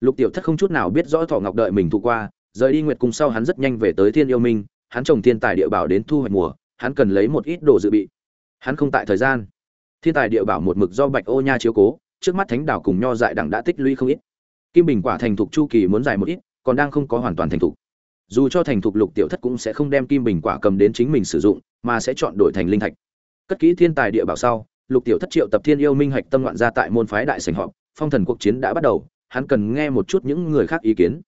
lục tiểu thất không chút nào biết rõ thọ ngọc đợi mình thụ qua, rời đi nguyệt cung sau hắn rất nhanh về tới thiên yêu minh, hắn trồng thiên tài địa bảo đến thu hoạch mùa, hắn cần lấy một ít đồ dự bị. Hắn không tại thời gian. Thiên tài địa bảo một mực do bạch ô nha chiếu cố, trước mắt thánh đảo cùng nho dại đẳng đã tích lũy không ít. Kim bình quả thành thục chu kỳ muốn dài một ít, còn đang không có hoàn toàn thành thục. Dù cho thành thục lục tiểu thất cũng sẽ không đem kim bình quả cầm đến chính mình sử dụng, mà sẽ chọn đổi thành linh thạch. Cất kỹ thiên tài địa bảo sau, lục tiểu thất triệu tập thiên yêu minh hạch tâm loạn ra tại môn phái đại sành họp, phong thần cuộc chiến đã bắt đầu hắn cần nghe một chút những người khác ý kiến.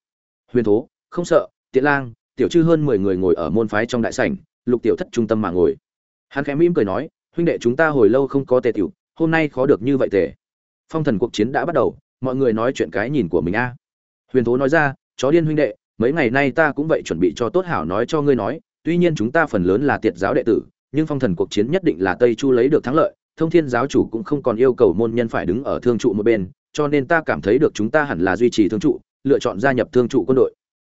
Huyền thố, không sợ tiện lang, tiểu chư hơn mười người ngồi ở môn phái trong đại sảnh, lục tiểu thất trung tâm mà ngồi. Hắn khẽ mỉm cười nói, huynh đệ chúng ta hồi lâu không có tề tiểu, hôm nay khó được như vậy tề. Phong thần cuộc chiến đã bắt đầu, mọi người nói chuyện cái nhìn của mình a. Huyền thố nói ra, chó điên huynh đệ, mấy ngày nay ta cũng vậy chuẩn bị cho tốt hảo nói cho ngươi nói, tuy nhiên chúng ta phần lớn là tiệt giáo đệ tử, nhưng phong thần cuộc chiến nhất định là tây chu lấy được thắng lợi, thông thiên giáo chủ cũng không còn yêu cầu môn nhân phải đứng ở thương trụ một bên cho nên ta cảm thấy được chúng ta hẳn là duy trì thương trụ, lựa chọn gia nhập thương trụ quân đội.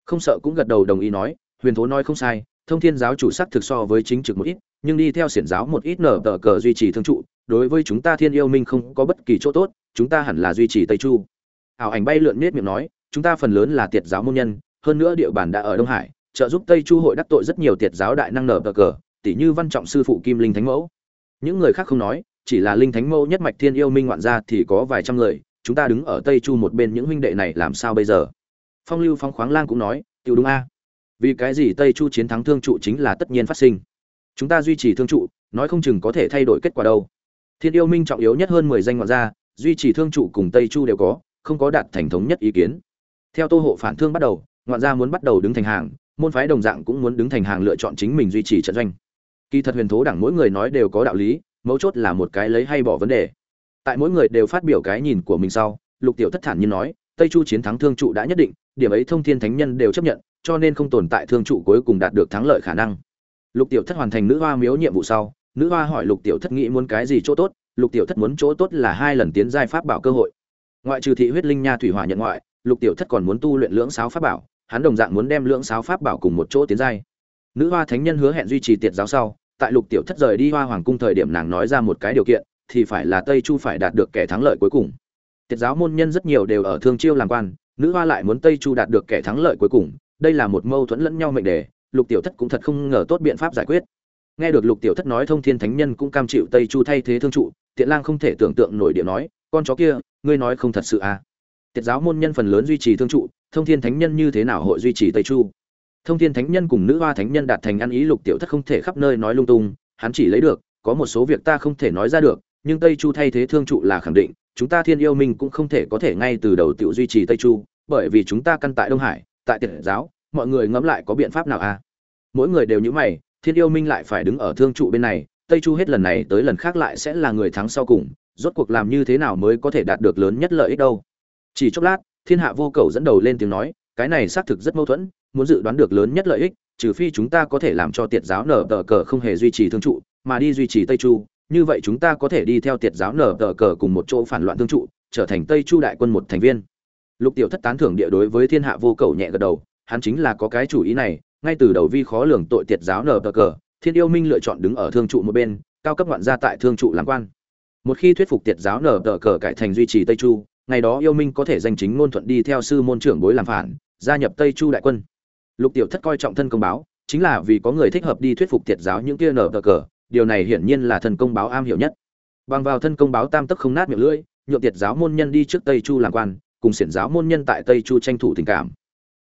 Không sợ cũng gật đầu đồng ý nói, huyền thố nói không sai, thông thiên giáo chủ sắc thực so với chính trực một ít, nhưng đi theo xiển giáo một ít nở tờ cờ duy trì thương trụ, đối với chúng ta thiên yêu minh không có bất kỳ chỗ tốt, chúng ta hẳn là duy trì tây chu. Ảo ảnh bay lượn nết miệng nói, chúng ta phần lớn là tiệt giáo môn nhân, hơn nữa địa bàn đã ở đông hải, trợ giúp tây chu hội đắc tội rất nhiều tiệt giáo đại năng nở tờ cờ tỷ như văn trọng sư phụ kim linh thánh mẫu. Những người khác không nói, chỉ là linh thánh mẫu nhất mạch thiên yêu minh ngoạn gia thì có vài trăm người chúng ta đứng ở tây chu một bên những huynh đệ này làm sao bây giờ? Phong lưu phong khoáng lang cũng nói, tiểu đúng a, vì cái gì tây chu chiến thắng thương trụ chính là tất nhiên phát sinh. Chúng ta duy trì thương trụ, nói không chừng có thể thay đổi kết quả đâu. Thiên yêu minh trọng yếu nhất hơn mười danh ngoạn gia, duy trì thương trụ cùng tây chu đều có, không có đạt thành thống nhất ý kiến. Theo tô hộ phản thương bắt đầu, ngoạn gia muốn bắt đầu đứng thành hàng, môn phái đồng dạng cũng muốn đứng thành hàng lựa chọn chính mình duy trì trận doanh. Kỳ thật huyền thố đảng mỗi người nói đều có đạo lý, mấu chốt là một cái lấy hay bỏ vấn đề tại mỗi người đều phát biểu cái nhìn của mình sau, lục tiểu thất thản nhiên nói, tây chu chiến thắng thương trụ đã nhất định, điểm ấy thông thiên thánh nhân đều chấp nhận, cho nên không tồn tại thương trụ cuối cùng đạt được thắng lợi khả năng. Lục tiểu thất hoàn thành nữ hoa miếu nhiệm vụ sau, nữ hoa hỏi lục tiểu thất nghĩ muốn cái gì chỗ tốt, lục tiểu thất muốn chỗ tốt là hai lần tiến giai pháp bảo cơ hội. Ngoại trừ thị huyết linh nha thủy hỏa nhận ngoại, lục tiểu thất còn muốn tu luyện lưỡng sáo pháp bảo, hắn đồng dạng muốn đem lưỡng sáo pháp bảo cùng một chỗ tiến giai. Nữ hoa thánh nhân hứa hẹn duy trì tiệt giáo sau, tại lục tiểu thất rời đi hoa hoàng cung thời điểm nàng nói ra một cái điều kiện thì phải là tây chu phải đạt được kẻ thắng lợi cuối cùng. Tiệt giáo môn nhân rất nhiều đều ở thương chiêu làm quan, nữ hoa lại muốn tây chu đạt được kẻ thắng lợi cuối cùng, đây là một mâu thuẫn lẫn nhau mệnh đề, lục tiểu thất cũng thật không ngờ tốt biện pháp giải quyết. Nghe được lục tiểu thất nói thông thiên thánh nhân cũng cam chịu tây chu thay thế thương trụ, tiện lang không thể tưởng tượng nổi điện nói, con chó kia, ngươi nói không thật sự à? Tiệt giáo môn nhân phần lớn duy trì thương trụ, thông thiên thánh nhân như thế nào hội duy trì tây chu? Thông thiên thánh nhân cùng nữ hoa thánh nhân đạt thành ăn ý, lục tiểu thất không thể khắp nơi nói lung tung, hắn chỉ lấy được, có một số việc ta không thể nói ra được nhưng tây chu thay thế thương trụ là khẳng định, chúng ta thiên yêu minh cũng không thể có thể ngay từ đầu tiểu duy trì tây chu, bởi vì chúng ta căn tại đông hải, tại tiệt giáo, mọi người ngẫm lại có biện pháp nào à? Mỗi người đều như mày, thiên yêu minh lại phải đứng ở thương trụ bên này, tây chu hết lần này tới lần khác lại sẽ là người thắng sau cùng, rốt cuộc làm như thế nào mới có thể đạt được lớn nhất lợi ích đâu? Chỉ chốc lát, thiên hạ vô cầu dẫn đầu lên tiếng nói, cái này xác thực rất mâu thuẫn, muốn dự đoán được lớn nhất lợi ích, trừ phi chúng ta có thể làm cho tiệt giáo nở tờ cờ không hề duy trì thương trụ, mà đi duy trì tây chu như vậy chúng ta có thể đi theo tiệt giáo nở tờ cờ cùng một chỗ phản loạn thương trụ, trở thành tây chu đại quân một thành viên. Lục tiểu thất tán thưởng địa đối với thiên hạ vô cầu nhẹ gật đầu, hắn chính là có cái chủ ý này, ngay từ đầu vi khó lường tội tiệt giáo nở tờ cờ, thiên yêu minh lựa chọn đứng ở thương trụ một bên, cao cấp ngoạn gia tại thương trụ làm quan. Một khi thuyết phục tiệt giáo nở tờ cờ cải thành duy trì tây chu, ngày đó yêu minh có thể danh chính ngôn thuận đi theo sư môn trưởng bối làm phản, gia nhập tây chu đại quân. Lục tiểu thất coi trọng thân công báo, chính là vì có người thích hợp đi thuyết phục tiệt giáo những kia nở tờ cờ điều này hiển nhiên là thần công báo am hiểu nhất. Bằng vào thân công báo tam tức không nát miệng lưỡi, nhượng tiệt giáo môn nhân đi trước tây chu làm quan, cùng xiển giáo môn nhân tại tây chu tranh thủ tình cảm.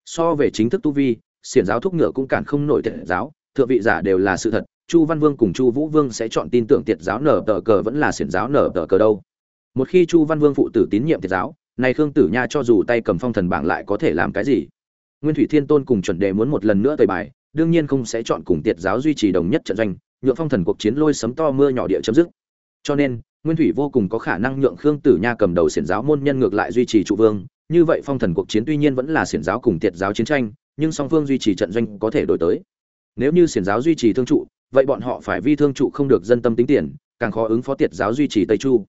So về chính thức tu vi, xiển giáo thúc ngựa cũng cản không nổi tiệt giáo, thượng vị giả đều là sự thật, chu văn vương cùng chu vũ vương sẽ chọn tin tưởng tiệt giáo nở tờ cờ vẫn là xiển giáo nở tờ cờ đâu. Một khi chu văn vương phụ tử tín nhiệm tiệt giáo, này khương tử nha cho dù tay cầm phong thần bảng lại có thể làm cái gì? Nguyên thủy thiên tôn cùng chuẩn đề muốn một lần nữa tời bài, đương nhiên không sẽ chọn cùng tiệt giáo duy trì đồng nhất trận doanh nhượng phong thần cuộc chiến lôi sấm to mưa nhỏ địa chấm dứt. Cho nên, nguyên thủy vô cùng có khả năng nhượng khương tử nha cầm đầu xiển giáo môn nhân ngược lại duy trì trụ vương. Như vậy phong thần cuộc chiến tuy nhiên vẫn là xiển giáo cùng tiệt giáo chiến tranh, nhưng song phương duy trì trận doanh có thể đổi tới. Nếu như xiển giáo duy trì thương trụ, vậy bọn họ phải vi thương trụ không được dân tâm tính tiền, càng khó ứng phó tiệt giáo duy trì tây chu.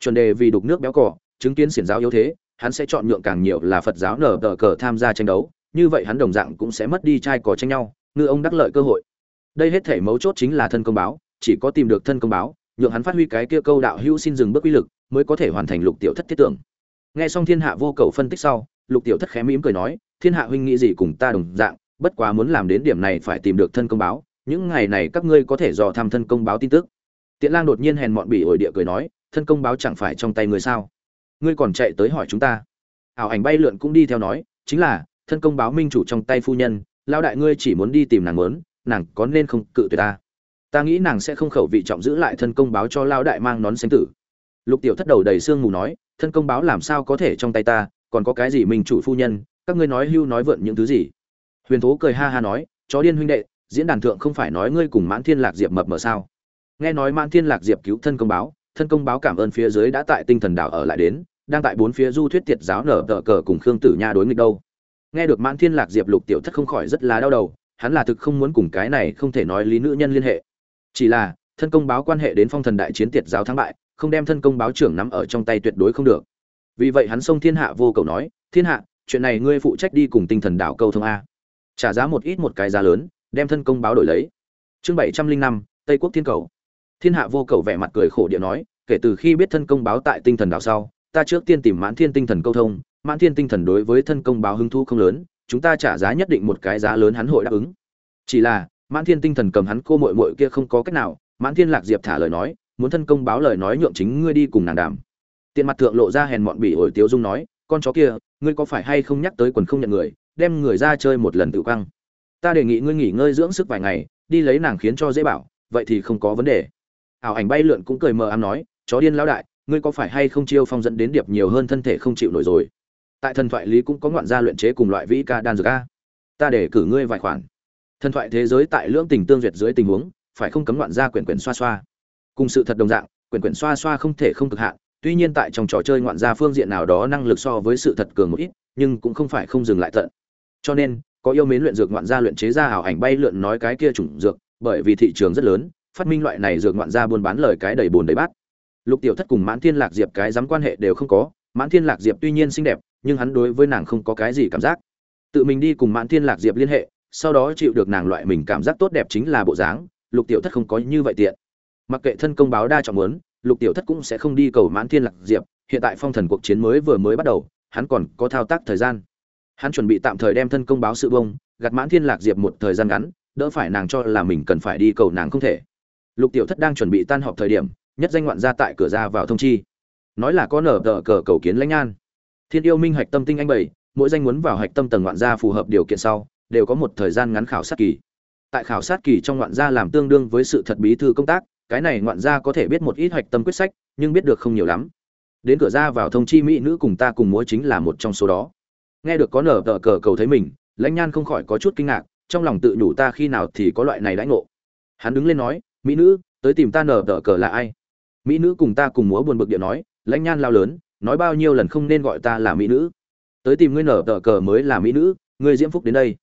Chuẩn đề vì đục nước béo cỏ, chứng kiến xiển giáo yếu thế, hắn sẽ chọn nhượng càng nhiều là phật giáo nở tờ cờ tham gia tranh đấu. Như vậy hắn đồng dạng cũng sẽ mất đi trai cỏ tranh nhau, ngư ông đắc lợi cơ hội đây hết thể mấu chốt chính là thân công báo, chỉ có tìm được thân công báo, nhượng hắn phát huy cái kia câu đạo hữu xin dừng bước uy lực, mới có thể hoàn thành lục tiểu thất thiết tưởng. Nghe xong thiên hạ vô cầu phân tích sau, lục tiểu thất khẽ mỉm cười nói, thiên hạ huynh nghĩ gì cùng ta đồng dạng, bất quá muốn làm đến điểm này phải tìm được thân công báo, những ngày này các ngươi có thể dò thăm thân công báo tin tức. Tiện lang đột nhiên hèn mọn bỉ ổi địa cười nói, thân công báo chẳng phải trong tay ngươi sao? Ngươi còn chạy tới hỏi chúng ta. Ảo ảnh bay lượn cũng đi theo nói, chính là, thân công báo minh chủ trong tay phu nhân lao đại ngươi chỉ muốn đi tìm nàng mớn nàng có nên không cự tuyệt ta? Ta nghĩ nàng sẽ không khẩu vị trọng giữ lại thân công báo cho lao đại mang nón xanh tử. Lục tiểu thất đầu đầy sương mù nói, thân công báo làm sao có thể trong tay ta, còn có cái gì mình chủ phu nhân, các ngươi nói hưu nói vượn những thứ gì? Huyền thố cười ha ha nói, chó điên huynh đệ, diễn đàn thượng không phải nói ngươi cùng mãn thiên lạc diệp mập mờ sao? Nghe nói mãn thiên lạc diệp cứu thân công báo, thân công báo cảm ơn phía dưới đã tại tinh thần đảo ở lại đến, đang tại bốn phía du thuyết tiệt giáo nở tờ cờ cùng khương tử nha đối nghịch đâu. Nghe được mãn thiên lạc diệp lục tiểu thất không khỏi rất là đau đầu hắn là thực không muốn cùng cái này không thể nói lý nữ nhân liên hệ. Chỉ là, thân công báo quan hệ đến phong thần đại chiến tiệt giáo thắng bại, không đem thân công báo trưởng nắm ở trong tay tuyệt đối không được. Vì vậy hắn xông thiên hạ vô cầu nói, thiên hạ, chuyện này ngươi phụ trách đi cùng tinh thần đảo câu thông a. Trả giá một ít một cái giá lớn, đem thân công báo đổi lấy. Chương bảy trăm linh năm, tây quốc thiên cầu. Thiên hạ vô cầu vẻ mặt cười khổ địa nói, kể từ khi biết thân công báo tại tinh thần đảo sau, ta trước tiên tìm mãn thiên tinh thần câu thông, mãn thiên tinh thần đối với thân công báo hứng thú không lớn chúng ta trả giá nhất định một cái giá lớn hắn hội đáp ứng. Chỉ là, mãn thiên tinh thần cầm hắn cô mội mội kia không có cách nào, mãn thiên lạc diệp thả lời nói, muốn thân công báo lời nói nhượng chính ngươi đi cùng nàng đàm. Tiện mặt thượng lộ ra hèn mọn bỉ ổi tiếu dung nói, con chó kia, ngươi có phải hay không nhắc tới quần không nhận người, đem người ra chơi một lần tự căng ta đề nghị ngươi nghỉ ngơi dưỡng sức vài ngày, đi lấy nàng khiến cho dễ bảo, vậy thì không có vấn đề. Ảo ảnh bay lượn cũng cười mờ ám nói, chó điên lão đại, ngươi có phải hay không chiêu phong dẫn đến điệp nhiều hơn thân thể không chịu nổi rồi? Tại thần thoại lý cũng có ngoạn gia luyện chế cùng loại vĩ ca đan dược a. Ta để cử ngươi vài khoản. Thần thoại thế giới tại lưỡng tình tương duyệt dưới tình huống, phải không cấm ngoạn gia quyển quyển xoa xoa. Cùng sự thật đồng dạng, quyển quyển xoa xoa không thể không cực hạn, tuy nhiên tại trong trò chơi ngoạn gia phương diện nào đó năng lực so với sự thật cường một ít, nhưng cũng không phải không dừng lại tận. Cho nên, có yêu mến luyện dược ngoạn gia luyện chế ra ảo ảnh bay lượn nói cái kia chủng dược, bởi vì thị trường rất lớn, phát minh loại này dược ngoạn gia buôn bán lời cái đầy bồn đầy bát. Lục tiểu thất cùng mãn thiên lạc diệp cái dám quan hệ đều không có, mãn thiên lạc diệp tuy nhiên xinh đẹp nhưng hắn đối với nàng không có cái gì cảm giác. Tự mình đi cùng mãn thiên lạc diệp liên hệ, sau đó chịu được nàng loại mình cảm giác tốt đẹp chính là bộ dáng, lục tiểu thất không có như vậy tiện. Mặc kệ thân công báo đa trọng muốn, lục tiểu thất cũng sẽ không đi cầu mãn thiên lạc diệp, hiện tại phong thần cuộc chiến mới vừa mới bắt đầu, hắn còn có thao tác thời gian. Hắn chuẩn bị tạm thời đem thân công báo sự bông gặt mãn thiên lạc diệp một thời gian ngắn, đỡ phải nàng cho là mình cần phải đi cầu nàng không thể. Lục tiểu thất đang chuẩn bị tan họp thời điểm, nhất danh ngoạn ra tại cửa ra vào thông chi. Nói là có nở tờ cờ cầu kiến lãnh an thiên yêu minh hạch tâm tinh anh bảy, mỗi danh muốn vào hạch tâm tầng ngoạn gia phù hợp điều kiện sau, đều có một thời gian ngắn khảo sát kỳ. Tại khảo sát kỳ trong ngoạn gia làm tương đương với sự thật bí thư công tác, cái này ngoạn gia có thể biết một ít hạch tâm quyết sách, nhưng biết được không nhiều lắm. Đến cửa ra vào thông chi mỹ nữ cùng ta cùng múa chính là một trong số đó. Nghe được có nở tờ cờ cầu thấy mình, lãnh nhan không khỏi có chút kinh ngạc, trong lòng tự nhủ ta khi nào thì có loại này đãi ngộ. Hắn đứng lên nói, mỹ nữ, tới tìm ta nở tờ cờ là ai? Mỹ nữ cùng ta cùng múa buồn bực địa nói, lãnh nhan lao lớn nói bao nhiêu lần không nên gọi ta là mỹ nữ. Tới tìm ngươi nở tờ cờ mới là mỹ nữ, ngươi diễm phúc đến đây.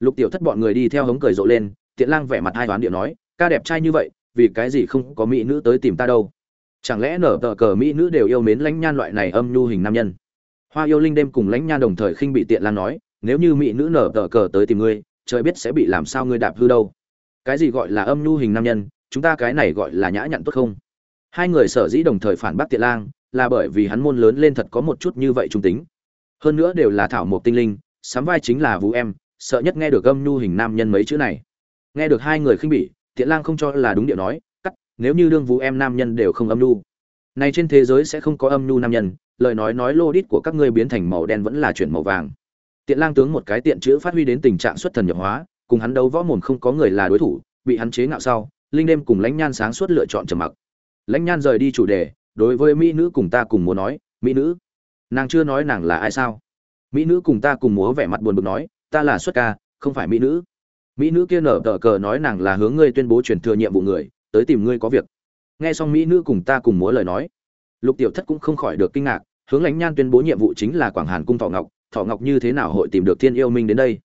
Lục tiểu thất bọn người đi theo hống cười rộ lên, tiện lang vẻ mặt hai toán điện nói, ca đẹp trai như vậy, vì cái gì không có mỹ nữ tới tìm ta đâu? Chẳng lẽ nở tờ cờ mỹ nữ đều yêu mến lãnh nhan loại này âm nhu hình nam nhân? Hoa yêu linh đêm cùng lãnh nhan đồng thời khinh bị tiện lang nói, nếu như mỹ nữ nở tờ cờ tới tìm ngươi, trời biết sẽ bị làm sao ngươi đạp hư đâu. Cái gì gọi là âm nhu hình nam nhân, chúng ta cái này gọi là nhã nhặn tốt không? Hai người sở dĩ đồng thời phản bác tiện lang là bởi vì hắn môn lớn lên thật có một chút như vậy trung tính. Hơn nữa đều là thảo mộc tinh linh, sắm vai chính là vũ em, sợ nhất nghe được âm nhu hình nam nhân mấy chữ này. Nghe được hai người khinh bỉ tiện lang không cho là đúng điệu nói, cắt, nếu như đương vũ em nam nhân đều không âm nhu. Này trên thế giới sẽ không có âm nhu nam nhân, lời nói nói lô đít của các ngươi biến thành màu đen vẫn là chuyển màu vàng. Tiện lang tướng một cái tiện chữ phát huy đến tình trạng xuất thần nhập hóa, cùng hắn đấu võ mồm không có người là đối thủ, bị hắn chế ngạo sau, linh đêm cùng lãnh nhan sáng suốt lựa chọn trầm mặc. Lãnh nhan rời đi chủ đề đối với mỹ nữ cùng ta cùng múa nói, mỹ nữ, nàng chưa nói nàng là ai sao? Mỹ nữ cùng ta cùng múa vẻ mặt buồn bực nói, ta là xuất ca, không phải mỹ nữ. Mỹ nữ kia nở tờ cờ nói nàng là hướng ngươi tuyên bố truyền thừa nhiệm vụ người, tới tìm ngươi có việc. Nghe xong mỹ nữ cùng ta cùng múa lời nói, lục tiểu thất cũng không khỏi được kinh ngạc, hướng lãnh nhan tuyên bố nhiệm vụ chính là quảng hàn cung thọ ngọc thọ ngọc như thế nào hội tìm được thiên yêu minh đến đây?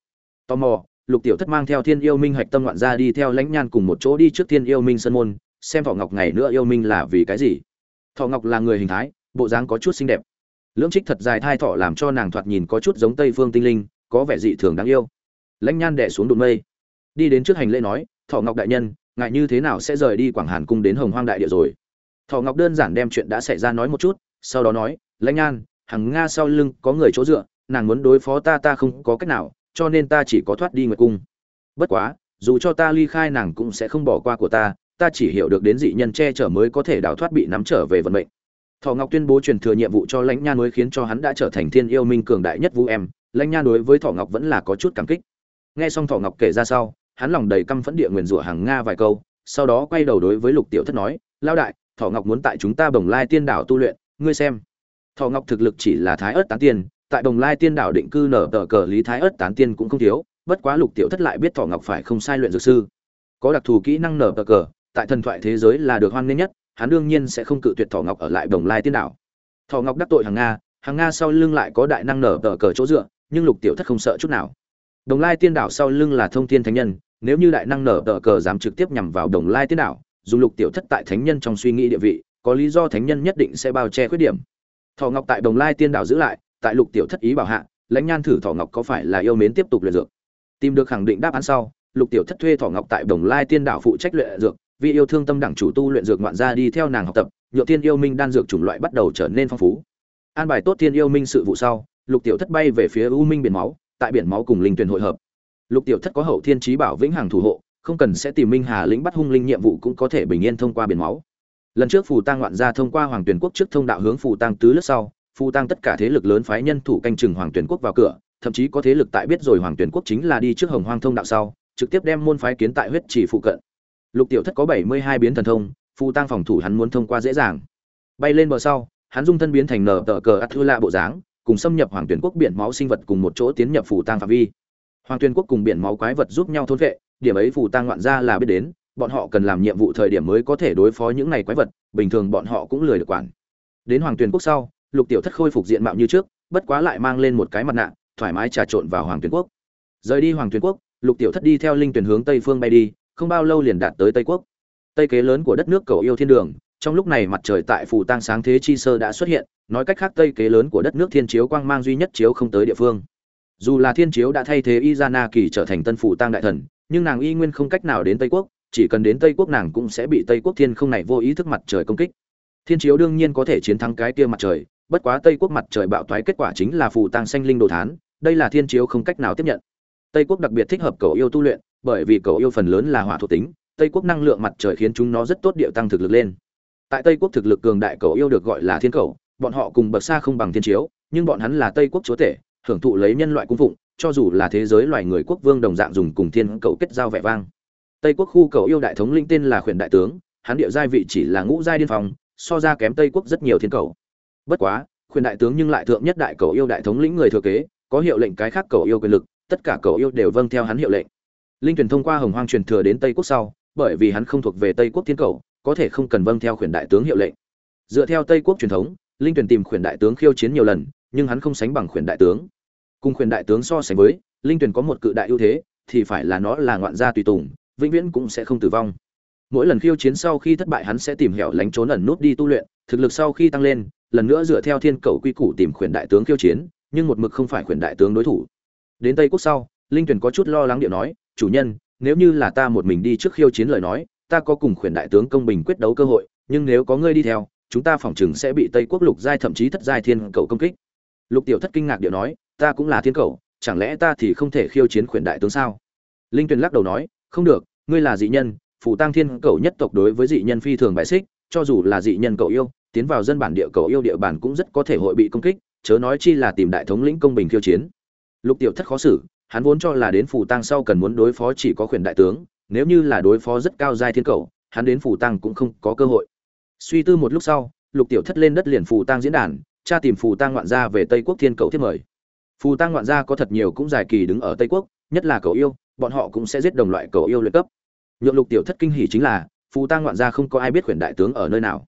Tò mò, lục tiểu thất mang theo thiên yêu minh hạch tâm loạn ra đi theo lãnh nhan cùng một chỗ đi trước thiên yêu minh sân môn, xem thọ ngọc ngày nữa yêu minh là vì cái gì thọ ngọc là người hình thái, bộ dáng có chút xinh đẹp. Lưỡng trích thật dài thai thọ làm cho nàng thoạt nhìn có chút giống tây phương tinh linh, có vẻ dị thường đáng yêu. Lãnh nhan đẻ xuống đụng mây. Đi đến trước hành lễ nói, thọ ngọc đại nhân ngại như thế nào sẽ rời đi quảng hàn cung đến hồng hoang đại địa rồi? Thọ ngọc đơn giản đem chuyện đã xảy ra nói một chút, sau đó nói, lãnh nhan, hằng nga sau lưng có người chỗ dựa, nàng muốn đối phó ta ta không có cách nào, cho nên ta chỉ có thoát đi nguyệt cung. Bất quá, dù cho ta ly khai nàng cũng sẽ không bỏ qua của ta ta chỉ hiểu được đến dị nhân che chở mới có thể đào thoát bị nắm trở về vận mệnh. Thọ ngọc tuyên bố truyền thừa nhiệm vụ cho lãnh nha mới khiến cho hắn đã trở thành thiên yêu minh cường đại nhất vũ em. Lãnh nha đối với thọ ngọc vẫn là có chút cảm kích. Nghe xong thọ ngọc kể ra sau, hắn lòng đầy căm phẫn địa nguyền rủa hàng nga vài câu, sau đó quay đầu đối với lục tiểu thất nói lao đại, thọ ngọc muốn tại chúng ta bồng lai tiên đảo tu luyện, ngươi xem. Thọ ngọc thực lực chỉ là thái ớt tán tiên, tại bồng lai tiên đảo định cư nở tờ cờ lý thái ớt tán tiên cũng không thiếu, bất quá lục tiểu thất lại biết thọ ngọc phải không sai luyện dược sư. Có đặc thù kỹ năng nở tờ cờ tại thần thoại thế giới là được hoan nghênh nhất, hắn đương nhiên sẽ không cự tuyệt thọ ngọc ở lại đồng lai tiên đảo. Thọ ngọc đắc tội hàng nga hàng nga sau lưng lại có đại năng nở tờ cờ chỗ dựa, nhưng lục tiểu thất không sợ chút nào. Đồng lai tiên đảo sau lưng là thông thiên thánh nhân, nếu như đại năng nở tờ cờ dám trực tiếp nhằm vào đồng lai tiên đảo dùng lục tiểu thất tại thánh nhân trong suy nghĩ địa vị, có lý do thánh nhân nhất định sẽ bao che khuyết điểm. Thọ ngọc tại đồng lai tiên đảo giữ lại, tại lục tiểu thất ý bảo hạ, lãnh nhan thử thọ ngọc có phải là yêu mến tiếp tục luyện dược? Tìm được khẳng định đáp án sau, lục tiểu thất thuê thọ ngọc tại đồng lai tiên đảo phụ trách luyện dược vì yêu thương tâm đẳng chủ tu luyện dược ngoạn ra đi theo nàng học tập, nhựa thiên yêu minh đan dược chủng loại bắt đầu trở nên phong phú. An bài tốt thiên yêu minh sự vụ sau, lục tiểu thất bay về phía u minh biển máu, tại biển máu cùng linh tuyền hội hợp. Lục tiểu thất có hậu thiên trí bảo vĩnh hằng thủ hộ, không cần sẽ tìm minh hà lĩnh bắt hung linh nhiệm vụ cũng có thể bình yên thông qua biển máu. Lần trước phù tăng ngoạn gia thông qua hoàng tuyển quốc trước thông đạo hướng phù tăng tứ lướt sau, phù tăng tất cả thế lực lớn phái nhân thủ canh chừng hoàng tuyển quốc vào cửa, thậm chí có thế lực tại biết rồi hoàng tuyển quốc chính là đi trước hồng hoang thông đạo sau, trực tiếp đem môn phái kiến tại huyết chỉ phụ cận lục tiểu thất có bảy mươi hai biến thần thông, phù tăng phòng thủ hắn muốn thông qua dễ dàng. Bay lên bờ sau, hắn dung thân biến thành nở tờ cờ ắt thư lạ bộ dáng, cùng xâm nhập hoàng tuyển quốc biển máu sinh vật cùng một chỗ tiến nhập phù tăng phạm vi. Hoàng tuyển quốc cùng biển máu quái vật giúp nhau thôn vệ, điểm ấy phù tăng ngoạn ra là biết đến, bọn họ cần làm nhiệm vụ thời điểm mới có thể đối phó những này quái vật, bình thường bọn họ cũng lười được quản. Đến hoàng tuyển quốc sau, lục tiểu thất khôi phục diện mạo như trước, bất quá lại mang lên một cái mặt nạ, thoải mái trà trộn vào hoàng tuyển quốc. Rời đi hoàng tuyển quốc, lục tiểu thất đi theo linh tuyển hướng tây phương bay đi không bao lâu liền đạt tới tây quốc. Tây kế lớn của đất nước cầu yêu thiên đường, trong lúc này mặt trời tại phù tang sáng thế chi sơ đã xuất hiện, nói cách khác tây kế lớn của đất nước thiên chiếu quang mang duy nhất chiếu không tới địa phương. Dù là thiên chiếu đã thay thế izana kỳ trở thành tân phù tang đại thần, nhưng nàng y nguyên không cách nào đến tây quốc, chỉ cần đến tây quốc nàng cũng sẽ bị tây quốc thiên không này vô ý thức mặt trời công kích. Thiên chiếu đương nhiên có thể chiến thắng cái kia mặt trời, bất quá tây quốc mặt trời bạo thoái kết quả chính là phù tang xanh linh đồ thán, đây là thiên chiếu không cách nào tiếp nhận. Tây quốc đặc biệt thích hợp cầu yêu tu luyện bởi vì cầu yêu phần lớn là hỏa thuộc tính, tây quốc năng lượng mặt trời khiến chúng nó rất tốt điệu tăng thực lực lên. Tại tây quốc thực lực cường đại cầu yêu được gọi là thiên cầu, bọn họ cùng bậc xa không bằng thiên chiếu, nhưng bọn hắn là tây quốc chúa tể, hưởng thụ lấy nhân loại cung phụng, cho dù là thế giới loài người quốc vương đồng dạng dùng cùng thiên cầu kết giao vẻ vang. Tây quốc khu cầu yêu đại thống linh tên là khuyển đại tướng, hắn địa giai vị chỉ là ngũ giai điên phòng so ra kém tây quốc rất nhiều thiên cầu. Bất quá, khuyển đại tướng nhưng lại thượng nhất đại cầu yêu đại thống lĩnh người thừa kế, có hiệu lệnh cái khác cầu yêu quyền lực, tất cả cầu yêu đều vâng theo hắn hiệu lệnh linh tuyển thông qua hồng hoang truyền thừa đến tây quốc sau, bởi vì hắn không thuộc về tây quốc thiên cầu, có thể không cần vâng theo khuyển đại tướng hiệu lệnh. Dựa theo tây quốc truyền thống, linh tuyển tìm khuyển đại tướng khiêu chiến nhiều lần, nhưng hắn không sánh bằng khuyển đại tướng. Cùng khuyển đại tướng so sánh với, linh tuyển có một cự đại ưu thế, thì phải là nó là ngoạn gia tùy tùng, vĩnh viễn cũng sẽ không tử vong. Mỗi lần khiêu chiến sau khi thất bại hắn sẽ tìm hẻo lánh trốn ẩn nút đi tu luyện, thực lực sau khi tăng lên, lần nữa dựa theo thiên cầu quy củ tìm khuyển đại tướng khiêu chiến, nhưng một mực không phải khuyển đại tướng đối thủ. Đến tây quốc sau, linh tuyển có chút lo lắng điệu nói chủ nhân, nếu như là ta một mình đi trước khiêu chiến lời nói, ta có cùng khuyển đại tướng công bình quyết đấu cơ hội, nhưng nếu có ngươi đi theo, chúng ta phỏng chừng sẽ bị tây quốc lục giai thậm chí thất giai thiên cầu công kích. Lục tiểu thất kinh ngạc điệu nói, ta cũng là thiên cầu, chẳng lẽ ta thì không thể khiêu chiến khuyển đại tướng sao? Linh tuyền lắc đầu nói, không được, ngươi là dị nhân phủ tăng thiên cầu nhất tộc đối với dị nhân phi thường bại xích, cho dù là dị nhân cậu yêu, tiến vào dân bản địa cầu yêu địa bàn cũng rất có thể hội bị công kích, chớ nói chi là tìm đại thống lĩnh công bình khiêu chiến. Lục tiểu thất khó xử hắn vốn cho là đến phủ tăng sau cần muốn đối phó chỉ có khuyển đại tướng, nếu như là đối phó rất cao giai thiên cầu, hắn đến phủ tăng cũng không có cơ hội. Suy tư một lúc sau, lục tiểu thất lên đất liền phủ tăng diễn đàn, cha tìm phủ tăng ngoạn gia về tây quốc thiên cầu thiết mời. Phù tăng ngoạn gia có thật nhiều cũng dài kỳ đứng ở tây quốc, nhất là cầu yêu, bọn họ cũng sẽ giết đồng loại cầu yêu luyện cấp. Nhượng lục tiểu thất kinh hỉ chính là phù tăng ngoạn gia không có ai biết khuyển đại tướng ở nơi nào.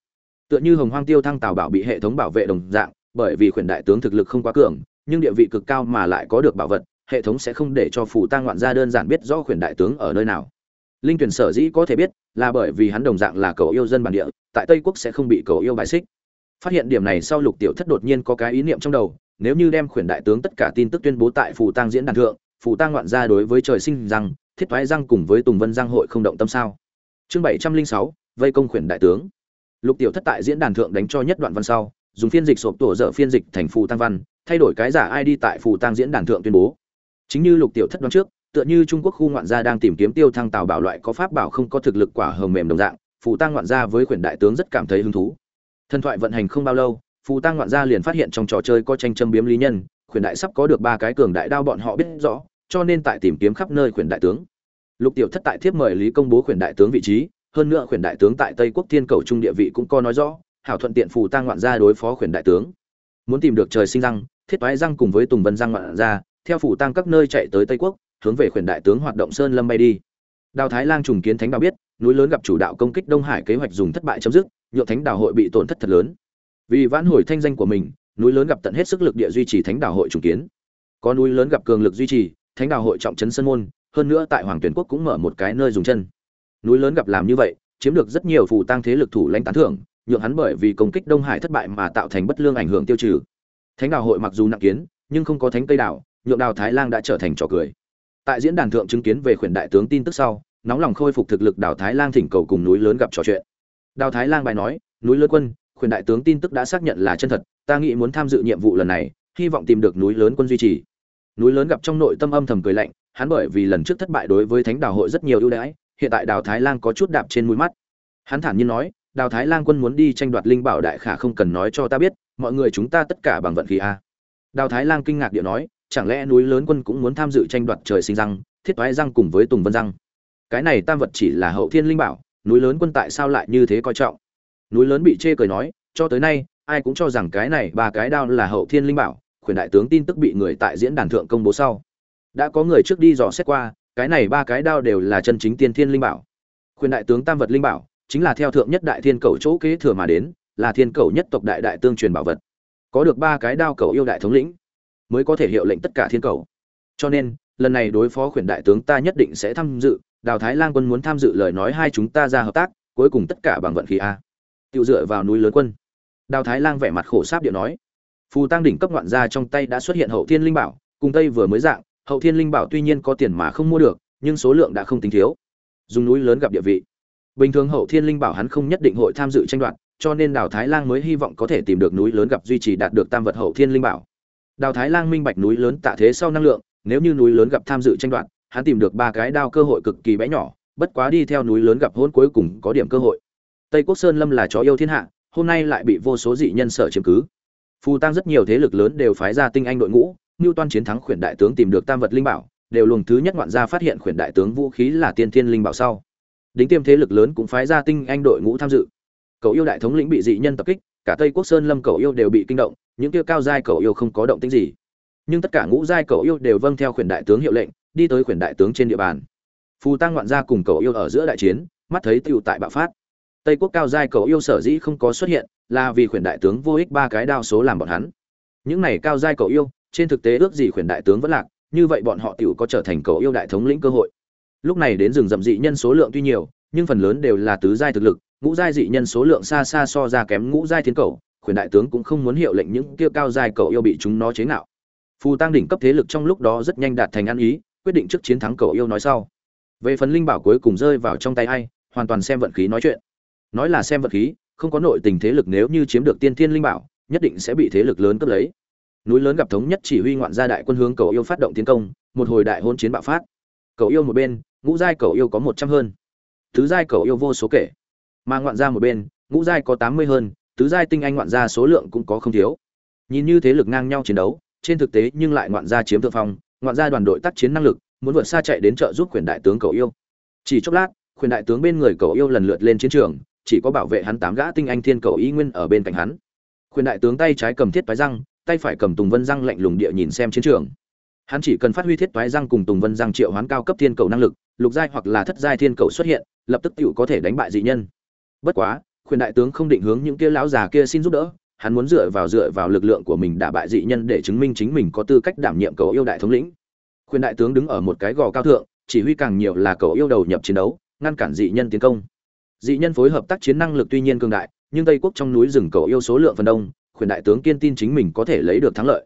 Tựa như hồng hoang tiêu thăng tào bảo bị hệ thống bảo vệ đồng dạng, bởi vì khuyển đại tướng thực lực không quá cường, nhưng địa vị cực cao mà lại có được bảo vật hệ thống sẽ không để cho phù tăng ngoạn gia đơn giản biết rõ khuyển đại tướng ở nơi nào. Linh tuyển sở dĩ có thể biết là bởi vì hắn đồng dạng là cầu yêu dân bản địa, tại tây quốc sẽ không bị cầu yêu bài xích. Phát hiện điểm này sau lục tiểu thất đột nhiên có cái ý niệm trong đầu, nếu như đem khuyển đại tướng tất cả tin tức tuyên bố tại phù tăng diễn đàn thượng, phù tăng ngoạn gia đối với trời sinh rằng, thiết thoái răng cùng với tùng vân giang hội không động tâm sao? Chương bảy trăm linh sáu, vây công khuyển đại tướng. Lục tiểu thất tại diễn đàn thượng đánh cho nhất đoạn văn sau, dùng phiên dịch sộp tổ dở phiên dịch thành phù tăng văn, thay đổi cái giả id tại phù tăng diễn đàn thượng tuyên bố chính như lục tiểu thất đoán trước, tựa như trung quốc khu ngoạn gia đang tìm kiếm tiêu thăng tào bảo loại có pháp bảo không có thực lực quả hồng mềm đồng dạng, phù tăng ngoạn gia với quyển đại tướng rất cảm thấy hứng thú. Thần thoại vận hành không bao lâu, phù tăng ngoạn gia liền phát hiện trong trò chơi có tranh châm biếm lý nhân, khuyển đại sắp có được ba cái cường đại đao bọn họ biết rõ, cho nên tại tìm kiếm khắp nơi khuyển đại tướng. Lục tiểu thất tại thiếp mời lý công bố khuyển đại tướng vị trí, hơn nữa khuyển đại tướng tại tây quốc thiên cầu trung địa vị cũng có nói rõ, hảo thuận tiện phù tăng ngoạn gia đối phó khuyển đại tướng. Muốn tìm được trời sinh răng, thiết toái răng cùng với tùng vân răng ngoạn gia theo phủ tăng các nơi chạy tới tây quốc, hướng về khuyển đại tướng hoạt động sơn lâm bay đi. Đào thái lang trùng kiến thánh đạo biết, núi lớn gặp chủ đạo công kích đông hải kế hoạch dùng thất bại chấm dứt, nhượng thánh đạo hội bị tổn thất thật lớn. Vì vãn hồi thanh danh của mình, núi lớn gặp tận hết sức lực địa duy trì thánh đạo hội trùng kiến. Có núi lớn gặp cường lực duy trì, thánh đạo hội trọng trấn sân môn, hơn nữa tại hoàng tuyển quốc cũng mở một cái nơi dùng chân. Núi lớn gặp làm như vậy, chiếm được rất nhiều phù tăng thế lực thủ lãnh tán thưởng, nhượng hắn bởi vì công kích đông hải thất bại mà tạo thành bất lương ảnh hưởng tiêu trừ. Thánh đạo hội mặc dù nặng kiến, nhưng không có thánh tây đảo nhượng đào thái lang đã trở thành trò cười. Tại diễn đàn thượng chứng kiến về khuyển đại tướng tin tức sau, nóng lòng khôi phục thực lực đào thái lang thỉnh cầu cùng núi lớn gặp trò chuyện. Đào thái lang bài nói, núi lớn quân, khuyển đại tướng tin tức đã xác nhận là chân thật, ta nghĩ muốn tham dự nhiệm vụ lần này, hy vọng tìm được núi lớn quân duy trì. Núi lớn gặp trong nội tâm âm thầm cười lạnh, hắn bởi vì lần trước thất bại đối với thánh đào hội rất nhiều ưu đãi, hiện tại đào thái lang có chút đạp trên mũi mắt. Hắn thản nhiên nói, đào thái lang quân muốn đi tranh đoạt linh bảo đại khả không cần nói cho ta biết, mọi người chúng ta tất cả bằng vận khí a. Đào thái lang kinh ngạc điệu nói chẳng lẽ núi lớn quân cũng muốn tham dự tranh đoạt trời sinh răng, thiết toái răng cùng với tùng vân răng? Cái này tam vật chỉ là hậu thiên linh bảo, núi lớn quân tại sao lại như thế coi trọng? Núi lớn bị chê cười nói, cho tới nay, ai cũng cho rằng cái này ba cái đao là hậu thiên linh bảo, khuyển đại tướng tin tức bị người tại diễn đàn thượng công bố sau. Đã có người trước đi dò xét qua, cái này ba cái đao đều là chân chính tiên thiên linh bảo. Khuyển đại tướng tam vật linh bảo, chính là theo thượng nhất đại thiên cầu chỗ kế thừa mà đến, là thiên cầu nhất tộc đại đại tương truyền bảo vật. Có được ba cái đao cầu yêu đại thống lĩnh mới có thể hiệu lệnh tất cả thiên cầu. Cho nên, lần này đối phó khuyển đại tướng ta nhất định sẽ tham dự, đào thái lang quân muốn tham dự lời nói hai chúng ta ra hợp tác, cuối cùng tất cả bằng vận khí a. Tự dựa vào núi lớn quân. Đào thái lang vẻ mặt khổ sáp điệu nói. Phù tăng đỉnh cấp ngoạn gia trong tay đã xuất hiện hậu thiên linh bảo, cùng tây vừa mới dạng, hậu thiên linh bảo tuy nhiên có tiền mà không mua được, nhưng số lượng đã không tính thiếu. Dùng núi lớn gặp địa vị. Bình thường hậu thiên linh bảo hắn không nhất định hội tham dự tranh đoạt, cho nên đào thái lang mới hy vọng có thể tìm được núi lớn gặp duy trì đạt được tam vật hậu thiên linh bảo đào thái lang minh bạch núi lớn tạ thế sau năng lượng, nếu như núi lớn gặp tham dự tranh đoạt, hắn tìm được ba cái đao cơ hội cực kỳ bé nhỏ, bất quá đi theo núi lớn gặp hôn cuối cùng có điểm cơ hội. Tây quốc sơn lâm là chó yêu thiên hạ, hôm nay lại bị vô số dị nhân sở chiếm cứ. Phù tăng rất nhiều thế lực lớn đều phái ra tinh anh đội ngũ, ngưu toan chiến thắng khuyển đại tướng tìm được tam vật linh bảo, đều luồng thứ nhất ngoạn gia phát hiện khuyển đại tướng vũ khí là tiên thiên linh bảo sau. Đính tiêm thế lực lớn cũng phái ra tinh anh đội ngũ tham dự. Cậu yêu đại thống lĩnh bị dị nhân tập kích, cả tây quốc sơn lâm cậu yêu đều bị kinh động những kia cao giai cậu yêu không có động tĩnh gì. Nhưng tất cả ngũ giai cậu yêu đều vâng theo khuyển đại tướng hiệu lệnh, đi tới khuyển đại tướng trên địa bàn. Phù tăng ngoạn gia cùng cậu yêu ở giữa đại chiến, mắt thấy tựu tại bạo phát. Tây quốc cao giai cậu yêu sở dĩ không có xuất hiện, là vì khuyển đại tướng vô ích ba cái đao số làm bọn hắn. Những này cao giai cậu yêu, trên thực tế ước gì khuyển đại tướng vẫn lạc, như vậy bọn họ tựu có trở thành cậu yêu đại thống lĩnh cơ hội. Lúc này đến rừng rậm dị nhân số lượng tuy nhiều, nhưng phần lớn đều là tứ giai thực lực, ngũ giai dị nhân số lượng xa xa so ra kém ngũ giai thiên cầu khuyển đại tướng cũng không muốn hiệu lệnh những kia cao giai cậu yêu bị chúng nó chế ngạo. Phù tăng đỉnh cấp thế lực trong lúc đó rất nhanh đạt thành ăn ý, quyết định trước chiến thắng cậu yêu nói sau. Về phần linh bảo cuối cùng rơi vào trong tay ai, hoàn toàn xem vận khí nói chuyện. Nói là xem vận khí, không có nội tình thế lực nếu như chiếm được tiên thiên linh bảo, nhất định sẽ bị thế lực lớn cướp lấy. Núi lớn gặp thống nhất chỉ huy ngoạn gia đại quân hướng cầu yêu phát động tiến công, một hồi đại hôn chiến bạo phát. Cầu yêu một bên, ngũ giai cầu yêu có một trăm hơn. Tứ giai cầu yêu vô số kể. Mà ngoạn gia một bên, ngũ giai có tám mươi hơn tứ giai tinh anh ngoạn gia số lượng cũng có không thiếu. Nhìn như thế lực ngang nhau chiến đấu, trên thực tế nhưng lại ngoạn gia chiếm thượng phong, ngoạn gia đoàn đội tác chiến năng lực, muốn vượt xa chạy đến trợ giúp quyền đại tướng cầu yêu. Chỉ chốc lát, quyền đại tướng bên người cầu yêu lần lượt lên chiến trường, chỉ có bảo vệ hắn tám gã tinh anh thiên cầu y nguyên ở bên cạnh hắn. Quyền đại tướng tay trái cầm thiết toái răng, tay phải cầm tùng vân răng lạnh lùng địa nhìn xem chiến trường. Hắn chỉ cần phát huy thiết toái răng cùng tùng vân răng triệu hoán cao cấp thiên cầu năng lực, lục giai hoặc là thất giai thiên cầu xuất hiện, lập tức tiểu có thể đánh bại dị nhân. Bất quá khuyên đại tướng không định hướng những kia lão già kia xin giúp đỡ, hắn muốn dựa vào dựa vào lực lượng của mình đả bại dị nhân để chứng minh chính mình có tư cách đảm nhiệm cầu yêu đại thống lĩnh. Khuyên đại tướng đứng ở một cái gò cao thượng, chỉ huy càng nhiều là cầu yêu đầu nhập chiến đấu, ngăn cản dị nhân tiến công. Dị nhân phối hợp tác chiến năng lực tuy nhiên cường đại, nhưng tây quốc trong núi rừng cầu yêu số lượng phần đông, khuyên đại tướng kiên tin chính mình có thể lấy được thắng lợi.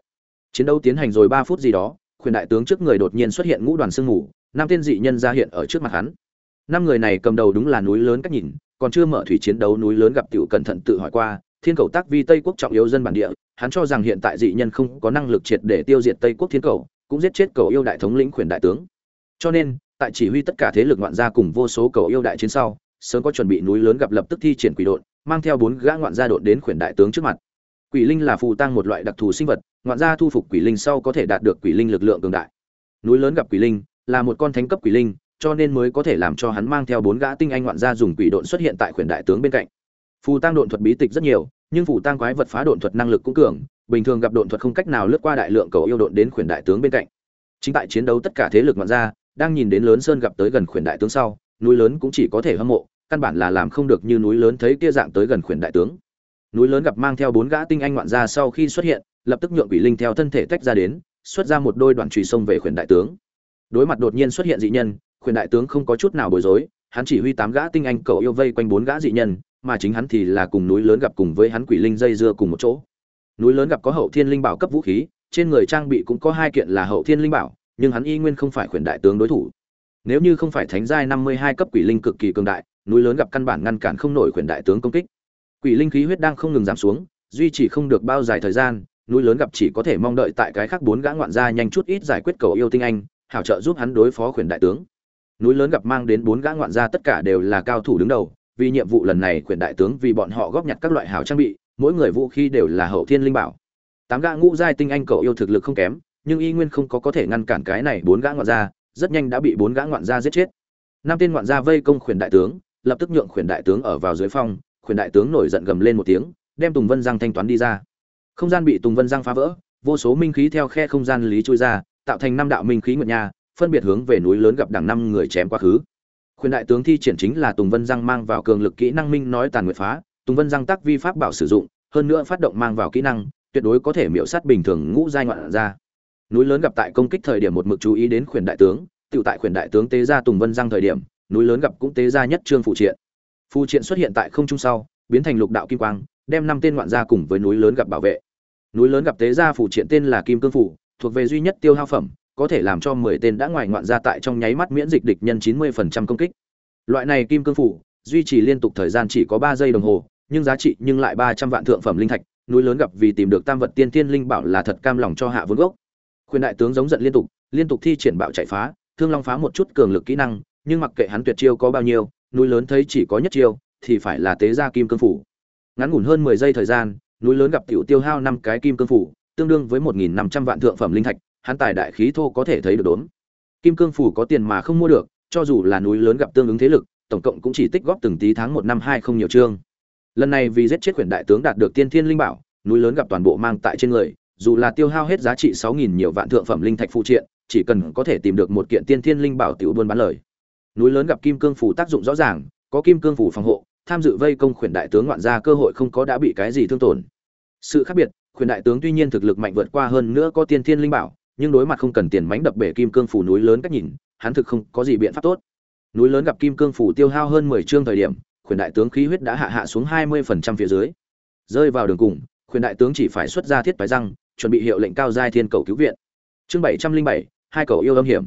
Chiến đấu tiến hành rồi ba phút gì đó, khuyên đại tướng trước người đột nhiên xuất hiện ngũ đoàn sương mù, năm tên dị nhân ra hiện ở trước mặt hắn. Năm người này cầm đầu đúng là núi lớn cách nhìn còn chưa mở thủy chiến đấu núi lớn gặp tiểu cẩn thận tự hỏi qua thiên cầu tác vi tây quốc trọng yếu dân bản địa hắn cho rằng hiện tại dị nhân không có năng lực triệt để tiêu diệt tây quốc thiên cầu cũng giết chết cầu yêu đại thống lĩnh quyền đại tướng. Cho nên tại chỉ huy tất cả thế lực ngoạn gia cùng vô số cầu yêu đại chiến sau sớm có chuẩn bị núi lớn gặp lập tức thi triển quỷ độn, mang theo bốn gã ngoạn gia độn đến quyền đại tướng trước mặt. Quỷ linh là phù tăng một loại đặc thù sinh vật ngoạn gia thu phục quỷ linh sau có thể đạt được quỷ linh lực lượng cường đại. Núi lớn gặp quỷ linh là một con thánh cấp quỷ linh cho nên mới có thể làm cho hắn mang theo bốn gã tinh anh ngoạn gia dùng quỷ độn xuất hiện tại khuyển đại tướng bên cạnh. Phù tăng độn thuật bí tịch rất nhiều, nhưng phù tăng quái vật phá độn thuật năng lực cũng cường, bình thường gặp độn thuật không cách nào lướt qua đại lượng cầu yêu độn đến khuyển đại tướng bên cạnh. Chính tại chiến đấu tất cả thế lực ngoạn gia, đang nhìn đến lớn sơn gặp tới gần khuyển đại tướng sau, núi lớn cũng chỉ có thể hâm mộ, căn bản là làm không được như núi lớn thấy kia dạng tới gần khuyển đại tướng. Núi lớn gặp mang theo bốn gã tinh anh ngoạn gia sau khi xuất hiện, lập tức nhượng quỷ linh theo thân thể tách ra đến, xuất ra một đôi đoạn trùy sông về khuyển đại tướng. Đối mặt đột nhiên xuất hiện dị nhân khuyển đại tướng không có chút nào bối rối, hắn chỉ huy tám gã tinh anh cậu yêu vây quanh bốn gã dị nhân, mà chính hắn thì là cùng núi lớn gặp cùng với hắn quỷ linh dây dưa cùng một chỗ. Núi lớn gặp có hậu thiên linh bảo cấp vũ khí, trên người trang bị cũng có hai kiện là hậu thiên linh bảo, nhưng hắn y nguyên không phải khuyển đại tướng đối thủ. Nếu như không phải thánh giai năm mươi hai cấp quỷ linh cực kỳ cường đại, núi lớn gặp căn bản ngăn cản không nổi khuyển đại tướng công kích. Quỷ linh khí huyết đang không ngừng giảm xuống, duy trì không được bao dài thời gian, núi lớn gặp chỉ có thể mong đợi tại cái khác bốn gã ngoạn gia nhanh chút ít giải quyết cầu yêu tinh anh, hảo trợ giúp hắn đối phó khuyển đại tướng núi lớn gặp mang đến bốn gã ngoạn gia tất cả đều là cao thủ đứng đầu, vì nhiệm vụ lần này quyền đại tướng vì bọn họ góp nhặt các loại hảo trang bị, mỗi người vũ khí đều là hậu thiên linh bảo. Tám gã ngũ giai tinh anh cậu yêu thực lực không kém, nhưng y nguyên không có có thể ngăn cản cái này bốn gã ngoạn gia, rất nhanh đã bị bốn gã ngoạn gia giết chết. Năm tên ngoạn gia vây công khuyển đại tướng, lập tức nhượng khuyển đại tướng ở vào dưới phong khuyển đại tướng nổi giận gầm lên một tiếng, đem tùng vân giang thanh toán đi ra. Không gian bị tùng vân giang phá vỡ, vô số minh khí theo khe không gian lý trôi ra, tạo thành năm đạo minh khí nguyệt nha phân biệt hướng về núi lớn gặp đẳng năm người chém quá khứ. Khuyên đại tướng thi triển chính là tùng vân giang mang vào cường lực kỹ năng minh nói tàn nguyệt phá, tùng vân giang tác vi pháp bảo sử dụng, hơn nữa phát động mang vào kỹ năng, tuyệt đối có thể miễu sát bình thường ngũ giai ngoạn ra. Núi lớn gặp tại công kích thời điểm một mực chú ý đến khuyển đại tướng tự tại khuyển đại tướng tế ra tùng vân giang thời điểm, núi lớn gặp cũng tế ra nhất trương phụ triện. Phụ triện xuất hiện tại không trung sau, biến thành lục đạo kim quang, đem năm tên ngoạn gia cùng với núi lớn gặp bảo vệ. Núi lớn gặp tế ra phụ triện tên là kim cương phủ thuộc về duy nhất tiêu hao phẩm có thể làm cho mười tên đã ngoài ngoạn ra tại trong nháy mắt miễn dịch địch nhân chín mươi phần trăm công kích. Loại này kim cương phủ, duy trì liên tục thời gian chỉ có ba giây đồng hồ, nhưng giá trị nhưng lại ba trăm vạn thượng phẩm linh thạch, núi lớn gặp vì tìm được tam vật tiên tiên linh bảo là thật cam lòng cho hạ vốn gốc. Khuyên đại tướng giống giận liên tục liên tục thi triển bạo chạy phá, thương long phá một chút cường lực kỹ năng, nhưng mặc kệ hắn tuyệt chiêu có bao nhiêu, núi lớn thấy chỉ có nhất chiêu, thì phải là tế ra kim cương phủ. Ngắn ngủn hơn mười giây thời gian, núi lớn gặp tiểu tiêu hao năm cái kim cương phủ, tương đương với một nghìn năm trăm vạn thượng phẩm linh thạch hắn tài đại khí thô có thể thấy được đốn kim cương phủ có tiền mà không mua được, cho dù là núi lớn gặp tương ứng thế lực, tổng cộng cũng chỉ tích góp từng tí tháng một năm hai không nhiều chương. Lần này vì giết chết Quyền đại tướng đạt được tiên thiên linh bảo, núi lớn gặp toàn bộ mang tại trên người, dù là tiêu hao hết giá trị sáu nghìn nhiều vạn thượng phẩm linh thạch phụ triện, chỉ cần có thể tìm được một kiện tiên thiên linh bảo tiểu buôn bán lời. Núi lớn gặp kim cương phủ tác dụng rõ ràng, có kim cương phủ phòng hộ, tham dự vây công khuyển đại tướng ngoạn ra cơ hội không có đã bị cái gì thương tổn. Sự khác biệt, khuyển đại tướng tuy nhiên thực lực mạnh vượt qua hơn nữa có tiên thiên linh bảo nhưng đối mặt không cần tiền mánh đập bể kim cương phủ núi lớn cách nhìn, hắn thực không có gì biện pháp tốt. Núi lớn gặp kim cương phủ tiêu hao hơn mười chương thời điểm, khuyển đại tướng khí huyết đã hạ hạ xuống hai mươi phần trăm phía dưới. Rơi vào đường cùng, khuyển đại tướng chỉ phải xuất ra thiết bài răng, chuẩn bị hiệu lệnh cao giai thiên cầu cứu viện. Chương bảy trăm linh bảy, hai cầu yêu âm hiểm.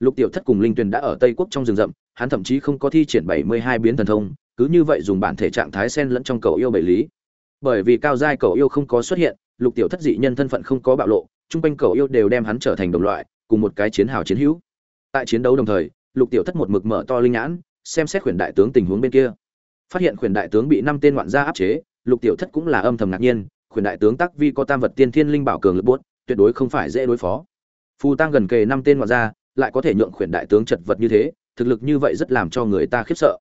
Lục tiểu thất cùng linh tuyền đã ở tây quốc trong rừng rậm, hắn thậm chí không có thi triển bảy mươi hai biến thần thông, cứ như vậy dùng bản thể trạng thái sen lẫn trong cầu yêu bảy lý. Bởi vì cao giai cầu yêu không có xuất hiện, lục tiểu thất dị nhân thân phận không có bạo lộ chung quanh cầu yêu đều đem hắn trở thành đồng loại, cùng một cái chiến hào chiến hữu. Tại chiến đấu đồng thời, lục tiểu thất một mực mở to linh nhãn, xem xét khuyển đại tướng tình huống bên kia. Phát hiện khuyển đại tướng bị năm tên ngoạn gia áp chế, lục tiểu thất cũng là âm thầm ngạc nhiên, khuyển đại tướng tắc vi có tam vật tiên thiên linh bảo cường lực bốt tuyệt đối không phải dễ đối phó. Phù tăng gần kề năm tên ngoạn gia, lại có thể nhượng khuyển đại tướng chật vật như thế, thực lực như vậy rất làm cho người ta khiếp sợ.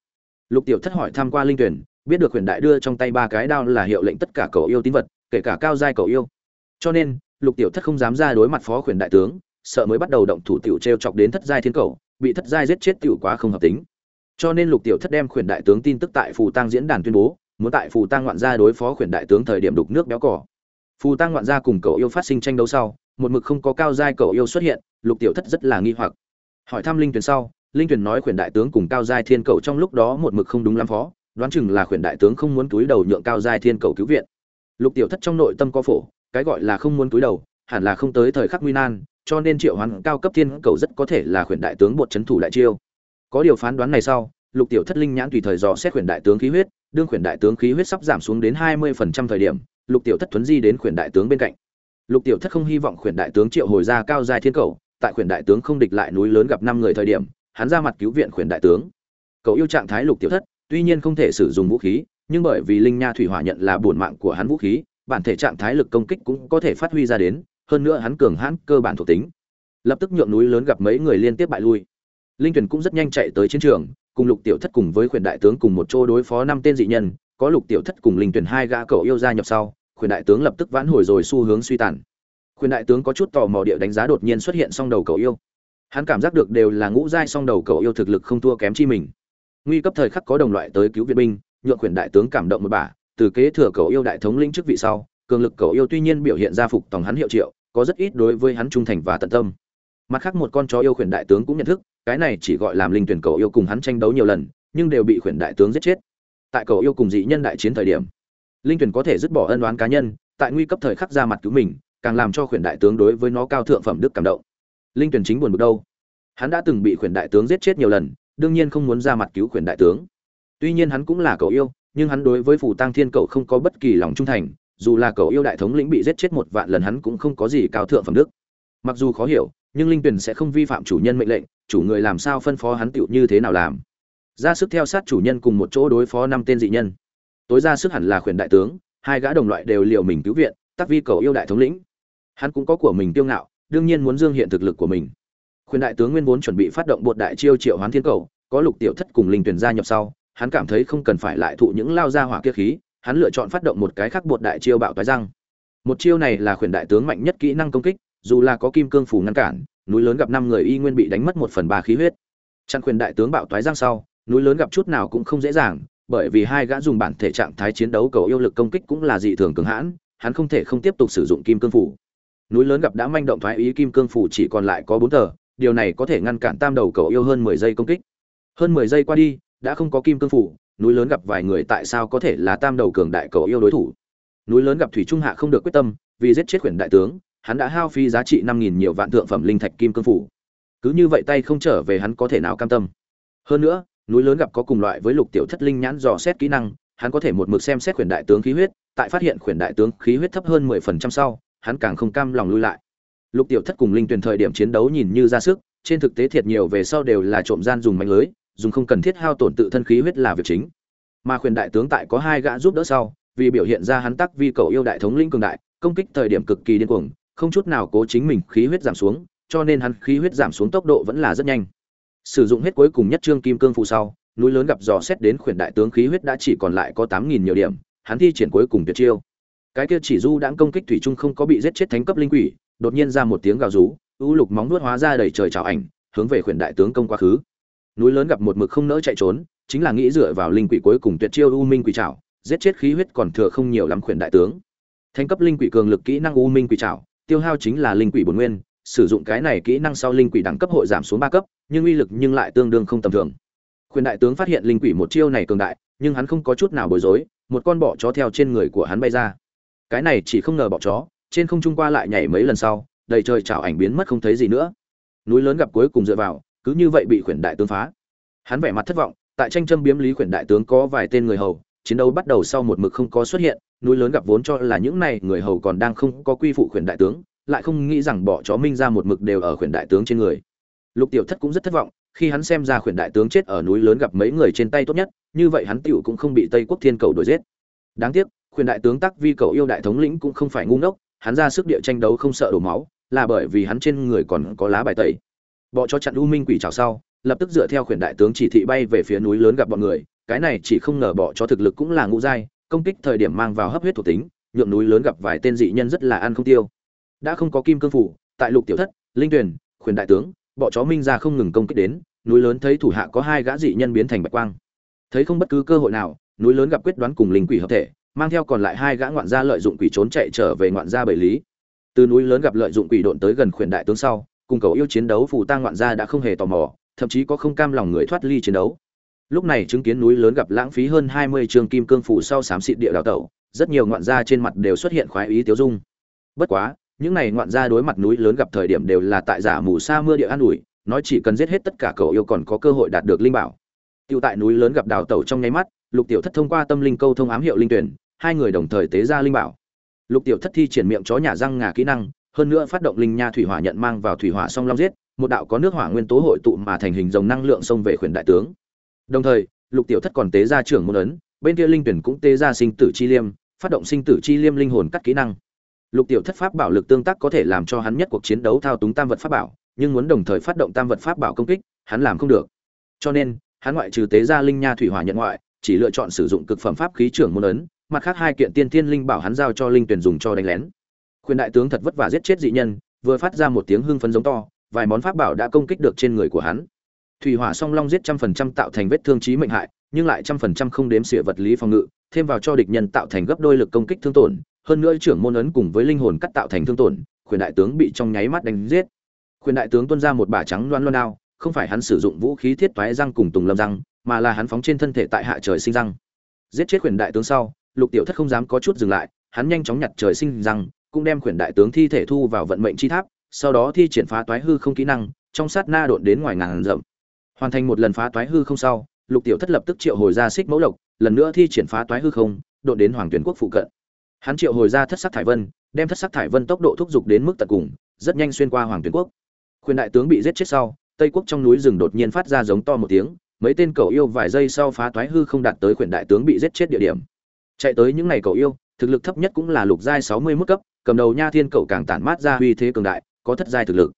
Lục tiểu thất hỏi tham q u a linh tuyển, biết được khuyển đại đưa trong tay ba cái đao là hiệu lệnh tất cả cầu yêu tín vật, kể cả cao giai cầu yêu. Cho nên lục tiểu thất không dám ra đối mặt phó khuyển đại tướng, sợ mới bắt đầu động thủ tiểu t r e o chọc đến thất giai thiên cầu, bị thất giai giết chết tiểu quá không hợp tính. Cho nên lục tiểu thất đem khuyển đại tướng tin tức tại phù tăng diễn đàn tuyên bố, muốn tại phù tăng ngoạn gia đối phó khuyển đại tướng thời điểm đục nước béo cỏ phù tăng ngoạn gia cùng cầu yêu phát sinh tranh đấu sau, một mực không có cao giai cầu yêu xuất hiện, lục tiểu thất rất là nghi hoặc. Hỏi thăm linh tuyển sau, linh tuyển nói khuyển đại tướng cùng cao giai thiên cầu trong lúc đó một mực không đúng lắm phó, đoán chừng là khuyển đại tướng không muốn túi đầu nhượng cao giai thiên cầu cứu viện. Lục tiểu thất trong nội tâm có phổ cái gọi là không muốn túi đầu, hẳn là không tới thời khắc nguy nan, cho nên triệu hoán cao cấp thiên cầu rất có thể là khuyển đại tướng bột chấn thủ đại chiêu. Có điều phán đoán này sau, lục tiểu thất linh nhãn tùy thời dò xét khuyển đại tướng khí huyết, đương khuyển đại tướng khí huyết sắp giảm xuống đến hai mươi phần trăm thời điểm, lục tiểu thất thuấn di đến khuyển đại tướng bên cạnh. Lục tiểu thất không hy vọng khuyển đại tướng triệu hồi ra cao dài thiên cầu, tại khuyển đại tướng không địch lại núi lớn gặp năm người thời điểm, hắn ra mặt cứu viện khuyển đại tướng. Cậu yêu trạng thái lục tiểu thất, tuy nhiên không thể sử dụng vũ khí, nhưng bởi vì linh nha thủy hỏa nhận là bổn mạng của hắn vũ khí bản thể trạng thái lực công kích cũng có thể phát huy ra đến, hơn nữa hắn cường hãn cơ bản thuộc tính. Lập tức nhượng núi lớn gặp mấy người liên tiếp bại lui. Linh tuyển cũng rất nhanh chạy tới chiến trường, cùng lục tiểu thất cùng với quyền đại tướng cùng một chỗ đối phó năm tên dị nhân, có lục tiểu thất cùng linh tuyển hai gã cậu yêu gia nhập sau quyền đại tướng lập tức vãn hồi rồi xu hướng suy tàn. Quyền đại tướng có chút tò mò địa đánh giá đột nhiên xuất hiện song đầu cậu yêu. Hắn cảm giác được đều là ngũ giai song đầu cậu yêu thực lực không thua kém chi mình. Nguy cấp thời khắc có đồng loại tới cứu viện binh, nhượng quyền đại tướng cảm động một bà từ kế thừa cầu yêu đại thống lĩnh chức vị sau, cường lực cầu yêu tuy nhiên biểu hiện ra phục tòng hắn hiệu triệu, có rất ít đối với hắn trung thành và tận tâm. Mặt khác một con chó yêu khuyển đại tướng cũng nhận thức, cái này chỉ gọi làm linh tuyển cầu yêu cùng hắn tranh đấu nhiều lần, nhưng đều bị khuyển đại tướng giết chết. Tại cầu yêu cùng dị nhân đại chiến thời điểm, linh tuyển có thể dứt bỏ ân đoán cá nhân, tại nguy cấp thời khắc ra mặt cứu mình, càng làm cho khuyển đại tướng đối với nó cao thượng phẩm đức cảm động. Linh tuyển chính buồn bực đâu? Hắn đã từng bị khuyển đại tướng giết chết nhiều lần, đương nhiên không muốn ra mặt cứu khuyển đại tướng. Tuy nhiên hắn cũng là cầu yêu nhưng hắn đối với phù tăng thiên cậu không có bất kỳ lòng trung thành, dù là cậu yêu đại thống lĩnh bị giết chết một vạn lần hắn cũng không có gì cao thượng phẩm đức. Mặc dù khó hiểu, nhưng linh tuyển sẽ không vi phạm chủ nhân mệnh lệnh, chủ người làm sao phân phó hắn tựu như thế nào làm. Ra sức theo sát chủ nhân cùng một chỗ đối phó năm tên dị nhân. Tối ra sức hẳn là khuyển đại tướng, hai gã đồng loại đều liều mình cứu viện, tắc vi cầu yêu đại thống lĩnh. Hắn cũng có của mình tiêu ngạo, đương nhiên muốn dương hiện thực lực của mình. Khuyển đại tướng nguyên vốn chuẩn bị phát động bột đại chiêu triệu hoán thiên cầu có lục tiểu thất cùng linh tuyển gia nhập sau hắn cảm thấy không cần phải lại thụ những lao ra hỏa kia khí, hắn lựa chọn phát động một cái khác bột đại chiêu bạo toái răng. Một chiêu này là khuyển đại tướng mạnh nhất kỹ năng công kích, dù là có kim cương phủ ngăn cản, núi lớn gặp năm người y nguyên bị đánh mất một phần ba khí huyết. Chặn khuyển đại tướng bạo toái răng sau, núi lớn gặp chút nào cũng không dễ dàng, bởi vì hai gã dùng bản thể trạng thái chiến đấu cầu yêu lực công kích cũng là dị thường cường hãn, hắn không thể không tiếp tục sử dụng kim cương phủ. Núi lớn gặp đã manh động thoái ý kim cương phủ chỉ còn lại có bốn tờ, điều này có thể ngăn cản tam đầu cầu yêu hơn mười giây công kích. Hơn mười giây qua đi đã không có kim cương phủ, núi lớn gặp vài người tại sao có thể là tam đầu cường đại cầu yêu đối thủ? Núi lớn gặp thủy trung hạ không được quyết tâm, vì giết chết quyển đại tướng, hắn đã hao phí giá trị năm nghìn nhiều vạn thượng phẩm linh thạch kim cương phủ. Cứ như vậy tay không trở về hắn có thể nào cam tâm. Hơn nữa, núi lớn gặp có cùng loại với lục tiểu thất linh nhãn dò xét kỹ năng, hắn có thể một mực xem xét quyển đại tướng khí huyết, tại phát hiện quyển đại tướng khí huyết thấp hơn mười phần trăm sau, hắn càng không cam lòng lui lại. Lục tiểu thất cùng linh tuyển thời điểm chiến đấu nhìn như ra sức, trên thực tế thiệt nhiều về sau đều là trộm gian dùng mạnh lưới dùng không cần thiết hao tổn tự thân khí huyết là việc chính. Mà khuyển đại tướng tại có hai gã giúp đỡ sau, vì biểu hiện ra hắn tắc vi cầu yêu đại thống linh cường đại, công kích thời điểm cực kỳ điên cuồng, không chút nào cố chính mình khí huyết giảm xuống, cho nên hắn khí huyết giảm xuống tốc độ vẫn là rất nhanh. Sử dụng hết cuối cùng nhất trương kim cương phụ sau, núi lớn gặp dò xét đến khuyển đại tướng khí huyết đã chỉ còn lại có tám nghìn nhiều điểm, hắn thi triển cuối cùng tuyệt chiêu. Cái kia chỉ du đãng công kích thủy trung không có bị giết chết thánh cấp linh quỷ, đột nhiên ra một tiếng gào rú u lục móng nuốt hóa ra đầy trời trào ảnh, hướng về khuyển đại tướng công quá khứ núi lớn gặp một mực không nỡ chạy trốn, chính là nghĩ dựa vào linh quỷ cuối cùng tuyệt chiêu u minh quỷ trảo, giết chết khí huyết còn thừa không nhiều lắm khuyển đại tướng. Thành cấp linh quỷ cường lực kỹ năng u minh quỷ trảo, tiêu hao chính là linh quỷ bổn nguyên, sử dụng cái này kỹ năng sau linh quỷ đẳng cấp hội giảm xuống ba cấp, nhưng uy lực nhưng lại tương đương không tầm thường. Khuyển đại tướng phát hiện linh quỷ một chiêu này cường đại, nhưng hắn không có chút nào bối rối, một con bọ chó theo trên người của hắn bay ra. Cái này chỉ không ngờ bọ chó, trên không trung qua lại nhảy mấy lần sau, đầy trời chảo ảnh biến mất không thấy gì nữa. Núi lớn gặp cuối cùng dựa vào cứ như vậy bị khuyển đại tướng phá. Hắn vẻ mặt thất vọng, tại tranh châm biếm lý khuyển đại tướng có vài tên người hầu, chiến đấu bắt đầu sau một mực không có xuất hiện, núi lớn gặp vốn cho là những này người hầu còn đang không có quy phụ khuyển đại tướng, lại không nghĩ rằng bỏ chó minh ra một mực đều ở khuyển đại tướng trên người. Lục tiểu thất cũng rất thất vọng, khi hắn xem ra khuyển đại tướng chết ở núi lớn gặp mấy người trên tay tốt nhất, như vậy hắn tiểu cũng không bị tây quốc thiên cầu đuổi giết. Đáng tiếc, khuyển đại tướng tắc vi cầu yêu đại thống lĩnh cũng không phải ngu ngốc, hắn ra sức địa tranh đấu không sợ đổ máu, là bởi vì hắn trên người còn có lá bài tẩy bỏ cho chặn u minh quỷ trào sau, lập tức dựa theo khuyển đại tướng chỉ thị bay về phía núi lớn gặp bọn người, cái này chỉ không ngờ bỏ cho thực lực cũng là ngũ giai, công kích thời điểm mang vào hấp huyết thuộc tính, nhượng núi lớn gặp vài tên dị nhân rất là ăn không tiêu. Đã không có kim cương phủ, tại lục tiểu thất, linh tuyển, khuyển đại tướng, bọ chó minh ra không ngừng công kích đến, núi lớn thấy thủ hạ có hai gã dị nhân biến thành bạch quang. Thấy không bất cứ cơ hội nào, núi lớn gặp quyết đoán cùng linh quỷ hợp thể, mang theo còn lại hai gã ngoạn gia lợi dụng quỷ trốn chạy trở về ngoạn gia bảy lý. Từ núi lớn gặp lợi dụng quỷ độn tới gần khuyển đại tướng sau cùng cầu yêu chiến đấu phù tang ngoạn gia đã không hề tò mò, thậm chí có không cam lòng người thoát ly chiến đấu. Lúc này chứng kiến núi lớn gặp lãng phí hơn hai mươi trường kim cương phủ sau xám xịt địa đào tẩu, rất nhiều ngoạn gia trên mặt đều xuất hiện khoái ý tiêu dung. Bất quá, những này ngoạn gia đối mặt núi lớn gặp thời điểm đều là tại giả mù sa mưa địa an ủi, nói chỉ cần giết hết tất cả cầu yêu còn có cơ hội đạt được linh bảo. Tiêu tại núi lớn gặp đào tẩu trong nháy mắt, lục tiểu thất thông qua tâm linh câu thông ám hiệu linh tuyển, hai người đồng thời tế ra linh bảo. Lục tiểu thất thi triển miệng chó nhà răng ngà kỹ năng hơn nữa phát động linh nha thủy hỏa nhận mang vào thủy hỏa song long giết, một đạo có nước hỏa nguyên tố hội tụ mà thành hình dòng năng lượng xông về khuyển đại tướng. Đồng thời, lục tiểu thất còn tế ra trưởng môn ấn, bên kia linh tuyển cũng tế ra sinh tử chi liêm, phát động sinh tử chi liêm linh hồn cắt kỹ năng. Lục tiểu thất pháp bảo lực tương tác có thể làm cho hắn nhất cuộc chiến đấu thao túng tam vật pháp bảo, nhưng muốn đồng thời phát động tam vật pháp bảo công kích, hắn làm không được. Cho nên, hắn ngoại trừ tế ra linh nha thủy hỏa nhận ngoại, chỉ lựa chọn sử dụng cực phẩm pháp khí trưởng môn ấn, mặt khác hai kiện tiên tiên linh bảo hắn giao cho linh tuyển dùng cho đánh lén khuyên đại tướng thật vất vả giết chết dị nhân, vừa phát ra một tiếng hưng phấn giống to, vài món pháp bảo đã công kích được trên người của hắn. Thủy hỏa song long giết trăm phần trăm tạo thành vết thương chí mệnh hại, nhưng lại trăm phần trăm không đếm xỉa vật lý phòng ngự, thêm vào cho địch nhân tạo thành gấp đôi lực công kích thương tổn, hơn nữa trưởng môn ấn cùng với linh hồn cắt tạo thành thương tổn khuyển đại tướng bị trong nháy mắt đánh giết. Khuyển đại tướng tuôn ra một bả trắng loan loan đao, không phải hắn sử dụng vũ khí thiết toái răng cùng tùng lâm răng, mà là hắn phóng trên thân thể tại hạ trời sinh răng. Giết chết khuyển đại tướng sau, lục tiểu thất không dám có chút dừng lại, hắn nhanh chóng nhặt trời sinh răng cũng đem khuyển đại tướng thi thể thu vào vận mệnh chi tháp, sau đó thi triển phá toái hư không kỹ năng, trong sát na độn đến ngoài ngàn rậm hoàn thành một lần phá toái hư không sau, lục tiểu thất lập tức triệu hồi ra xích mẫu lộc, lần nữa thi triển phá toái hư không, độn đến hoàng tuyển quốc phụ cận. Hắn triệu hồi ra thất sắc thải vân, đem thất sắc thải vân tốc độ thúc giục đến mức tận cùng, rất nhanh xuyên qua hoàng tuyển quốc. Khuyên đại tướng bị giết chết sau, tây quốc trong núi rừng đột nhiên phát ra giống to một tiếng, mấy tên cầu yêu vài giây sau phá toái hư không đạt tới khuyển đại tướng bị giết chết địa điểm. Chạy tới những ngày cầu yêu thực lực thấp nhất cũng là lục giai sáu mươi mức cấp, cầm đầu nha thiên cẩu càng tản mát ra uy thế cường đại, có thất giai thực lực.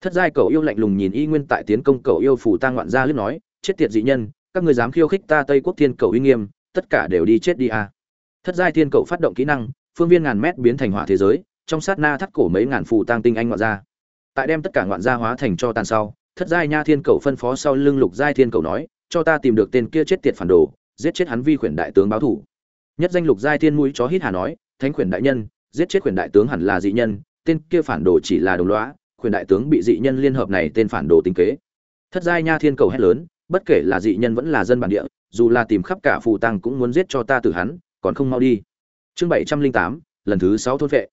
Thất giai cẩu yêu lạnh lùng nhìn y nguyên tại tiến công cẩu yêu phủ tang ngoạn gia liếc nói, chết tiệt dị nhân, các ngươi dám khiêu khích ta tây quốc thiên cẩu uy nghiêm, tất cả đều đi chết đi a thất giai thiên cẩu phát động kỹ năng, phương viên ngàn mét biến thành hỏa thế giới, trong sát na thắt cổ mấy ngàn phù tang tinh anh ngoạn gia. Tại đem tất cả ngoạn gia hóa thành cho tàn sau, thất giai nha thiên cẩu phân phó sau lưng lục giai thiên cẩu nói, cho ta tìm được tên kia chết tiệt phản đồ, giết chết hắn vi khuyển đại tướng báo thủ nhất danh lục giai thiên mũi chó hít hà nói, thánh quyền đại nhân, giết chết quyền đại tướng hẳn là dị nhân, tên kia phản đồ chỉ là đồng lõa quyền đại tướng bị dị nhân liên hợp này tên phản đồ tính kế. Thất giai nha thiên cầu hét lớn, bất kể là dị nhân vẫn là dân bản địa, dù là tìm khắp cả phù tăng cũng muốn giết cho ta từ hắn, còn không mau đi. Chương bảy trăm linh tám, lần thứ sáu thôn vệ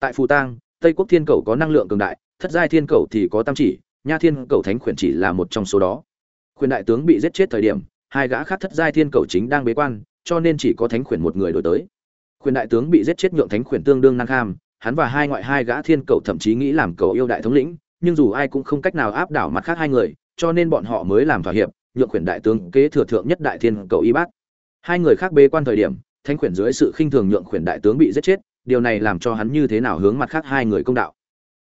tại phù tăng, tây quốc thiên cầu có năng lượng cường đại, thất giai thiên cầu thì có tam chỉ, nha thiên cầu thánh khuyển chỉ là một trong số đó. Khuyển đại tướng bị giết chết thời điểm, hai gã khác thất giai thiên cầu chính đang bế quan cho nên chỉ có thánh khuyển một người đổi tới. Khuyển đại tướng bị giết chết nhượng thánh khuyển tương đương năng kham, hắn và hai ngoại hai gã thiên cầu thậm chí nghĩ làm cầu yêu đại thống lĩnh, nhưng dù ai cũng không cách nào áp đảo mặt khác hai người, cho nên bọn họ mới làm thỏa hiệp, nhượng khuyển đại tướng kế thừa thượng nhất đại thiên cầu y bát. Hai người khác bê quan thời điểm, thánh khuyển dưới sự khinh thường nhượng khuyển đại tướng bị giết chết, điều này làm cho hắn như thế nào hướng mặt khác hai người công đạo.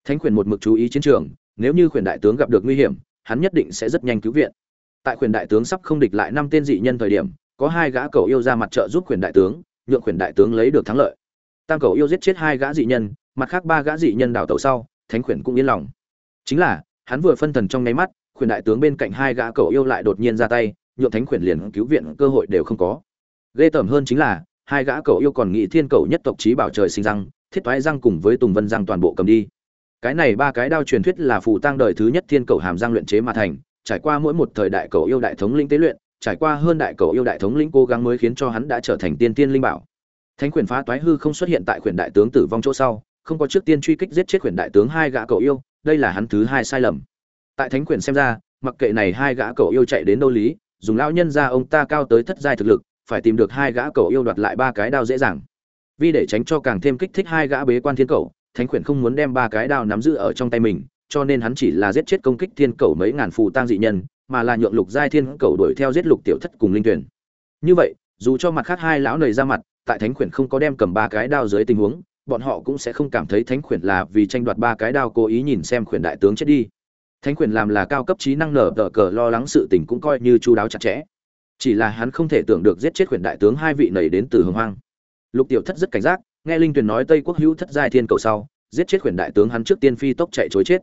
Thánh khuyển một mực chú ý chiến trường, nếu như khuyển đại tướng gặp được nguy hiểm, hắn nhất định sẽ rất nhanh cứu viện. Tại khuyển đại tướng sắp không địch lại năm tên dị nhân thời điểm có hai gã cầu yêu ra mặt trợ giúp quyền đại tướng, nhượng quyền đại tướng lấy được thắng lợi. Tam cầu yêu giết chết hai gã dị nhân, mặt khác ba gã dị nhân đảo tàu sau, thánh quyền cũng yên lòng. Chính là, hắn vừa phân thần trong nháy mắt, quyền đại tướng bên cạnh hai gã cầu yêu lại đột nhiên ra tay, nhượng thánh quyền liền cứu viện cơ hội đều không có. Ghê tởm hơn chính là, hai gã cầu yêu còn nghĩ thiên cầu nhất tộc trí bảo trời sinh răng, thiết toái răng cùng với tùng vân răng toàn bộ cầm đi. Cái này ba cái đao truyền thuyết là phù tăng đời thứ nhất thiên cầu hàm răng luyện chế mà thành, trải qua mỗi một thời đại cầu yêu đại thống linh tế luyện trải qua hơn đại cầu yêu đại thống lĩnh cố gắng mới khiến cho hắn đã trở thành tiên tiên linh bảo. Thánh quyền phá toái hư không xuất hiện tại quyền đại tướng tử vong chỗ sau, không có trước tiên truy kích giết chết quyền đại tướng hai gã cầu yêu, đây là hắn thứ hai sai lầm. Tại thánh quyền xem ra, mặc kệ này hai gã cầu yêu chạy đến đâu lý, dùng lão nhân ra ông ta cao tới thất giai thực lực, phải tìm được hai gã cầu yêu đoạt lại ba cái đao dễ dàng. Vì để tránh cho càng thêm kích thích hai gã bế quan thiên cầu, thánh quyền không muốn đem ba cái đao nắm giữ ở trong tay mình, cho nên hắn chỉ là giết chết công kích thiên cầu mấy ngàn phù tang dị nhân mà là nhượng lục giai thiên cầu đuổi theo giết lục tiểu thất cùng linh tuyển. Như vậy, dù cho mặt khác hai lão nầy ra mặt, tại thánh khuyển không có đem cầm ba cái đao dưới tình huống, bọn họ cũng sẽ không cảm thấy thánh khuyển là vì tranh đoạt ba cái đao cố ý nhìn xem khuyển đại tướng chết đi. Thánh khuyển làm là cao cấp trí năng nở tờ cờ lo lắng sự tình cũng coi như chú đáo chặt chẽ. Chỉ là hắn không thể tưởng được giết chết khuyển đại tướng hai vị nầy đến từ hồng hoang. Lục tiểu thất rất cảnh giác, nghe linh tuyền nói tây quốc hữu thất giai thiên cầu sau, giết chết khuyển đại tướng hắn trước tiên phi tốc chạy chối chết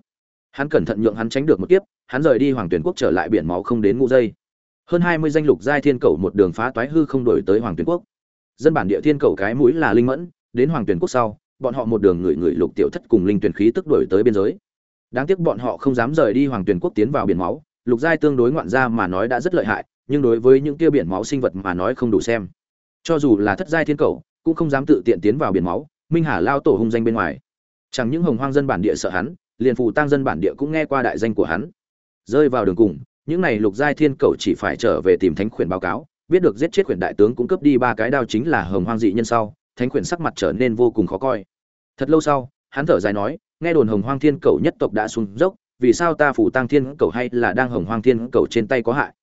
hắn cẩn thận nhượng hắn tránh được một kiếp, hắn rời đi hoàng tuyển quốc trở lại biển máu không đến ngũ dây hơn hai mươi danh lục giai thiên cầu một đường phá toái hư không đổi tới hoàng tuyển quốc. Dân bản địa thiên cầu cái mũi là linh mẫn, đến hoàng tuyển quốc sau, bọn họ một đường ngửi ngửi lục tiểu thất cùng linh tuyển khí tức đổi tới biên giới. Đáng tiếc bọn họ không dám rời đi hoàng tuyển quốc tiến vào biển máu, lục giai tương đối ngoạn gia mà nói đã rất lợi hại, nhưng đối với những kia biển máu sinh vật mà nói không đủ xem. Cho dù là thất giai thiên cầu, cũng không dám tự tiện tiến vào biển máu, minh hà lao tổ hung danh bên ngoài. Chẳng những hồng hoang dân bản địa sợ hắn liền phù tăng dân bản địa cũng nghe qua đại danh của hắn. Rơi vào đường cùng, những này lục giai thiên cầu chỉ phải trở về tìm thánh khuyển báo cáo, biết được giết chết khuyển đại tướng cũng cướp đi ba cái đao chính là hồng hoang dị nhân sau, thánh khuyển sắc mặt trở nên vô cùng khó coi. Thật lâu sau, hắn thở dài nói, nghe đồn hồng hoang thiên cầu nhất tộc đã xuống dốc, vì sao ta phủ tăng thiên cầu hay là đang hồng hoang thiên cầu trên tay có hại?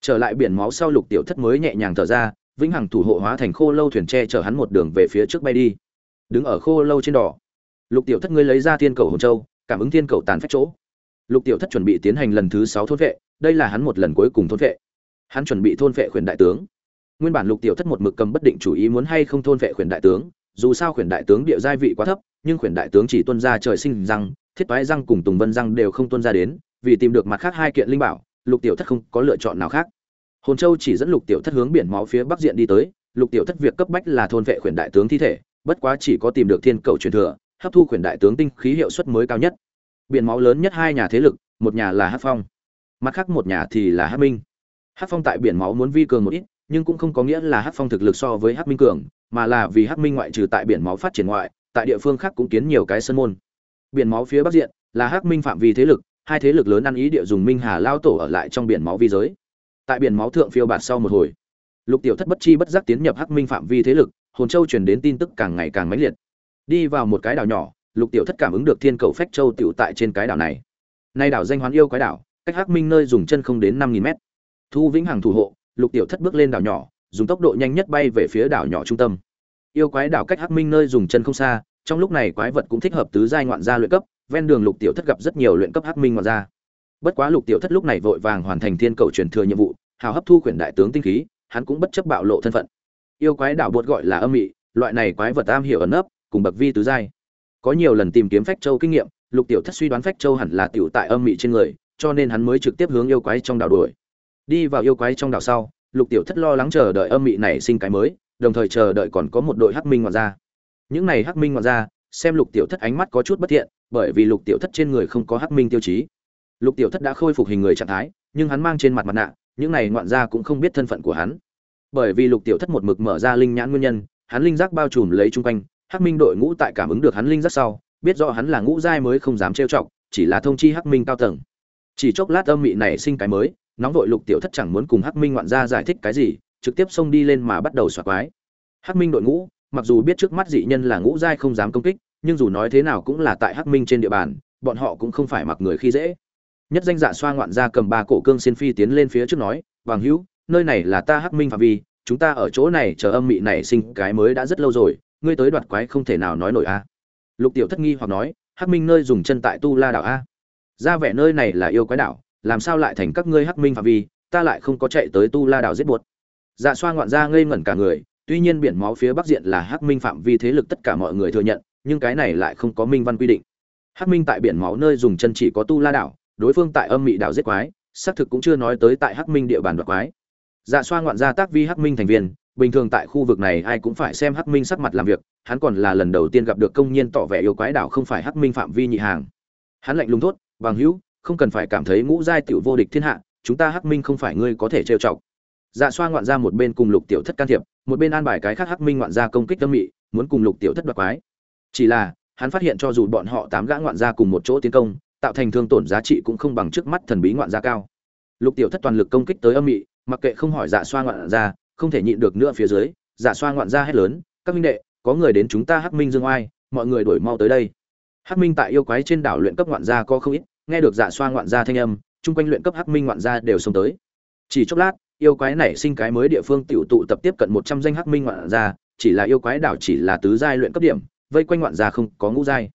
Trở lại biển máu sau lục tiểu thất mới nhẹ nhàng thở ra, vĩnh hằng thủ hộ hóa thành khô lâu thuyền tre chở hắn một đường về phía trước bay đi. Đứng ở khô lâu trên đỏ lục tiểu thất ngươi lấy ra thiên cầu hồng châu cảm ứng thiên cầu tàn phách chỗ. Lục tiểu thất chuẩn bị tiến hành lần thứ sáu thôn vệ, đây là hắn một lần cuối cùng thôn vệ. Hắn chuẩn bị thôn vệ khuyển đại tướng. Nguyên bản lục tiểu thất một mực cầm bất định chủ ý muốn hay không thôn vệ khuyển đại tướng, dù sao khuyển đại tướng địa giai vị quá thấp, nhưng khuyển đại tướng chỉ tuân ra trời sinh răng, thiết toái răng cùng tùng vân răng đều không tuân ra đến, vì tìm được mặt khác hai kiện linh bảo, lục tiểu thất không có lựa chọn nào khác. Hồn châu chỉ dẫn lục tiểu thất hướng biển máu phía bắc diện đi tới, lục tiểu thất việc cấp bách là thôn vệ khuyển đại tướng thi thể, bất quá chỉ có tìm được thiên cầu truyền thừa hấp thu quyền đại tướng tinh khí hiệu suất mới cao nhất. Biển máu lớn nhất hai nhà thế lực, một nhà là hát phong, mặt khác một nhà thì là hát minh. Hát phong tại biển máu muốn vi cường một ít, nhưng cũng không có nghĩa là hát phong thực lực so với hát minh cường, mà là vì hát minh ngoại trừ tại biển máu phát triển ngoại, tại địa phương khác cũng kiến nhiều cái sân môn. Biển máu phía bắc diện là hát minh phạm vi thế lực, hai thế lực lớn ăn ý địa dùng minh hà lao tổ ở lại trong biển máu vi giới. Tại biển máu thượng phiêu bạt sau một hồi, lục tiểu thất bất chi bất giác tiến nhập hắc minh phạm vi thế lực, hồn châu truyền đến tin tức càng ngày càng mãnh liệt đi vào một cái đảo nhỏ, lục tiểu thất cảm ứng được thiên cầu phách châu tiểu tại trên cái đảo này. Nay đảo danh hoán yêu quái đảo, cách hắc minh nơi dùng chân không đến năm nghìn mét. Thu vĩnh hằng thủ hộ, lục tiểu thất bước lên đảo nhỏ, dùng tốc độ nhanh nhất bay về phía đảo nhỏ trung tâm. Yêu quái đảo cách hắc minh nơi dùng chân không xa, trong lúc này quái vật cũng thích hợp tứ giai ngoạn gia luyện cấp, ven đường lục tiểu thất gặp rất nhiều luyện cấp hắc minh ngoạn gia. Bất quá lục tiểu thất lúc này vội vàng hoàn thành thiên cầu truyền thừa nhiệm vụ, hào hấp thu quyển đại tướng tinh khí, hắn cũng bất chấp bạo lộ thân phận. Yêu quái đảo bột gọi là âm mị, loại này quái vật am hiểu ẩn ấp cùng bậc vi tứ giai. Có nhiều lần tìm kiếm phách châu kinh nghiệm, lục tiểu thất suy đoán phách châu hẳn là tiểu tại âm mị trên người, cho nên hắn mới trực tiếp hướng yêu quái trong đảo đuổi. Đi vào yêu quái trong đảo sau, lục tiểu thất lo lắng chờ đợi âm mị này sinh cái mới, đồng thời chờ đợi còn có một đội hắc minh ngoạn ra những này hắc minh ngoạn ra xem lục tiểu thất ánh mắt có chút bất thiện, bởi vì lục tiểu thất trên người không có hắc minh tiêu chí. Lục tiểu thất đã khôi phục hình người trạng thái, nhưng hắn mang trên mặt mặt nạ, những này ngoạn gia cũng không biết thân phận của hắn. Bởi vì lục tiểu thất một mực mở ra linh nhãn nguyên nhân, hắn linh giác bao trùm lấy chung quanh hắc minh đội ngũ tại cảm ứng được hắn linh rất sau, biết rõ hắn là ngũ giai mới không dám trêu chọc, chỉ là thông chi hắc minh cao tầng. Chỉ chốc lát âm mị này sinh cái mới, nóng vội lục tiểu thất chẳng muốn cùng hắc minh ngoạn gia giải thích cái gì, trực tiếp xông đi lên mà bắt đầu xoạc quái. Hắc minh đội ngũ, mặc dù biết trước mắt dị nhân là ngũ giai không dám công kích, nhưng dù nói thế nào cũng là tại hắc minh trên địa bàn, bọn họ cũng không phải mặc người khi dễ. Nhất danh dạ xoa ngoạn gia cầm ba cổ cương xiên phi tiến lên phía trước nói, bằng hữu, nơi này là ta hắc minh phạm vi, chúng ta ở chỗ này chờ âm mị này sinh cái mới đã rất lâu rồi ngươi tới đoạt quái không thể nào nói nổi a. Lục tiểu thất nghi hoặc nói, hắc minh nơi dùng chân tại tu la đảo a. Ra vẻ nơi này là yêu quái đảo làm sao lại thành các ngươi hắc minh phạm vi, ta lại không có chạy tới tu la đảo giết buột dạ xoa ngoạn gia ngây ngẩn cả người, tuy nhiên biển máu phía bắc diện là hắc minh phạm vi thế lực tất cả mọi người thừa nhận, nhưng cái này lại không có minh văn quy định. Hắc minh tại biển máu nơi dùng chân chỉ có tu la đảo đối phương tại âm mị đảo giết quái, xác thực cũng chưa nói tới tại hắc minh địa bàn đoạt quái. Dạ xoa ngoạn gia tác vi hắc minh thành viên bình thường tại khu vực này ai cũng phải xem hắc minh sắc mặt làm việc, hắn còn là lần đầu tiên gặp được công nhân tỏ vẻ yêu quái đảo không phải hắc minh phạm vi nhị hàng. Hắn lạnh lùng thốt, bằng hữu, không cần phải cảm thấy ngũ giai tiểu vô địch thiên hạ, chúng ta hắc minh không phải ngươi có thể trêu chọc. Dạ xoa ngoạn gia một bên cùng lục tiểu thất can thiệp, một bên an bài cái khác hắc minh ngoạn gia công kích tâm mị, muốn cùng lục tiểu thất đoạt quái. Chỉ là, hắn phát hiện cho dù bọn họ tám gã ngoạn gia cùng một chỗ tiến công, tạo thành thương tổn giá trị cũng không bằng trước mắt thần bí ngoạn gia cao. Lục tiểu thất toàn lực công kích tới âm mị, mặc kệ không hỏi dạ xoa ngoạn gia không thể nhịn được nữa phía dưới, giả xoa ngoạn gia hét lớn, các minh đệ, có người đến chúng ta hắc minh dương oai, mọi người đổi mau tới đây. Hắc minh tại yêu quái trên đảo luyện cấp ngoạn gia có không ít, nghe được giả xoa ngoạn gia thanh âm, chung quanh luyện cấp hắc minh ngoạn gia đều xông tới. Chỉ chốc lát, yêu quái nảy sinh cái mới địa phương tiểu tụ tập tiếp cận một trăm danh hắc minh ngoạn gia, chỉ là yêu quái đảo chỉ là tứ giai luyện cấp điểm, vây quanh ngoạn gia không có ngũ giai.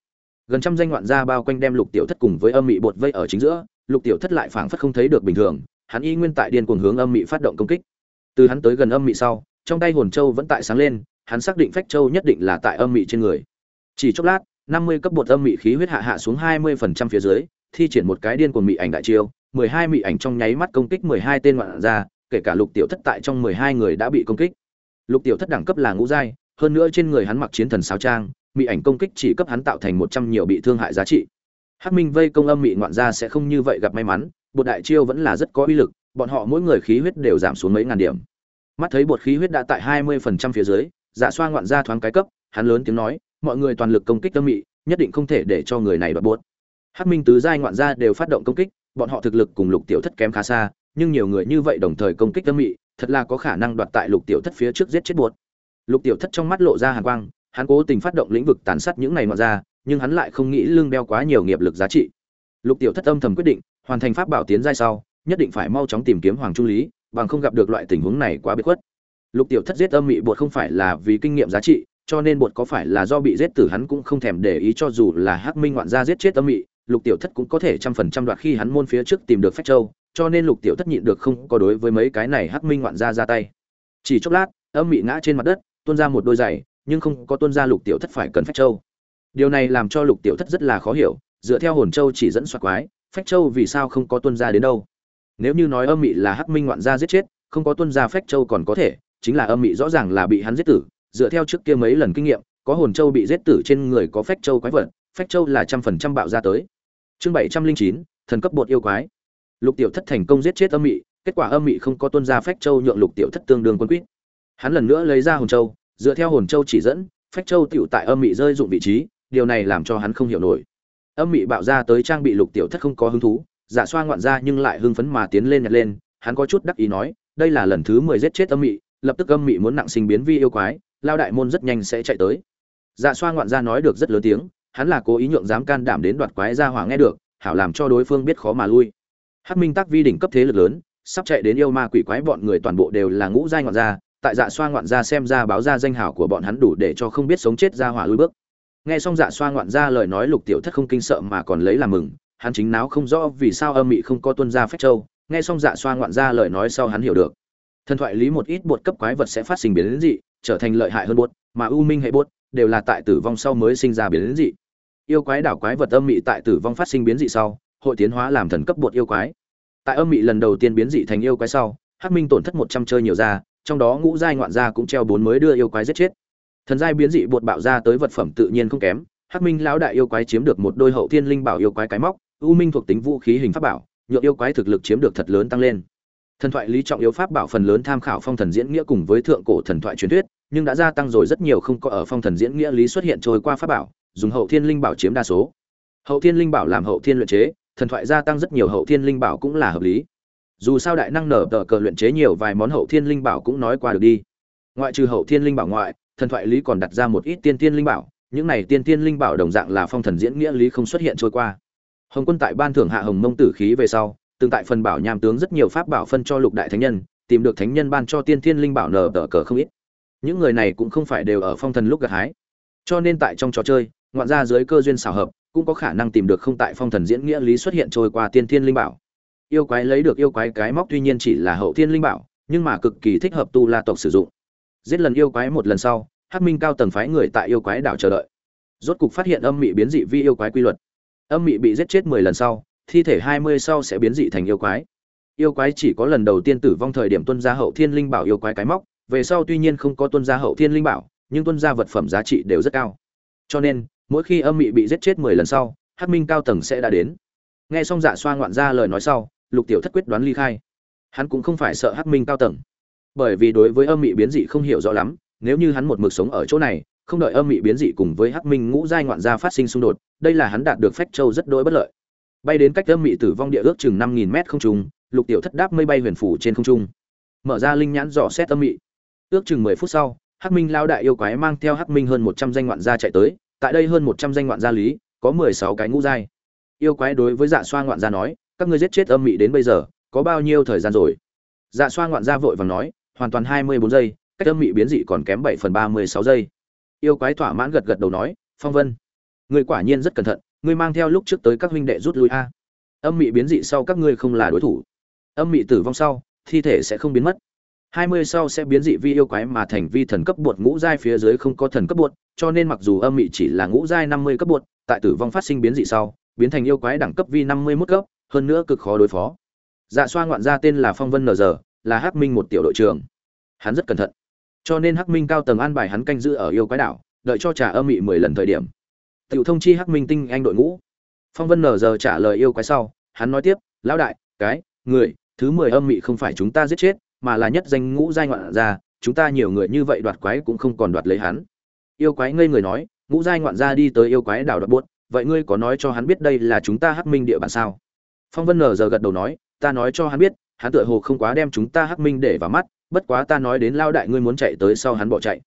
Gần trăm danh ngoạn gia bao quanh đem lục tiểu thất cùng với âm mị bột vây ở chính giữa, lục tiểu thất lại phảng phất không thấy được bình thường, hắn y nguyên tại điên cuồng hướng âm mị phát động công kích từ hắn tới gần âm mị sau, trong tay hồn châu vẫn tại sáng lên, hắn xác định phách châu nhất định là tại âm mị trên người. Chỉ chốc lát, năm mươi cấp bột âm mị khí huyết hạ hạ xuống hai mươi phần trăm phía dưới, thi triển một cái điên cuồng mị ảnh đại chiêu, mười hai mị ảnh trong nháy mắt công kích mười hai tên ngoạn gia kể cả lục tiểu thất tại trong mười hai người đã bị công kích. Lục tiểu thất đẳng cấp là ngũ giai, hơn nữa trên người hắn mặc chiến thần sáo trang, mị ảnh công kích chỉ cấp hắn tạo thành một trăm nhiều bị thương hại giá trị. Hắc minh vây công âm mị ngoạn gia sẽ không như vậy gặp may mắn, bột đại chiêu vẫn là rất có uy lực, bọn họ mỗi người khí huyết đều giảm xuống mấy ngàn điểm mắt thấy bột khí huyết đã tại hai mươi phần trăm phía dưới dạ xoa ngoạn gia thoáng cái cấp, hắn lớn tiếng nói, mọi người toàn lực công kích tâm mị, nhất định không thể để cho người này bật bột. Hát minh tứ giai ngoạn gia đều phát động công kích, bọn họ thực lực cùng lục tiểu thất kém khá xa, nhưng nhiều người như vậy đồng thời công kích tâm mị, thật là có khả năng đoạt tại lục tiểu thất phía trước giết chết buột lục tiểu thất trong mắt lộ ra hàn quang, hắn cố tình phát động lĩnh vực tàn sát những này ngoạn ra, nhưng hắn lại không nghĩ lương đeo quá nhiều nghiệp lực giá trị. Lục tiểu thất âm thầm quyết định, hoàn thành pháp bảo tiến giai sau, nhất định phải mau chóng tìm kiếm hoàng trung lý bằng không gặp được loại tình huống này quá biệt khuất. Lục tiểu thất giết âm mị bột không phải là vì kinh nghiệm giá trị, cho nên bột có phải là do bị giết tử hắn cũng không thèm để ý cho dù là hắc minh ngoạn gia giết chết âm mị, lục tiểu thất cũng có thể trăm phần trăm đoạt khi hắn môn phía trước tìm được phách châu, cho nên lục tiểu thất nhịn được không có đối với mấy cái này hắc minh ngoạn gia ra tay. Chỉ chốc lát, âm mị ngã trên mặt đất, tuôn ra một đôi giày, nhưng không có tuôn ra lục tiểu thất phải cần phách châu. Điều này làm cho lục tiểu thất rất là khó hiểu, dựa theo hồn châu chỉ dẫn soạt quái, phách châu vì sao không có tuân ra đến đâu? Nếu như nói âm mị là hắc minh ngoạn gia giết chết, không có tuân ra phách châu còn có thể, chính là âm mị rõ ràng là bị hắn giết tử. Dựa theo trước kia mấy lần kinh nghiệm, có hồn châu bị giết tử trên người có phách châu quái vật, phách châu là trăm phần trăm bạo ra tới. Chương bảy trăm linh chín, thần cấp bột yêu quái. Lục tiểu thất thành công giết chết âm mị, kết quả âm mị không có tuân ra phách châu nhượng lục tiểu thất tương đương quân quýt. Hắn lần nữa lấy ra hồn châu, dựa theo hồn châu chỉ dẫn, phách châu tựu tại âm mị rơi dụng vị trí, điều này làm cho hắn không hiểu nổi. Âm mị bạo ra tới trang bị lục tiểu thất không có hứng thú giả xoa ngoạn ra nhưng lại hưng phấn mà tiến lên nhặt lên, hắn có chút đắc ý nói, đây là lần thứ mười giết chết âm mị, lập tức âm mị muốn nặng sinh biến vi yêu quái, lao đại môn rất nhanh sẽ chạy tới. Dạ xoa ngoạn ra nói được rất lớn tiếng, hắn là cố ý nhượng dám can đảm đến đoạt quái ra hỏa nghe được, hảo làm cho đối phương biết khó mà lui. Hát minh tác vi đỉnh cấp thế lực lớn, sắp chạy đến yêu ma quỷ quái bọn người toàn bộ đều là ngũ giai ngoạn gia tại dạ xoa ngoạn gia xem ra báo ra danh hảo của bọn hắn đủ để cho không biết sống chết ra hỏa lui bước. Nghe xong dạ xoa ngoạn gia lời nói lục tiểu thất không kinh sợ mà còn lấy làm mừng hắn chính náo không rõ vì sao âm mị không có tuân ra phép châu, nghe xong dạ xoa ngoạn ra lời nói sau hắn hiểu được. Thần thoại lý một ít bột cấp quái vật sẽ phát sinh biến đến dị, trở thành lợi hại hơn bột, mà u minh hệ bột đều là tại tử vong sau mới sinh ra biến đến dị. Yêu quái đảo quái vật âm mị tại tử vong phát sinh biến dị sau, hội tiến hóa làm thần cấp bột yêu quái. Tại âm mị lần đầu tiên biến dị thành yêu quái sau, hắc minh tổn thất một trăm chơi nhiều ra, trong đó ngũ giai ngoạn gia cũng treo bốn mới đưa yêu quái giết chết. Thần giai biến dị bột bạo ra tới vật phẩm tự nhiên không kém, hắc minh lão đại yêu quái chiếm được một đôi hậu thiên linh bảo yêu quái cái móc u minh thuộc tính vũ khí hình pháp bảo nhượng yêu quái thực lực chiếm được thật lớn tăng lên. Thần thoại lý trọng yếu pháp bảo phần lớn tham khảo phong thần diễn nghĩa cùng với thượng cổ thần thoại truyền thuyết, nhưng đã gia tăng rồi rất nhiều không có ở phong thần diễn nghĩa lý xuất hiện trôi qua pháp bảo, dùng hậu thiên linh bảo chiếm đa số. Hậu thiên linh bảo làm hậu thiên luyện chế, thần thoại gia tăng rất nhiều hậu thiên linh bảo cũng là hợp lý. Dù sao đại năng nở tờ cờ luyện chế nhiều vài món hậu thiên linh bảo cũng nói qua được đi. Ngoại trừ hậu thiên linh bảo ngoại, thần thoại lý còn đặt ra một ít tiên tiên linh bảo, những này tiên tiên linh bảo đồng dạng là phong thần diễn nghĩa lý không xuất hiện trôi qua hồng quân tại ban thưởng hạ hồng mông tử khí về sau, từng tại phần bảo nham tướng rất nhiều pháp bảo phân cho lục đại thánh nhân, tìm được thánh nhân ban cho tiên thiên linh bảo nở tờ cờ không ít. Những người này cũng không phải đều ở phong thần lúc gặt hái. Cho nên tại trong trò chơi, ngoạn ra dưới cơ duyên xảo hợp, cũng có khả năng tìm được không tại phong thần diễn nghĩa lý xuất hiện trôi qua tiên thiên linh bảo. Yêu quái lấy được yêu quái cái móc tuy nhiên chỉ là hậu thiên linh bảo, nhưng mà cực kỳ thích hợp tu la tộc sử dụng. Giết lần yêu quái một lần sau, hắc minh cao tầng phái người tại yêu quái đảo chờ đợi. Rốt cục phát hiện âm mị biến dị vi yêu quái quy luật âm mị bị giết chết mười lần sau, thi thể hai mươi sau sẽ biến dị thành yêu quái. Yêu quái chỉ có lần đầu tiên tử vong thời điểm tuân gia hậu thiên linh bảo yêu quái cái móc, về sau tuy nhiên không có tuân gia hậu thiên linh bảo, nhưng tuân gia vật phẩm giá trị đều rất cao. Cho nên, mỗi khi âm mị bị giết chết mười lần sau, hắc minh cao tầng sẽ đã đến. Nghe xong dạ xoa ngoạn ra lời nói sau, lục tiểu thất quyết đoán ly khai. Hắn cũng không phải sợ hắc minh cao tầng. Bởi vì đối với âm mị biến dị không hiểu rõ lắm, nếu như hắn một mực sống ở chỗ này không đợi âm mị biến dị cùng với hắc minh ngũ giai ngoạn gia phát sinh xung đột, đây là hắn đạt được phách châu rất đỗi bất lợi. Bay đến cách âm mị tử vong địa ước chừng năm nghìn mét không trung, lục tiểu thất đáp mây bay huyền phủ trên không trung. Mở ra linh nhãn dò xét âm mị. Ước chừng mười phút sau, hắc minh lao đại yêu quái mang theo hắc minh hơn một trăm danh ngoạn gia chạy tới, tại đây hơn một trăm danh ngoạn gia lý, có mười sáu cái ngũ giai. Yêu quái đối với dạ xoa ngoạn gia nói, các ngươi giết chết âm mị đến bây giờ, có bao nhiêu thời gian rồi? Dạ xoa ngoạn gia vội vàng nói, hoàn toàn hai mươi bốn giây, cách âm mị biến dị còn kém bảy phần ba mươi sáu giây yêu quái thỏa mãn gật gật đầu nói, phong vân người quả nhiên rất cẩn thận, ngươi mang theo lúc trước tới các huynh đệ rút lui a. Âm mị biến dị sau các ngươi không là đối thủ. Âm mị tử vong sau, thi thể sẽ không biến mất. Hai mươi sau sẽ biến dị vi yêu quái mà thành vi thần cấp bột ngũ giai phía dưới không có thần cấp bột, cho nên mặc dù âm mị chỉ là ngũ giai năm mươi cấp bột, tại tử vong phát sinh biến dị sau, biến thành yêu quái đẳng cấp vi năm mươi mức cấp, hơn nữa cực khó đối phó. Dạ xoa ngoạn ra tên là phong vân nờ giờ là hắc minh một tiểu đội trưởng. Hắn rất cẩn thận cho nên hắc minh cao tầng an bài hắn canh giữ ở yêu quái đảo, đợi cho trả âm mị mười lần thời điểm. Tiểu thông chi hắc minh tinh anh đội ngũ. Phong vân nở giờ trả lời yêu quái sau, hắn nói tiếp, lão đại, cái, người, thứ mười âm mị không phải chúng ta giết chết, mà là nhất danh ngũ giai ngoạn gia, chúng ta nhiều người như vậy đoạt quái cũng không còn đoạt lấy hắn. Yêu quái ngây người nói, ngũ giai ngoạn gia đi tới yêu quái đảo đoạt buốt, vậy ngươi có nói cho hắn biết đây là chúng ta hắc minh địa bàn sao? Phong vân nở giờ gật đầu nói, ta nói cho hắn biết, hắn tựa hồ không quá đem chúng ta hắc minh để vào mắt bất quá ta nói đến lao đại ngươi muốn chạy tới sau hắn bỏ chạy.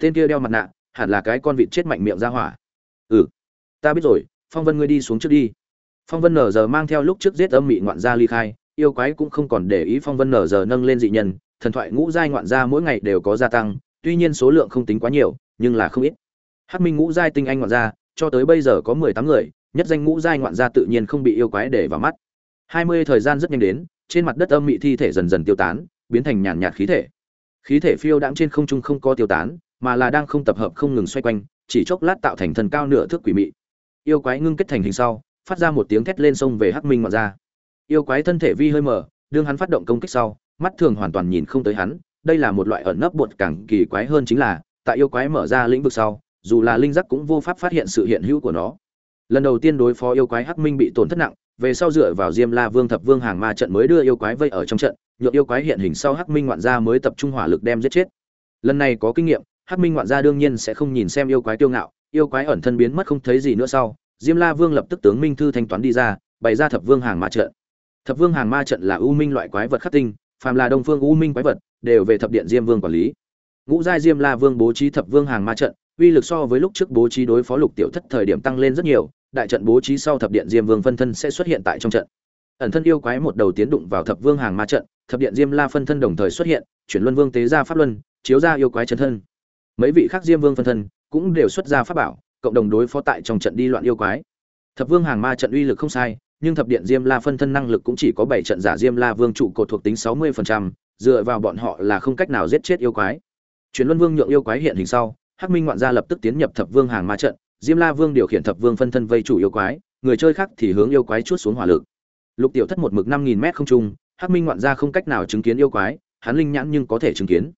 Tên kia đeo mặt nạ, hẳn là cái con vịt chết mạnh miệng ra hỏa. Ừ. Ta biết rồi, phong vân ngươi đi xuống trước đi. Phong vân nở giờ mang theo lúc trước giết âm mị ngoạn gia ly khai, yêu quái cũng không còn để ý phong vân nở giờ nâng lên dị nhân, thần thoại ngũ giai ngoạn gia mỗi ngày đều có gia tăng, tuy nhiên số lượng không tính quá nhiều, nhưng là không ít. Hắc minh ngũ giai tinh anh ngoạn gia, cho tới bây giờ có mười tám người, nhất danh ngũ giai ngoạn gia tự nhiên không bị yêu quái để vào mắt. Hai mươi thời gian rất nhanh đến, trên mặt đất âm mị thi thể dần dần tiêu tán biến thành nhàn nhạt khí thể. Khí thể phiêu đãng trên không trung không có tiêu tán mà là đang không tập hợp không ngừng xoay quanh chỉ chốc lát tạo thành thần cao nửa thước quỷ mị. Yêu quái ngưng kết thành hình sau phát ra một tiếng thét lên sông về hắc minh ngoạn ra, yêu quái thân thể vi hơi mở đương hắn phát động công kích sau mắt thường hoàn toàn nhìn không tới hắn đây là một loại ẩn nấp bột càng kỳ quái hơn chính là tại yêu quái mở ra lĩnh vực sau dù là linh giác cũng vô pháp phát hiện sự hiện hữu của nó. Lần đầu tiên đối phó yêu quái hắc minh bị tổn thất nặng về sau dựa vào diêm la vương thập vương hàng ma trận mới đưa yêu quái vây ở trong trận, nhượng yêu quái hiện hình sau hắc minh ngoạn gia mới tập trung hỏa lực đem giết chết. Lần này có kinh nghiệm, hắc minh ngoạn gia đương nhiên sẽ không nhìn xem yêu quái tiêu ngạo, yêu quái ẩn thân biến mất không thấy gì nữa sau, diêm la vương lập tức tướng minh thư thanh toán đi ra, bày ra thập vương hàng ma trận. Thập vương hàng ma trận là u minh loại quái vật khắc tinh, phàm là đông phương u minh quái vật, đều về thập điện diêm vương quản lý. Ngũ giai diêm la vương bố trí thập vương hàng ma trận, uy lực so với lúc trước bố trí đối phó lục tiểu thất thời điểm tăng lên rất nhiều đại trận bố trí sau thập điện diêm vương phân thân sẽ xuất hiện tại trong trận. Ẩn thân yêu quái một đầu tiến đụng vào thập vương hàng ma trận thập điện diêm la phân thân đồng thời xuất hiện chuyển luân vương tế ra pháp luân chiếu ra yêu quái chân thân. Mấy vị khác diêm vương phân thân cũng đều xuất ra pháp bảo cộng đồng đối phó tại trong trận đi loạn yêu quái. Thập vương hàng ma trận uy lực không sai nhưng thập điện diêm la phân thân năng lực cũng chỉ có bảy trận giả diêm la vương trụ cột thuộc tính sáu mươi phần trăm, dựa vào bọn họ là không cách nào giết chết yêu quái. Chuyển luân vương nhượng yêu quái hiện hình sau hắc minh ngoạn gia lập tức tiến nhập thập vương hàng ma trận diêm la vương điều khiển thập vương phân thân vây chủ yêu quái, người chơi khác thì hướng yêu quái chuốt xuống hỏa lực. Lục tiểu thất một mực năm nghìn m không trung, hắc minh ngoạn ra không cách nào chứng kiến yêu quái, hắn linh nhãn nhưng có thể chứng kiến.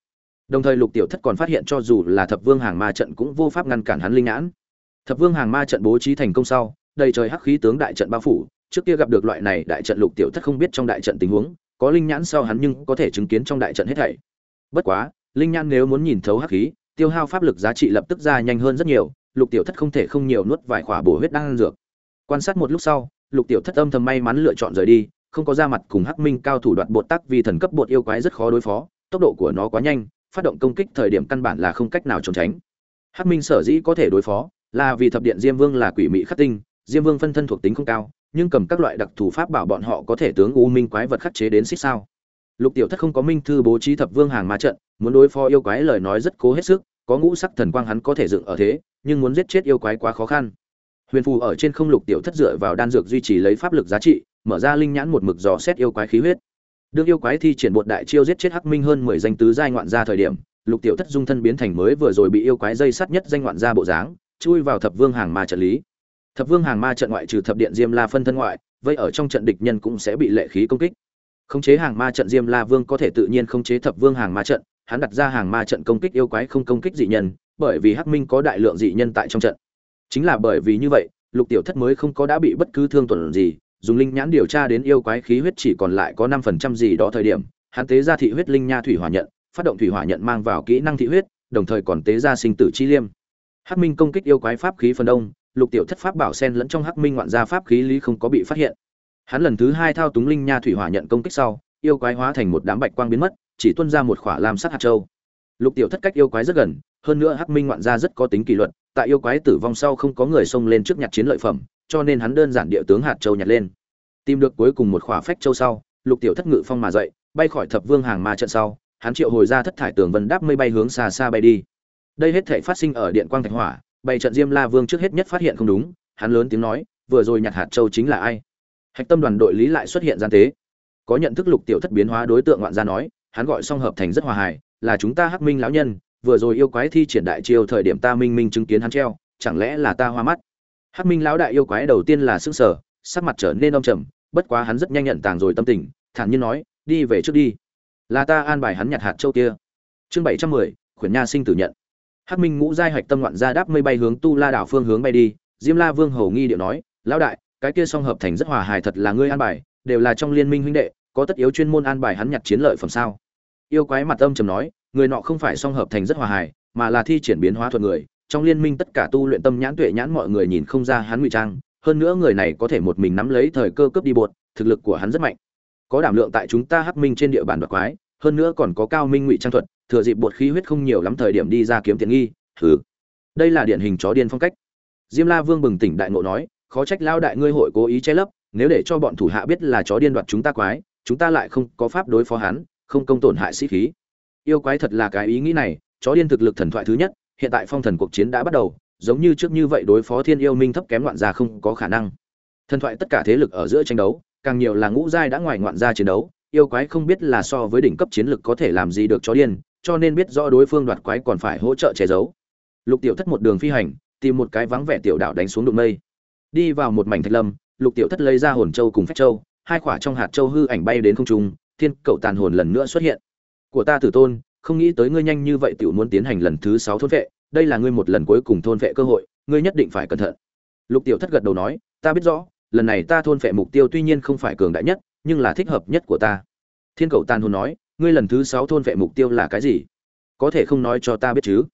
Đồng thời lục tiểu thất còn phát hiện cho dù là thập vương hàng ma trận cũng vô pháp ngăn cản hắn linh nhãn. Thập vương hàng ma trận bố trí thành công sau, đầy trời hắc khí tướng đại trận bao phủ, trước kia gặp được loại này đại trận lục tiểu thất không biết trong đại trận tình huống, có linh nhãn sau hắn nhưng có thể chứng kiến trong đại trận hết thảy. Bất quá, linh nhãn nếu muốn nhìn thấu hắc khí, tiêu hao pháp lực giá trị lập tức ra nhanh hơn rất nhiều lục tiểu thất không thể không nhiều nuốt vài khỏa bổ huyết đan dược. Quan sát một lúc sau, lục tiểu thất âm thầm may mắn lựa chọn rời đi, không có ra mặt cùng hắc minh cao thủ đoạt bột tắc vì thần cấp bột yêu quái rất khó đối phó, tốc độ của nó quá nhanh, phát động công kích thời điểm căn bản là không cách nào trốn tránh. Hắc minh sở dĩ có thể đối phó là vì thập điện diêm vương là quỷ mị khắc tinh, diêm vương phân thân thuộc tính không cao, nhưng cầm các loại đặc thù pháp bảo bọn họ có thể tướng u minh quái vật khắc chế đến xích sao. Lục tiểu thất không có minh thư bố trí thập vương hàng ma trận, muốn đối phó yêu quái lời nói rất cố hết sức, có ngũ sắc thần quang hắn có thể dựng ở thế nhưng muốn giết chết yêu quái quá khó khăn. Huyền phù ở trên không lục tiểu thất dựa vào đan dược duy trì lấy pháp lực giá trị, mở ra linh nhãn một mực dò xét yêu quái khí huyết. Đương yêu quái thi triển bột đại chiêu giết chết hắc minh hơn mười danh tứ giai ngoạn gia thời điểm, lục tiểu thất dung thân biến thành mới vừa rồi bị yêu quái dây sắt nhất danh ngoạn gia bộ dáng, chui vào thập vương hàng ma trận lý. Thập vương hàng ma trận ngoại trừ thập điện diêm la phân thân ngoại vậy ở trong trận địch nhân cũng sẽ bị lệ khí công kích. Khống chế hàng ma trận diêm la vương có thể tự nhiên khống chế thập vương hàng ma trận, hắn đặt ra hàng ma trận công kích yêu quái không công kích dị nhân bởi vì hắc minh có đại lượng dị nhân tại trong trận. Chính là bởi vì như vậy, lục tiểu thất mới không có đã bị bất cứ thương tổn gì, dùng linh nhãn điều tra đến yêu quái khí huyết chỉ còn lại có năm phần trăm gì đó thời điểm, hắn tế ra thị huyết linh nha thủy hỏa nhận, phát động thủy hỏa nhận mang vào kỹ năng thị huyết, đồng thời còn tế ra sinh tử chi liêm. Hắc minh công kích yêu quái pháp khí phần đông, lục tiểu thất pháp bảo sen lẫn trong hắc minh ngoạn gia pháp khí lý không có bị phát hiện. Hắn lần thứ hai thao túng linh nha thủy hỏa nhận công kích sau, yêu quái hóa thành một đám bạch quang biến mất, chỉ tuôn ra một khỏa lam sắc hạt châu. Lục tiểu thất cách yêu quái rất gần hơn nữa hắc minh ngoạn gia rất có tính kỷ luật, tại yêu quái tử vong sau không có người xông lên trước nhặt chiến lợi phẩm, cho nên hắn đơn giản địa tướng hạt châu nhặt lên. Tìm được cuối cùng một khỏa phách châu sau, lục tiểu thất ngự phong mà dậy, bay khỏi thập vương hàng ma trận sau, hắn triệu hồi ra thất thải tường vân đáp mây bay hướng xa xa bay đi. Đây hết thể phát sinh ở điện quang thạch hỏa, bày trận diêm la vương trước hết nhất phát hiện không đúng, hắn lớn tiếng nói, vừa rồi nhặt hạt châu chính là ai? Hạch tâm đoàn đội lý lại xuất hiện gian tế. Có nhận thức lục tiểu thất biến hóa đối tượng ngoạn gia nói, hắn gọi song hợp thành rất hòa hài, là chúng ta hắc minh lão nhân vừa rồi yêu quái thi triển đại chiêu thời điểm ta minh minh chứng kiến hắn treo, chẳng lẽ là ta hoa mắt? Hắc minh lão đại yêu quái đầu tiên là sững sờ, sắc mặt trở nên âm trầm, bất quá hắn rất nhanh nhận tàng rồi tâm tình, thản nhiên nói, đi về trước đi. Là ta an bài hắn nhặt hạt châu kia. Chương bảy trăm mười, khuyển nha sinh tử nhận. Hắc minh ngũ giai hạch tâm ngoạn gia đáp mây bay hướng tu la đảo phương hướng bay đi, diêm la vương hầu nghi điệu nói, lão đại, cái kia song hợp thành rất hòa hài thật là ngươi an bài, đều là trong liên minh huynh đệ, có tất yếu chuyên môn an bài hắn nhặt chiến lợi phẩm sao? Yêu quái mặt âm trầm nói người nọ không phải song hợp thành rất hòa hài, mà là thi triển biến hóa thuật người. Trong liên minh tất cả tu luyện tâm nhãn tuệ nhãn mọi người nhìn không ra hắn ngụy trang, hơn nữa người này có thể một mình nắm lấy thời cơ cướp đi bột, thực lực của hắn rất mạnh. Có đảm lượng tại chúng ta hắc minh trên địa bàn đoạt quái, hơn nữa còn có cao minh ngụy trang thuật, thừa dịp bột khí huyết không nhiều lắm thời điểm đi ra kiếm tiện nghi thử đây là điển hình chó điên phong cách. Diêm la vương bừng tỉnh đại ngộ nói, khó trách lao đại ngươi hội cố ý che lấp, nếu để cho bọn thủ hạ biết là chó điên đoạt chúng ta quái, chúng ta lại không có pháp đối phó hắn, không công tổn hại sĩ khí yêu quái thật là cái ý nghĩ này, chó điên thực lực thần thoại thứ nhất, hiện tại phong thần cuộc chiến đã bắt đầu, giống như trước như vậy đối phó thiên yêu minh thấp kém ngoạn gia không có khả năng. Thần thoại tất cả thế lực ở giữa tranh đấu, càng nhiều là ngũ giai đã ngoài ngoạn gia chiến đấu, yêu quái không biết là so với đỉnh cấp chiến lực có thể làm gì được chó điên, cho nên biết rõ đối phương đoạt quái còn phải hỗ trợ che giấu. Lục tiểu thất một đường phi hành, tìm một cái vắng vẻ tiểu đảo đánh xuống đụng mây. Đi vào một mảnh thạch lâm, lục tiểu thất lấy ra hồn châu cùng phách châu, hai khỏa trong hạt châu hư ảnh bay đến không trung, thiên cậu tàn hồn lần nữa xuất hiện của ta tử tôn, không nghĩ tới ngươi nhanh như vậy tiểu muốn tiến hành lần thứ sáu thôn vệ, đây là ngươi một lần cuối cùng thôn vệ cơ hội, ngươi nhất định phải cẩn thận. Lục tiểu thất gật đầu nói, ta biết rõ, lần này ta thôn vệ mục tiêu tuy nhiên không phải cường đại nhất, nhưng là thích hợp nhất của ta. Thiên cầu tàn hồn nói, ngươi lần thứ sáu thôn vệ mục tiêu là cái gì? Có thể không nói cho ta biết chứ?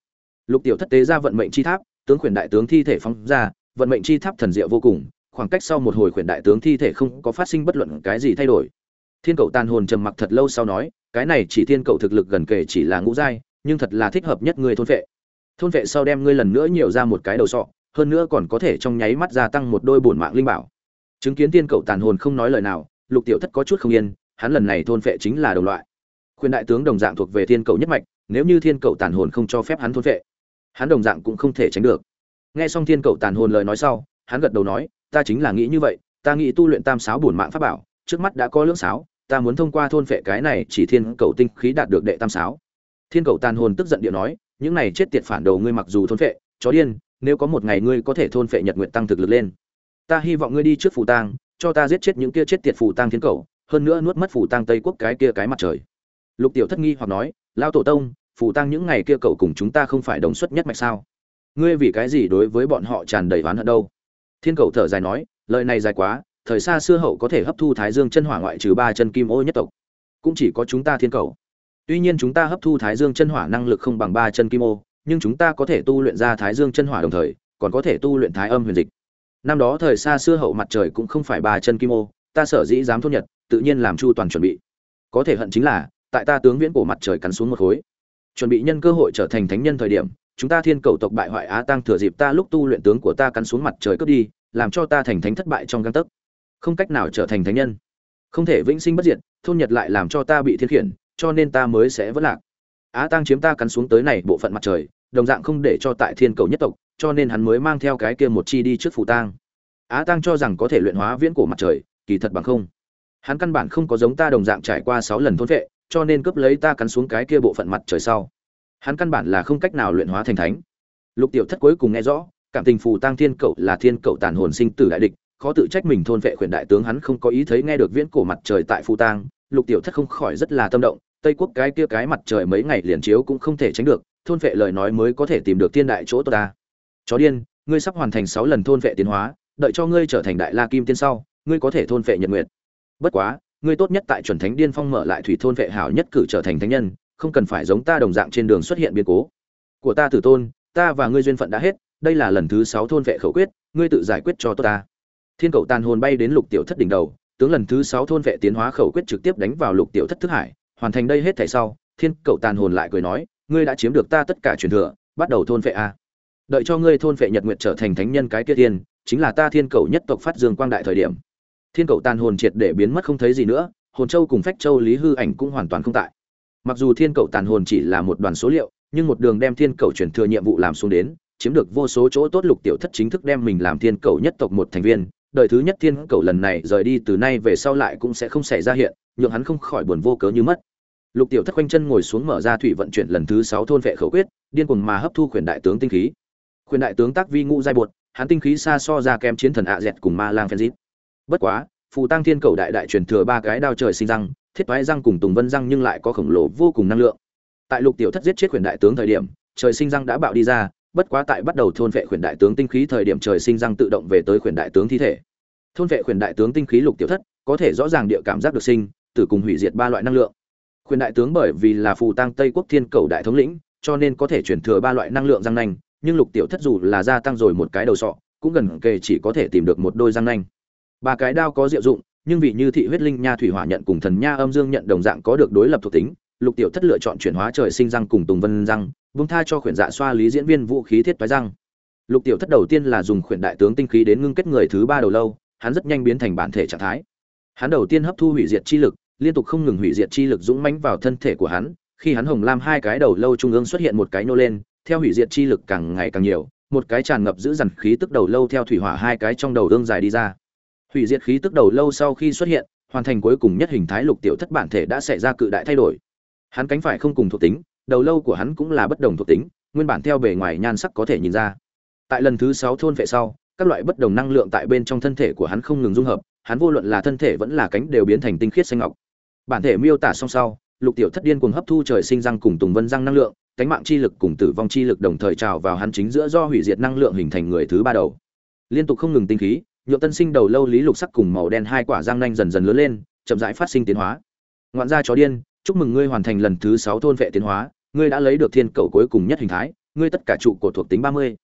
Lục tiểu thất tế ra vận mệnh chi tháp, tướng khuyển đại tướng thi thể phóng ra, vận mệnh chi tháp thần diệu vô cùng, khoảng cách sau một hồi khuyển đại tướng thi thể không có phát sinh bất luận cái gì thay đổi. Thiên cầu tàn hồn trầm mặc thật lâu sau nói cái này chỉ thiên cậu thực lực gần kể chỉ là ngũ giai, nhưng thật là thích hợp nhất ngươi thôn vệ. Thôn vệ sau đem ngươi lần nữa nhiều ra một cái đầu sọ, hơn nữa còn có thể trong nháy mắt gia tăng một đôi bổn mạng linh bảo. Chứng kiến thiên cậu tàn hồn không nói lời nào, lục tiểu thất có chút không yên, hắn lần này thôn vệ chính là đồng loại. Khuyên đại tướng đồng dạng thuộc về thiên cậu nhất mạch, nếu như thiên cậu tàn hồn không cho phép hắn thôn vệ, hắn đồng dạng cũng không thể tránh được. Nghe xong thiên cậu tàn hồn lời nói sau, hắn gật đầu nói, ta chính là nghĩ như vậy, ta nghĩ tu luyện tam sáo bổn mạng pháp bảo, trước mắt đã có lưỡng sáo ta muốn thông qua thôn phệ cái này chỉ thiên cầu tinh khí đạt được đệ tam sáo. Thiên cầu tàn hồn tức giận điệu nói, những này chết tiệt phản đầu ngươi mặc dù thôn phệ, chó điên, nếu có một ngày ngươi có thể thôn phệ nhật nguyện tăng thực lực lên. Ta hy vọng ngươi đi trước phù tang, cho ta giết chết những kia chết tiệt phù tang thiên cầu, hơn nữa nuốt mất phù tang tây quốc cái kia cái mặt trời. Lục tiểu thất nghi hoặc nói lao tổ tông, phù tang những ngày kia cậu cùng chúng ta không phải đồng xuất nhất mạch sao? Ngươi vì cái gì đối với bọn họ tràn đầy oán hận đâu? Thiên cầu thở dài nói, lời này dài quá thời xa xưa hậu có thể hấp thu thái dương chân hỏa ngoại trừ ba chân kim ô nhất tộc. Cũng chỉ có chúng ta thiên cầu. Tuy nhiên chúng ta hấp thu thái dương chân hỏa năng lực không bằng ba chân kim ô, nhưng chúng ta có thể tu luyện ra thái dương chân hỏa đồng thời, còn có thể tu luyện thái âm huyền dịch. Năm đó thời xa xưa hậu mặt trời cũng không phải ba chân kim ô, ta sở dĩ dám thôn nhật, tự nhiên làm chu toàn chuẩn bị. Có thể hận chính là, tại ta tướng viễn cổ mặt trời cắn xuống một khối. Chuẩn bị nhân cơ hội trở thành thánh nhân thời điểm, chúng ta thiên cầu tộc bại hoại á tăng thừa dịp ta lúc tu luyện tướng của ta cắn xuống mặt trời cướp đi, làm cho ta thành thánh thất bại trong găng tấc không cách nào trở thành thánh nhân. Không thể vĩnh sinh bất diệt, thôn nhật lại làm cho ta bị thiên khiển, cho nên ta mới sẽ vất lạc. Á tăng chiếm ta cắn xuống tới này bộ phận mặt trời, đồng dạng không để cho tại thiên cầu nhất tộc, cho nên hắn mới mang theo cái kia một chi đi trước phủ tang. Á tăng cho rằng có thể luyện hóa viễn cổ mặt trời, kỳ thật bằng không. Hắn căn bản không có giống ta đồng dạng trải qua sáu lần thôn vệ, cho nên cướp lấy ta cắn xuống cái kia bộ phận mặt trời sau. Hắn căn bản là không cách nào luyện hóa thành thánh. Lục tiểu thất cuối cùng nghe rõ, cảm tình phù tăng thiên cậu là thiên cậu tàn hồn sinh tử đại địch khó tự trách mình thôn vệ khuyển đại tướng hắn không có ý thấy nghe được viễn cổ mặt trời tại phù tang, lục tiểu thất không khỏi rất là tâm động, tây quốc cái kia cái mặt trời mấy ngày liền chiếu cũng không thể tránh được, thôn vệ lời nói mới có thể tìm được thiên đại chỗ tốt ta. Chó điên, ngươi sắp hoàn thành sáu lần thôn vệ tiến hóa, đợi cho ngươi trở thành đại la kim tiên sau, ngươi có thể thôn vệ nhật nguyệt. Bất quá, ngươi tốt nhất tại chuẩn thánh điên phong mở lại thủy thôn vệ hảo nhất cử trở thành thánh nhân, không cần phải giống ta đồng dạng trên đường xuất hiện biến cố. Của ta tử tôn, ta và ngươi duyên phận đã hết, đây là lần thứ sáu thôn vệ khẩu quyết, ngươi tự giải quyết cho tôi ta thiên cầu tàn hồn bay đến lục tiểu thất đỉnh đầu, tướng lần thứ sáu thôn vệ tiến hóa khẩu quyết trực tiếp đánh vào lục tiểu thất thức hải, hoàn thành đây hết thảy sau, thiên cầu tàn hồn lại cười nói, ngươi đã chiếm được ta tất cả truyền thừa, bắt đầu thôn vệ a. Đợi cho ngươi thôn vệ nhật nguyệt trở thành thánh nhân cái kia tiên, chính là ta thiên cầu nhất tộc phát dương quang đại thời điểm. Thiên cầu tàn hồn triệt để biến mất không thấy gì nữa, hồn châu cùng phách châu lý hư ảnh cũng hoàn toàn không tại. Mặc dù thiên cầu tàn hồn chỉ là một đoàn số liệu, nhưng một đường đem thiên cầu chuyển thừa nhiệm vụ làm xuống đến, chiếm được vô số chỗ tốt lục tiểu thất chính thức đem mình làm thiên cầu nhất tộc một thành viên đời thứ nhất thiên cầu lần này rời đi từ nay về sau lại cũng sẽ không xảy ra hiện, nhượng hắn không khỏi buồn vô cớ như mất. Lục tiểu thất quanh chân ngồi xuống mở ra thủy vận chuyển lần thứ sáu thôn vệ khẩu quyết, điên cuồng mà hấp thu quyền đại tướng tinh khí. Quyền đại tướng tác vi ngũ giai bột, hắn tinh khí xa so ra kém chiến thần ạ dẹt cùng ma lang phen dít. Bất quá, phù tăng thiên cầu đại đại truyền thừa ba cái đao trời sinh răng, thiết thoái răng cùng tùng vân răng nhưng lại có khổng lồ vô cùng năng lượng. Tại lục tiểu thất giết chết quyền đại tướng thời điểm, trời sinh răng đã bạo đi ra bất quá tại bắt đầu thôn vệ khuyển đại tướng tinh khí thời điểm trời sinh răng tự động về tới khuyển đại tướng thi thể. Thôn vệ khuyển đại tướng tinh khí lục tiểu thất, có thể rõ ràng địa cảm giác được sinh, tử cùng hủy diệt ba loại năng lượng. Khuyển đại tướng bởi vì là phù tăng tây quốc thiên cầu đại thống lĩnh, cho nên có thể chuyển thừa ba loại năng lượng răng nanh, nhưng lục tiểu thất dù là gia tăng rồi một cái đầu sọ, cũng gần kề chỉ có thể tìm được một đôi răng nanh. Ba cái đao có diệu dụng, nhưng vì như thị huyết linh nha thủy hỏa nhận cùng thần nha âm dương nhận đồng dạng có được đối lập thuộc tính, lục tiểu thất lựa chọn chuyển hóa trời sinh răng cùng tùng vân răng vung tha cho khuyển dạ xoa lý diễn viên vũ khí thiết toái răng. Lục tiểu thất đầu tiên là dùng khuyển đại tướng tinh khí đến ngưng kết người thứ ba đầu lâu, hắn rất nhanh biến thành bản thể trạng thái. Hắn đầu tiên hấp thu hủy diệt chi lực, liên tục không ngừng hủy diệt chi lực dũng mãnh vào thân thể của hắn, khi hắn hồng lam hai cái đầu lâu trung ương xuất hiện một cái nô lên, theo hủy diệt chi lực càng ngày càng nhiều, một cái tràn ngập giữ dằn khí tức đầu lâu theo thủy hỏa hai cái trong đầu ương dài đi ra. Hủy diệt khí tức đầu lâu sau khi xuất hiện, hoàn thành cuối cùng nhất hình thái lục tiểu thất bản thể đã xảy ra cự đại thay đổi. Hắn cánh phải không cùng thuộc tính đầu lâu của hắn cũng là bất đồng thuộc tính, nguyên bản theo bề ngoài nhan sắc có thể nhìn ra. Tại lần thứ sáu thôn vệ sau, các loại bất đồng năng lượng tại bên trong thân thể của hắn không ngừng dung hợp, hắn vô luận là thân thể vẫn là cánh đều biến thành tinh khiết xanh ngọc. Bản thể miêu tả song sau, lục tiểu thất điên cùng hấp thu trời sinh răng cùng tùng vân răng năng lượng, cánh mạng chi lực cùng tử vong chi lực đồng thời trào vào hắn chính giữa do hủy diệt năng lượng hình thành người thứ ba đầu. Liên tục không ngừng tinh khí nhuộm tân sinh đầu lâu lý lục sắc cùng màu đen hai quả răng nanh dần dần lớn lên, chậm rãi phát sinh tiến hóa. Ngoạn gia chó điên, chúc mừng ngươi hoàn thành lần thứ sáu thôn vệ tiến hóa ngươi đã lấy được thiên cầu cuối cùng nhất hình thái, ngươi tất cả trụ cột thuộc tính ba mươi.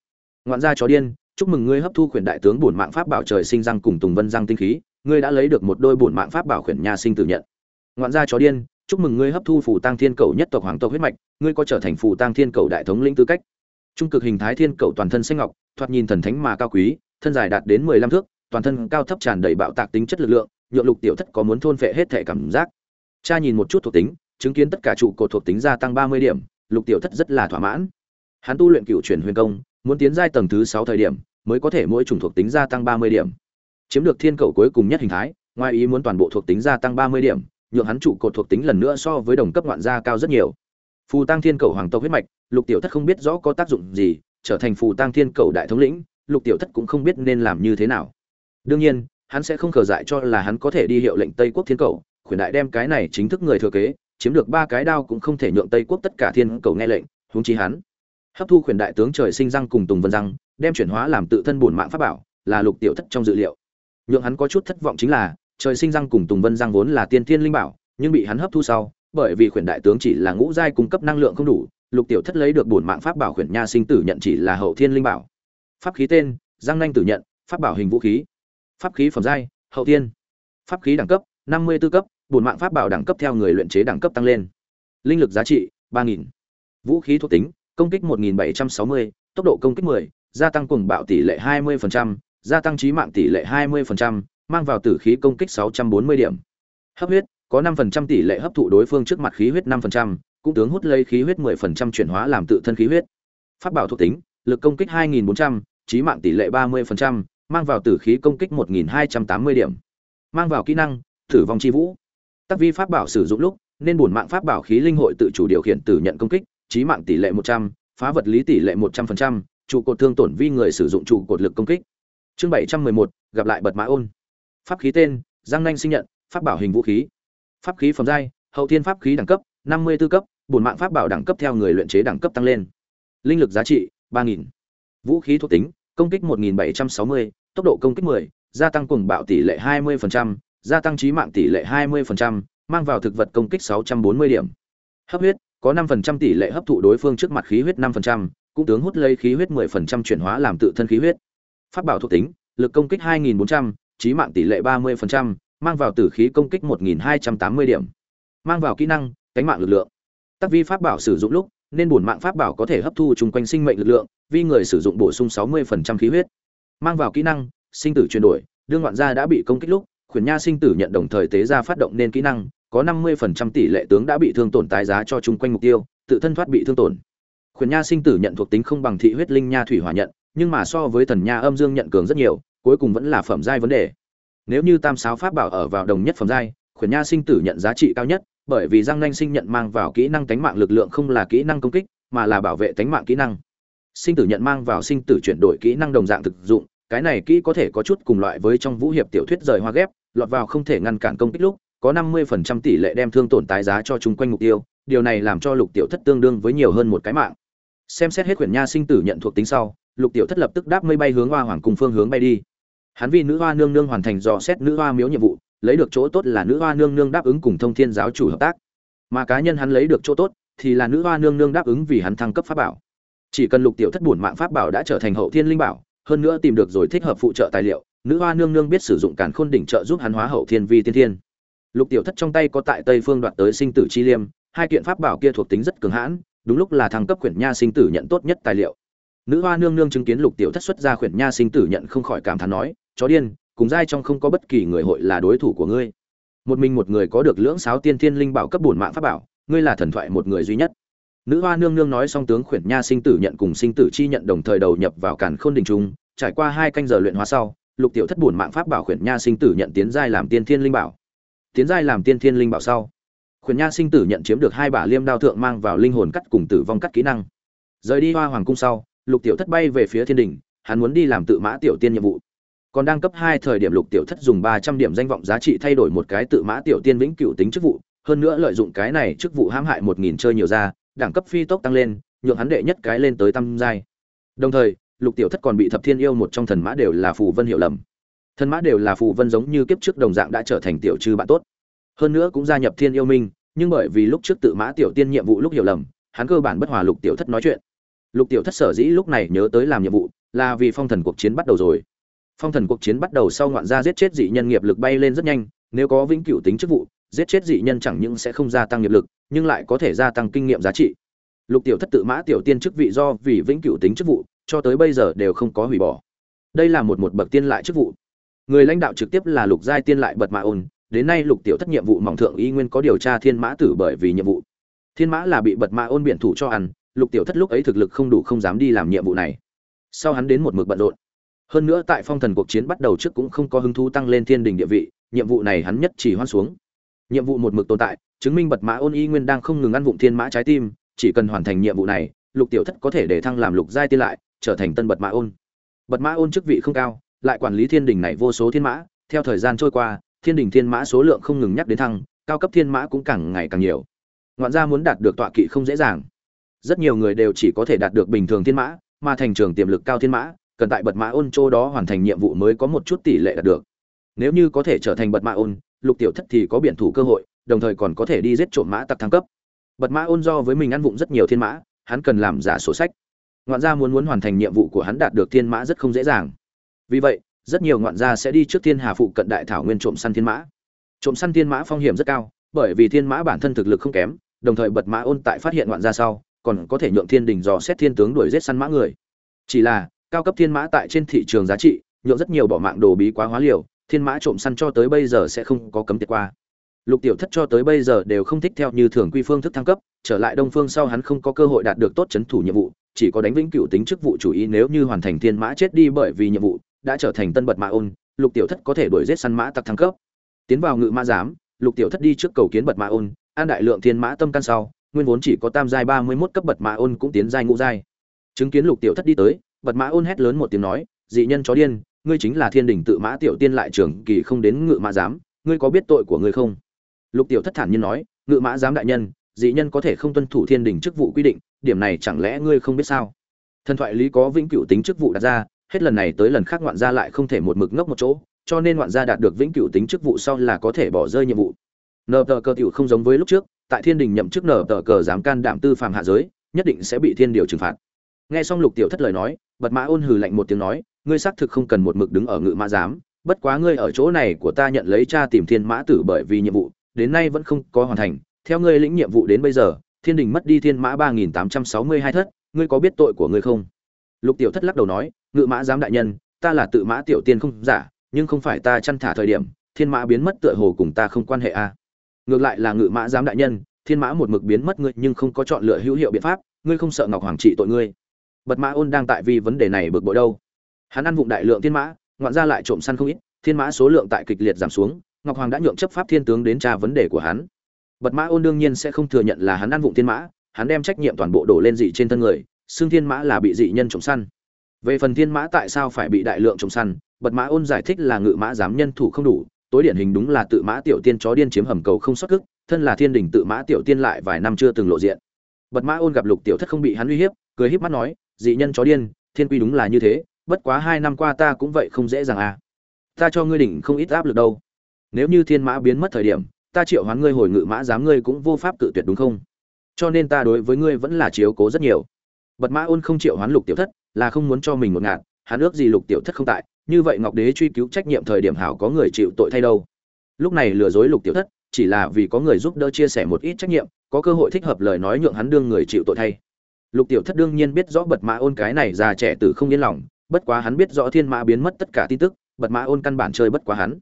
Ngoạn gia chó điên, chúc mừng ngươi hấp thu khuyển đại tướng bổn mạng pháp bảo trời sinh răng cùng tùng vân răng tinh khí, ngươi đã lấy được một đôi bổn mạng pháp bảo khuyển nhà sinh tử nhận. Ngoạn gia chó điên, chúc mừng ngươi hấp thu phù tăng thiên cầu nhất tộc hoàng tộc huyết mạch, ngươi có trở thành phù tăng thiên cầu đại thống lĩnh tư cách. Trung cực hình thái thiên cầu toàn thân xanh ngọc, thoạt nhìn thần thánh mà cao quý, thân dài đạt đến mười lăm thước, toàn thân cao thấp tràn đầy bạo tạc tính chất lực lượng, nhượng lục tiểu thất có muốn thôn phệ hết thể cảm giác. Cha nhìn một chút thuộc tính chứng kiến tất cả trụ cột thuộc tính gia tăng ba mươi điểm, lục tiểu thất rất là thỏa mãn. Hắn tu luyện cựu chuyển huyền công, muốn tiến giai tầng thứ sáu thời điểm, mới có thể mỗi chủng thuộc tính gia tăng ba mươi điểm. Chiếm được thiên cầu cuối cùng nhất hình thái, ngoài ý muốn toàn bộ thuộc tính gia tăng ba mươi điểm, nhượng hắn trụ cột thuộc tính lần nữa so với đồng cấp ngoạn gia cao rất nhiều. Phù tăng thiên cầu hoàng tộc huyết mạch, lục tiểu thất không biết rõ có tác dụng gì, trở thành phù tăng thiên cầu đại thống lĩnh, lục tiểu thất cũng không biết nên làm như thế nào. Đương nhiên, hắn sẽ không khờ dại cho là hắn có thể đi hiệu lệnh tây quốc thiên cầu, khuyển đại đem cái này chính thức người thừa kế chiếm được ba cái đao cũng không thể nhượng tây quốc tất cả thiên cầu nghe lệnh, huống chi hắn. Hấp thu khuyển đại tướng trời sinh răng cùng tùng vân răng, đem chuyển hóa làm tự thân bổn mạng pháp bảo, là lục tiểu thất trong dự liệu. Nhượng hắn có chút thất vọng chính là, trời sinh răng cùng tùng vân răng vốn là tiên thiên linh bảo, nhưng bị hắn hấp thu sau, bởi vì khuyển đại tướng chỉ là ngũ giai cung cấp năng lượng không đủ, lục tiểu thất lấy được bổn mạng pháp bảo khuyển nha sinh tử nhận chỉ là hậu thiên linh bảo. Pháp khí tên, răng nanh tử nhận, pháp bảo hình vũ khí. Pháp khí phẩm giai, hậu thiên. Pháp khí đẳng cấp, năm mươi 54 cấp bổn mạng pháp bảo đẳng cấp theo người luyện chế đẳng cấp tăng lên linh lực giá trị 3.000. vũ khí thuộc tính công kích một nghìn bảy trăm sáu mươi tốc độ công kích 10, gia tăng cuồng bạo tỷ lệ 20%, gia tăng trí mạng tỷ lệ 20%, mang vào tử khí công kích 640 điểm. Hấp huyết, có 5% tỷ lệ hấp thụ đối phương trước mặt khí huyết 5%, cũng tướng hút lấy khí huyết 10% chuyển hóa làm tự thân khí huyết. Pháp bảo thuộc tính, lực công kích 2400, trí mạng tỷ lệ 30%, mang vào tử khí công kích 1280 điểm. Mang vào kỹ năng, Tử vong chi vũ. Tác vi pháp bảo sử dụng lúc, nên bổn mạng pháp bảo khí linh hội tự chủ điều khiển tử nhận công kích, trí mạng tỷ lệ 100, phá vật lý tỷ lệ 100%, trụ cột thương tổn vi người sử dụng trụ cột lực công kích. Chương 711, gặp lại bật mã ôn. Pháp khí tên: Giang Nanh sinh nhận, pháp bảo hình vũ khí. Pháp khí phẩm giai: Hậu thiên pháp khí đẳng cấp, 54 cấp, bổn mạng pháp bảo đẳng cấp theo người luyện chế đẳng cấp tăng lên. Linh lực giá trị: 3000. Vũ khí thuộc tính: Công kích 1760, tốc độ công kích 10, gia tăng cuồng bạo tỷ lệ 20%, gia tăng trí mạng tỷ lệ 20%, mang vào thực vật công kích 640 điểm. Hấp huyết, có 5% tỷ lệ hấp thụ đối phương trước mặt khí huyết 5%, cũng tướng hút lấy khí huyết 10% chuyển hóa làm tự thân khí huyết. Pháp bảo thuộc tính, lực công kích 2400, trí mạng tỷ lệ 30%, mang vào tử khí công kích 1280 điểm. Mang vào kỹ năng, cánh mạng lực lượng. Tác vi pháp bảo sử dụng lúc, nên bổn mạng pháp bảo có thể hấp thu chung quanh sinh mệnh lực lượng, vì người sử dụng bổ sung 60% khí huyết. Mang vào kỹ năng, sinh tử chuyển đổi, đương ngoạn gia đã bị công kích lúc, khuyển nha sinh tử nhận đồng thời tế ra phát động nên kỹ năng, có 50% tỷ lệ tướng đã bị thương tổn tái giá cho chung quanh mục tiêu, tự thân thoát bị thương tổn. Khuyển nha sinh tử nhận thuộc tính không bằng thị huyết linh nha thủy hỏa nhận, nhưng mà so với thần nha âm dương nhận cường rất nhiều, cuối cùng vẫn là phẩm giai vấn đề. Nếu như tam sáo pháp bảo ở vào đồng nhất phẩm giai, khuyển nha sinh tử nhận giá trị cao nhất, bởi vì răng nanh sinh nhận mang vào kỹ năng tánh mạng lực lượng không là kỹ năng công kích, mà là bảo vệ tánh mạng kỹ năng. Sinh tử nhận mang vào sinh tử chuyển đổi kỹ năng đồng dạng thực dụng, cái này kỹ có thể có chút cùng loại với trong vũ hiệp tiểu thuyết rời hoa ghép, lọt vào không thể ngăn cản công kích lúc, có 50% tỷ lệ đem thương tổn tái giá cho chúng quanh mục tiêu, điều này làm cho Lục Tiểu Thất tương đương với nhiều hơn một cái mạng. Xem xét hết quyển nha sinh tử nhận thuộc tính sau, Lục Tiểu Thất lập tức đáp mây bay hướng Hoa Hoàng cùng phương hướng bay đi. Hắn vì nữ hoa nương nương hoàn thành dò xét nữ hoa miếu nhiệm vụ, lấy được chỗ tốt là nữ hoa nương nương đáp ứng cùng Thông Thiên giáo chủ hợp tác. Mà cá nhân hắn lấy được chỗ tốt thì là nữ hoa nương nương đáp ứng vì hắn thăng cấp pháp bảo. Chỉ cần Lục Tiểu Thất buồn mạng pháp bảo đã trở thành hậu thiên linh bảo, hơn nữa tìm được rồi thích hợp phụ trợ tài liệu, nữ hoa nương nương biết sử dụng càn khôn đỉnh trợ giúp hắn hóa hậu thiên vi tiên thiên. Lục tiểu thất trong tay có tại tây phương đoạt tới sinh tử chi liêm, hai kiện pháp bảo kia thuộc tính rất cường hãn, đúng lúc là thăng cấp quyển nha sinh tử nhận tốt nhất tài liệu. Nữ hoa nương nương chứng kiến lục tiểu thất xuất ra quyển nha sinh tử nhận không khỏi cảm thán nói, chó điên, cùng giai trong không có bất kỳ người hội là đối thủ của ngươi. Một mình một người có được lưỡng sáo tiên thiên linh bảo cấp bổn mạng pháp bảo, ngươi là thần thoại một người duy nhất. Nữ hoa nương nương nói xong tướng khuyển nha sinh tử nhận cùng sinh tử chi nhận đồng thời đầu nhập vào càn khôn đình trung, trải qua hai canh giờ luyện hóa sau lục tiểu thất bổn mạng pháp bảo khuyển nha sinh tử nhận tiến giai làm tiên thiên linh bảo. Tiến giai làm tiên thiên linh bảo sau, khuyển nha sinh tử nhận chiếm được hai bả liêm đao thượng mang vào linh hồn cắt cùng tử vong cắt kỹ năng. Rời đi hoa hoàng cung sau, lục tiểu thất bay về phía thiên đình, hắn muốn đi làm tự mã tiểu tiên nhiệm vụ. Còn đang cấp hai thời điểm lục tiểu thất dùng ba trăm điểm danh vọng giá trị thay đổi một cái tự mã tiểu tiên vĩnh cửu tính chức vụ, hơn nữa lợi dụng cái này chức vụ hãm hại một nghìn chơi nhiều ra, đẳng cấp phi tốc tăng lên, nhượng hắn đệ nhất cái lên tới tam giai. Đồng thời lục tiểu thất còn bị thập thiên yêu một trong thần mã đều là phù vân hiểu lầm. Thần mã đều là phù vân giống như kiếp trước đồng dạng đã trở thành tiểu trư bạn tốt. Hơn nữa cũng gia nhập thiên yêu minh, nhưng bởi vì lúc trước tự mã tiểu tiên nhiệm vụ lúc hiểu lầm, hắn cơ bản bất hòa lục tiểu thất nói chuyện. Lục tiểu thất sở dĩ lúc này nhớ tới làm nhiệm vụ là vì phong thần cuộc chiến bắt đầu rồi. Phong thần cuộc chiến bắt đầu sau ngoạn gia giết chết dị nhân nghiệp lực bay lên rất nhanh, nếu có vĩnh cửu tính chức vụ, giết chết dị nhân chẳng những sẽ không gia tăng nghiệp lực, nhưng lại có thể gia tăng kinh nghiệm giá trị. Lục tiểu thất tự mã tiểu tiên chức vị do vì vĩnh cửu tính chức vụ cho tới bây giờ đều không có hủy bỏ. Đây là một một bậc tiên lại chức vụ. Người lãnh đạo trực tiếp là lục giai tiên lại bật mã ôn, đến nay lục tiểu thất nhiệm vụ mỏng thượng y nguyên có điều tra thiên mã tử bởi vì nhiệm vụ. Thiên mã là bị bật mã ôn biện thủ cho ăn, lục tiểu thất lúc ấy thực lực không đủ không dám đi làm nhiệm vụ này. Sau hắn đến một mực bận rộn. Hơn nữa tại phong thần cuộc chiến bắt đầu trước cũng không có hứng thú tăng lên thiên đình địa vị, nhiệm vụ này hắn nhất chỉ hoan xuống. Nhiệm vụ một mực tồn tại, chứng minh bật mã ôn y nguyên đang không ngừng ăn vụng thiên mã trái tim, chỉ cần hoàn thành nhiệm vụ này, lục tiểu thất có thể để thăng làm lục giai tiên lại trở thành tân bật mã ôn. Bật mã ôn chức vị không cao, lại quản lý thiên đình này vô số thiên mã. Theo thời gian trôi qua, thiên đình thiên mã số lượng không ngừng nhắc đến thăng, cao cấp thiên mã cũng càng ngày càng nhiều. Ngoạn gia muốn đạt được tọa kỵ không dễ dàng. Rất nhiều người đều chỉ có thể đạt được bình thường thiên mã, mà thành trường tiềm lực cao thiên mã, cần tại bật mã ôn châu đó hoàn thành nhiệm vụ mới có một chút tỷ lệ đạt được. Nếu như có thể trở thành bật mã ôn, lục tiểu thất thì có biện thủ cơ hội, đồng thời còn có thể đi giết trộm mã tặc thăng cấp. Bật mã ôn do với mình ăn vụng rất nhiều thiên mã, hắn cần làm giả sổ sách ngoạn gia muốn muốn hoàn thành nhiệm vụ của hắn đạt được thiên mã rất không dễ dàng. Vì vậy, rất nhiều ngoạn gia sẽ đi trước thiên hà phụ cận đại thảo nguyên trộm săn thiên mã. Trộm săn thiên mã phong hiểm rất cao, bởi vì thiên mã bản thân thực lực không kém, đồng thời bật mã ôn tại phát hiện ngoạn gia sau, còn có thể nhượng thiên đình dò xét thiên tướng đuổi giết săn mã người. Chỉ là, cao cấp thiên mã tại trên thị trường giá trị, nhượng rất nhiều bỏ mạng đồ bí quá hóa liều, thiên mã trộm săn cho tới bây giờ sẽ không có cấm tiệt qua. Lục tiểu thất cho tới bây giờ đều không thích theo như thường quy phương thức thăng cấp, trở lại đông phương sau hắn không có cơ hội đạt được tốt chấn thủ nhiệm vụ chỉ có đánh vĩnh cửu tính chức vụ chủ ý nếu như hoàn thành thiên mã chết đi bởi vì nhiệm vụ, đã trở thành tân bật mã ôn, lục tiểu thất có thể đuổi giết săn mã tặc thăng cấp. Tiến vào ngự mã giám, lục tiểu thất đi trước cầu kiến bật mã ôn, an đại lượng thiên mã tâm căn sau, nguyên vốn chỉ có tam giai ba mươi 31 cấp bật mã ôn cũng tiến giai ngũ giai. Chứng kiến lục tiểu thất đi tới, bật mã ôn hét lớn một tiếng nói, dị nhân chó điên, ngươi chính là thiên đình tự mã tiểu tiên lại trưởng kỳ không đến ngự mã giám, ngươi có biết tội của ngươi không? Lục tiểu thất thản nhiên nói, ngự mã giám đại nhân, dị nhân có thể không tuân thủ thiên đình chức vụ quy định điểm này chẳng lẽ ngươi không biết sao? Thần thoại lý có vĩnh cửu tính chức vụ đặt ra, hết lần này tới lần khác ngoạn gia lại không thể một mực ngốc một chỗ, cho nên ngoạn gia đạt được vĩnh cửu tính chức vụ sau là có thể bỏ rơi nhiệm vụ. Nờ tờ cờ tiểu không giống với lúc trước, tại thiên đình nhậm chức nờ tờ cờ dám can đảm tư phàm hạ giới, nhất định sẽ bị thiên điều trừng phạt. Nghe xong lục tiểu thất lời nói, bật mã ôn hừ lạnh một tiếng nói, ngươi xác thực không cần một mực đứng ở ngự mã giám, bất quá ngươi ở chỗ này của ta nhận lấy cha tìm thiên mã tử bởi vì nhiệm vụ, đến nay vẫn không có hoàn thành, theo ngươi lĩnh nhiệm vụ đến bây giờ thiên đình mất đi thiên mã ba nghìn tám trăm sáu mươi hai thất, ngươi có biết tội của ngươi không? Lục tiểu thất lắc đầu nói, ngự mã giám đại nhân, ta là tự mã tiểu tiên không giả, nhưng không phải ta chăn thả thời điểm, thiên mã biến mất tựa hồ cùng ta không quan hệ a à. ngược lại là ngự mã giám đại nhân, thiên mã một mực biến mất ngươi nhưng không có chọn lựa hữu hiệu biện pháp, ngươi không sợ ngọc hoàng trị tội ngươi. Bật mã ôn đang tại vì vấn đề này bực bội đâu. Hắn ăn vụng đại lượng thiên mã, ngoạn ra lại trộm săn không ít, thiên mã số lượng tại kịch liệt giảm xuống, ngọc hoàng đã nhượng chấp pháp thiên tướng đến tra vấn đề của hắn bật mã ôn đương nhiên sẽ không thừa nhận là hắn ăn vụng thiên mã, hắn đem trách nhiệm toàn bộ đổ lên dị trên thân người, xương thiên mã là bị dị nhân trộm săn. Về phần thiên mã tại sao phải bị đại lượng trộm săn, bật mã ôn giải thích là ngự mã giám nhân thủ không đủ, tối điển hình đúng là tự mã tiểu tiên chó điên chiếm hầm cầu không xuất cức thân là thiên đình tự mã tiểu tiên lại vài năm chưa từng lộ diện. Bật mã ôn gặp lục tiểu thất không bị hắn uy hiếp, cười híp mắt nói, dị nhân chó điên, thiên quy đúng là như thế, bất quá hai năm qua ta cũng vậy không dễ dàng à. Ta cho ngươi đỉnh không ít áp lực đâu. Nếu như thiên mã biến mất thời điểm ta triệu hoán ngươi hồi ngự mã giám ngươi cũng vô pháp cự tuyệt đúng không? Cho nên ta đối với ngươi vẫn là chiếu cố rất nhiều. Bật mã ôn không triệu hoán lục tiểu thất, là không muốn cho mình một ngạt, hắn ước gì lục tiểu thất không tại, như vậy ngọc đế truy cứu trách nhiệm thời điểm hảo có người chịu tội thay đâu. Lúc này lừa dối lục tiểu thất, chỉ là vì có người giúp đỡ chia sẻ một ít trách nhiệm, có cơ hội thích hợp lời nói nhượng hắn đương người chịu tội thay. Lục tiểu thất đương nhiên biết rõ bật mã ôn cái này già trẻ tử không yên lòng, bất quá hắn biết rõ thiên mã biến mất tất cả tin tức, bật mã ôn căn bản chơi bất quá hắn.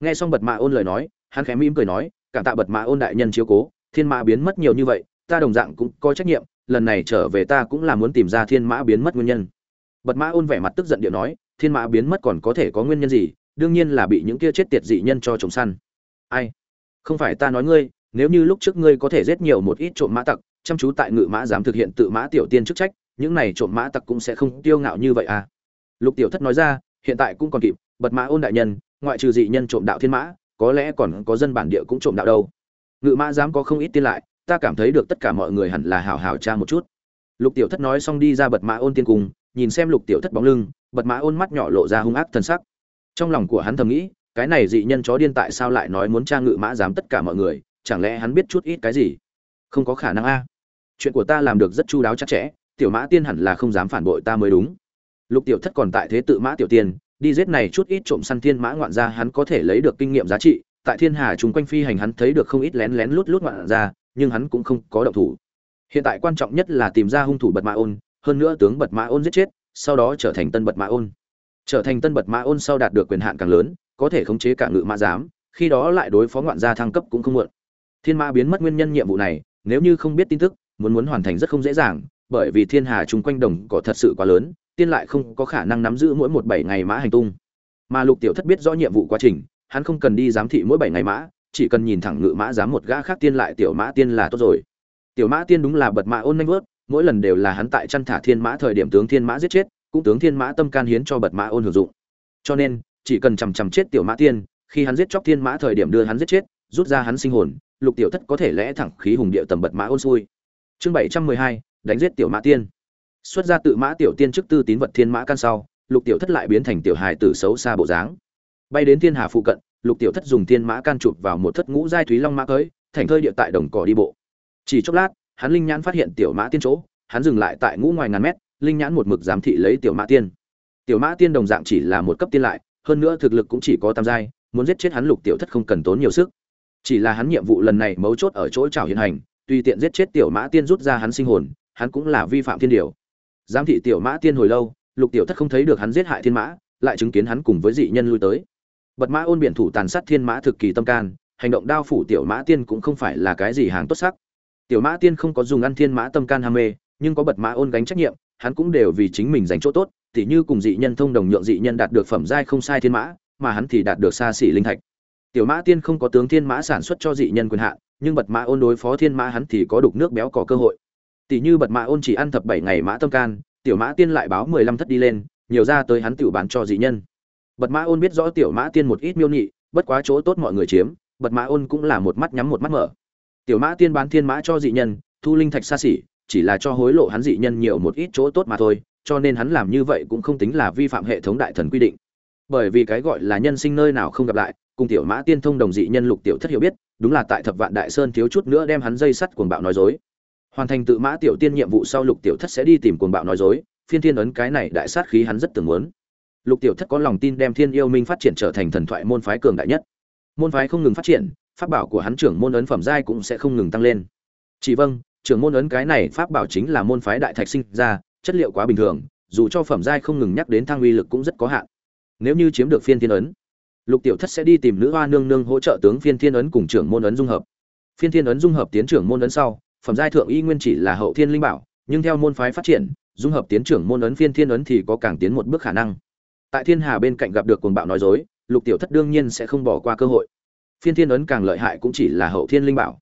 Nghe xong bật mã ôn lời nói hắn khẽ mỉm cười nói, cảm tạ bật mã ôn đại nhân chiếu cố, thiên mã biến mất nhiều như vậy, ta đồng dạng cũng có trách nhiệm, lần này trở về ta cũng là muốn tìm ra thiên mã biến mất nguyên nhân. Bật mã ôn vẻ mặt tức giận điệu nói, thiên mã biến mất còn có thể có nguyên nhân gì? Đương nhiên là bị những kia chết tiệt dị nhân cho trồng săn. Ai? Không phải ta nói ngươi, nếu như lúc trước ngươi có thể giết nhiều một ít trộm mã tặc, chăm chú tại ngự mã dám thực hiện tự mã tiểu tiên chức trách, những này trộm mã tặc cũng sẽ không tiêu ngạo như vậy à? Lục tiểu thất nói ra, hiện tại cũng còn kịp, bật mã ôn đại nhân, ngoại trừ dị nhân trộm đạo thiên mã có lẽ còn có dân bản địa cũng trộm đạo đâu. Ngự mã dám có không ít tiên lại ta cảm thấy được tất cả mọi người hẳn là hảo hảo cha một chút. Lục tiểu thất nói xong đi ra bật mã ôn tiên cùng, nhìn xem lục tiểu thất bóng lưng bật mã ôn mắt nhỏ lộ ra hung ác thân sắc. Trong lòng của hắn thầm nghĩ cái này dị nhân chó điên tại sao lại nói muốn cha ngự mã dám tất cả mọi người chẳng lẽ hắn biết chút ít cái gì? Không có khả năng a. Chuyện của ta làm được rất chu đáo chặt chẽ tiểu mã tiên hẳn là không dám phản bội ta mới đúng. Lục tiểu thất còn tại thế tự mã tiểu tiên đi giết này chút ít trộm săn thiên mã ngoạn ra hắn có thể lấy được kinh nghiệm giá trị, tại thiên hà chúng quanh phi hành hắn thấy được không ít lén lén lút lút ngoạn ra nhưng hắn cũng không có động thủ. Hiện tại quan trọng nhất là tìm ra hung thủ bật mã ôn, hơn nữa tướng bật mã ôn giết chết, sau đó trở thành tân bật mã ôn. Trở thành tân bật mã ôn sau đạt được quyền hạn càng lớn, có thể khống chế cả ngự mã giám, khi đó lại đối phó ngoạn gia thăng cấp cũng không muộn. Thiên mã biến mất nguyên nhân nhiệm vụ này, nếu như không biết tin tức, muốn muốn hoàn thành rất không dễ dàng, bởi vì thiên hà chung quanh đồng cỏ thật sự quá lớn tiên lại không có khả năng nắm giữ mỗi một bảy ngày mã hành tung. Mà lục tiểu thất biết rõ nhiệm vụ quá trình, hắn không cần đi giám thị mỗi bảy ngày mã, chỉ cần nhìn thẳng ngự mã giám một gã khác tiên lại tiểu mã tiên là tốt rồi. Tiểu mã tiên đúng là bật mã ôn nanh vớt, mỗi lần đều là hắn tại chăn thả thiên mã thời điểm tướng thiên mã giết chết, cũng tướng thiên mã tâm can hiến cho bật mã ôn hưởng dụng. Cho nên, chỉ cần chằm chằm chết tiểu mã tiên, khi hắn giết chóc thiên mã thời điểm đưa hắn giết chết, rút ra hắn sinh hồn, lục tiểu thất có thể lẽ thẳng khí hùng địa tầm bật mã ôn xui. Chương bảy trăm mười hai, đánh giết tiểu mã tiên xuất ra tự mã tiểu tiên trước tư tín vật thiên mã căn sau, lục tiểu thất lại biến thành tiểu hài tử xấu xa bộ dáng. Bay đến thiên hà phụ cận, lục tiểu thất dùng thiên mã can chụp vào một thất ngũ giai thúy long mã cưới thành thơi địa tại đồng cỏ đi bộ. Chỉ chốc lát, hắn linh nhãn phát hiện tiểu mã tiên chỗ, hắn dừng lại tại ngũ ngoài ngàn mét, linh nhãn một mực giám thị lấy tiểu mã tiên. Tiểu mã tiên đồng dạng chỉ là một cấp tiên lại, hơn nữa thực lực cũng chỉ có tam giai, muốn giết chết hắn lục tiểu thất không cần tốn nhiều sức. Chỉ là hắn nhiệm vụ lần này mấu chốt ở chỗ trào hiện hành, tùy tiện giết chết tiểu mã tiên rút ra hắn sinh hồn, hắn cũng là vi phạm thiên điều giám thị tiểu mã tiên hồi lâu, lục tiểu thất không thấy được hắn giết hại thiên mã, lại chứng kiến hắn cùng với dị nhân lui tới. Bật mã ôn biển thủ tàn sát thiên mã thực kỳ tâm can, hành động đao phủ tiểu mã tiên cũng không phải là cái gì hàng tốt sắc. Tiểu mã tiên không có dùng ăn thiên mã tâm can ham mê, nhưng có bật mã ôn gánh trách nhiệm, hắn cũng đều vì chính mình dành chỗ tốt, tỉ như cùng dị nhân thông đồng nhượng dị nhân đạt được phẩm giai không sai thiên mã, mà hắn thì đạt được xa xỉ linh thạch. Tiểu mã tiên không có tướng thiên mã sản xuất cho dị nhân quyền hạn, nhưng bật mã ôn đối phó thiên mã hắn thì có đục nước béo có cơ hội tỷ như bật mã ôn chỉ ăn thập bảy ngày mã tâm can, tiểu mã tiên lại báo mười lăm thất đi lên, nhiều ra tới hắn tiểu bán cho dị nhân. Bật mã ôn biết rõ tiểu mã tiên một ít miêu nhị, bất quá chỗ tốt mọi người chiếm, bật mã ôn cũng là một mắt nhắm một mắt mở. Tiểu mã tiên bán thiên mã cho dị nhân, thu linh thạch xa xỉ, chỉ là cho hối lộ hắn dị nhân nhiều một ít chỗ tốt mà thôi, cho nên hắn làm như vậy cũng không tính là vi phạm hệ thống đại thần quy định. Bởi vì cái gọi là nhân sinh nơi nào không gặp lại, cùng tiểu mã tiên thông đồng dị nhân lục tiểu thất hiểu biết, đúng là tại thập vạn đại sơn thiếu chút nữa đem hắn dây sắt cuồng bạo nói dối hoàn thành tự mã tiểu tiên nhiệm vụ sau lục tiểu thất sẽ đi tìm cuồng bạo nói dối, phiên thiên ấn cái này đại sát khí hắn rất tưởng muốn. Lục tiểu thất có lòng tin đem thiên yêu minh phát triển trở thành thần thoại môn phái cường đại nhất. Môn phái không ngừng phát triển, pháp bảo của hắn trưởng môn ấn phẩm giai cũng sẽ không ngừng tăng lên. Chỉ vâng trưởng môn ấn cái này pháp bảo chính là môn phái đại thạch sinh ra, chất liệu quá bình thường, dù cho phẩm giai không ngừng nhắc đến thang uy lực cũng rất có hạn. Nếu như chiếm được phiên thiên ấn, lục tiểu thất sẽ đi tìm nữ hoa nương nương hỗ trợ tướng phiên thiên ấn cùng trưởng môn ấn dung hợp. Phiên thiên ấn dung hợp tiến trưởng môn ấn sau phẩm giai thượng y nguyên chỉ là hậu thiên linh bảo nhưng theo môn phái phát triển dung hợp tiến trưởng môn ấn phiên thiên ấn thì có càng tiến một bước khả năng. Tại thiên hà bên cạnh gặp được cuồng bạo nói dối lục tiểu thất đương nhiên sẽ không bỏ qua cơ hội. Phiên thiên ấn càng lợi hại cũng chỉ là hậu thiên linh bảo.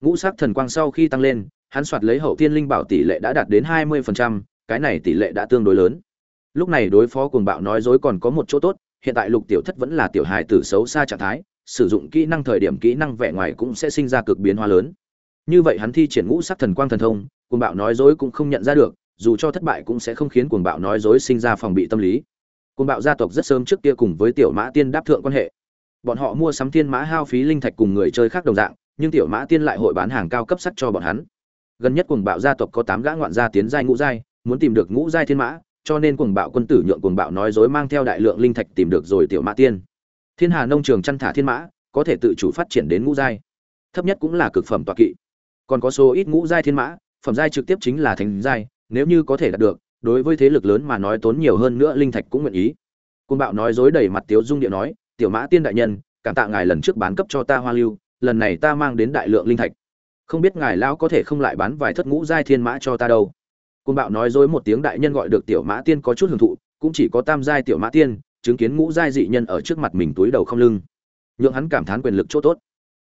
Ngũ sắc thần quang sau khi tăng lên hắn soạt lấy hậu thiên linh bảo tỷ lệ đã đạt đến hai mươi phần trăm, cái này tỷ lệ đã tương đối lớn. Lúc này đối phó cuồng bạo nói dối còn có một chỗ tốt hiện tại lục tiểu thất vẫn là tiểu hài tử xấu xa trạng thái sử dụng kỹ năng thời điểm kỹ năng vẻ ngoài cũng sẽ sinh ra cực biến hóa lớn như vậy hắn thi triển ngũ sắc thần quang thần thông, cuồng bạo nói dối cũng không nhận ra được, dù cho thất bại cũng sẽ không khiến cuồng bạo nói dối sinh ra phòng bị tâm lý. Cuồng bạo gia tộc rất sớm trước kia cùng với tiểu mã tiên đáp thượng quan hệ. Bọn họ mua sắm thiên mã hao phí linh thạch cùng người chơi khác đồng dạng, nhưng tiểu mã tiên lại hội bán hàng cao cấp sắt cho bọn hắn. Gần nhất cuồng bạo gia tộc có tám gã ngoạn gia tiến giai ngũ giai, muốn tìm được ngũ giai thiên mã, cho nên cuồng bạo quân tử nhượng cuồng bạo nói dối mang theo đại lượng linh thạch tìm được rồi tiểu mã tiên. Thiên hà nông trường chăn thả thiên mã, có thể tự chủ phát triển đến ngũ giai. Thấp nhất cũng là cực phẩm tọa kỵ còn có số ít ngũ giai thiên mã, phẩm giai trực tiếp chính là thánh giai, nếu như có thể đạt được, đối với thế lực lớn mà nói tốn nhiều hơn nữa linh thạch cũng nguyện ý. Côn bạo nói dối đầy mặt tiếu dung địa nói, tiểu mã tiên đại nhân, cảm tạ ngài lần trước bán cấp cho ta hoa lưu, lần này ta mang đến đại lượng linh thạch. Không biết ngài lão có thể không lại bán vài thất ngũ giai thiên mã cho ta đâu. Côn bạo nói dối một tiếng đại nhân gọi được tiểu mã tiên có chút hưởng thụ, cũng chỉ có tam giai tiểu mã tiên, chứng kiến ngũ giai dị nhân ở trước mặt mình túi đầu không lưng. Nhượng hắn cảm thán quyền lực chỗ tốt.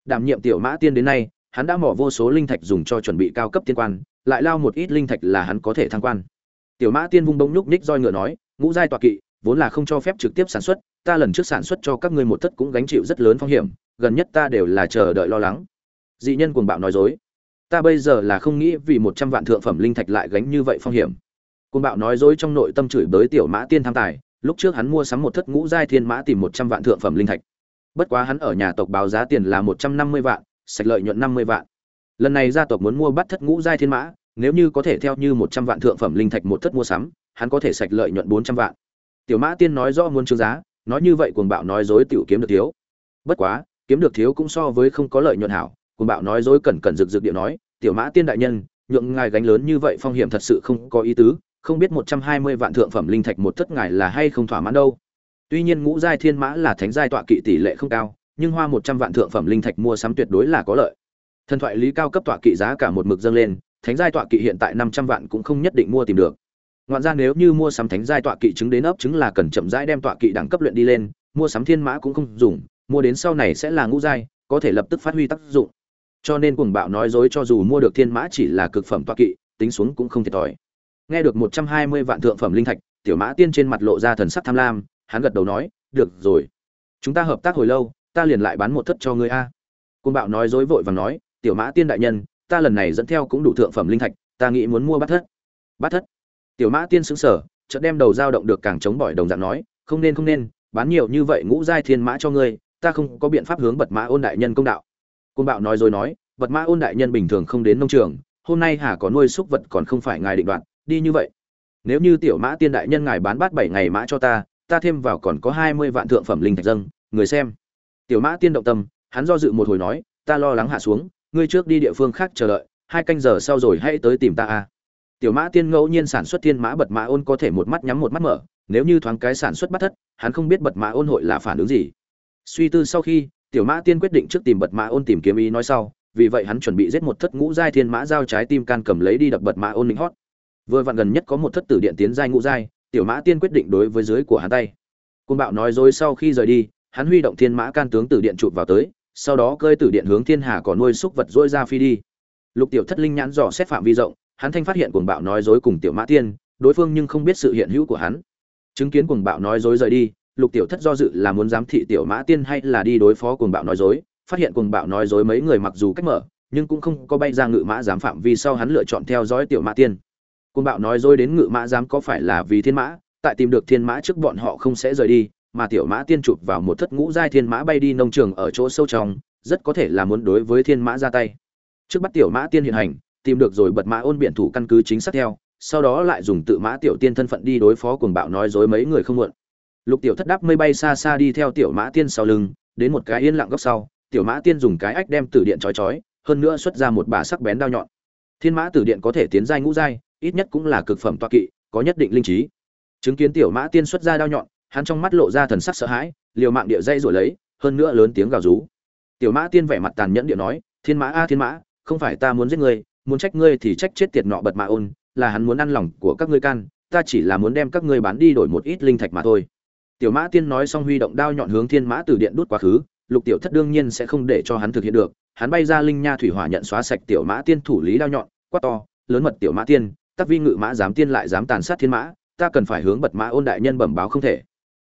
Đảm nhiệm tiểu mã tiên đến nay hắn đã mỏ vô số linh thạch dùng cho chuẩn bị cao cấp tiên quan, lại lao một ít linh thạch là hắn có thể thăng quan. Tiểu mã tiên vung bông nhúc nhích roi ngựa nói, ngũ giai tọa kỵ, vốn là không cho phép trực tiếp sản xuất, ta lần trước sản xuất cho các ngươi một thất cũng gánh chịu rất lớn phong hiểm, gần nhất ta đều là chờ đợi lo lắng. Dị nhân cuồng bạo nói dối, ta bây giờ là không nghĩ vì một trăm vạn thượng phẩm linh thạch lại gánh như vậy phong hiểm. Cuồng bạo nói dối trong nội tâm chửi bới tiểu mã tiên tham tài, lúc trước hắn mua sắm một thất ngũ giai thiên mã tìm một trăm vạn thượng phẩm linh thạch. Bất quá hắn ở nhà tộc báo giá tiền là một trăm năm mươi vạn sạch lợi nhuận năm mươi vạn. Lần này gia tộc muốn mua bắt thất ngũ giai thiên mã, nếu như có thể theo như một trăm vạn thượng phẩm linh thạch một thất mua sắm, hắn có thể sạch lợi nhuận bốn trăm vạn. Tiểu mã tiên nói rõ muốn trương giá, nói như vậy cuồng bạo nói dối tiểu kiếm được thiếu. Bất quá, kiếm được thiếu cũng so với không có lợi nhuận hảo, cuồng bạo nói dối cẩn cẩn rực rực điệu nói, tiểu mã tiên đại nhân, nhượng ngài gánh lớn như vậy phong hiểm thật sự không có ý tứ, không biết một trăm hai mươi vạn thượng phẩm linh thạch một thất ngài là hay không thỏa mãn đâu. Tuy nhiên ngũ giai thiên mã là thánh giai tọa kỵ tỷ lệ không cao nhưng hoa một trăm vạn thượng phẩm linh thạch mua sắm tuyệt đối là có lợi. Thần thoại lý cao cấp tọa kỵ giá cả một mực dâng lên, thánh giai tọa kỵ hiện tại năm trăm vạn cũng không nhất định mua tìm được. Ngoạn ra nếu như mua sắm thánh giai tọa kỵ chứng đến ấp chứng là cần chậm rãi đem tọa kỵ đẳng cấp luyện đi lên, mua sắm thiên mã cũng không dùng, mua đến sau này sẽ là ngũ giai, có thể lập tức phát huy tác dụng. Cho nên cuồng bạo nói dối cho dù mua được thiên mã chỉ là cực phẩm tọa kỵ, tính xuống cũng không thiệt thòi. Nghe được một trăm hai mươi vạn thượng phẩm linh thạch, tiểu mã tiên trên mặt lộ ra thần sắc tham lam, hắn gật đầu nói, được rồi. Chúng ta hợp tác hồi lâu ta liền lại bán một thất cho ngươi a. Côn bạo nói dối vội và nói, tiểu mã tiên đại nhân, ta lần này dẫn theo cũng đủ thượng phẩm linh thạch, ta nghĩ muốn mua bát thất. Bát thất? Tiểu mã tiên xứng sở chợt đem đầu dao động được càng chống bỏi đồng dạng nói, không nên không nên, bán nhiều như vậy ngũ giai thiên mã cho ngươi, ta không có biện pháp hướng bật mã ôn đại nhân công đạo. Côn bạo nói rồi nói, bật mã ôn đại nhân bình thường không đến nông trường, hôm nay hà có nuôi súc vật còn không phải ngài định đoạt, đi như vậy. Nếu như tiểu mã tiên đại nhân ngài bán bát bảy ngày mã cho ta ta thêm vào còn có hai mươi vạn thượng phẩm linh thạch dâng, người xem tiểu mã tiên động tâm, hắn do dự một hồi nói, ta lo lắng hạ xuống, ngươi trước đi địa phương khác chờ đợi, hai canh giờ sau rồi hãy tới tìm ta a. Tiểu mã tiên ngẫu nhiên sản xuất thiên mã bật mã ôn có thể một mắt nhắm một mắt mở, nếu như thoáng cái sản xuất bắt thất, hắn không biết bật mã ôn hội là phản ứng gì. Suy tư sau khi, tiểu mã tiên quyết định trước tìm bật mã ôn tìm kiếm ý nói sau, vì vậy hắn chuẩn bị giết một thất ngũ giai thiên mã giao trái tim can cầm lấy đi đập bật mã ôn lính hót. Vừa vặn gần nhất có một thất tử điện tiến giai ngũ giai, tiểu mã tiên quyết định đối với dưới của hắn tay. Côn bạo nói dối sau khi rời đi hắn huy động thiên mã can tướng tử điện chụp vào tới, sau đó cơi tử điện hướng thiên hà có nuôi xúc vật dỗi ra phi đi. Lục tiểu thất linh nhãn dò xét phạm vi rộng, hắn thanh phát hiện cuồng bạo nói dối cùng tiểu mã tiên, đối phương nhưng không biết sự hiện hữu của hắn. Chứng kiến cuồng bạo nói dối rời đi, lục tiểu thất do dự là muốn giám thị tiểu mã tiên hay là đi đối phó cuồng bạo nói dối, phát hiện cuồng bạo nói dối mấy người mặc dù cách mở, nhưng cũng không có bay ra ngự mã giám phạm vi sau hắn lựa chọn theo dõi tiểu mã tiên. Cuồng bạo nói dối đến ngự mã giám có phải là vì thiên mã, tại tìm được thiên mã trước bọn họ không sẽ rời đi mà tiểu mã tiên chụp vào một thất ngũ giai thiên mã bay đi nông trường ở chỗ sâu trong, rất có thể là muốn đối với thiên mã ra tay. Trước bắt tiểu mã tiên hiện hành, tìm được rồi bật mã ôn biện thủ căn cứ chính xác theo, sau đó lại dùng tự mã tiểu tiên thân phận đi đối phó cuồng bạo nói dối mấy người không muộn. Lục tiểu thất đáp mây bay xa xa đi theo tiểu mã tiên sau lưng, đến một cái yên lặng góc sau, tiểu mã tiên dùng cái ách đem tử điện chói chói hơn nữa xuất ra một bà sắc bén đao nhọn. Thiên mã tử điện có thể tiến giai ngũ giai, ít nhất cũng là cực phẩm toa kỵ, có nhất định linh trí. Chứng kiến tiểu mã tiên xuất ra đao nhọn hắn trong mắt lộ ra thần sắc sợ hãi, liều mạng địa dây rồi lấy, hơn nữa lớn tiếng gào rú. Tiểu mã tiên vẻ mặt tàn nhẫn địa nói, thiên mã, a, thiên mã, không phải ta muốn giết ngươi, muốn trách ngươi thì trách chết tiệt nọ bật mã ôn, là hắn muốn ăn lòng của các ngươi can, ta chỉ là muốn đem các ngươi bán đi đổi một ít linh thạch mà thôi. Tiểu mã tiên nói xong huy động đao nhọn hướng thiên mã từ điện đút quá khứ, lục tiểu thất đương nhiên sẽ không để cho hắn thực hiện được, hắn bay ra linh nha thủy hỏa nhận xóa sạch tiểu mã tiên thủ lý đao nhọn, quát to, lớn mật tiểu mã tiên tắc vi ngự mã dám tiên lại dám tàn sát thiên mã, ta cần phải hướng bật mã ôn đại nhân bẩm báo không thể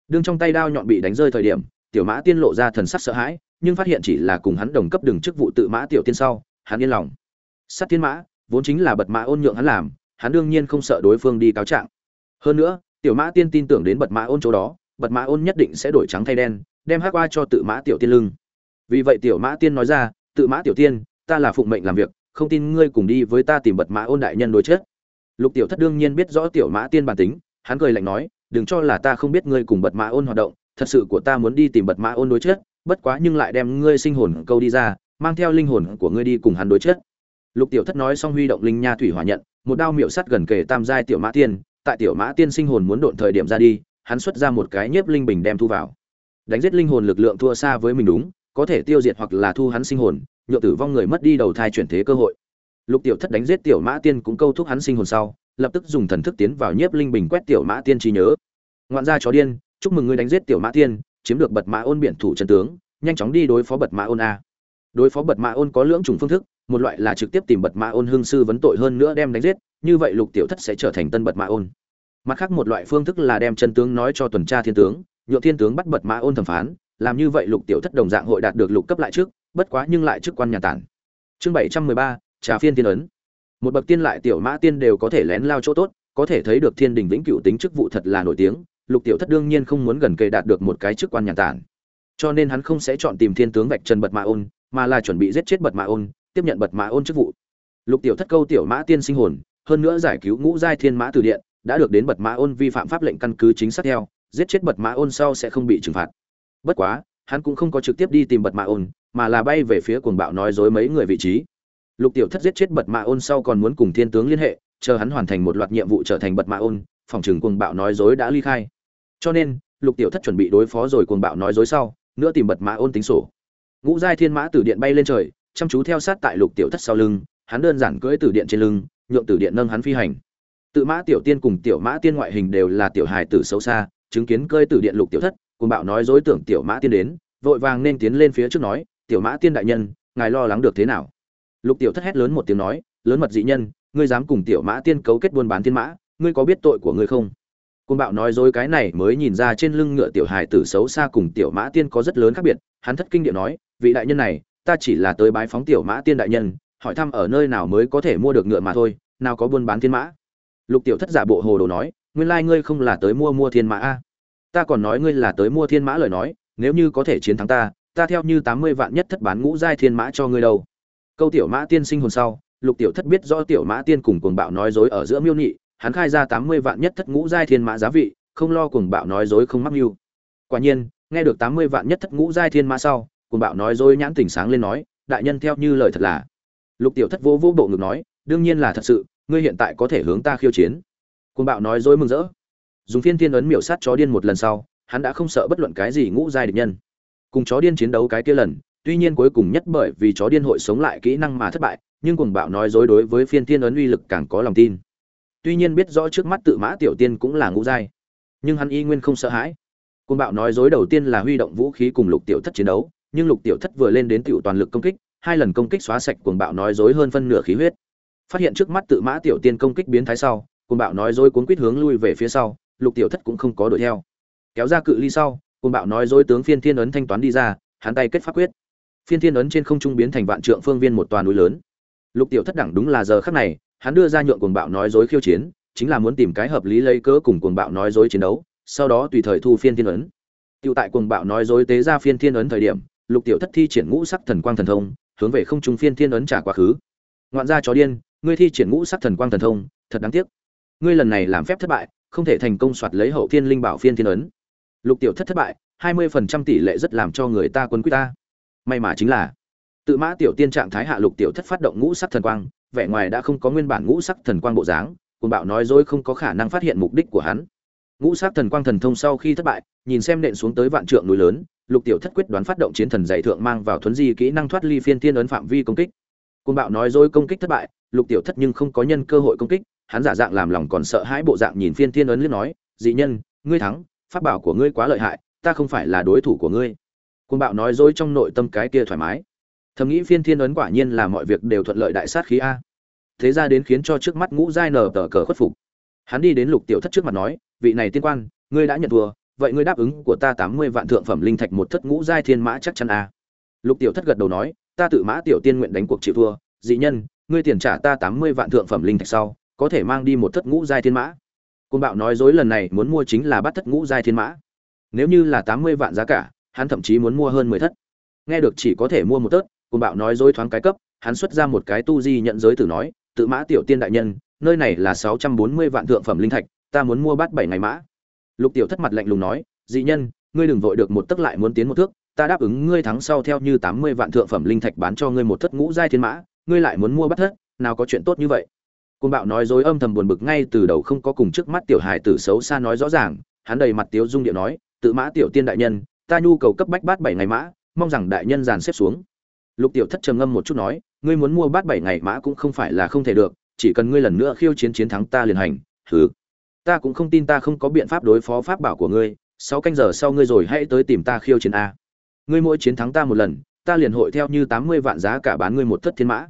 đương trong tay đao nhọn bị đánh rơi thời điểm, tiểu mã tiên lộ ra thần sắc sợ hãi, nhưng phát hiện chỉ là cùng hắn đồng cấp đường chức vụ tự mã tiểu tiên sau, hắn yên lòng. Sát tiên mã, vốn chính là bật mã ôn nhượng hắn làm, hắn đương nhiên không sợ đối phương đi cáo trạng. Hơn nữa, tiểu mã tiên tin tưởng đến bật mã ôn chỗ đó, bật mã ôn nhất định sẽ đổi trắng thay đen, đem hát qua cho tự mã tiểu tiên lưng. Vì vậy tiểu mã tiên nói ra, tự mã tiểu tiên, ta là phụng mệnh làm việc, không tin ngươi cùng đi với ta tìm bật mã ôn đại nhân đối chết. Lục tiểu thất đương nhiên biết rõ tiểu mã tiên bản tính, hắn cười lạnh nói đừng cho là ta không biết ngươi cùng bật mã ôn hoạt động, thật sự của ta muốn đi tìm bật mã ôn đối chết bất quá nhưng lại đem ngươi sinh hồn câu đi ra, mang theo linh hồn của ngươi đi cùng hắn đối chết lục tiểu thất nói xong huy động linh nha thủy hỏa nhận, một đao miệu sắt gần kề tam giai tiểu mã tiên, tại tiểu mã tiên sinh hồn muốn độn thời điểm ra đi, hắn xuất ra một cái nhiếp linh bình đem thu vào. Đánh giết linh hồn lực lượng thua xa với mình đúng, có thể tiêu diệt hoặc là thu hắn sinh hồn, nhựa tử vong người mất đi đầu thai chuyển thế cơ hội. Lục tiểu thất đánh giết tiểu mã tiên cũng câu thúc hắn sinh hồn sau, lập tức dùng thần thức tiến vào nhiếp linh bình quét tiểu mã tiên trí nhớ ngoạn gia chó điên, chúc mừng ngươi đánh giết tiểu mã tiên chiếm được bật mã ôn biển thủ chân tướng, nhanh chóng đi đối phó bật mã ôn a. Đối phó bật mã ôn có lưỡng chủng phương thức, một loại là trực tiếp tìm bật mã ôn hương sư vấn tội hơn nữa đem đánh giết, như vậy lục tiểu thất sẽ trở thành tân bật mã ôn. Mặt khác một loại phương thức là đem chân tướng nói cho tuần tra thiên tướng, nhượng thiên tướng bắt bật mã ôn thẩm phán, làm như vậy lục tiểu thất đồng dạng hội đạt được lục cấp lại trước, bất quá nhưng lại chức quan nhà tản. Chương bảy trăm mười ba, trà phiên tiên ấn. Một bậc tiên lại tiểu mã tiên đều có thể lén lao chỗ tốt, có thể thấy được thiên đình vĩnh cửu tính chức vụ thật là nổi tiếng lục tiểu thất đương nhiên không muốn gần kề đạt được một cái chức quan nhàn tản. Cho nên hắn không sẽ chọn tìm thiên tướng vạch trần bật mạ ôn, mà là chuẩn bị giết chết bật mạ ôn, tiếp nhận bật mạ ôn chức vụ. Lục tiểu thất câu tiểu mã tiên sinh hồn, hơn nữa giải cứu ngũ giai thiên mã từ điện, đã được đến bật mã ôn vi phạm pháp lệnh căn cứ chính xác theo, giết chết bật mã ôn sau sẽ không bị trừng phạt. Bất quá, hắn cũng không có trực tiếp đi tìm bật mã ôn, mà là bay về phía cuồng bạo nói dối mấy người vị trí. Lục tiểu thất giết chết bật mã ôn sau còn muốn cùng thiên tướng liên hệ, chờ hắn hoàn thành một loạt nhiệm vụ trở thành bật mã ôn, phòng trừng cuồng bạo nói dối đã ly khai cho nên, lục tiểu thất chuẩn bị đối phó rồi cuồng bạo nói dối sau, nữa tìm bật mã ôn tính sổ. Ngũ giai thiên mã từ điện bay lên trời, chăm chú theo sát tại lục tiểu thất sau lưng, hắn đơn giản cưỡi từ điện trên lưng, nhượng từ điện nâng hắn phi hành. Tự mã tiểu tiên cùng tiểu mã tiên ngoại hình đều là tiểu hài tử xấu xa, chứng kiến cơi từ điện lục tiểu thất, cuồng bạo nói dối tưởng tiểu mã tiên đến, vội vàng nên tiến lên phía trước nói, tiểu mã tiên đại nhân, ngài lo lắng được thế nào? Lục tiểu thất hét lớn một tiếng nói, lớn mật dị nhân, ngươi dám cùng tiểu mã tiên cấu kết buôn bán tiên mã, ngươi có biết tội của ngươi không? Cung bạo nói dối cái này mới nhìn ra trên lưng ngựa tiểu hài tử xấu xa cùng tiểu mã tiên có rất lớn khác biệt, hắn thất kinh địa nói, vị đại nhân này, ta chỉ là tới bái phóng tiểu mã tiên đại nhân, hỏi thăm ở nơi nào mới có thể mua được ngựa mà thôi, nào có buôn bán thiên mã. Lục tiểu thất giả bộ hồ đồ nói, nguyên lai ngươi không là tới mua mua thiên mã a. Ta còn nói ngươi là tới mua thiên mã lời nói, nếu như có thể chiến thắng ta, ta theo như tám mươi vạn nhất thất bán ngũ giai thiên mã cho ngươi đâu. Câu tiểu mã tiên sinh hồn sau, Lục tiểu thất biết rõ tiểu mã tiên cùng cuồng bạo nói dối ở giữa miêu nhị, hắn khai ra tám mươi vạn nhất thất ngũ giai thiên mã giá vị, không lo cuồng bạo nói dối không mắc mưu. Quả nhiên, nghe được tám mươi vạn nhất thất ngũ giai thiên mã sau, cuồng bạo nói dối nhãn tỉnh sáng lên nói, đại nhân theo như lời thật là. Lục Tiểu Thất vô vô bộ ngực nói, đương nhiên là thật sự, ngươi hiện tại có thể hướng ta khiêu chiến. Cuồng bạo nói dối mừng rỡ. Dùng phiên thiên ấn miểu sát chó điên một lần sau, hắn đã không sợ bất luận cái gì ngũ giai địch nhân. Cùng chó điên chiến đấu cái kia lần, tuy nhiên cuối cùng nhất bởi vì chó điên hội sống lại kỹ năng mà thất bại, nhưng cuồng bạo nói dối đối với phiên thiên ấn uy lực càng có lòng tin tuy nhiên biết rõ trước mắt tự mã tiểu tiên cũng là ngũ giai, nhưng hắn y nguyên không sợ hãi. Côn bạo nói dối đầu tiên là huy động vũ khí cùng lục tiểu thất chiến đấu, nhưng lục tiểu thất vừa lên đến tiểu toàn lực công kích, hai lần công kích xóa sạch cuồng bạo nói dối hơn phân nửa khí huyết. Phát hiện trước mắt tự mã tiểu tiên công kích biến thái sau, cuồng bạo nói dối cuốn quýt hướng lui về phía sau, lục tiểu thất cũng không có đuổi theo. Kéo ra cự ly sau, cuồng bạo nói dối tướng phiên thiên ấn thanh toán đi ra, hắn tay kết pháp quyết. Phiên thiên ấn trên không trung biến thành vạn trượng phương viên một toàn núi lớn. Lục tiểu thất đẳng đúng là giờ khắc này hắn đưa ra nhượng cuồng bạo nói dối khiêu chiến, chính là muốn tìm cái hợp lý lấy cớ cùng cuồng bạo nói dối chiến đấu, sau đó tùy thời thu phiên thiên ấn. Tiêu tại cuồng bạo nói dối tế ra phiên thiên ấn thời điểm, Lục Tiểu Thất thi triển ngũ sắc thần quang thần thông, hướng về không trung phiên thiên ấn trả quá khứ. Ngoạn gia chó điên, ngươi thi triển ngũ sắc thần quang thần thông, thật đáng tiếc. Ngươi lần này làm phép thất bại, không thể thành công soạt lấy hậu thiên linh bảo phiên thiên ấn. Lục Tiểu Thất thất bại, 20% tỷ lệ rất làm cho người ta quân quý ta. May mà chính là, tự mã tiểu tiên trạng thái hạ Lục Tiểu Thất phát động ngũ sắc thần quang, vẻ ngoài đã không có nguyên bản ngũ sắc thần quang bộ dáng, cuồng bạo nói dối không có khả năng phát hiện mục đích của hắn. Ngũ sắc thần quang thần thông sau khi thất bại, nhìn xem nện xuống tới vạn trượng núi lớn, Lục Tiểu Thất quyết đoán phát động chiến thần dạy thượng mang vào thuấn di kỹ năng thoát ly phiên tiên ấn phạm vi công kích. Cuồng bạo nói dối công kích thất bại, Lục Tiểu Thất nhưng không có nhân cơ hội công kích, hắn giả dạng làm lòng còn sợ hãi bộ dạng nhìn phiên tiên ấn liên nói, "Dị nhân, ngươi thắng, pháp bảo của ngươi quá lợi hại, ta không phải là đối thủ của ngươi." Cuồng bạo nói dối trong nội tâm cái kia thoải mái thầm nghĩ phiên thiên ấn quả nhiên là mọi việc đều thuận lợi đại sát khí a. Thế ra đến khiến cho trước mắt ngũ giai nở tờ cờ khuất phục. Hắn đi đến lục tiểu thất trước mặt nói, vị này tiên quan, ngươi đã nhận thua, vậy ngươi đáp ứng của ta tám mươi vạn thượng phẩm linh thạch một thất ngũ giai thiên mã chắc chắn a. Lục tiểu thất gật đầu nói, ta tự mã tiểu tiên nguyện đánh cuộc chịu thua, dị nhân, ngươi tiền trả ta tám mươi vạn thượng phẩm linh thạch sau, có thể mang đi một thất ngũ giai thiên mã. Côn bạo nói dối lần này muốn mua chính là bắt thất ngũ giai thiên mã. Nếu như là tám mươi vạn giá cả, hắn thậm chí muốn mua hơn mười thất. Nghe được chỉ có thể mua một tớt cùng bạo nói dối thoáng cái cấp, hắn xuất ra một cái tu di nhận giới tử nói, tự mã tiểu tiên đại nhân, nơi này là sáu trăm bốn mươi vạn thượng phẩm linh thạch, ta muốn mua bát bảy ngày mã. Lục tiểu thất mặt lạnh lùng nói, dị nhân, ngươi đừng vội được một tức lại muốn tiến một thước, ta đáp ứng ngươi thắng sau theo như tám mươi vạn thượng phẩm linh thạch bán cho ngươi một thất ngũ giai thiên mã, ngươi lại muốn mua bắt thất, nào có chuyện tốt như vậy? Côn bạo nói dối âm thầm buồn bực ngay từ đầu không có cùng trước mắt tiểu hài tử xấu xa nói rõ ràng, hắn đầy mặt tiếu dung điệu nói, tự mã tiểu tiên đại nhân, ta nhu cầu cấp bách bát bảy ngày mã, mong rằng đại nhân dàn xếp xuống lục tiểu thất trầm ngâm một chút nói, ngươi muốn mua bát bảy ngày mã cũng không phải là không thể được, chỉ cần ngươi lần nữa khiêu chiến chiến thắng ta liền hành Thứ. ta cũng không tin ta không có biện pháp đối phó pháp bảo của ngươi, sáu canh giờ sau ngươi rồi hãy tới tìm ta khiêu chiến a. Ngươi mỗi chiến thắng ta một lần, ta liền hội theo như tám mươi vạn giá cả bán ngươi một thất thiên mã.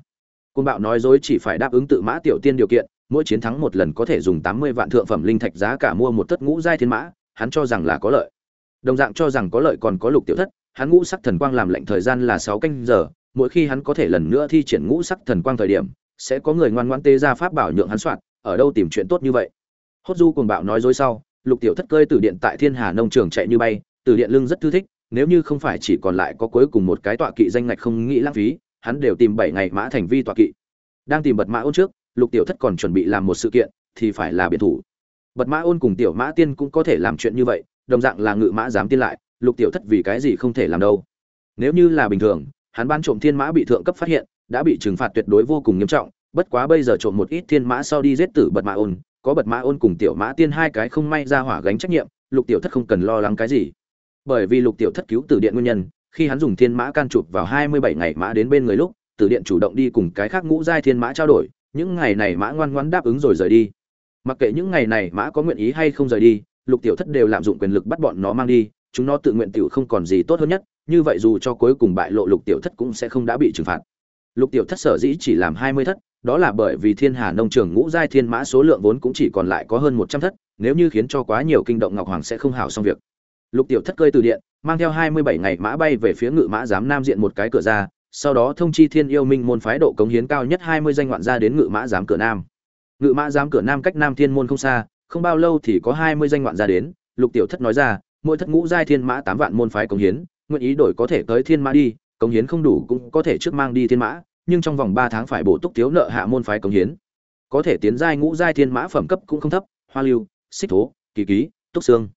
Côn bạo nói dối chỉ phải đáp ứng tự mã tiểu tiên điều kiện, mỗi chiến thắng một lần có thể dùng tám mươi vạn thượng phẩm linh thạch giá cả mua một thất ngũ giai thiên mã, hắn cho rằng là có lợi. Đồng dạng cho rằng có lợi còn có lục tiểu thất hắn ngũ sắc thần quang làm lệnh thời gian là sáu canh giờ, mỗi khi hắn có thể lần nữa thi triển ngũ sắc thần quang thời điểm, sẽ có người ngoan ngoãn tê ra pháp bảo nhượng hắn soạn, ở đâu tìm chuyện tốt như vậy. Hốt du cùng bạo nói dối sau, lục tiểu thất cơi từ điện tại thiên hà nông trường chạy như bay, từ điện lưng rất thư thích, nếu như không phải chỉ còn lại có cuối cùng một cái tọa kỵ danh ngạch không nghĩ lãng phí, hắn đều tìm bảy ngày mã thành vi tọa kỵ. Đang tìm bật mã ôn trước, lục tiểu thất còn chuẩn bị làm một sự kiện, thì phải là biệt thủ. Bật mã ôn cùng tiểu mã tiên cũng có thể làm chuyện như vậy, đồng dạng là ngự mã dám tiên lại lục tiểu thất vì cái gì không thể làm đâu. Nếu như là bình thường, hắn ban trộm thiên mã bị thượng cấp phát hiện, đã bị trừng phạt tuyệt đối vô cùng nghiêm trọng, bất quá bây giờ trộm một ít thiên mã sau đi giết tử bật mã ôn, có bật mã ôn cùng tiểu mã tiên hai cái không may ra hỏa gánh trách nhiệm, lục tiểu thất không cần lo lắng cái gì. Bởi vì lục tiểu thất cứu tử điện nguyên nhân, khi hắn dùng thiên mã can chụp vào hai mươi bảy ngày mã đến bên người lúc, tử điện chủ động đi cùng cái khác ngũ giai thiên mã trao đổi, những ngày này mã ngoan ngoãn đáp ứng rồi rời đi. Mặc kệ những ngày này mã có nguyện ý hay không rời đi, lục tiểu thất đều lạm dụng quyền lực bắt bọn nó mang đi chúng nó tự nguyện tiểu không còn gì tốt hơn nhất, như vậy dù cho cuối cùng bại lộ lục tiểu thất cũng sẽ không đã bị trừng phạt. Lục tiểu thất sở dĩ chỉ làm hai mươi thất, đó là bởi vì thiên hà nông trường ngũ giai thiên mã số lượng vốn cũng chỉ còn lại có hơn một trăm thất, nếu như khiến cho quá nhiều kinh động ngọc hoàng sẽ không hảo xong việc. Lục tiểu thất cơi từ điện, mang theo hai mươi bảy ngày mã bay về phía ngự mã giám nam diện một cái cửa ra, sau đó thông chi thiên yêu minh môn phái độ cống hiến cao nhất hai mươi danh ngoạn gia đến ngự mã giám cửa nam. Ngự mã giám cửa nam cách nam thiên môn không xa, không bao lâu thì có hai mươi danh ngoạn gia đến, lục tiểu thất nói ra mỗi thất ngũ giai thiên mã tám vạn môn phái cống hiến, nguyện ý đổi có thể tới thiên mã đi, cống hiến không đủ cũng có thể trước mang đi thiên mã, nhưng trong vòng ba tháng phải bổ túc thiếu nợ hạ môn phái cống hiến. Có thể tiến giai ngũ giai thiên mã phẩm cấp cũng không thấp, hoa lưu, xích thố, kỳ ký, túc xương.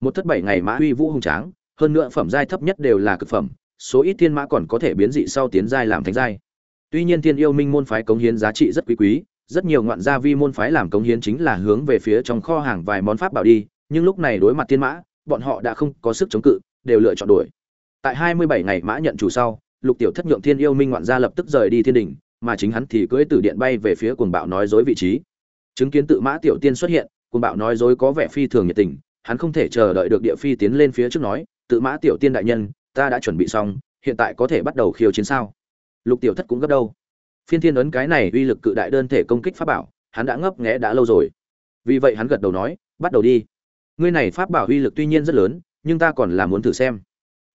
Một thất bảy ngày mã uy vũ hùng tráng, hơn nữa phẩm giai thấp nhất đều là cực phẩm, số ít thiên mã còn có thể biến dị sau tiến giai làm thánh giai. Tuy nhiên thiên yêu minh môn phái cống hiến giá trị rất quý quý, rất nhiều ngoạn gia vi môn phái làm cống hiến chính là hướng về phía trong kho hàng vài món pháp bảo đi, nhưng lúc này đối mặt thiên mã bọn họ đã không có sức chống cự, đều lựa chọn đuổi. Tại hai mươi bảy ngày mã nhận chủ sau, lục tiểu thất nhượng thiên yêu minh ngoạn gia lập tức rời đi thiên đình, mà chính hắn thì cưỡi từ điện bay về phía cuồng bạo nói dối vị trí. Chứng kiến tự mã tiểu tiên xuất hiện, cuồng bạo nói dối có vẻ phi thường nhiệt tình, hắn không thể chờ đợi được địa phi tiến lên phía trước nói, tự mã tiểu tiên đại nhân, ta đã chuẩn bị xong, hiện tại có thể bắt đầu khiêu chiến sao? Lục tiểu thất cũng gấp đâu. Phiên thiên ấn cái này uy lực cự đại đơn thể công kích pháp bảo, hắn đã ngấp nghé đã lâu rồi. Vì vậy hắn gật đầu nói, bắt đầu đi ngươi này pháp bảo uy lực tuy nhiên rất lớn, nhưng ta còn là muốn thử xem.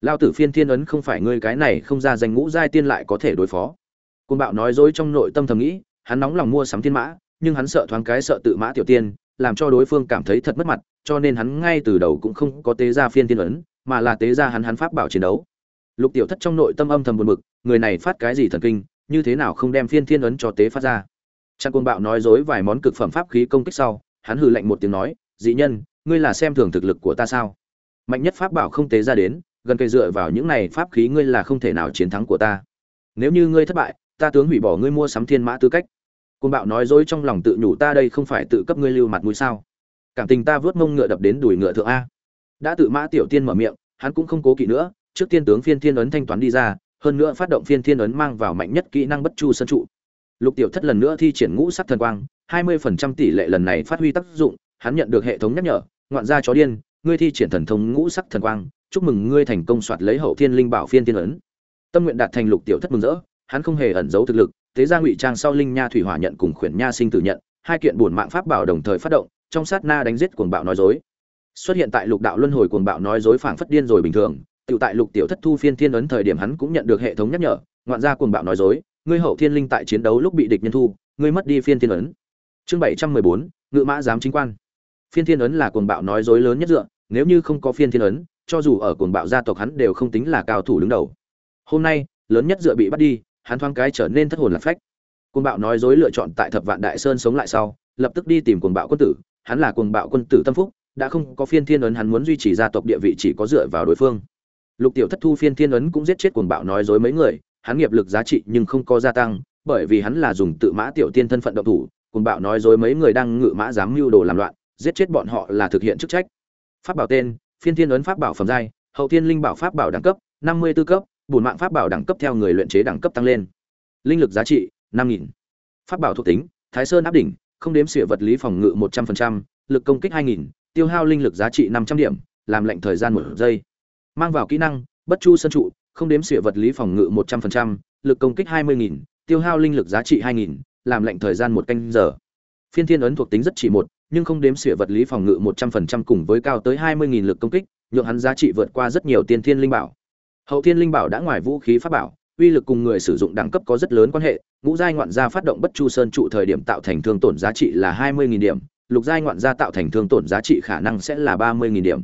Lao tử phiên thiên ấn không phải ngươi cái này không ra danh ngũ giai tiên lại có thể đối phó. Côn bạo nói dối trong nội tâm thầm nghĩ, hắn nóng lòng mua sắm thiên mã, nhưng hắn sợ thoáng cái sợ tự mã tiểu tiên, làm cho đối phương cảm thấy thật mất mặt, cho nên hắn ngay từ đầu cũng không có tế ra phiên thiên ấn, mà là tế ra hắn hắn pháp bảo chiến đấu. Lục tiểu thất trong nội tâm âm thầm buồn bực, người này phát cái gì thần kinh, như thế nào không đem phiên thiên ấn cho tế phát ra? Trang côn bạo nói dối vài món cực phẩm pháp khí công kích sau, hắn hừ lạnh một tiếng nói, dị nhân ngươi là xem thường thực lực của ta sao? Mạnh nhất pháp bảo không tế ra đến, gần cây dựa vào những này pháp khí ngươi là không thể nào chiến thắng của ta. Nếu như ngươi thất bại, ta tướng hủy bỏ ngươi mua sắm thiên mã tư cách. Côn bạo nói dối trong lòng tự nhủ ta đây không phải tự cấp ngươi lưu mặt mũi sao? Cảm tình ta vớt mông ngựa đập đến đùi ngựa thượng a. Đã tự mã tiểu tiên mở miệng, hắn cũng không cố kỵ nữa, trước tiên tướng phiên thiên ấn thanh toán đi ra, hơn nữa phát động phiên thiên ấn mang vào mạnh nhất kỹ năng bất chu sân trụ. Lục tiểu thất lần nữa thi triển ngũ sắc thần quang, hai mươi phần trăm tỷ lệ lần này phát huy tác dụng, hắn nhận được hệ thống nhắc nhở ngoạn gia chó điên, ngươi thi triển thần thông ngũ sắc thần quang, chúc mừng ngươi thành công soạt lấy hậu thiên linh bảo phiên thiên ấn. Tâm nguyện đạt thành lục tiểu thất mừng rỡ, hắn không hề ẩn giấu thực lực, tế ra ngụy trang sau linh nha thủy hỏa nhận cùng khuyển nha sinh tử nhận, hai kiện bổn mạng pháp bảo đồng thời phát động, trong sát na đánh giết cuồng bạo nói dối. Xuất hiện tại lục đạo luân hồi cuồng bạo nói dối phảng phất điên rồi bình thường tự tại lục tiểu thất thu phiên thiên ấn thời điểm hắn cũng nhận được hệ thống nhắc nhở, ngoạn gia cuồng bạo nói dối, ngươi hậu thiên linh tại chiến đấu lúc bị địch nhân thu, ngươi mất đi phiên thiên ấn. Chương bảy trăm mười bốn, ngự mã giám chính quan phiên thiên ấn là cuồng bạo nói dối lớn nhất dựa, nếu như không có phiên thiên ấn, cho dù ở cuồng bạo gia tộc hắn đều không tính là cao thủ đứng đầu. Hôm nay, lớn nhất dựa bị bắt đi, hắn thoáng cái trở nên thất hồn lạc phách. Cuồng bạo nói dối lựa chọn tại thập vạn đại sơn sống lại sau, lập tức đi tìm cuồng bạo quân tử, hắn là cuồng bạo quân tử tâm phúc, đã không có phiên thiên ấn hắn muốn duy trì gia tộc địa vị chỉ có dựa vào đối phương. Lục tiểu thất thu phiên thiên ấn cũng giết chết cuồng bạo nói dối mấy người, hắn nghiệp lực giá trị nhưng không có gia tăng, bởi vì hắn là dùng tự mã tiểu tiên thân phận động thủ, Cuồng bạo nói dối mấy người đang ngự mã dám mưu đồ làm loạn giết chết bọn họ là thực hiện chức trách. Pháp bảo tên, phiên thiên ấn pháp bảo phẩm giai, hậu thiên linh bảo pháp bảo đẳng cấp, năm mươi 54 cấp bùn mạng pháp bảo đẳng cấp theo người luyện chế đẳng cấp tăng lên. Linh lực giá trị, năm nghìn. Pháp bảo thuộc tính, thái sơn áp đỉnh, không đếm xỉa vật lý phòng ngự một trăm linh lực công kích hai nghìn, tiêu hao linh lực giá trị năm trăm điểm, làm lệnh thời gian một giây. Mang vào kỹ năng, bất chu sân trụ, không đếm xỉa vật lý phòng ngự một trăm linh lực công kích hai mươi nghìn, tiêu hao linh lực giá trị hai nghìn, làm lệnh thời gian một canh giờ. Phiên thiên ấn thuộc tính rất chỉ một nhưng không đếm xỉa vật lý phòng ngự một trăm phần trăm cùng với cao tới hai mươi nghìn lực công kích, nhượng hắn giá trị vượt qua rất nhiều tiên thiên linh bảo. Hậu thiên linh bảo đã ngoài vũ khí pháp bảo, uy lực cùng người sử dụng đẳng cấp có rất lớn quan hệ, ngũ giai ngoạn gia phát động bất chu sơn trụ thời điểm tạo thành thương tổn giá trị là hai mươi nghìn điểm, lục giai ngoạn gia tạo thành thương tổn giá trị khả năng sẽ là ba mươi nghìn điểm.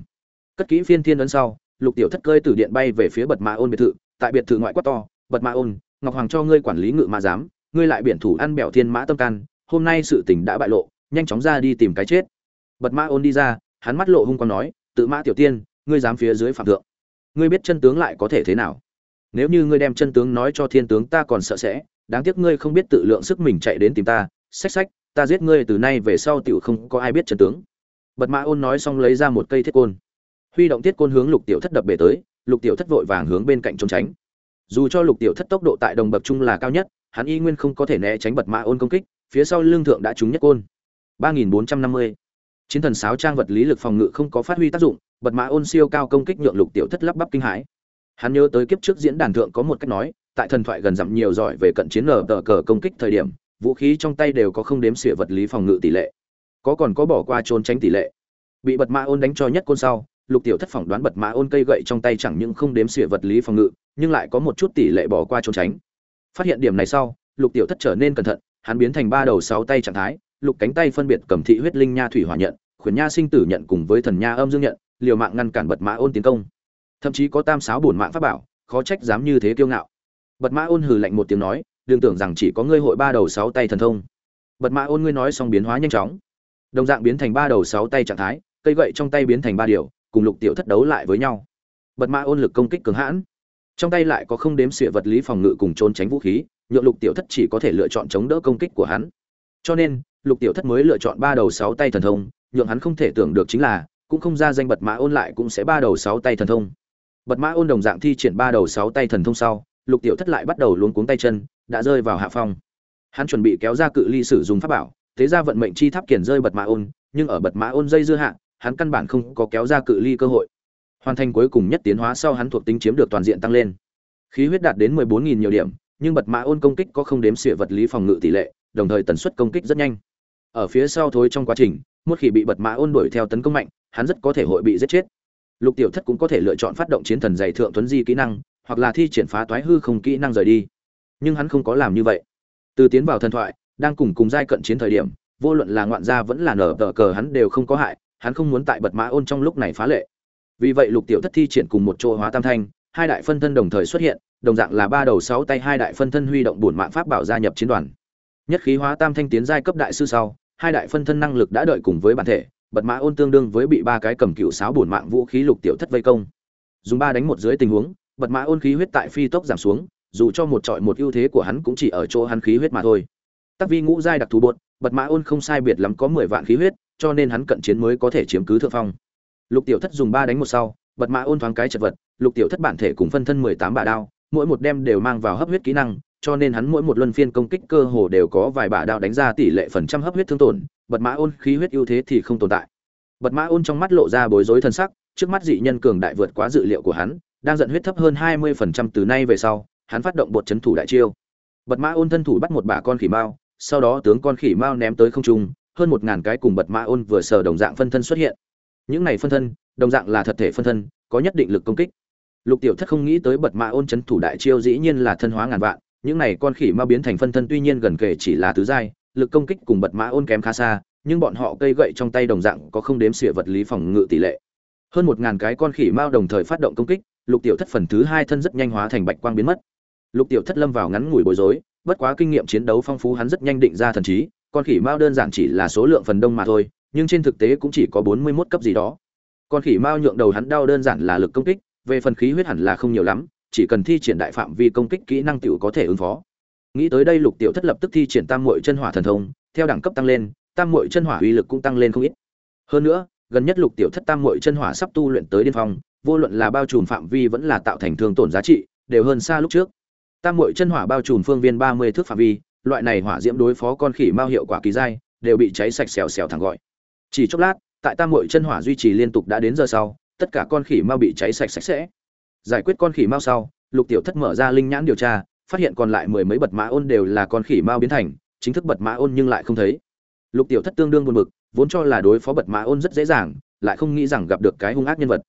Cất kỹ phiên thiên ấn sau, lục tiểu thất cơi từ điện bay về phía bật ma ôn biệt thự, tại biệt thự ngoại quát to, bật ma ôn, ngọc hoàng cho ngươi quản lý ngự ma giám, ngươi lại biển thủ ăn bẻo thiên mã tâm can, hôm nay sự tình đã bại lộ nhanh chóng ra đi tìm cái chết. Bật mã ôn đi ra, hắn mắt lộ hung quang nói, tự mã tiểu tiên, ngươi dám phía dưới phạm thượng. Ngươi biết chân tướng lại có thể thế nào? Nếu như ngươi đem chân tướng nói cho thiên tướng, ta còn sợ sẽ. Đáng tiếc ngươi không biết tự lượng sức mình chạy đến tìm ta. Xách xách, ta giết ngươi từ nay về sau tiểu không có ai biết chân tướng. Bật mã ôn nói xong lấy ra một cây thiết côn. Huy động thiết côn hướng lục tiểu thất đập bể tới, lục tiểu thất vội vàng hướng bên cạnh trốn tránh. Dù cho lục tiểu thất tốc độ tại đồng bậc trung là cao nhất, hắn y nguyên không có thể né tránh bật mã ôn công kích, phía sau lương thượng đã trúng nhất côn ba nghìn bốn trăm năm mươi. Chiến thần sáo trang vật lý lực phòng ngự không có phát huy tác dụng, bật mã ôn siêu cao công kích nhượng lục tiểu thất lắp bắp kinh hãi. Hắn nhớ tới kiếp trước diễn đàn thượng có một cách nói, tại thần thoại gần dặm nhiều giỏi về cận chiến lở tờ cờ công kích thời điểm, vũ khí trong tay đều có không đếm xỉa vật lý phòng ngự tỷ lệ. Có còn có bỏ qua trốn tránh tỷ lệ. Bị bật mã ôn đánh cho nhất côn sau, lục tiểu thất phỏng đoán bật mã ôn cây gậy trong tay chẳng những không đếm xỉa vật lý phòng ngự, nhưng lại có một chút tỷ lệ bỏ qua trốn tránh. Phát hiện điểm này sau, lục tiểu thất trở nên cẩn thận, hắn biến thành ba đầu sáu tay trạng thái lục cánh tay phân biệt cầm thị huyết linh nha thủy hỏa nhận, khuyển nha sinh tử nhận cùng với thần nha âm dương nhận, liều mạng ngăn cản bật mã ôn tiến công. Thậm chí có tam sáu bổn mạng pháp bảo, khó trách dám như thế kiêu ngạo. Bật mã ôn hừ lạnh một tiếng nói, đừng tưởng rằng chỉ có ngươi hội ba đầu sáu tay thần thông. Bật mã ôn ngươi nói xong biến hóa nhanh chóng. Đồng dạng biến thành ba đầu sáu tay trạng thái, cây gậy trong tay biến thành ba điều, cùng lục tiểu thất đấu lại với nhau. Bật mã ôn lực công kích cường hãn. Trong tay lại có không đếm xỉa vật lý phòng ngự cùng trốn tránh vũ khí, nhượng lục tiểu thất chỉ có thể lựa chọn chống đỡ công kích của hắn. Cho nên lục tiểu thất mới lựa chọn ba đầu sáu tay thần thông, nhượng hắn không thể tưởng được chính là, cũng không ra danh bật mã ôn lại cũng sẽ ba đầu sáu tay thần thông. Bật mã ôn đồng dạng thi triển ba đầu sáu tay thần thông sau, lục tiểu thất lại bắt đầu luống cuống tay chân, đã rơi vào hạ phong. Hắn chuẩn bị kéo ra cự ly sử dụng pháp bảo, thế ra vận mệnh chi tháp kiển rơi bật mã ôn, nhưng ở bật mã ôn dây dưa hạ, hắn căn bản không có kéo ra cự ly cơ hội. Hoàn thành cuối cùng nhất tiến hóa sau hắn thuộc tính chiếm được toàn diện tăng lên. Khí huyết đạt đến 14.000 nhiều điểm, nhưng bật mã ôn công kích có không đếm xỉa vật lý phòng ngự tỷ lệ, đồng thời tần suất công kích rất nhanh ở phía sau thối trong quá trình, một khi bị bật mã ôn đuổi theo tấn công mạnh, hắn rất có thể hội bị giết chết. Lục tiểu thất cũng có thể lựa chọn phát động chiến thần dày thượng tuấn di kỹ năng, hoặc là thi triển phá toái hư không kỹ năng rời đi. Nhưng hắn không có làm như vậy. Từ tiến vào thần thoại, đang cùng cùng giai cận chiến thời điểm, vô luận là ngoạn gia vẫn là nở tờ cờ hắn đều không có hại, hắn không muốn tại bật mã ôn trong lúc này phá lệ. Vì vậy lục tiểu thất thi triển cùng một chỗ hóa tam thanh, hai đại phân thân đồng thời xuất hiện, đồng dạng là ba đầu sáu tay hai đại phân thân huy động bổn mạng pháp bảo gia nhập chiến đoàn. Nhất khí hóa tam thanh tiến giai cấp đại sư sau hai đại phân thân năng lực đã đợi cùng với bản thể, bật mã ôn tương đương với bị ba cái cầm cựu sáo bổn mạng vũ khí lục tiểu thất vây công. Dùng ba đánh một dưới tình huống, bật mã ôn khí huyết tại phi tốc giảm xuống, dù cho một trọi một ưu thế của hắn cũng chỉ ở chỗ hắn khí huyết mà thôi. Tắc vi ngũ giai đặc thù bột, bật mã ôn không sai biệt lắm có mười vạn khí huyết, cho nên hắn cận chiến mới có thể chiếm cứ thượng phong. Lục tiểu thất dùng ba đánh một sau, bật mã ôn thoáng cái chật vật, lục tiểu thất bản thể cùng phân thân mười tám bà đao, mỗi một đem đều mang vào hấp huyết kỹ năng cho nên hắn mỗi một luân phiên công kích cơ hồ đều có vài bả đao đánh ra tỷ lệ phần trăm hấp huyết thương tổn, bật mã ôn khí huyết ưu thế thì không tồn tại. Bật mã ôn trong mắt lộ ra bối rối thân sắc, trước mắt dị nhân cường đại vượt quá dự liệu của hắn, đang giận huyết thấp hơn hai mươi phần trăm từ nay về sau, hắn phát động bột chấn thủ đại chiêu. Bật mã ôn thân thủ bắt một bả con khỉ mao sau đó tướng con khỉ mao ném tới không trung, hơn một ngàn cái cùng bật mã ôn vừa sờ đồng dạng phân thân xuất hiện. Những này phân thân, đồng dạng là thật thể phân thân, có nhất định lực công kích. Lục tiểu thất không nghĩ tới bật mã ôn chấn thủ đại chiêu dĩ nhiên là thân hóa ngàn vạn những này con khỉ ma biến thành phân thân tuy nhiên gần kể chỉ là tứ giai, lực công kích cùng bật mã ôn kém khá xa, nhưng bọn họ cây gậy trong tay đồng dạng có không đếm xỉa vật lý phòng ngự tỷ lệ. Hơn một ngàn cái con khỉ mao đồng thời phát động công kích, lục tiểu thất phần thứ hai thân rất nhanh hóa thành bạch quang biến mất. Lục tiểu thất lâm vào ngắn ngủi bối rối, bất quá kinh nghiệm chiến đấu phong phú hắn rất nhanh định ra thần trí, con khỉ mao đơn giản chỉ là số lượng phần đông mà thôi, nhưng trên thực tế cũng chỉ có bốn mươi 41 cấp gì đó. Con khỉ mao nhượng đầu hắn đau đơn giản là lực công kích, về phần khí huyết hẳn là không nhiều lắm chỉ cần thi triển đại phạm vi công kích kỹ năng tiểu có thể ứng phó. Nghĩ tới đây lục tiểu thất lập tức thi triển tam muội chân hỏa thần thông, theo đẳng cấp tăng lên, tam muội chân hỏa uy lực cũng tăng lên không ít. Hơn nữa, gần nhất lục tiểu thất tam muội chân hỏa sắp tu luyện tới điên phong, vô luận là bao trùm phạm vi vẫn là tạo thành thương tổn giá trị, đều hơn xa lúc trước. Tam muội chân hỏa bao trùm phương viên ba mươi thước phạm vi, loại này hỏa diễm đối phó con khỉ mao hiệu quả kỳ dai, đều bị cháy sạch xèo xèo thẳng gọi. Chỉ chốc lát, tại tam muội chân hỏa duy trì liên tục đã đến giờ sau, tất cả con khỉ mao bị cháy sạch sạch sẽ giải quyết con khỉ mao sau, lục tiểu thất mở ra linh nhãn điều tra, phát hiện còn lại mười mấy bật mã ôn đều là con khỉ mao biến thành, chính thức bật mã ôn nhưng lại không thấy. Lục tiểu thất tương đương buồn bực, vốn cho là đối phó bật mã ôn rất dễ dàng, lại không nghĩ rằng gặp được cái hung ác nhân vật.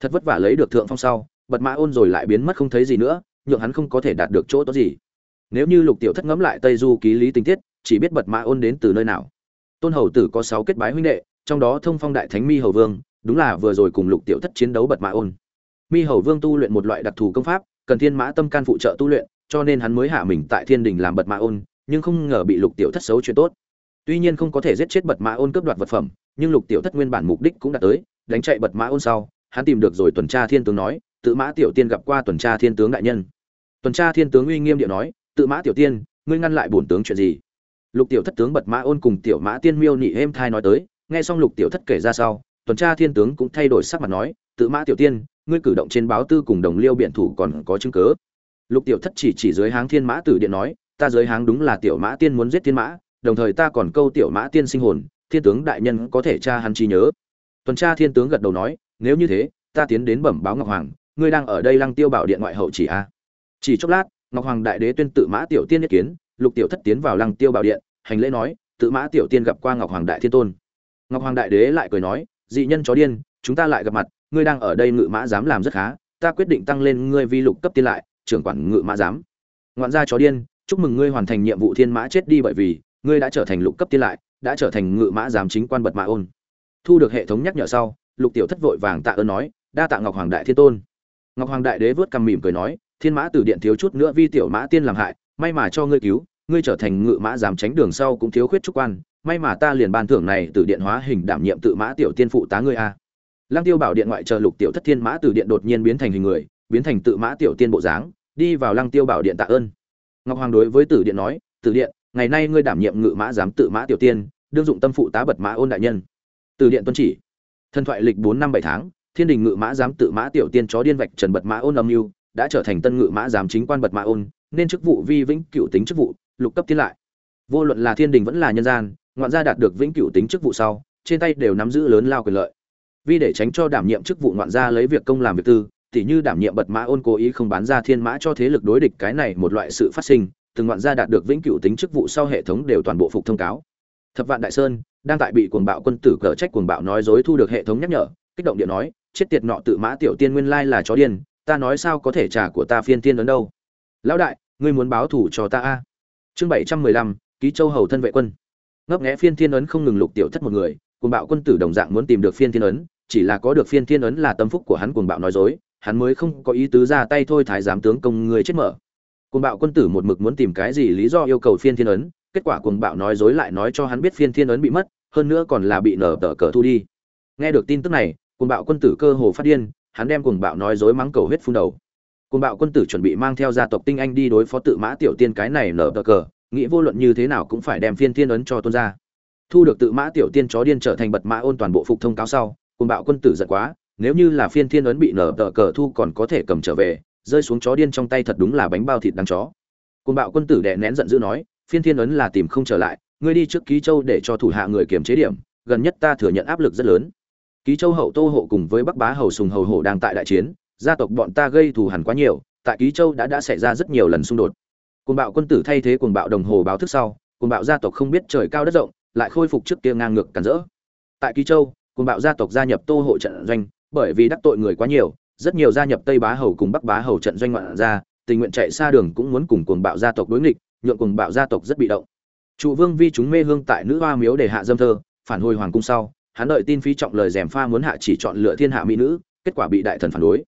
Thật vất vả lấy được thượng phong sau, bật mã ôn rồi lại biến mất không thấy gì nữa, nhượng hắn không có thể đạt được chỗ tốt gì. Nếu như lục tiểu thất ngẫm lại tây du ký lý tình tiết, chỉ biết bật mã ôn đến từ nơi nào. Tôn hầu tử có sáu kết bái huynh đệ, trong đó thông phong đại thánh mi hầu vương, đúng là vừa rồi cùng lục tiểu thất chiến đấu bật mã ôn mi hầu vương tu luyện một loại đặc thù công pháp, cần thiên mã tâm can phụ trợ tu luyện, cho nên hắn mới hạ mình tại thiên đình làm bật mã ôn, nhưng không ngờ bị lục tiểu thất xấu chuyện tốt. Tuy nhiên không có thể giết chết bật mã ôn cướp đoạt vật phẩm, nhưng lục tiểu thất nguyên bản mục đích cũng đã tới, đánh chạy bật mã ôn sau, hắn tìm được rồi tuần tra thiên tướng nói, tự mã tiểu tiên gặp qua tuần tra thiên tướng đại nhân. Tuần tra thiên tướng uy nghiêm điệu nói, tự mã tiểu tiên, ngươi ngăn lại bổn tướng chuyện gì? Lục tiểu thất tướng bật mã ôn cùng tiểu mã tiên miêu nị êm thai nói tới, nghe xong lục tiểu thất kể ra sau, tuần tra thiên tướng cũng thay đổi sắc mặt nói, tự mã tiểu tiên ngươi cử động trên báo tư cùng đồng liêu biện thủ còn có chứng cớ lục tiểu thất chỉ chỉ dưới háng thiên mã tử điện nói, ta dưới háng đúng là tiểu mã tiên muốn giết thiên mã, đồng thời ta còn câu tiểu mã tiên sinh hồn, thiên tướng đại nhân có thể tra hắn trí nhớ. Tuần tra thiên tướng gật đầu nói, nếu như thế, ta tiến đến bẩm báo ngọc hoàng, ngươi đang ở đây lăng tiêu bảo điện ngoại hậu chỉ a. Chỉ chốc lát, ngọc hoàng đại đế tuyên tự mã tiểu tiên nhất kiến, lục tiểu thất tiến vào lăng tiêu bảo điện, hành lễ nói, tự mã tiểu tiên gặp qua ngọc hoàng đại thiên tôn. Ngọc hoàng đại đế lại cười nói, dị nhân chó điên, chúng ta lại gặp mặt ngươi đang ở đây ngự mã dám làm rất khá, ta quyết định tăng lên ngươi vi lục cấp tiên lại, trưởng quản ngự mã dám. ngoạn gia chó điên, chúc mừng ngươi hoàn thành nhiệm vụ thiên mã chết đi bởi vì, ngươi đã trở thành lục cấp tiên lại, đã trở thành ngự mã giám chính quan bật mã ôn. Thu được hệ thống nhắc nhở sau, lục tiểu thất vội vàng tạ ơn nói, đa tạ ngọc hoàng đại thiên tôn. Ngọc hoàng đại đế vớt cằm mỉm cười nói, thiên mã từ điện thiếu chút nữa vi tiểu mã tiên làm hại, may mà cho ngươi cứu, ngươi trở thành ngự mã giám tránh đường sau cũng thiếu khuyết trúc quan, may mà ta liền ban thưởng này từ điện hóa hình đảm nhiệm tự mã tiểu tiên phụ tá ngươi a lăng tiêu bảo điện ngoại chờ lục tiểu thất thiên mã từ điện đột nhiên biến thành hình người, biến thành tự mã tiểu tiên bộ dáng, đi vào lăng tiêu bảo điện tạ ơn. Ngọc hoàng đối với tử điện nói, tử điện, ngày nay ngươi đảm nhiệm ngự mã giám tự mã tiểu tiên, đương dụng tâm phụ tá bật mã ôn đại nhân. Tử điện tuân chỉ. Thần thoại lịch bốn năm bảy tháng, thiên đình ngự mã giám tự mã tiểu tiên chó điên vạch trần bật mã ôn âm mưu, đã trở thành tân ngự mã giám chính quan bật mã ôn, nên chức vụ vi vĩnh cửu tính chức vụ, lục cấp tiến lại. Vô luận là thiên đình vẫn là nhân gian, ngoạn gia đạt được vĩnh cửu tính chức vụ sau, trên tay đều nắm giữ lớn lao quyền lợi vì để tránh cho đảm nhiệm chức vụ ngoạn gia lấy việc công làm việc tư, tỉ như đảm nhiệm bật mã ôn cố ý không bán ra thiên mã cho thế lực đối địch, cái này một loại sự phát sinh, từng ngoạn gia đạt được vĩnh cửu tính chức vụ sau hệ thống đều toàn bộ phục thông cáo. Thập vạn đại sơn đang tại bị cuồng bạo quân tử cờ trách cuồng bạo nói dối thu được hệ thống nhắc nhở, kích động điện nói, chết tiệt nọ tự mã tiểu tiên nguyên lai là chó điên, ta nói sao có thể trả của ta phiên tiên ấn đâu? Lão đại, ngươi muốn báo thủ cho ta a? Chương bảy trăm mười lăm, ký châu hầu thân vệ quân. Ngấp nghẽ phiên thiên ấn không ngừng lục tiểu thất một người, cuồng bạo quân tử đồng dạng muốn tìm được phiên thiên ấn chỉ là có được phiên thiên ấn là tâm phúc của hắn cuồng bạo nói dối, hắn mới không có ý tứ ra tay thôi thái giám tướng công người chết mở. Cuồng bạo quân tử một mực muốn tìm cái gì lý do yêu cầu phiên thiên ấn, kết quả cuồng bạo nói dối lại nói cho hắn biết phiên thiên ấn bị mất, hơn nữa còn là bị nở tờ cờ thu đi. Nghe được tin tức này, cuồng bạo quân tử cơ hồ phát điên, hắn đem cuồng bạo nói dối mắng cầu huyết phun đầu. Cuồng bạo quân tử chuẩn bị mang theo gia tộc tinh anh đi đối phó tự mã tiểu tiên cái này nở tờ cờ, nghĩ vô luận như thế nào cũng phải đem phiên thiên ấn cho tôn ra. Thu được tự mã tiểu tiên chó điên trở thành bật mã ôn toàn bộ phục thông cáo sau cùng bạo quân tử giận quá, nếu như là phiên thiên ấn bị nở tờ cờ thu còn có thể cầm trở về, rơi xuống chó điên trong tay thật đúng là bánh bao thịt đắng chó. Cùng bạo quân tử đè nén giận dữ nói, phiên thiên ấn là tìm không trở lại, ngươi đi trước ký châu để cho thủ hạ người kiểm chế điểm, gần nhất ta thừa nhận áp lực rất lớn. Ký châu hậu tô hộ cùng với bắc bá hầu sùng hầu hổ đang tại đại chiến, gia tộc bọn ta gây thù hẳn quá nhiều, tại ký châu đã đã xảy ra rất nhiều lần xung đột. Cùng bạo quân tử thay thế cùng bạo đồng hồ báo thức sau, cùng bạo gia tộc không biết trời cao đất rộng, lại khôi phục trước kia ngang ngược cản rỡ. Tại ký châu cùng bạo gia tộc gia nhập tô hộ trận doanh, bởi vì đắc tội người quá nhiều, rất nhiều gia nhập tây bá hầu cùng bắc bá hầu trận doanh ngoạn ra tình nguyện chạy xa đường cũng muốn cùng cuồng bạo gia tộc đối nghịch, nhượng cuồng bạo gia tộc rất bị động. Trụ vương vi chúng mê hương tại nữ hoa miếu để hạ dâm thơ, phản hồi hoàng cung sau, hắn đợi tin phí trọng lời dèm pha muốn hạ chỉ chọn lựa thiên hạ mỹ nữ, kết quả bị đại thần phản đối.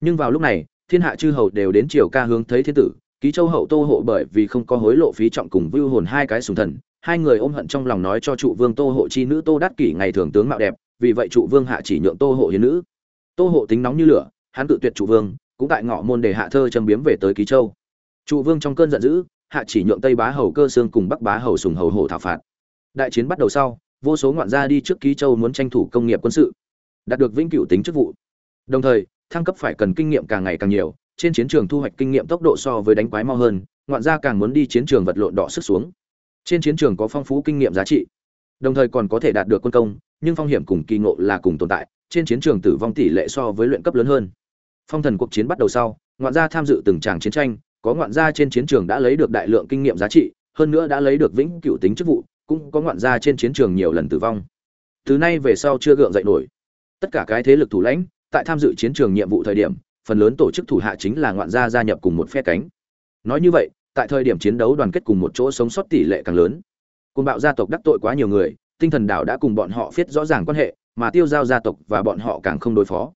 Nhưng vào lúc này, thiên hạ chư hầu đều đến triều ca hướng thấy thiên tử, ký châu hậu tô hộ bởi vì không có hối lộ phí trọng cùng vưu hồn hai cái sùng thần, hai người ôm hận trong lòng nói cho trụ vương tô hộ chi nữ tô đắc kỷ ngày thường tướng mạo đẹp vì vậy trụ vương hạ chỉ nhượng tô hộ hiến nữ. Tô hộ tính nóng như lửa, hắn tự tuyệt trụ vương, cũng tại ngọ môn để hạ thơ châm biếm về tới ký châu. Trụ vương trong cơn giận dữ, hạ chỉ nhượng tây bá hầu cơ xương cùng bắc bá hầu sùng hầu hổ thảo phạt. Đại chiến bắt đầu sau, vô số ngoạn gia đi trước ký châu muốn tranh thủ công nghiệp quân sự, đạt được vĩnh cửu tính chức vụ. Đồng thời, thăng cấp phải cần kinh nghiệm càng ngày càng nhiều, trên chiến trường thu hoạch kinh nghiệm tốc độ so với đánh quái mau hơn, ngoạn gia càng muốn đi chiến trường vật lộn đỏ sức xuống. Trên chiến trường có phong phú kinh nghiệm giá trị, đồng thời còn có thể đạt được quân công nhưng phong hiểm cùng kỳ ngộ là cùng tồn tại, trên chiến trường tử vong tỷ lệ so với luyện cấp lớn hơn. Phong thần cuộc chiến bắt đầu sau, ngoạn gia tham dự từng tràng chiến tranh, có ngoạn gia trên chiến trường đã lấy được đại lượng kinh nghiệm giá trị, hơn nữa đã lấy được vĩnh cửu tính chức vụ, cũng có ngoạn gia trên chiến trường nhiều lần tử vong. Từ nay về sau chưa gượng dậy nổi. Tất cả cái thế lực thủ lãnh, tại tham dự chiến trường nhiệm vụ thời điểm, phần lớn tổ chức thủ hạ chính là ngoạn gia gia nhập cùng một phe cánh. Nói như vậy, tại thời điểm chiến đấu đoàn kết cùng một chỗ sống sót tỷ lệ càng lớn. Côn bạo gia tộc đắc tội quá nhiều người tinh thần đảo đã cùng bọn họ viết rõ ràng quan hệ, mà tiêu giao gia tộc và bọn họ càng không đối phó.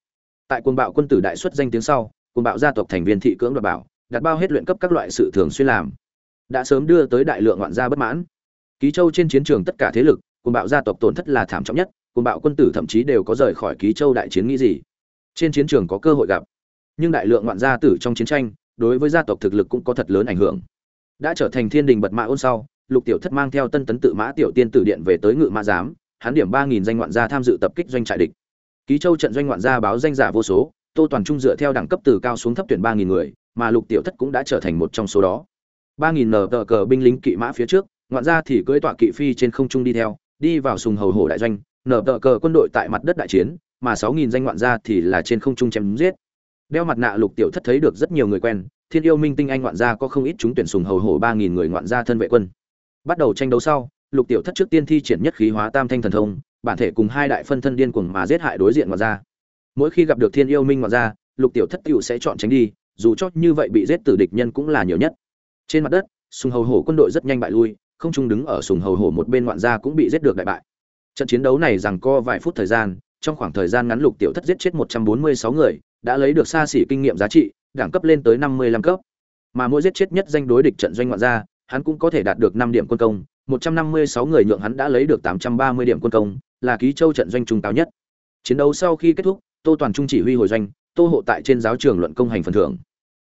Tại quân bạo quân tử đại xuất danh tiếng sau quân bạo gia tộc thành viên thị cưỡng đoạt bảo, đặt bao hết luyện cấp các loại sự thường xuyên làm. Đã sớm đưa tới đại lượng ngoạn gia bất mãn. Ký châu trên chiến trường tất cả thế lực quân bạo gia tộc tổn thất là thảm trọng nhất quân bạo quân tử thậm chí đều có rời khỏi ký châu đại chiến nghĩ gì. Trên chiến trường có cơ hội gặp, nhưng đại lượng ngoạn gia tử trong chiến tranh, đối với gia tộc thực lực cũng có thật lớn ảnh hưởng. Đã trở thành thiên đình bật mạ ôn sau lục tiểu thất mang theo tân tấn tự mã tiểu tiên tử điện về tới ngự mã giám, hắn điểm ba nghìn danh ngoạn gia tham dự tập kích doanh trại địch. Ký châu trận doanh ngoạn gia báo danh giả vô số, tô toàn trung dựa theo đẳng cấp từ cao xuống thấp tuyển ba nghìn người, mà lục tiểu thất cũng đã trở thành một trong số đó. Ba nghìn nờ tờ cờ binh lính kỵ mã phía trước, ngoạn gia thì cưỡi tọa kỵ phi trên không trung đi theo, đi vào sùng hầu hổ đại doanh nở tờ cờ quân đội tại mặt đất đại chiến, mà sáu nghìn danh ngoạn gia thì là trên không trung chém giết. Đeo mặt nạ lục tiểu thất thấy được rất nhiều người quen, thiên yêu minh tinh anh ngoạn gia có không ít chúng tuyển sùng hầu hổ ba nghìn người ngoạn gia thân vệ quân bắt đầu tranh đấu sau lục tiểu thất trước tiên thi triển nhất khí hóa tam thanh thần thông bản thể cùng hai đại phân thân điên cuồng mà giết hại đối diện ngoại ra. mỗi khi gặp được thiên yêu minh ngoại ra, lục tiểu thất cựu sẽ chọn tránh đi dù cho như vậy bị giết tử địch nhân cũng là nhiều nhất. Trên mặt đất sùng hầu hổ quân đội rất nhanh bại lui không trung đứng ở sùng hầu hổ một bên ngoạn gia cũng bị giết được đại bại. Trận chiến đấu này rằng co vài phút thời gian trong khoảng thời gian ngắn lục tiểu thất giết chết một trăm bốn mươi sáu người đã lấy được xa xỉ kinh nghiệm giá trị đẳng cấp lên tới năm mươi lăm cấp. Mà mỗi giết chết nhất danh đối địch trận doanh ngoạn gia hắn cũng có thể đạt được năm điểm quân công, một trăm năm mươi sáu người nhượng hắn đã lấy được tám trăm ba mươi điểm quân công, là ký châu trận doanh trung cao nhất. Chiến đấu sau khi kết thúc, tô toàn trung chỉ huy hồi doanh, tô hộ tại trên giáo trường luận công hành phần thưởng.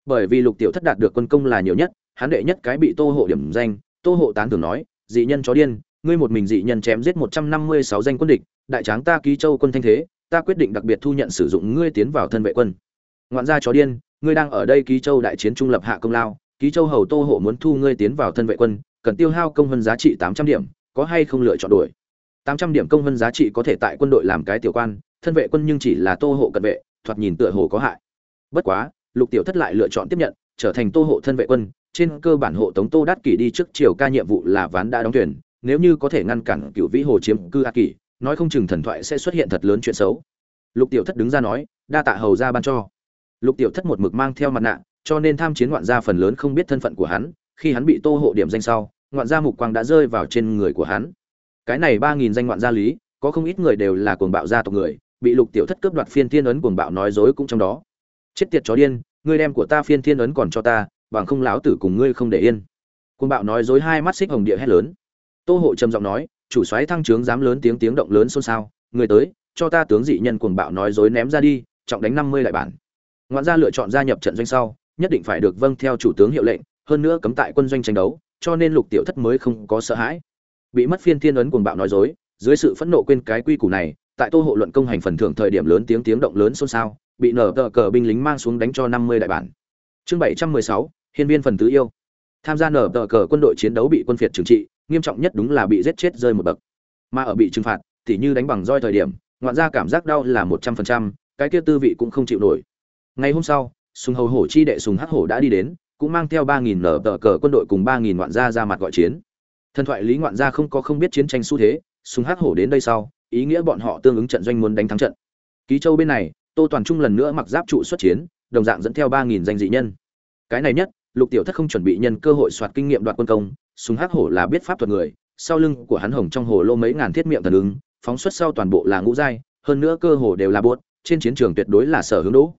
Bởi vì lục tiểu thất đạt được quân công là nhiều nhất, hắn đệ nhất cái bị tô hộ điểm danh, tô hộ tán thưởng nói, dị nhân chó điên, ngươi một mình dị nhân chém giết một trăm năm mươi sáu danh quân địch, đại tráng ta ký châu quân thanh thế, ta quyết định đặc biệt thu nhận sử dụng ngươi tiến vào thân vệ quân. Ngoạn gia chó điên, ngươi đang ở đây ký châu đại chiến trung lập hạ công lao ký châu hầu tô hộ muốn thu ngươi tiến vào thân vệ quân, cần tiêu hao công hơn giá trị tám trăm điểm, có hay không lựa chọn đổi? Tám trăm điểm công hơn giá trị có thể tại quân đội làm cái tiểu quan, thân vệ quân nhưng chỉ là tô hộ cận vệ, thoạt nhìn tựa hồ có hại. Bất quá, lục tiểu thất lại lựa chọn tiếp nhận, trở thành tô hộ thân vệ quân, trên cơ bản hộ tống tô đát kỷ đi trước chiều ca nhiệm vụ là ván đã đóng thuyền, nếu như có thể ngăn cản cựu vĩ hồ chiếm cư a kỷ, nói không chừng thần thoại sẽ xuất hiện thật lớn chuyện xấu. Lục tiểu thất đứng ra nói, đa tạ hầu ra ban cho. Lục tiểu thất một mực mang theo mặt nạ cho nên tham chiến ngoạn gia phần lớn không biết thân phận của hắn, khi hắn bị tô hộ điểm danh sau, ngoạn gia mục quang đã rơi vào trên người của hắn. Cái này ba nghìn danh ngoạn gia lý, có không ít người đều là cuồng bạo gia tộc người, bị lục tiểu thất cướp đoạt phiên thiên ấn cuồng bạo nói dối cũng trong đó. Chết tiệt chó điên, ngươi đem của ta phiên thiên ấn còn cho ta, bằng không láo tử cùng ngươi không để yên. Cuồng bạo nói dối hai mắt xích hồng địa hét lớn. Tô hộ trầm giọng nói, chủ soái thăng trướng dám lớn tiếng tiếng động lớn xôn xao, người tới, cho ta tướng dị nhân cuồng bạo nói dối ném ra đi, trọng đánh năm mươi lại bản. Ngoạn gia lựa chọn gia nhập trận doanh sau nhất định phải được vâng theo chủ tướng hiệu lệnh, hơn nữa cấm tại quân doanh tranh đấu, cho nên lục tiểu thất mới không có sợ hãi. Bị mất phiên thiên ấn cuồng bạo nói dối, dưới sự phẫn nộ quên cái quy củ này, tại tô hộ luận công hành phần thưởng thời điểm lớn tiếng tiếng động lớn xôn xao, bị nở tờ cờ binh lính mang xuống đánh cho năm mươi đại bản. Chương bảy trăm mười sáu, hiên viên phần tứ yêu. Tham gia nở tờ cờ quân đội chiến đấu bị quân phiệt trừng trị, nghiêm trọng nhất đúng là bị giết chết rơi một bậc. Mà ở bị trừng phạt thì như đánh bằng roi thời điểm, ngoạn ra cảm giác đau là một trăm phần trăm, cái kia tư vị cũng không chịu nổi. Ngày hôm sau sùng hầu hổ chi đệ sùng hắc hổ đã đi đến, cũng mang theo ba nghìn nở tờ cờ quân đội cùng ba nghìn ngoạn gia ra mặt gọi chiến. Thần thoại lý ngoạn gia không có không biết chiến tranh xu thế, sùng hắc hổ đến đây sau, ý nghĩa bọn họ tương ứng trận doanh muốn đánh thắng trận. Ký châu bên này, tô toàn trung lần nữa mặc giáp trụ xuất chiến, đồng dạng dẫn theo ba nghìn danh dị nhân. Cái này nhất, lục tiểu thất không chuẩn bị nhân cơ hội soạt kinh nghiệm đoạt quân công súng hắc hổ là biết pháp thuật người, sau lưng của hắn hồng trong hồ lô mấy ngàn thiết miệng thần ứng, phóng xuất sau toàn bộ là ngũ giai, hơn nữa cơ hồ đều là buốt trên chiến trường tuyệt đối là sở hướng đỗ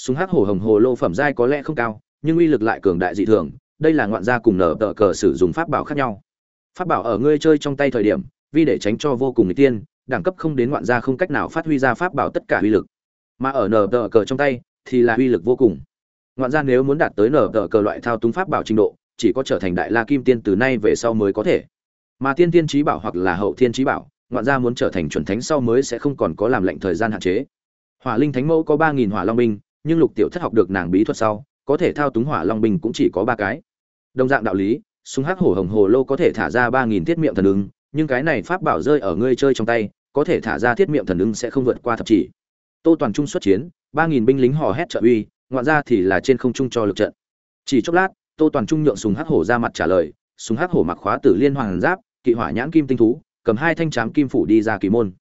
súng hắc hổ hồng hồ lô phẩm giai có lẽ không cao, nhưng uy lực lại cường đại dị thường, đây là ngoạn gia cùng nở tờ cờ sử dụng pháp bảo khác nhau. Pháp bảo ở ngươi chơi trong tay thời điểm, vì để tránh cho vô cùng người tiên, đẳng cấp không đến ngoạn gia không cách nào phát huy ra pháp bảo tất cả uy lực. Mà ở nở tờ cờ trong tay, thì là uy lực vô cùng. Ngoạn gia nếu muốn đạt tới nở tờ cờ loại thao túng pháp bảo trình độ, chỉ có trở thành đại la kim tiên từ nay về sau mới có thể. Mà tiên tiên trí bảo hoặc là hậu thiên trí bảo, ngoạn gia muốn trở thành chuẩn thánh sau mới sẽ không còn có làm lệnh thời gian hạn chế. Hỏa linh thánh mẫu có ba nghìn hỏa long binh nhưng lục tiểu thất học được nàng bí thuật sau, có thể thao túng hỏa long bình cũng chỉ có ba cái. Đồng dạng đạo lý, súng hắc hổ hồng hồ lô có thể thả ra ba nghìn thiết miệng thần ứng, nhưng cái này pháp bảo rơi ở ngươi chơi trong tay, có thể thả ra thiết miệng thần ứng sẽ không vượt qua thập chỉ. Tô toàn trung xuất chiến, ba nghìn binh lính hò hét trợ uy, ngoạn ra thì là trên không trung cho lực trận. Chỉ chốc lát, tô toàn trung nhượng súng hắc hổ ra mặt trả lời, súng hắc hổ mặc khóa tử liên hoàng giáp, kỵ hỏa nhãn kim tinh thú, cầm hai thanh trám kim phủ đi ra kỳ môn.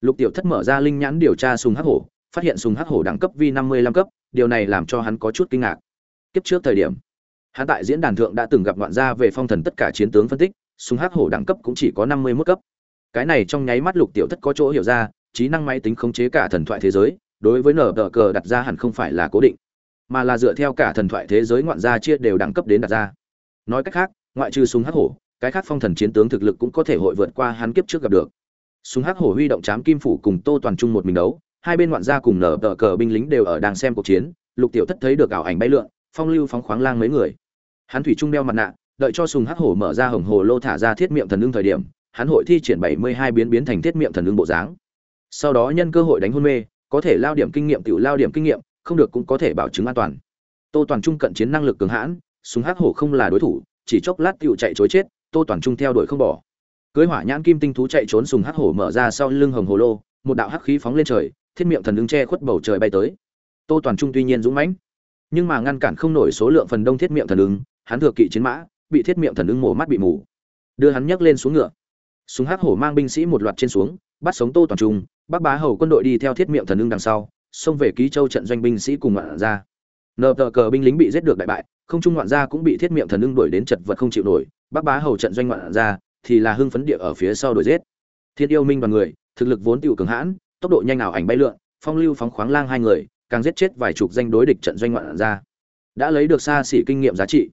Lục tiểu thất mở ra linh nhãn điều tra súng hắc hổ phát hiện súng hắc hổ đẳng cấp vi năm mươi lăm cấp, điều này làm cho hắn có chút kinh ngạc. Kiếp trước thời điểm, hắn tại diễn đàn thượng đã từng gặp ngoạn gia về phong thần tất cả chiến tướng phân tích, súng hắc hổ đẳng cấp cũng chỉ có năm mươi mức cấp. Cái này trong nháy mắt lục tiểu thất có chỗ hiểu ra, trí năng máy tính khống chế cả thần thoại thế giới, đối với nở tờ cờ đặt ra hẳn không phải là cố định, mà là dựa theo cả thần thoại thế giới ngoạn gia chia đều đẳng cấp đến đặt ra. Nói cách khác, ngoại trừ súng hắc hổ, cái khác phong thần chiến tướng thực lực cũng có thể hội vượt qua hắn kiếp trước gặp được. Súng hắc hổ huy động chám kim phủ cùng tô toàn trung một mình đấu hai bên ngoạn gia cùng nở tờ cờ binh lính đều ở đang xem cuộc chiến, lục tiểu thất thấy được ảo ảnh bay lượn, phong lưu phóng khoáng lang mấy người. Hắn thủy trung đeo mặt nạ, đợi cho sùng hắc hổ mở ra hồng hồ lô thả ra thiết miệng thần ưng thời điểm, hắn hội thi triển bảy mươi hai biến biến thành thiết miệng thần ưng bộ dáng. Sau đó nhân cơ hội đánh hôn mê, có thể lao điểm kinh nghiệm tiểu lao điểm kinh nghiệm, không được cũng có thể bảo chứng an toàn. Tô toàn trung cận chiến năng lực cường hãn súng hắc hổ không là đối thủ, chỉ chốc lát tiểu chạy chối chết, tô toàn trung theo đuổi không bỏ. Cưới hỏa nhãn kim tinh thú chạy trốn sùng hắc hổ mở ra sau lưng hồng hồ lô, một đạo hắc khí phóng lên trời thiết miệng thần ứng che khuất bầu trời bay tới. Tô toàn trung tuy nhiên dũng mãnh, nhưng mà ngăn cản không nổi số lượng phần đông thiết miệng thần ứng, hắn thừa kỵ chiến mã, bị thiết miệng thần ứng mổ mắt bị mù. Đưa hắn nhấc lên xuống ngựa. Súng hắc hổ mang binh sĩ một loạt trên xuống, bắt sống tô toàn trung bắc bá hầu quân đội đi theo thiết miệng thần ứng đằng sau, xông về ký châu trận doanh binh sĩ cùng ngoạn ra nờ tờ cờ binh lính bị giết được đại bại, không trung ngoạn gia cũng bị thiết miệng thần ưng đuổi đến chật vật không chịu nổi bắc bá hầu trận doanh ngoạn ra thì là hưng phấn địa ở phía sau đuổi giết. Thiên yêu minh đoàn người, thực lực vốn tiểu cường hãn tốc độ nhanh ảo ảnh bay lượn, phong lưu phóng khoáng lang hai người, càng giết chết vài chục danh đối địch trận doanh ngoạn ra. Đã lấy được xa xỉ kinh nghiệm giá trị.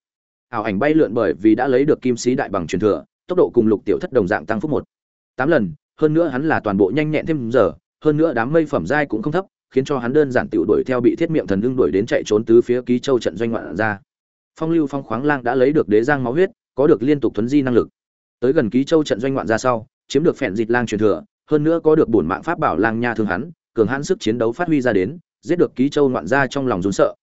Ảo ảnh bay lượn bởi vì đã lấy được kim sĩ đại bằng truyền thừa, tốc độ cùng lục tiểu thất đồng dạng tăng phúc một. Tám lần, hơn nữa hắn là toàn bộ nhanh nhẹn thêm giờ, hơn nữa đám mây phẩm giai cũng không thấp, khiến cho hắn đơn giản tiểu đuổi theo bị thiết miệng thần đương đuổi đến chạy trốn tứ phía ký châu trận doanh ngoạn ra. Phong lưu phong khoáng lang đã lấy được đế giang máu huyết, có được liên tục thuấn di năng lực. Tới gần ký châu trận doanh ngoạn ra sau, chiếm được phèn dịch lang truyền thừa hơn nữa có được bổn mạng pháp bảo lang nha thương hắn, cường hãn sức chiến đấu phát huy ra đến, giết được ký châu ngoạn ra trong lòng run sợ.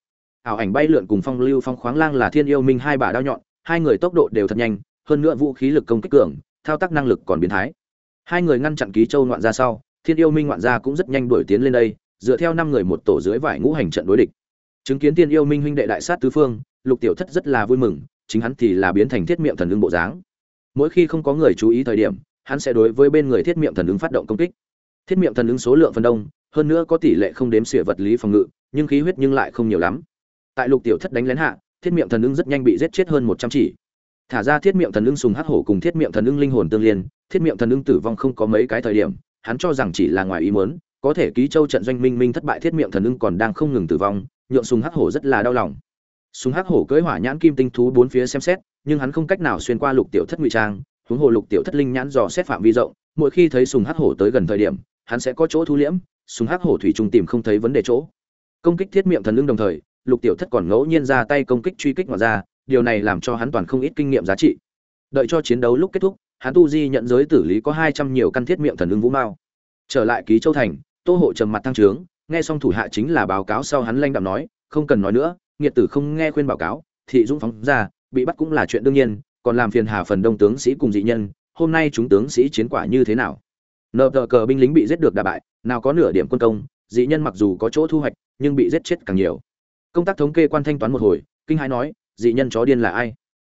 Ảo ảnh bay lượn cùng phong lưu phong khoáng lang là thiên yêu minh hai bà đao nhọn, hai người tốc độ đều thật nhanh, hơn nữa vũ khí lực công kích cường, thao tác năng lực còn biến thái. Hai người ngăn chặn ký châu ngoạn ra sau, thiên yêu minh ngoạn ra cũng rất nhanh đuổi tiến lên đây, dựa theo năm người một tổ dưới vải ngũ hành trận đối địch. Chứng kiến thiên yêu minh huynh đệ đại sát tứ phương, lục tiểu thất rất là vui mừng, chính hắn thì là biến thành thiết miệng thần lương bộ dáng. Mỗi khi không có người chú ý thời điểm hắn sẽ đối với bên người thiết miệng thần ứng phát động công kích. Thiết miệng thần ứng số lượng phần đông, hơn nữa có tỷ lệ không đếm xỉa vật lý phòng ngự, nhưng khí huyết nhưng lại không nhiều lắm. Tại lục tiểu thất đánh lén hạ, thiết miệng thần ứng rất nhanh bị giết chết hơn một trăm chỉ. Thả ra thiết miệng thần ứng sùng hắc hổ cùng thiết miệng thần ứng linh hồn tương liên, thiết miệng thần ứng tử vong không có mấy cái thời điểm, hắn cho rằng chỉ là ngoài ý muốn, có thể ký châu trận doanh minh minh thất bại thiết miệng thần ứng còn đang không ngừng tử vong, nhượng sùng hắc hổ rất là đau lòng. Sùng hắc hổ cưỡi hỏa nhãn kim tinh thú bốn phía xem xét, nhưng hắn không cách nào xuyên qua lục tiểu thất ngụy trang huống hồ lục tiểu thất linh nhãn dò xét phạm vi rộng, mỗi khi thấy sùng hắc hổ tới gần thời điểm, hắn sẽ có chỗ thu liễm, sùng hắc hổ thủy trung tìm không thấy vấn đề chỗ. Công kích thiết miệng thần lưng đồng thời, lục tiểu thất còn ngẫu nhiên ra tay công kích truy kích ngoài ra, điều này làm cho hắn toàn không ít kinh nghiệm giá trị. Đợi cho chiến đấu lúc kết thúc, hắn tu di nhận giới tử lý có hai trăm nhiều căn thiết miệng thần lưng vũ mao. Trở lại ký châu thành, tô hộ trầm mặt thăng trướng, nghe xong thủ hạ chính là báo cáo sau hắn lanh đạm nói, không cần nói nữa, nghiệt tử không nghe khuyên báo cáo, thị dũng phóng ra, bị bắt cũng là chuyện đương nhiên còn làm phiền hà phần đông tướng sĩ cùng dị nhân, hôm nay chúng tướng sĩ chiến quả như thế nào? Nợ tờ cờ binh lính bị giết được đà bại, nào có nửa điểm quân công, dị nhân mặc dù có chỗ thu hoạch, nhưng bị giết chết càng nhiều. Công tác thống kê quan thanh toán một hồi, kinh hãi nói, dị nhân chó điên là ai?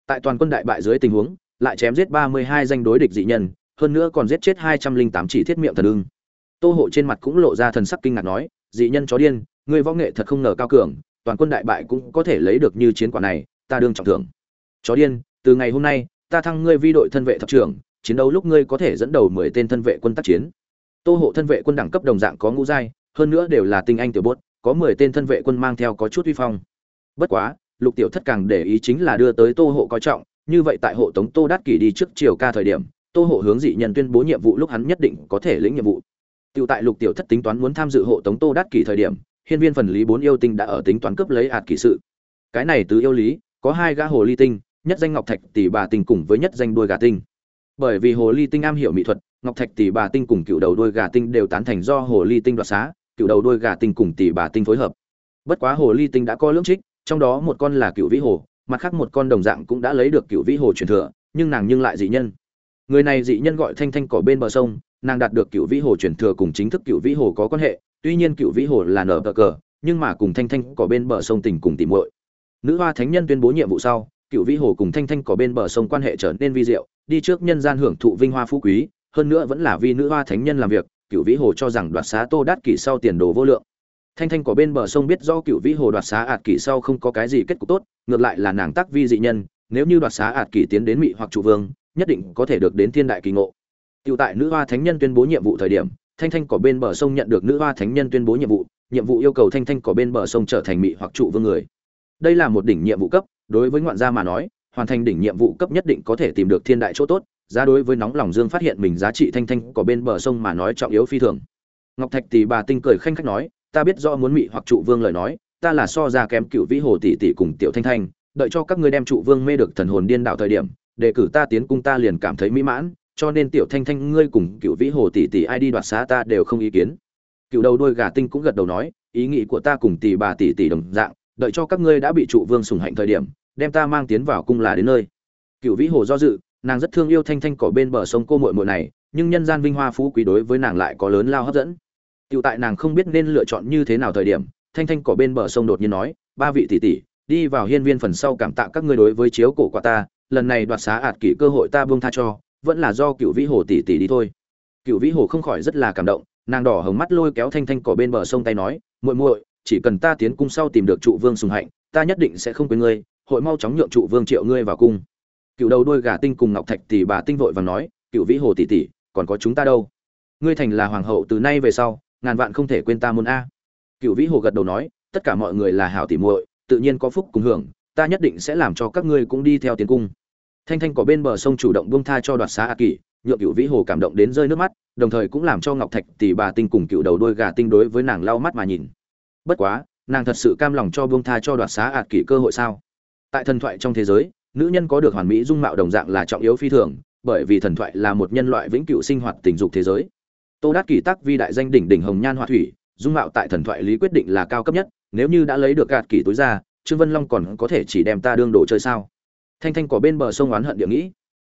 Tại toàn quân đại bại dưới tình huống, lại chém giết ba mươi hai danh đối địch dị nhân, hơn nữa còn giết chết hai trăm linh tám chỉ thiết miệng thần ưng. Tô hộ trên mặt cũng lộ ra thần sắc kinh ngạc nói, dị nhân chó điên, người võ nghệ thật không ngờ cao cường, toàn quân đại bại cũng có thể lấy được như chiến quả này, ta đương trọng thưởng. Chó điên từ ngày hôm nay, ta thăng ngươi vi đội thân vệ thập trưởng, chiến đấu lúc ngươi có thể dẫn đầu mười tên thân vệ quân tác chiến. Tô hộ thân vệ quân đẳng cấp đồng dạng có ngũ giai, hơn nữa đều là tinh anh tiểu bốt, có mười tên thân vệ quân mang theo có chút uy phong. Bất quá, lục tiểu thất càng để ý chính là đưa tới tô hộ coi trọng, như vậy tại hộ tống tô đát kỷ đi trước chiều ca thời điểm, tô hộ hướng dị nhân tuyên bố nhiệm vụ lúc hắn nhất định có thể lĩnh nhiệm vụ. Tiểu tại lục tiểu thất tính toán muốn tham dự hộ tống tô đát kỷ thời điểm, hiên viên phần lý bốn yêu tinh đã ở tính toán cướp lấy ạt kỷ sự. Cái này từ yêu lý, có hai gã hồ ly tinh nhất danh ngọc thạch tỷ bà tinh cùng với nhất danh đuôi gà tinh. Bởi vì hồ ly tinh am hiểu mỹ thuật, ngọc thạch tỷ bà tinh cùng cựu đầu đuôi gà tinh đều tán thành do hồ ly tinh đoạt xá, cựu đầu đuôi gà tinh cùng tỷ bà tinh phối hợp. Bất quá hồ ly tinh đã có lưỡng trích, trong đó một con là cựu vĩ hồ, mặt khác một con đồng dạng cũng đã lấy được cựu vĩ hồ truyền thừa, nhưng nàng nhưng lại dị nhân. Người này dị nhân gọi thanh thanh cỏ bên bờ sông, nàng đạt được cựu vĩ hồ truyền thừa cùng chính thức cựu vĩ hồ có quan hệ, tuy nhiên cựu vĩ hồ là nở cờ, nhưng mà cùng thanh thanh cỏ bên bờ sông tình cùng tìm muội. Nữ hoa thánh nhân tuyên bố nhiệm vụ sau cựu vĩ hồ cùng thanh thanh có bên bờ sông quan hệ trở nên vi diệu đi trước nhân gian hưởng thụ vinh hoa phú quý hơn nữa vẫn là vì nữ hoa thánh nhân làm việc cựu vĩ hồ cho rằng đoạt xá tô đát kỷ sau tiền đồ vô lượng thanh thanh có bên bờ sông biết do cựu vĩ hồ đoạt xá ạt kỷ sau không có cái gì kết cục tốt ngược lại là nàng tác vi dị nhân nếu như đoạt xá ạt kỷ tiến đến mị hoặc trụ vương nhất định có thể được đến thiên đại kỳ ngộ Tiểu tại nữ hoa thánh nhân tuyên bố nhiệm vụ thời điểm, Thanh Thanh cỏ bên bờ sông nhận được nữ hoa thánh nhân tuyên bố nhiệm vụ, nhiệm vụ yêu cầu Thanh Thanh cỏ bên bờ sông trở thành mị hoặc trụ vương người. Đây là một đỉnh nhiệm vụ cấp, đối với ngoạn gia mà nói, hoàn thành đỉnh nhiệm vụ cấp nhất định có thể tìm được thiên đại chỗ tốt, giá đối với nóng lòng dương phát hiện mình giá trị Thanh Thanh có bên bờ sông mà nói trọng yếu phi thường. Ngọc Thạch tỷ bà tinh cười khanh khách nói, ta biết rõ muốn mị hoặc trụ vương lời nói, ta là so ra kém cựu vĩ hồ tỷ tỷ cùng tiểu Thanh Thanh, đợi cho các ngươi đem trụ vương mê được thần hồn điên đạo thời điểm, đề cử ta tiến cung ta liền cảm thấy mỹ mãn, cho nên tiểu thanh thanh ngươi cùng cựu vĩ hồ tỷ tỷ ai đi đoạt xá ta đều không ý kiến cựu đầu đôi gà tinh cũng gật đầu nói ý nghĩ của ta cùng tỷ bà tỷ tỷ đồng dạng đợi cho các ngươi đã bị trụ vương sùng hạnh thời điểm đem ta mang tiến vào cung là đến nơi. Cựu vĩ hồ do dự nàng rất thương yêu thanh thanh cỏ bên bờ sông cô muội muội này nhưng nhân gian vinh hoa phú quý đối với nàng lại có lớn lao hấp dẫn. Tiểu tại nàng không biết nên lựa chọn như thế nào thời điểm, Thanh Thanh cỏ bên bờ sông đột nhiên nói, ba vị tỷ tỷ, đi vào hiên viên phần sau cảm tạ các ngươi đối với chiếu cổ của ta, lần này đoạt xá ạt kỷ cơ hội ta buông tha cho, vẫn là do cựu vĩ hồ tỷ tỷ đi thôi. Cựu vĩ hồ không khỏi rất là cảm động nàng đỏ hồng mắt lôi kéo thanh thanh cỏ bên bờ sông tay nói muội muội chỉ cần ta tiến cung sau tìm được trụ vương sùng hạnh ta nhất định sẽ không quên ngươi, hội mau chóng nhượng trụ vương triệu ngươi vào cung. Cựu đầu đôi gà tinh cùng ngọc thạch tỷ bà tinh vội và nói, cựu vĩ hồ tỷ tỷ, còn có chúng ta đâu? Ngươi thành là hoàng hậu từ nay về sau, ngàn vạn không thể quên ta môn a. Cựu vĩ hồ gật đầu nói, tất cả mọi người là hảo tỷ muội, tự nhiên có phúc cùng hưởng, ta nhất định sẽ làm cho các ngươi cũng đi theo tiến cung. Thanh thanh có bên bờ sông chủ động buông tha cho đoạt xá a kỳ nhượng cựu vĩ hồ cảm động đến rơi nước mắt, đồng thời cũng làm cho ngọc thạch tỷ bà tinh cùng cựu đầu đôi gà tinh đối với nàng lau mắt mà nhìn. Bất quá nàng thật sự cam lòng cho buông tha cho đoạt xá ạt kỷ cơ hội sao? Tại thần thoại trong thế giới, nữ nhân có được hoàn mỹ dung mạo đồng dạng là trọng yếu phi thường, bởi vì thần thoại là một nhân loại vĩnh cửu sinh hoạt tình dục thế giới. Tô đát Kỷ tắc vi đại danh đỉnh đỉnh hồng nhan hoa thủy, dung mạo tại thần thoại lý quyết định là cao cấp nhất, nếu như đã lấy được gạt kỷ tối ra, trương vân long còn có thể chỉ đem ta đương đồ chơi sao? Thanh thanh có bên bờ sông oán hận địa nghĩ.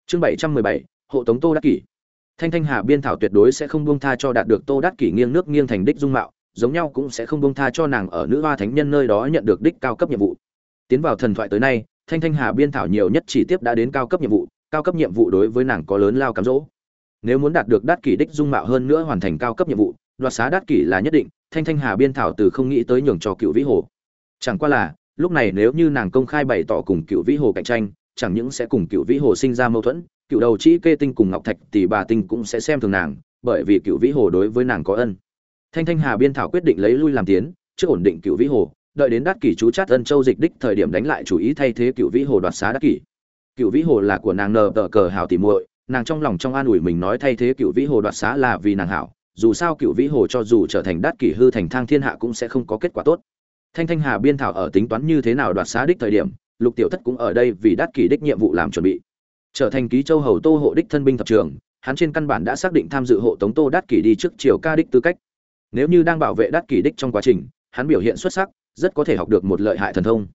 Chương bảy trăm mười bảy, hộ tống tô đắc kỷ. Thanh thanh hà biên thảo tuyệt đối sẽ không buông tha cho đạt được tô đắc kỷ nghiêng nước nghiêng thành đích dung mạo giống nhau cũng sẽ không buông tha cho nàng ở nữ hoa thánh nhân nơi đó nhận được đích cao cấp nhiệm vụ. Tiến vào thần thoại tới nay, thanh thanh hà biên thảo nhiều nhất chỉ tiếp đã đến cao cấp nhiệm vụ, cao cấp nhiệm vụ đối với nàng có lớn lao cám dỗ. Nếu muốn đạt được đát kỷ đích dung mạo hơn nữa hoàn thành cao cấp nhiệm vụ, đoạt xá đát kỷ là nhất định, thanh thanh hà biên thảo từ không nghĩ tới nhường cho cựu vĩ hồ. Chẳng qua là, lúc này nếu như nàng công khai bày tỏ cùng cựu vĩ hồ cạnh tranh, chẳng những sẽ cùng cựu vĩ hồ sinh ra mâu thuẫn, cựu đầu chỉ kê tinh cùng ngọc thạch tỷ bà tinh cũng sẽ xem thường nàng, bởi vì cựu vĩ hồ đối với nàng có ân thanh thanh hà biên thảo quyết định lấy lui làm tiến, trước ổn định cựu vĩ hồ, đợi đến đắc kỷ chú chát ân châu dịch đích thời điểm đánh lại chủ ý thay thế cựu vĩ hồ đoạt xá đắc kỷ. Cựu vĩ hồ là của nàng nờ tờ cờ hảo tỉ muội, nàng trong lòng trong an ủi mình nói thay thế cựu vĩ hồ đoạt xá là vì nàng hảo, dù sao cựu vĩ hồ cho dù trở thành đắc kỷ hư thành thang thiên hạ cũng sẽ không có kết quả tốt. Thanh thanh hà biên thảo ở tính toán như thế nào đoạt xá đích thời điểm, lục tiểu thất cũng ở đây vì đắc kỷ đích nhiệm vụ làm chuẩn bị. Trở thành ký châu hầu tô hộ đích thân binh thập trường hắn trên căn bản đã xác định tham dự hộ tống tô đắc kỷ đi trước triều ca đích tư cách nếu như đang bảo vệ đắt kỷ đích trong quá trình, hắn biểu hiện xuất sắc, rất có thể học được một lợi hại thần thông.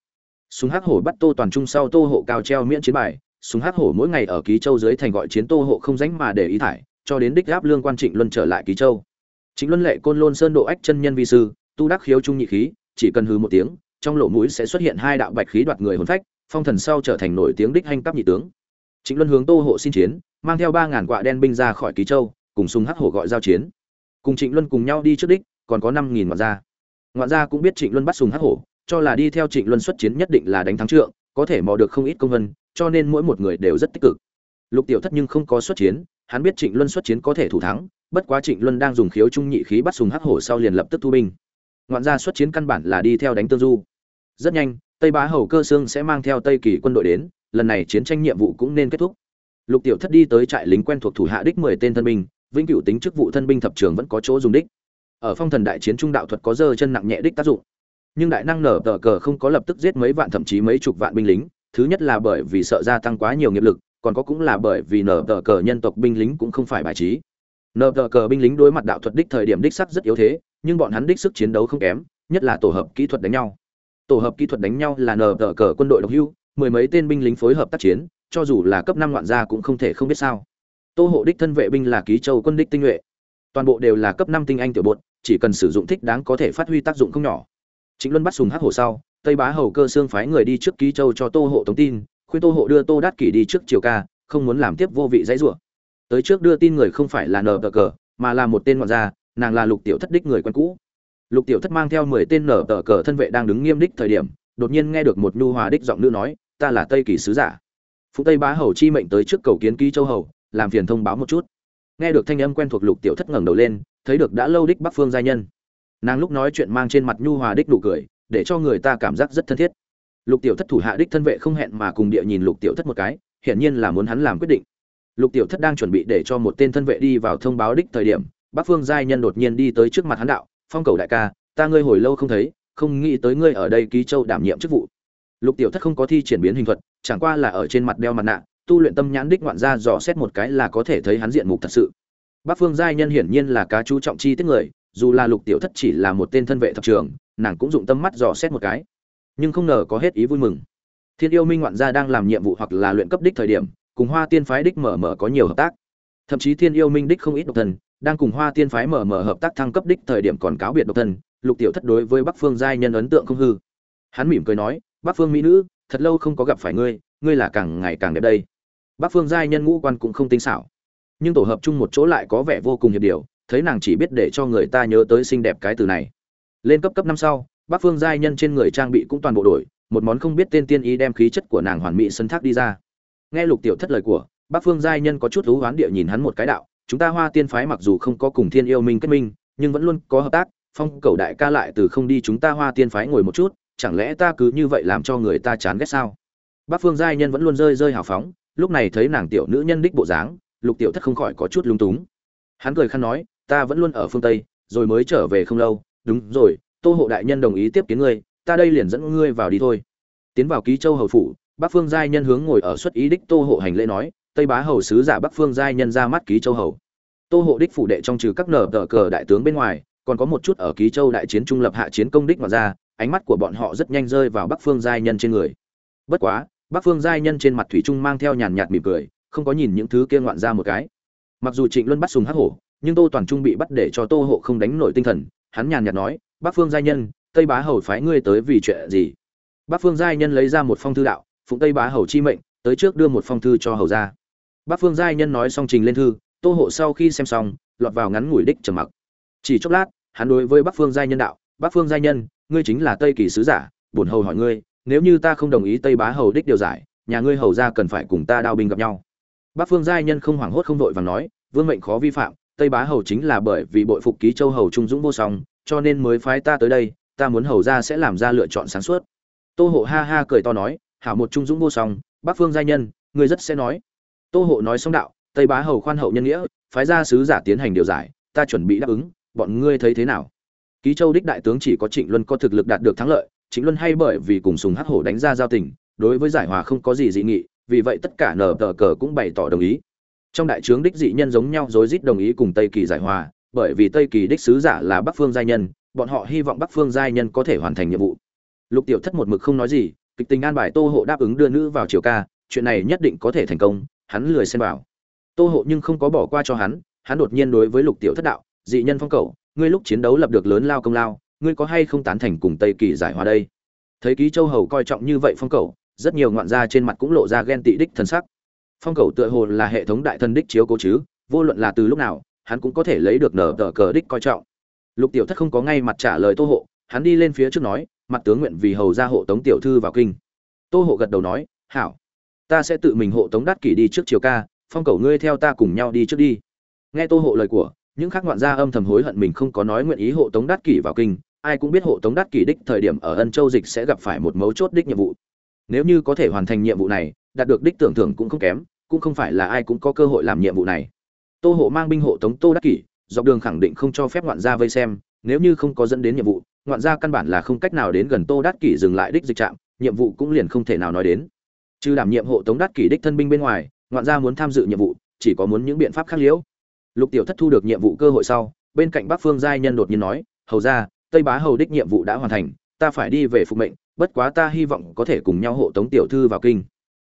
Súng hắc hổ bắt tô toàn trung sau tô hộ cao treo miễn chiến bài, súng hắc hổ mỗi ngày ở ký châu dưới thành gọi chiến tô hộ không dánh mà để ý thải, cho đến đích gáp lương quan trịnh luân trở lại ký châu. Chính luân lệ côn lôn sơn độ ách chân nhân vi sư, tu đắc khiếu trung nhị khí, chỉ cần hư một tiếng, trong lỗ mũi sẽ xuất hiện hai đạo bạch khí đoạt người hồn phách, phong thần sau trở thành nổi tiếng đích hành cấp nhị tướng. Chính luân hướng tô hộ xin chiến, mang theo ba ngàn quạ đen binh ra khỏi ký châu, cùng súng hắc hổ gọi giao chiến cùng trịnh luân cùng nhau đi trước đích, còn có năm nghìn ngoạn gia. Ngoạn gia cũng biết trịnh luân bắt Sùng hắc hổ, cho là đi theo trịnh luân xuất chiến nhất định là đánh thắng trượng, có thể mò được không ít công vân, cho nên mỗi một người đều rất tích cực. Lục tiểu thất nhưng không có xuất chiến, hắn biết trịnh luân xuất chiến có thể thủ thắng, bất quá trịnh luân đang dùng khiếu trung nhị khí bắt Sùng hắc hổ sau liền lập tức thu binh. Ngoạn gia xuất chiến căn bản là đi theo đánh tương du. Rất nhanh, tây bá hầu cơ sương sẽ mang theo tây kỳ quân đội đến, lần này chiến tranh nhiệm vụ cũng nên kết thúc. Lục tiểu thất đi tới trại lính quen thuộc thủ hạ đích mười tên thân binh vĩnh cửu tính chức vụ thân binh thập trường vẫn có chỗ dùng đích. Ở phong thần đại chiến trung đạo thuật có dơ chân nặng nhẹ đích tác dụng. Nhưng đại năng nở tờ cờ không có lập tức giết mấy vạn thậm chí mấy chục vạn binh lính, thứ nhất là bởi vì sợ gia tăng quá nhiều nghiệp lực, còn có cũng là bởi vì nở tờ cờ nhân tộc binh lính cũng không phải bài trí. Nở tờ cờ binh lính đối mặt đạo thuật đích thời điểm đích sắc rất yếu thế, nhưng bọn hắn đích sức chiến đấu không kém, nhất là tổ hợp kỹ thuật đánh nhau. Tổ hợp kỹ thuật đánh nhau là nở tờ cờ quân đội độc hưu, mười mấy tên binh lính phối hợp tác chiến, cho dù là cấp năm loạn gia cũng không thể không biết sao tô hộ đích thân vệ binh là ký châu quân đích tinh nhuệ. Toàn bộ đều là cấp năm tinh anh tiểu bột, chỉ cần sử dụng thích đáng có thể phát huy tác dụng không nhỏ. Chính luân bắt sùng hắc hồ sau, tây bá hầu cơ xương phái người đi trước ký châu cho tô hộ tống tin, khuyên tô hộ đưa tô đát kỷ đi trước triều ca, không muốn làm tiếp vô vị dãy rủa. Tới trước đưa tin người không phải là nờ tờ cờ mà là một tên ngoạn gia, nàng là lục tiểu thất đích người quen cũ. Lục tiểu thất mang theo mười tên nở tờ cờ thân vệ đang đứng nghiêm đích thời điểm, đột nhiên nghe được một nhu hòa đích giọng nữ nói, ta là tây kỳ sứ giả. Phụ tây bá hầu chi mệnh tới trước cầu kiến ký châu hầu làm phiền thông báo một chút. Nghe được thanh âm quen thuộc lục tiểu thất ngẩng đầu lên, thấy được đã lâu đích bắc phương gia nhân. Nàng lúc nói chuyện mang trên mặt nhu hòa đích đủ cười, để cho người ta cảm giác rất thân thiết. Lục tiểu thất thủ hạ đích thân vệ không hẹn mà cùng địa nhìn lục tiểu thất một cái, hiển nhiên là muốn hắn làm quyết định. Lục tiểu thất đang chuẩn bị để cho một tên thân vệ đi vào thông báo đích thời điểm, bắc phương giai nhân đột nhiên đi tới trước mặt hắn đạo, phong cầu đại ca, ta ngươi hồi lâu không thấy, không nghĩ tới ngươi ở đây ký châu đảm nhiệm chức vụ. Lục tiểu thất không có thi triển biến hình thuật, chẳng qua là ở trên mặt đeo mặt nạ tu luyện tâm nhãn đích ngoạn ra dò xét một cái là có thể thấy hắn diện mục thật sự. Bắc phương giai nhân hiển nhiên là cá chú trọng chi tiết người, dù là lục tiểu thất chỉ là một tên thân vệ thập trường, nàng cũng dụng tâm mắt dò xét một cái. Nhưng không ngờ có hết ý vui mừng. Thiên yêu minh ngoạn gia đang làm nhiệm vụ hoặc là luyện cấp đích thời điểm, cùng hoa tiên phái đích mở mở có nhiều hợp tác. Thậm chí thiên yêu minh đích không ít độc thần đang cùng hoa tiên phái mở mở hợp tác thăng cấp đích thời điểm còn cáo biệt độc thần lục tiểu thất đối với bắc phương giai nhân ấn tượng không hư. Hắn mỉm cười nói bắc phương mỹ nữ, thật lâu không có gặp phải ngươi ngươi là càng ngày càng đẹp đây bắc phương giai nhân ngũ quan cũng không tinh xảo. Nhưng tổ hợp chung một chỗ lại có vẻ vô cùng hiệp điều, thấy nàng chỉ biết để cho người ta nhớ tới xinh đẹp cái từ này. Lên cấp cấp năm sau, bắc phương giai nhân trên người trang bị cũng toàn bộ đổi, một món không biết tên tiên ý đem khí chất của nàng hoàn mỹ sân thác đi ra. Nghe lục tiểu thất lời của, bắc phương giai nhân có chút thú hoán địa nhìn hắn một cái đạo, chúng ta hoa tiên phái mặc dù không có cùng thiên yêu minh kết minh, nhưng vẫn luôn có hợp tác, phong cầu đại ca lại từ không đi chúng ta hoa tiên phái ngồi một chút, chẳng lẽ ta cứ như vậy làm cho người ta chán ghét sao? Bắc phương giai nhân vẫn luôn rơi rơi hào phóng lúc này thấy nàng tiểu nữ nhân đích bộ dáng, lục tiểu thất không khỏi có chút lung túng. Hắn cười khăn nói, ta vẫn luôn ở phương tây, rồi mới trở về không lâu. Đúng rồi, tô hộ đại nhân đồng ý tiếp kiến ngươi, ta đây liền dẫn ngươi vào đi thôi. Tiến vào ký châu hầu phủ, bắc phương giai nhân hướng ngồi ở xuất ý đích tô hộ hành lễ nói, tây bá hầu sứ giả bắc phương giai nhân ra mắt ký châu hầu. Tô hộ đích phủ đệ trong trừ các nở tờ cờ đại tướng bên ngoài, còn có một chút ở ký châu đại chiến trung lập hạ chiến công đích mà ra, ánh mắt của bọn họ rất nhanh rơi vào bắc phương giai nhân trên người. Bất quá bắc phương giai nhân trên mặt thủy trung mang theo nhàn nhạt mỉm cười, không có nhìn những thứ kia ngoạn ra một cái. Mặc dù trịnh luân bắt sùng hắc hổ, nhưng tô toàn trung bị bắt để cho tô hộ không đánh nổi tinh thần, hắn nhàn nhạt nói bắc phương giai nhân, tây bá hầu phái ngươi tới vì chuyện gì? Bắc phương giai nhân lấy ra một phong thư đạo, phụng tây bá hầu chi mệnh, tới trước đưa một phong thư cho hầu ra bắc phương giai nhân nói xong trình lên thư, tô hộ sau khi xem xong, lọt vào ngắn ngủi đích trầm mặc. Chỉ chốc lát, hắn đối với bắc phương giai nhân đạo bắc phương giai nhân, ngươi chính là tây kỳ sứ giả, bổn hầu hỏi ngươi nếu như ta không đồng ý tây bá hầu đích điều giải, nhà ngươi hầu ra cần phải cùng ta đao binh gặp nhau. Bắc phương giai nhân không hoảng hốt không vội và nói, vương mệnh khó vi phạm, tây bá hầu chính là bởi vì bội phục ký châu hầu trung dũng vô song, cho nên mới phái ta tới đây, ta muốn hầu ra sẽ làm ra lựa chọn sáng suốt. Tô hộ ha ha cười to nói, hảo một trung dũng vô song, bắc phương giai nhân, ngươi rất sẽ nói. Tô hộ nói xong đạo, tây bá hầu khoan hậu nhân nghĩa, phái ra sứ giả tiến hành điều giải, ta chuẩn bị đáp ứng, bọn ngươi thấy thế nào? Ký châu đích đại tướng chỉ có trịnh luân có thực lực đạt được thắng lợi chính luân hay bởi vì cùng sùng hắc hổ đánh ra giao tình, đối với giải hòa không có gì dị nghị, vì vậy tất cả nở tờ cờ cũng bày tỏ đồng ý. Trong đại trướng đích dị nhân giống nhau rối rít đồng ý cùng tây kỳ giải hòa, bởi vì tây kỳ đích sứ giả là bắc phương giai nhân, bọn họ hy vọng bắc phương giai nhân có thể hoàn thành nhiệm vụ. Lục tiểu thất một mực không nói gì, kịch tình an bài tô hộ đáp ứng đưa nữ vào triều ca, chuyện này nhất định có thể thành công, hắn lười xem vào tô hộ nhưng không có bỏ qua cho hắn hắn đột nhiên đối với lục tiểu thất đạo, dị nhân phong cầu, ngươi lúc chiến đấu lập được lớn lao công lao ngươi có hay không tán thành cùng tây kỳ giải hòa đây? Thấy ký châu hầu coi trọng như vậy phong cầu rất nhiều ngoạn gia trên mặt cũng lộ ra ghen tị đích thần sắc. Phong cầu tựa hồ là hệ thống đại thần đích chiếu cố chứ, vô luận là từ lúc nào, hắn cũng có thể lấy được nở tờ cờ đích coi trọng. Lục tiểu thất không có ngay mặt trả lời tô hộ, hắn đi lên phía trước nói, mặt tướng nguyện vì hầu gia hộ tống tiểu thư vào kinh. Tô hộ gật đầu nói, hảo, ta sẽ tự mình hộ tống đắt kỷ đi trước chiều ca, phong cầu ngươi theo ta cùng nhau đi trước đi. Nghe tô hộ lời của, những khác ngoạn gia âm thầm hối hận mình không có nói nguyện ý hộ tống đắt kỷ vào kinh ai cũng biết hộ tống đắt kỷ đích thời điểm ở ân châu dịch sẽ gặp phải một mấu chốt đích nhiệm vụ. Nếu như có thể hoàn thành nhiệm vụ này, đạt được đích tưởng thưởng cũng không kém, cũng không phải là ai cũng có cơ hội làm nhiệm vụ này. Tô hộ mang binh hộ tống tô đắc kỷ, dọc đường khẳng định không cho phép ngoạn gia vây xem, nếu như không có dẫn đến nhiệm vụ, ngoạn gia căn bản là không cách nào đến gần tô đắc kỷ dừng lại đích dịch trạm, nhiệm vụ cũng liền không thể nào nói đến. Trừ đảm nhiệm hộ tống đắc kỷ đích thân binh bên ngoài, ngoạn gia muốn tham dự nhiệm vụ, chỉ có muốn những biện pháp khác liễu. Lục tiểu thất thu được nhiệm vụ cơ hội sau, bên cạnh bắc phương giai nhân đột nhiên nói, hầu ra tây bá hầu đích nhiệm vụ đã hoàn thành, ta phải đi về phục mệnh, bất quá ta hy vọng có thể cùng nhau hộ tống tiểu thư vào kinh.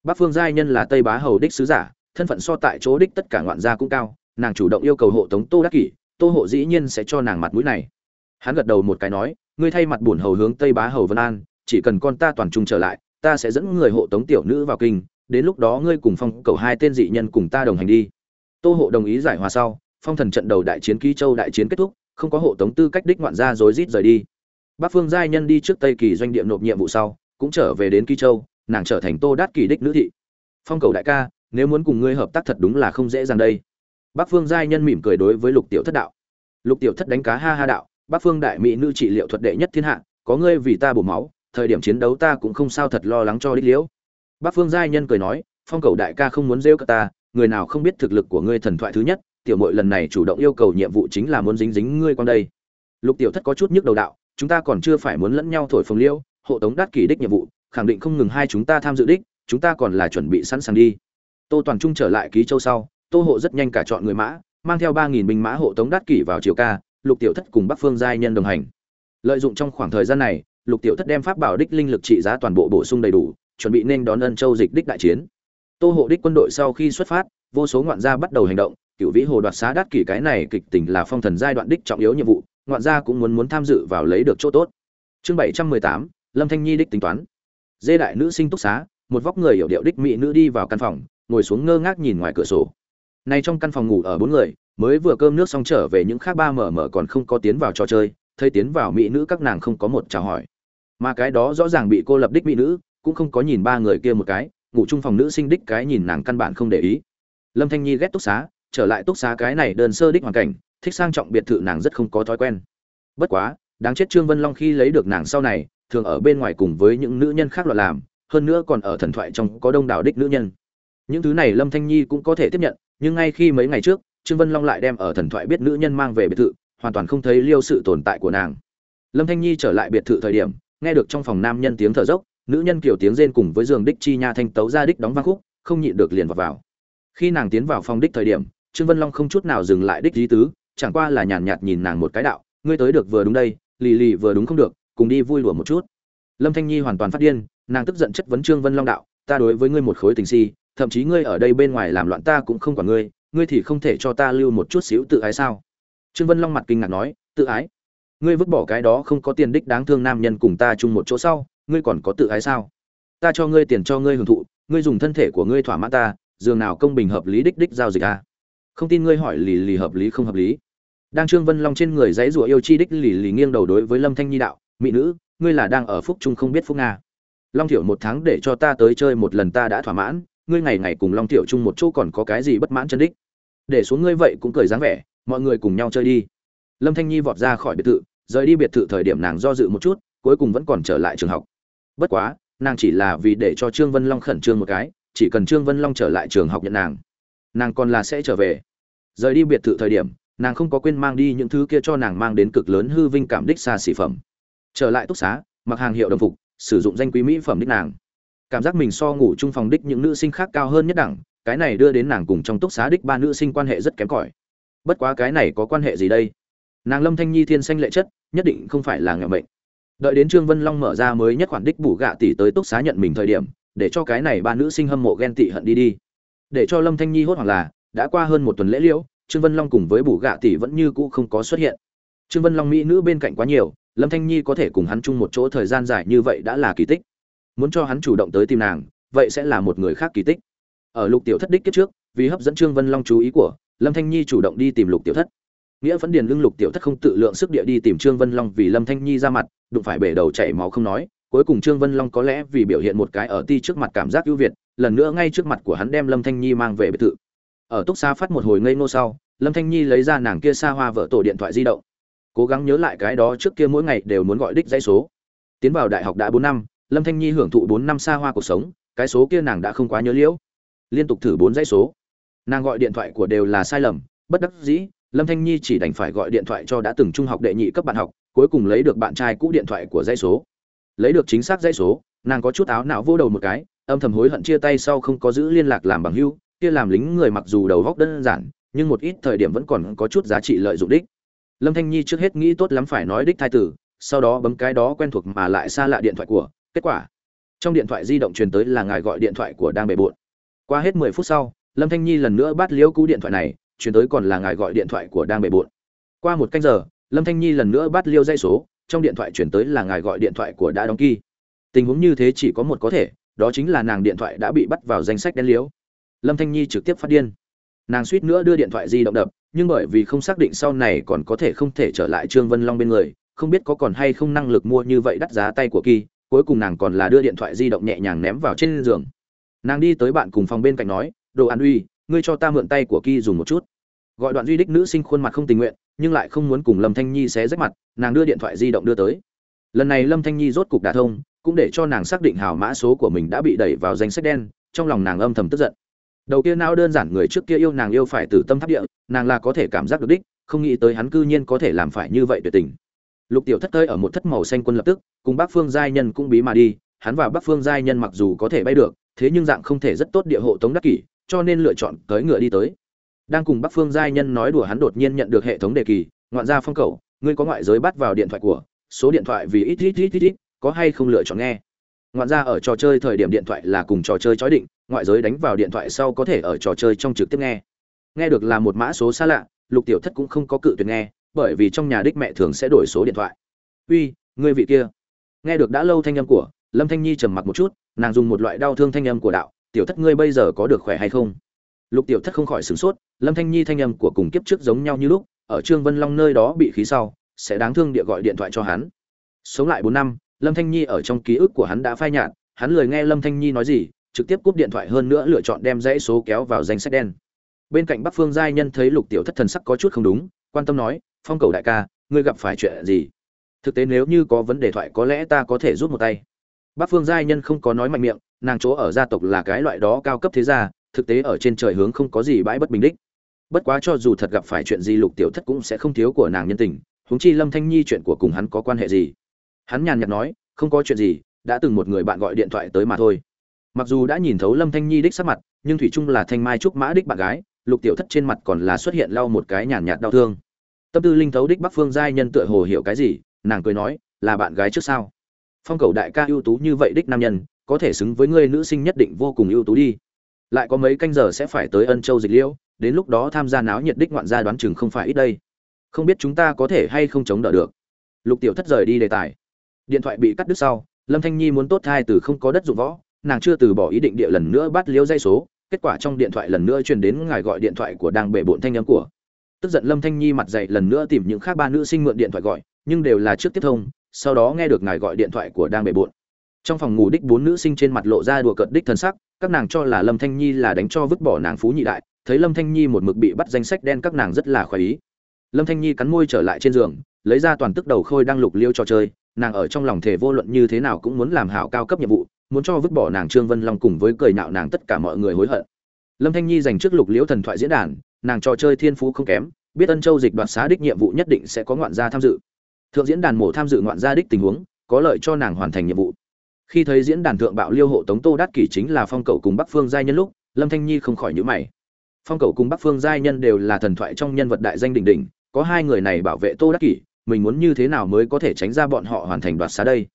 Bắc phương giai nhân là tây bá hầu đích sứ giả, thân phận so tại chỗ đích tất cả ngoạn gia cũng cao, nàng chủ động yêu cầu hộ tống tô đắc kỷ, tô hộ dĩ nhiên sẽ cho nàng mặt mũi này. Hắn gật đầu một cái nói, ngươi thay mặt bổn hầu hướng tây bá hầu vân an, chỉ cần con ta toàn trung trở lại, ta sẽ dẫn người hộ tống tiểu nữ vào kinh, đến lúc đó ngươi cùng phong cầu hai tên dị nhân cùng ta đồng hành đi. Tô hộ đồng ý giải hòa sau, phong thần trận đầu đại chiến ký châu đại chiến kết thúc không có hộ tống tư cách đích ngoạn gia rối rít rời đi. Bắc phương giai nhân đi trước tây kỳ doanh địa nộp nhiệm vụ sau, cũng trở về đến kỳ châu, nàng trở thành tô đát kỳ đích nữ thị. Phong cầu đại ca, nếu muốn cùng ngươi hợp tác thật đúng là không dễ dàng đây. Bắc phương giai nhân mỉm cười đối với lục tiểu thất đạo. Lục tiểu thất đánh cá ha ha đạo, bắc phương đại mỹ nữ trị liệu thuật đệ nhất thiên hạ, có ngươi vì ta bổ máu, thời điểm chiến đấu ta cũng không sao thật lo lắng cho đích liễu. Bắc phương giai nhân cười nói, phong cầu đại ca không muốn rêu cả ta, người nào không biết thực lực của ngươi thần thoại thứ nhất tiểu mội lần này chủ động yêu cầu nhiệm vụ chính là muốn dính dính ngươi con đây. Lục tiểu thất có chút nhức đầu đạo, chúng ta còn chưa phải muốn lẫn nhau thổi phồng liêu, hộ tống đắt kỷ đích nhiệm vụ, khẳng định không ngừng hai chúng ta tham dự đích, chúng ta còn là chuẩn bị sẵn sàng đi. Tô toàn trung trở lại ký châu sau, tô hộ rất nhanh cả chọn người mã, mang theo ba nghìn binh mã hộ tống đắt kỷ vào triều ca, lục tiểu thất cùng bắc phương giai nhân đồng hành. Lợi dụng trong khoảng thời gian này, lục tiểu thất đem pháp bảo đích linh lực trị giá toàn bộ bổ sung đầy đủ, chuẩn bị nên đón ân châu dịch đích đại chiến. Tô hộ đích quân đội sau khi xuất phát, vô số ngoạn gia bắt đầu hành động cựu vĩ hồ đoạt xá đắt kỷ cái này kịch tình là phong thần giai đoạn đích trọng yếu nhiệm vụ, ngoạn gia cũng muốn muốn tham dự vào lấy được chỗ tốt. Chương bảy trăm mười tám, lâm thanh nhi đích tính toán. Dê đại nữ sinh túc xá, một vóc người hiểu điệu đích mỹ nữ đi vào căn phòng, ngồi xuống ngơ ngác nhìn ngoài cửa sổ. Nay trong căn phòng ngủ ở bốn người, mới vừa cơm nước xong trở về những khác ba mở mở còn không có tiến vào trò chơi, thấy tiến vào mỹ nữ các nàng không có một chào hỏi. Mà cái đó rõ ràng bị cô lập đích mỹ nữ, cũng không có nhìn ba người kia một cái, ngủ chung phòng nữ sinh đích cái nhìn nàng căn bản không để ý. Lâm thanh nhi ghét túc xá trở lại túc xá cái này đơn sơ đích hoàn cảnh thích sang trọng biệt thự nàng rất không có thói quen. Bất quá đáng chết trương vân long khi lấy được nàng sau này thường ở bên ngoài cùng với những nữ nhân khác loạn làm hơn nữa còn ở thần thoại trong có đông đảo đích nữ nhân. Những thứ này lâm thanh nhi cũng có thể tiếp nhận nhưng ngay khi mấy ngày trước trương vân long lại đem ở thần thoại biết nữ nhân mang về biệt thự hoàn toàn không thấy liêu sự tồn tại của nàng. Lâm thanh nhi trở lại biệt thự thời điểm nghe được trong phòng nam nhân tiếng thở dốc nữ nhân kiểu tiếng rên cùng với giường đích chi nha thanh tấu ra đích đóng vang khúc không nhịn được liền vào, vào. Khi nàng tiến vào phòng đích thời điểm trương vân long không chút nào dừng lại đích lý tứ, chẳng qua là nhàn nhạt nhìn nàng một cái đạo, ngươi tới được vừa đúng đây, lì lì vừa đúng không được, cùng đi vui lùa một chút. Lâm thanh nhi hoàn toàn phát điên, nàng tức giận chất vấn trương vân long đạo, ta đối với ngươi một khối tình si, thậm chí ngươi ở đây bên ngoài làm loạn ta cũng không quản ngươi ngươi thì không thể cho ta lưu một chút xíu tự ái sao? Trương vân long mặt kinh ngạc nói, tự ái? Ngươi vứt bỏ cái đó không có tiền đích đáng thương nam nhân cùng ta chung một chỗ sau, ngươi còn có tự ái sao? Ta cho ngươi tiền cho ngươi hưởng thụ, ngươi dùng thân thể của ngươi thỏa mãn ta, dường nào công bình hợp lý đích đích giao dịch à? Không tin ngươi hỏi lì lì hợp lý không hợp lý. Đang trương vân long trên người dãy rủa yêu chi đích lì lì nghiêng đầu đối với lâm thanh nhi đạo mỹ nữ, ngươi là đang ở phúc trung không biết phúc nga. Long thiểu một tháng để cho ta tới chơi một lần ta đã thỏa mãn, ngươi ngày ngày cùng long thiểu chung một chỗ còn có cái gì bất mãn chân đích? Để xuống ngươi vậy cũng cười dáng vẻ, mọi người cùng nhau chơi đi. Lâm thanh nhi vọt ra khỏi biệt thự, rời đi biệt thự thời điểm nàng do dự một chút, cuối cùng vẫn còn trở lại trường học. Bất quá, nàng chỉ là vì để cho trương vân long khẩn trương một cái, chỉ cần trương vân long trở lại trường học nhận nàng nàng còn là sẽ trở về rời đi biệt thự thời điểm, nàng không có quên mang đi những thứ kia cho nàng mang đến cực lớn hư vinh cảm đích xa xỉ phẩm. Trở lại túc xá, mặc hàng hiệu đồng phục, sử dụng danh quý mỹ phẩm đích nàng. Cảm giác mình so ngủ chung phòng đích những nữ sinh khác cao hơn nhất đẳng, cái này đưa đến nàng cùng trong túc xá đích ba nữ sinh quan hệ rất kém cỏi. Bất quá cái này có quan hệ gì đây? Nàng lâm thanh nhi thiên xanh lệ chất, nhất định không phải là nghèo bệnh đợi đến trương vân long mở ra mới nhất khoản đích bù gạ tỷ tới túc xá nhận mình thời điểm, để cho cái này ba nữ sinh hâm mộ ghen tị hận đi đi. Để cho lâm thanh nhi hốt hoảng là đã qua hơn một tuần lễ liễu, trương vân long cùng với bù gạ tỷ vẫn như cũ không có xuất hiện. Trương vân long mỹ nữ bên cạnh quá nhiều, lâm thanh nhi có thể cùng hắn chung một chỗ thời gian dài như vậy đã là kỳ tích. Muốn cho hắn chủ động tới tìm nàng, vậy sẽ là một người khác kỳ tích. Ở lục tiểu thất đích kiếp trước, vì hấp dẫn trương vân long chú ý của, lâm thanh nhi chủ động đi tìm lục tiểu thất. Nghĩa vẫn điền lưng lục tiểu thất không tự lượng sức địa đi tìm trương vân long vì lâm thanh nhi ra mặt, đụng phải bể đầu chảy máu không nói, cuối cùng trương vân long có lẽ vì biểu hiện một cái ở ti trước mặt cảm giác ưu việt, lần nữa ngay trước mặt của hắn đem lâm thanh nhi mang về biệt thự ở túc xá phát một hồi ngây ngô sau, lâm thanh nhi lấy ra nàng kia xa hoa vợ tổ điện thoại di động. Cố gắng nhớ lại cái đó trước kia mỗi ngày đều muốn gọi đích dãy số. Tiến vào đại học đã bốn năm, lâm thanh nhi hưởng thụ bốn năm xa hoa cuộc sống, cái số kia nàng đã không quá nhớ liễu. Liên tục thử bốn dãy số. Nàng gọi điện thoại của đều là sai lầm, bất đắc dĩ, lâm thanh nhi chỉ đành phải gọi điện thoại cho đã từng trung học đệ nhị cấp bạn học, cuối cùng lấy được bạn trai cũ điện thoại của dãy số. Lấy được chính xác dãy số, nàng có chút áo não vô đầu một cái, âm thầm hối hận chia tay sau không có giữ liên lạc làm bằng hữu kia làm lính người mặc dù đầu góc đơn giản, nhưng một ít thời điểm vẫn còn có chút giá trị lợi dụng đích. Lâm thanh nhi trước hết nghĩ tốt lắm phải nói đích thai tử, sau đó bấm cái đó quen thuộc mà lại xa lạ điện thoại của, kết quả. Trong điện thoại di động truyền tới là ngài gọi điện thoại của đang bề bộn. Qua hết mười phút sau, lâm thanh nhi lần nữa bắt liễu cú điện thoại này, truyền tới còn là ngài gọi điện thoại của đang bề bộn. Qua một canh giờ, lâm thanh nhi lần nữa bắt liêu dây số, trong điện thoại chuyển tới là ngài gọi điện thoại của đã đóng kỳ tình huống như thế chỉ có một có thể, đó chính là nàng điện thoại đã bị bắt vào danh sách đen liếu lâm thanh nhi trực tiếp phát điên. Nàng suýt nữa đưa điện thoại di động đập, nhưng bởi vì không xác định sau này còn có thể không thể trở lại trương vân long bên người, không biết có còn hay không năng lực mua như vậy đắt giá tay của kỳ, cuối cùng nàng còn là đưa điện thoại di động nhẹ nhàng ném vào trên giường. Nàng đi tới bạn cùng phòng bên cạnh nói, đồ an uy, ngươi cho ta mượn tay của kỳ dùng một chút. Gọi đoạn duy đích nữ sinh khuôn mặt không tình nguyện, nhưng lại không muốn cùng lâm thanh nhi xé rách mặt, nàng đưa điện thoại di động đưa tới. Lần này lâm thanh nhi rốt cục đả thông, cũng để cho nàng xác định hào mã số của mình đã bị đẩy vào danh sách đen, trong lòng nàng âm thầm tức giận đầu kia não đơn giản người trước kia yêu nàng yêu phải từ tâm tháp địa, nàng là có thể cảm giác được đích, không nghĩ tới hắn cư nhiên có thể làm phải như vậy tuyệt tình. Lục tiểu thất tơi ở một thất màu xanh quân lập tức, cùng bác phương giai nhân cũng bí mà đi, hắn và bác phương giai nhân mặc dù có thể bay được, thế nhưng dạng không thể rất tốt địa hộ tống đắc kỷ, cho nên lựa chọn tới ngựa đi tới. Đang cùng bắc phương giai nhân nói đùa hắn đột nhiên nhận được hệ thống đề kỳ, ngoạn gia phong cầu ngươi có ngoại giới bắt vào điện thoại của, số điện thoại vì ít ít ít ít ít, có hay không lựa chọn nghe? Ngoạn gia ở trò chơi thời điểm điện thoại là cùng trò chơi chói định ngoại giới đánh vào điện thoại sau có thể ở trò chơi trong trực tiếp nghe. Nghe được là một mã số xa lạ, lục tiểu thất cũng không có cự tuyệt nghe, bởi vì trong nhà đích mẹ thường sẽ đổi số điện thoại. Uy, ngươi vị kia. Nghe được đã lâu thanh âm của lâm thanh nhi trầm mặc một chút, nàng dùng một loại đau thương thanh âm của đạo, tiểu thất ngươi bây giờ có được khỏe hay không? Lục tiểu thất không khỏi sửng sốt, lâm thanh nhi thanh âm của cùng kiếp trước giống nhau như lúc, ở trương vân long nơi đó bị khí sau, sẽ đáng thương địa gọi điện thoại cho hắn. Sống lại bốn năm, lâm thanh nhi ở trong ký ức của hắn đã phai nhạt, hắn lười nghe lâm thanh nhi nói gì trực tiếp cúp điện thoại hơn nữa lựa chọn đem dãy số kéo vào danh sách đen. Bên cạnh bắc phương giai nhân thấy lục tiểu thất thần sắc có chút không đúng, quan tâm nói, phong cầu đại ca, ngươi gặp phải chuyện gì? Thực tế nếu như có vấn đề thoại có lẽ ta có thể rút một tay. Bắc phương giai nhân không có nói mạnh miệng, nàng chỗ ở gia tộc là cái loại đó cao cấp thế gia, thực tế ở trên trời hướng không có gì bãi bất bình đích. Bất quá cho dù thật gặp phải chuyện gì lục tiểu thất cũng sẽ không thiếu của nàng nhân tình, huống chi lâm thanh nhi chuyện của cùng hắn có quan hệ gì? Hắn nhàn nhạt nói, không có chuyện gì, đã từng một người bạn gọi điện thoại tới mà thôi mặc dù đã nhìn thấu lâm thanh nhi đích sắc mặt, nhưng thủy trung là thanh mai trúc mã đích bạn gái, lục tiểu thất trên mặt còn là xuất hiện lau một cái nhàn nhạt đau thương. Tâm tư linh thấu đích bắc phương giai nhân tựa hồ hiểu cái gì, nàng cười nói, là bạn gái trước sao? Phong cầu đại ca ưu tú như vậy đích nam nhân, có thể xứng với ngươi nữ sinh nhất định vô cùng ưu tú đi. Lại có mấy canh giờ sẽ phải tới ân châu dịch liễu, đến lúc đó tham gia náo nhiệt đích ngoạn gia đoán chừng không phải ít đây. Không biết chúng ta có thể hay không chống đỡ được. Lục tiểu thất rời đi đề tài. Điện thoại bị cắt đứt sau, lâm thanh nhi muốn tốt thai từ không có đất dụng võ nàng chưa từ bỏ ý định địa lần nữa bắt liếu dây số, kết quả trong điện thoại lần nữa truyền đến ngài gọi điện thoại của đang bể bộn thanh âm của. Tức giận lâm thanh nhi mặt dậy lần nữa tìm những khác ba nữ sinh mượn điện thoại gọi, nhưng đều là trước tiếp thông, sau đó nghe được ngài gọi điện thoại của đang bể bộn. Trong phòng ngủ đích bốn nữ sinh trên mặt lộ ra đùa cợt đích thân sắc, các nàng cho là lâm thanh nhi là đánh cho vứt bỏ nàng phú nhị đại, thấy lâm thanh nhi một mực bị bắt danh sách đen các nàng rất là khoái ý. Lâm thanh nhi cắn môi trở lại trên giường, lấy ra toàn tức đầu khôi đang lục liêu cho chơi, nàng ở trong lòng thể vô luận như thế nào cũng muốn làm hảo cao cấp nhiệm vụ muốn cho vứt bỏ nàng trương vân long cùng với cười nạo nàng tất cả mọi người hối hận. Lâm thanh nhi dành trước lục liễu thần thoại diễn đàn, nàng trò chơi thiên phú không kém, biết ân châu dịch đoạt xá đích nhiệm vụ nhất định sẽ có ngoạn gia tham dự. Thượng diễn đàn mổ tham dự ngoạn gia đích tình huống, có lợi cho nàng hoàn thành nhiệm vụ. Khi thấy diễn đàn thượng bạo liêu hộ tống tô đát kỷ chính là phong cầu cùng bắc phương giai nhân lúc, lâm thanh nhi không khỏi nhữ mày. Phong cầu cùng bắc phương giai nhân đều là thần thoại trong nhân vật đại danh đỉnh đỉnh, có hai người này bảo vệ tô đắc kỷ, mình muốn như thế nào mới có thể tránh ra bọn họ hoàn thành đoạt xá đây?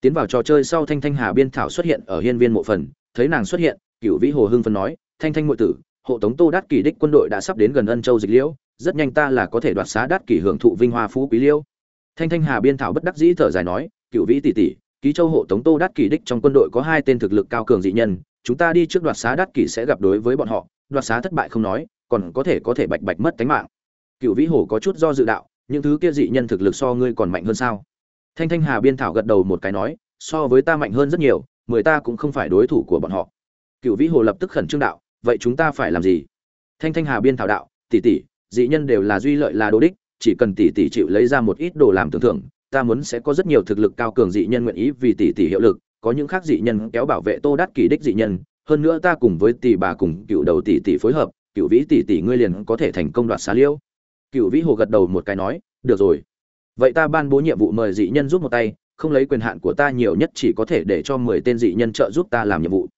Tiến vào trò chơi sau thanh thanh hà biên thảo xuất hiện ở hiên viên mộ phần, thấy nàng xuất hiện cựu vĩ hồ hưng phân nói, thanh thanh ngụy tử, hộ tống tô đát kỷ đích quân đội đã sắp đến gần ân châu dịch liễu, rất nhanh ta là có thể đoạt xá đát kỷ hưởng thụ vinh hoa phú quý liễu. Thanh thanh hà biên thảo bất đắc dĩ thở dài nói cựu vĩ tỷ tỷ, ký châu hộ tống tô đát kỷ đích trong quân đội có hai tên thực lực cao cường dị nhân, chúng ta đi trước đoạt xá đát kỷ sẽ gặp đối với bọn họ, đoạt xá thất bại không nói, còn có thể có thể bạch bạch mất tính mạng. Cựu vĩ hồ có chút do dự đạo, những thứ kia dị nhân thực lực so ngươi còn mạnh hơn sao? Thanh thanh hà biên thảo gật đầu một cái nói, so với ta mạnh hơn rất nhiều, mười ta cũng không phải đối thủ của bọn họ. Cựu vĩ hồ lập tức khẩn trương đạo, vậy chúng ta phải làm gì? Thanh thanh hà biên thảo đạo, tỷ tỷ, dị nhân đều là duy lợi là đồ đích, chỉ cần tỷ tỷ chịu lấy ra một ít đồ làm tưởng thưởng, ta muốn sẽ có rất nhiều thực lực cao cường dị nhân nguyện ý vì tỷ tỷ hiệu lực, có những khác dị nhân kéo bảo vệ tô đát kỳ đích dị nhân, hơn nữa ta cùng với tỷ bà cùng cựu đầu tỷ tỷ phối hợp, cựu vĩ tỷ tỷ ngươi liền có thể thành công đoạt xá liêu. Cựu vĩ hồ gật đầu một cái nói, được rồi vậy ta ban bố nhiệm vụ mời dị nhân giúp một tay, không lấy quyền hạn của ta nhiều nhất chỉ có thể để cho mười tên dị nhân trợ giúp ta làm nhiệm vụ.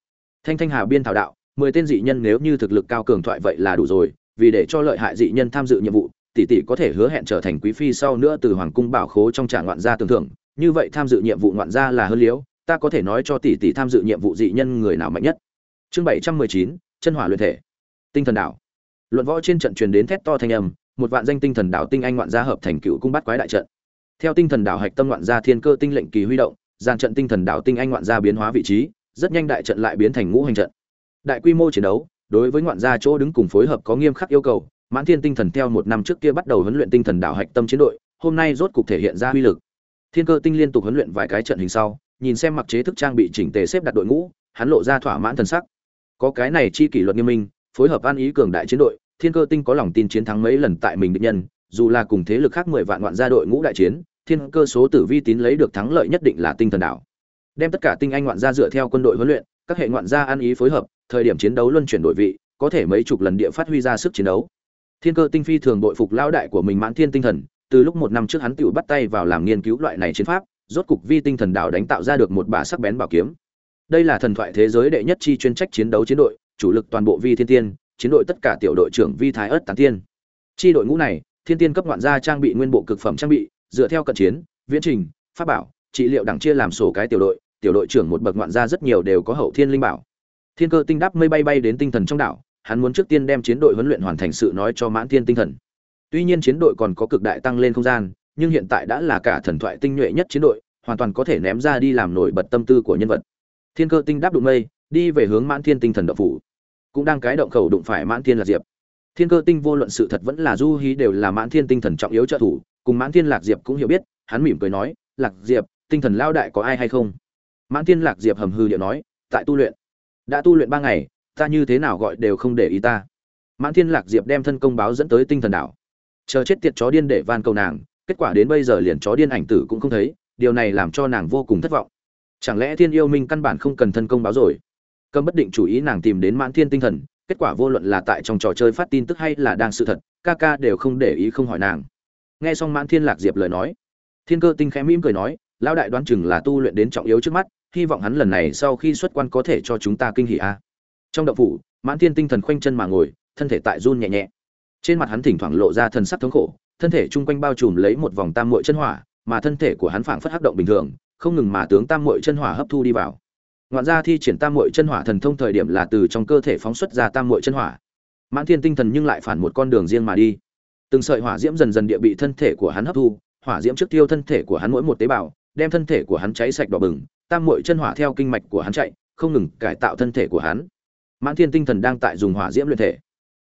Thanh thanh hà biên thảo đạo, mười tên dị nhân nếu như thực lực cao cường thoại vậy là đủ rồi, vì để cho lợi hại dị nhân tham dự nhiệm vụ, tỷ tỷ có thể hứa hẹn trở thành quý phi sau nữa từ hoàng cung bảo khố trong trả ngoạn gia tưởng thưởng, như vậy tham dự nhiệm vụ ngoạn gia là hơn liếu, ta có thể nói cho tỷ tỷ tham dự nhiệm vụ dị nhân người nào mạnh nhất. Chương bảy trăm mười chín, chân hỏa luyện thể. Tinh thần đảo luận võ trên trận truyền đến thét to thanh âm một vạn danh tinh thần đảo tinh anh ngoạn gia hợp thành cựu cung bắt quái đại trận. Theo tinh thần đảo hạch tâm ngoạn gia thiên cơ tinh lệnh kỳ huy động gian trận tinh thần đảo tinh anh ngoạn gia biến hóa vị trí, rất nhanh đại trận lại biến thành ngũ hành trận. Đại quy mô chiến đấu, đối với ngoạn gia chỗ đứng cùng phối hợp có nghiêm khắc yêu cầu, mãn thiên tinh thần theo một năm trước kia bắt đầu huấn luyện tinh thần đảo hạch tâm chiến đội, hôm nay rốt cục thể hiện ra uy lực. Thiên cơ tinh liên tục huấn luyện vài cái trận hình sau, nhìn xem mặc chế thức trang bị chỉnh tề xếp đặt đội ngũ, hắn lộ ra thỏa mãn thần sắc. Có cái này chi kỷ luật nghiêm minh, phối hợp an ý cường đại chiến đội thiên cơ tinh có lòng tin chiến thắng mấy lần tại mình địch nhân, dù là cùng thế lực khác mười vạn ngoạn gia đội ngũ đại chiến, thiên cơ số tử vi tín lấy được thắng lợi nhất định là tinh thần đảo. Đem tất cả tinh anh ngoạn gia dựa theo quân đội huấn luyện, các hệ ngoạn gia ăn ý phối hợp, thời điểm chiến đấu luân chuyển đổi vị, có thể mấy chục lần địa phát huy ra sức chiến đấu. Thiên cơ tinh phi thường bội phục lao đại của mình mãn thiên tinh thần, từ lúc một năm trước hắn tự bắt tay vào làm nghiên cứu loại này chiến pháp, rốt cục vi tinh thần đảo đánh tạo ra được một bà sắc bén bảo kiếm. Đây là thần thoại thế giới đệ nhất chi chuyên trách chiến đấu chiến đội, chủ lực toàn bộ vi thiên tiên chiến đội tất cả tiểu đội trưởng vi thái ất tán tiên. Chi đội ngũ này, thiên tiên cấp ngoạn gia trang bị nguyên bộ cực phẩm trang bị, dựa theo cận chiến, viễn trình, pháp bảo, trị liệu đẳng chia làm sổ cái tiểu đội tiểu đội trưởng một bậc ngoạn gia rất nhiều đều có hậu thiên linh bảo. Thiên cơ tinh đáp mây bay bay đến tinh thần trong đảo, hắn muốn trước tiên đem chiến đội huấn luyện hoàn thành sự nói cho mãn thiên tinh thần. Tuy nhiên chiến đội còn có cực đại tăng lên không gian, nhưng hiện tại đã là cả thần thoại tinh nhuệ nhất chiến đội, hoàn toàn có thể ném ra đi làm nổi bật tâm tư của nhân vật. Thiên cơ tinh đáp đụng mây, đi về hướng mãn thiên tinh thần đậu phủ cũng đang cái động khẩu đụng phải mãn thiên lạc diệp. Thiên cơ tinh vô luận sự thật vẫn là du hí đều là mãn thiên tinh thần trọng yếu trợ thủ, cùng mãn thiên lạc diệp cũng hiểu biết, hắn mỉm cười nói, lạc diệp, tinh thần lao đại có ai hay không? Mãn thiên lạc diệp hầm hư điệu nói, tại tu luyện. Đã tu luyện ba ngày, ta như thế nào gọi đều không để ý ta. Mãn thiên lạc diệp đem thân công báo dẫn tới tinh thần đảo. Chờ chết tiệt chó điên để van cầu nàng, kết quả đến bây giờ liền chó điên ảnh tử cũng không thấy, điều này làm cho nàng vô cùng thất vọng. Chẳng lẽ thiên yêu minh căn bản không cần thân công báo rồi? Cầm bất định chủ ý nàng tìm đến mãn thiên tinh thần, kết quả vô luận là tại trong trò chơi phát tin tức hay là đang sự thật, ca ca đều không để ý không hỏi nàng. Nghe xong mãn thiên lạc diệp lời nói, thiên cơ tinh khẽ mỉm cười nói, lão đại đoán chừng là tu luyện đến trọng yếu trước mắt, hy vọng hắn lần này sau khi xuất quan có thể cho chúng ta kinh hỉ a. Trong động phủ, mãn thiên tinh thần khoanh chân mà ngồi, thân thể tại run nhẹ nhẹ. Trên mặt hắn thỉnh thoảng lộ ra thần sắc thống khổ, thân thể chung quanh bao trùm lấy một vòng tam muội chân hỏa, mà thân thể của hắn phảng phất hắc động bình thường, không ngừng mà tướng tam muội chân hỏa hấp thu đi vào ngoạn ra thi triển tam muội chân hỏa thần thông thời điểm là từ trong cơ thể phóng xuất ra tam muội chân hỏa. Mãn thiên tinh thần nhưng lại phản một con đường riêng mà đi. Từng sợi hỏa diễm dần dần địa bị thân thể của hắn hấp thu, hỏa diễm trước tiêu thân thể của hắn mỗi một tế bào, đem thân thể của hắn cháy sạch đỏ bừng, tam muội chân hỏa theo kinh mạch của hắn chạy, không ngừng cải tạo thân thể của hắn. Mãn thiên tinh thần đang tại dùng hỏa diễm luyện thể.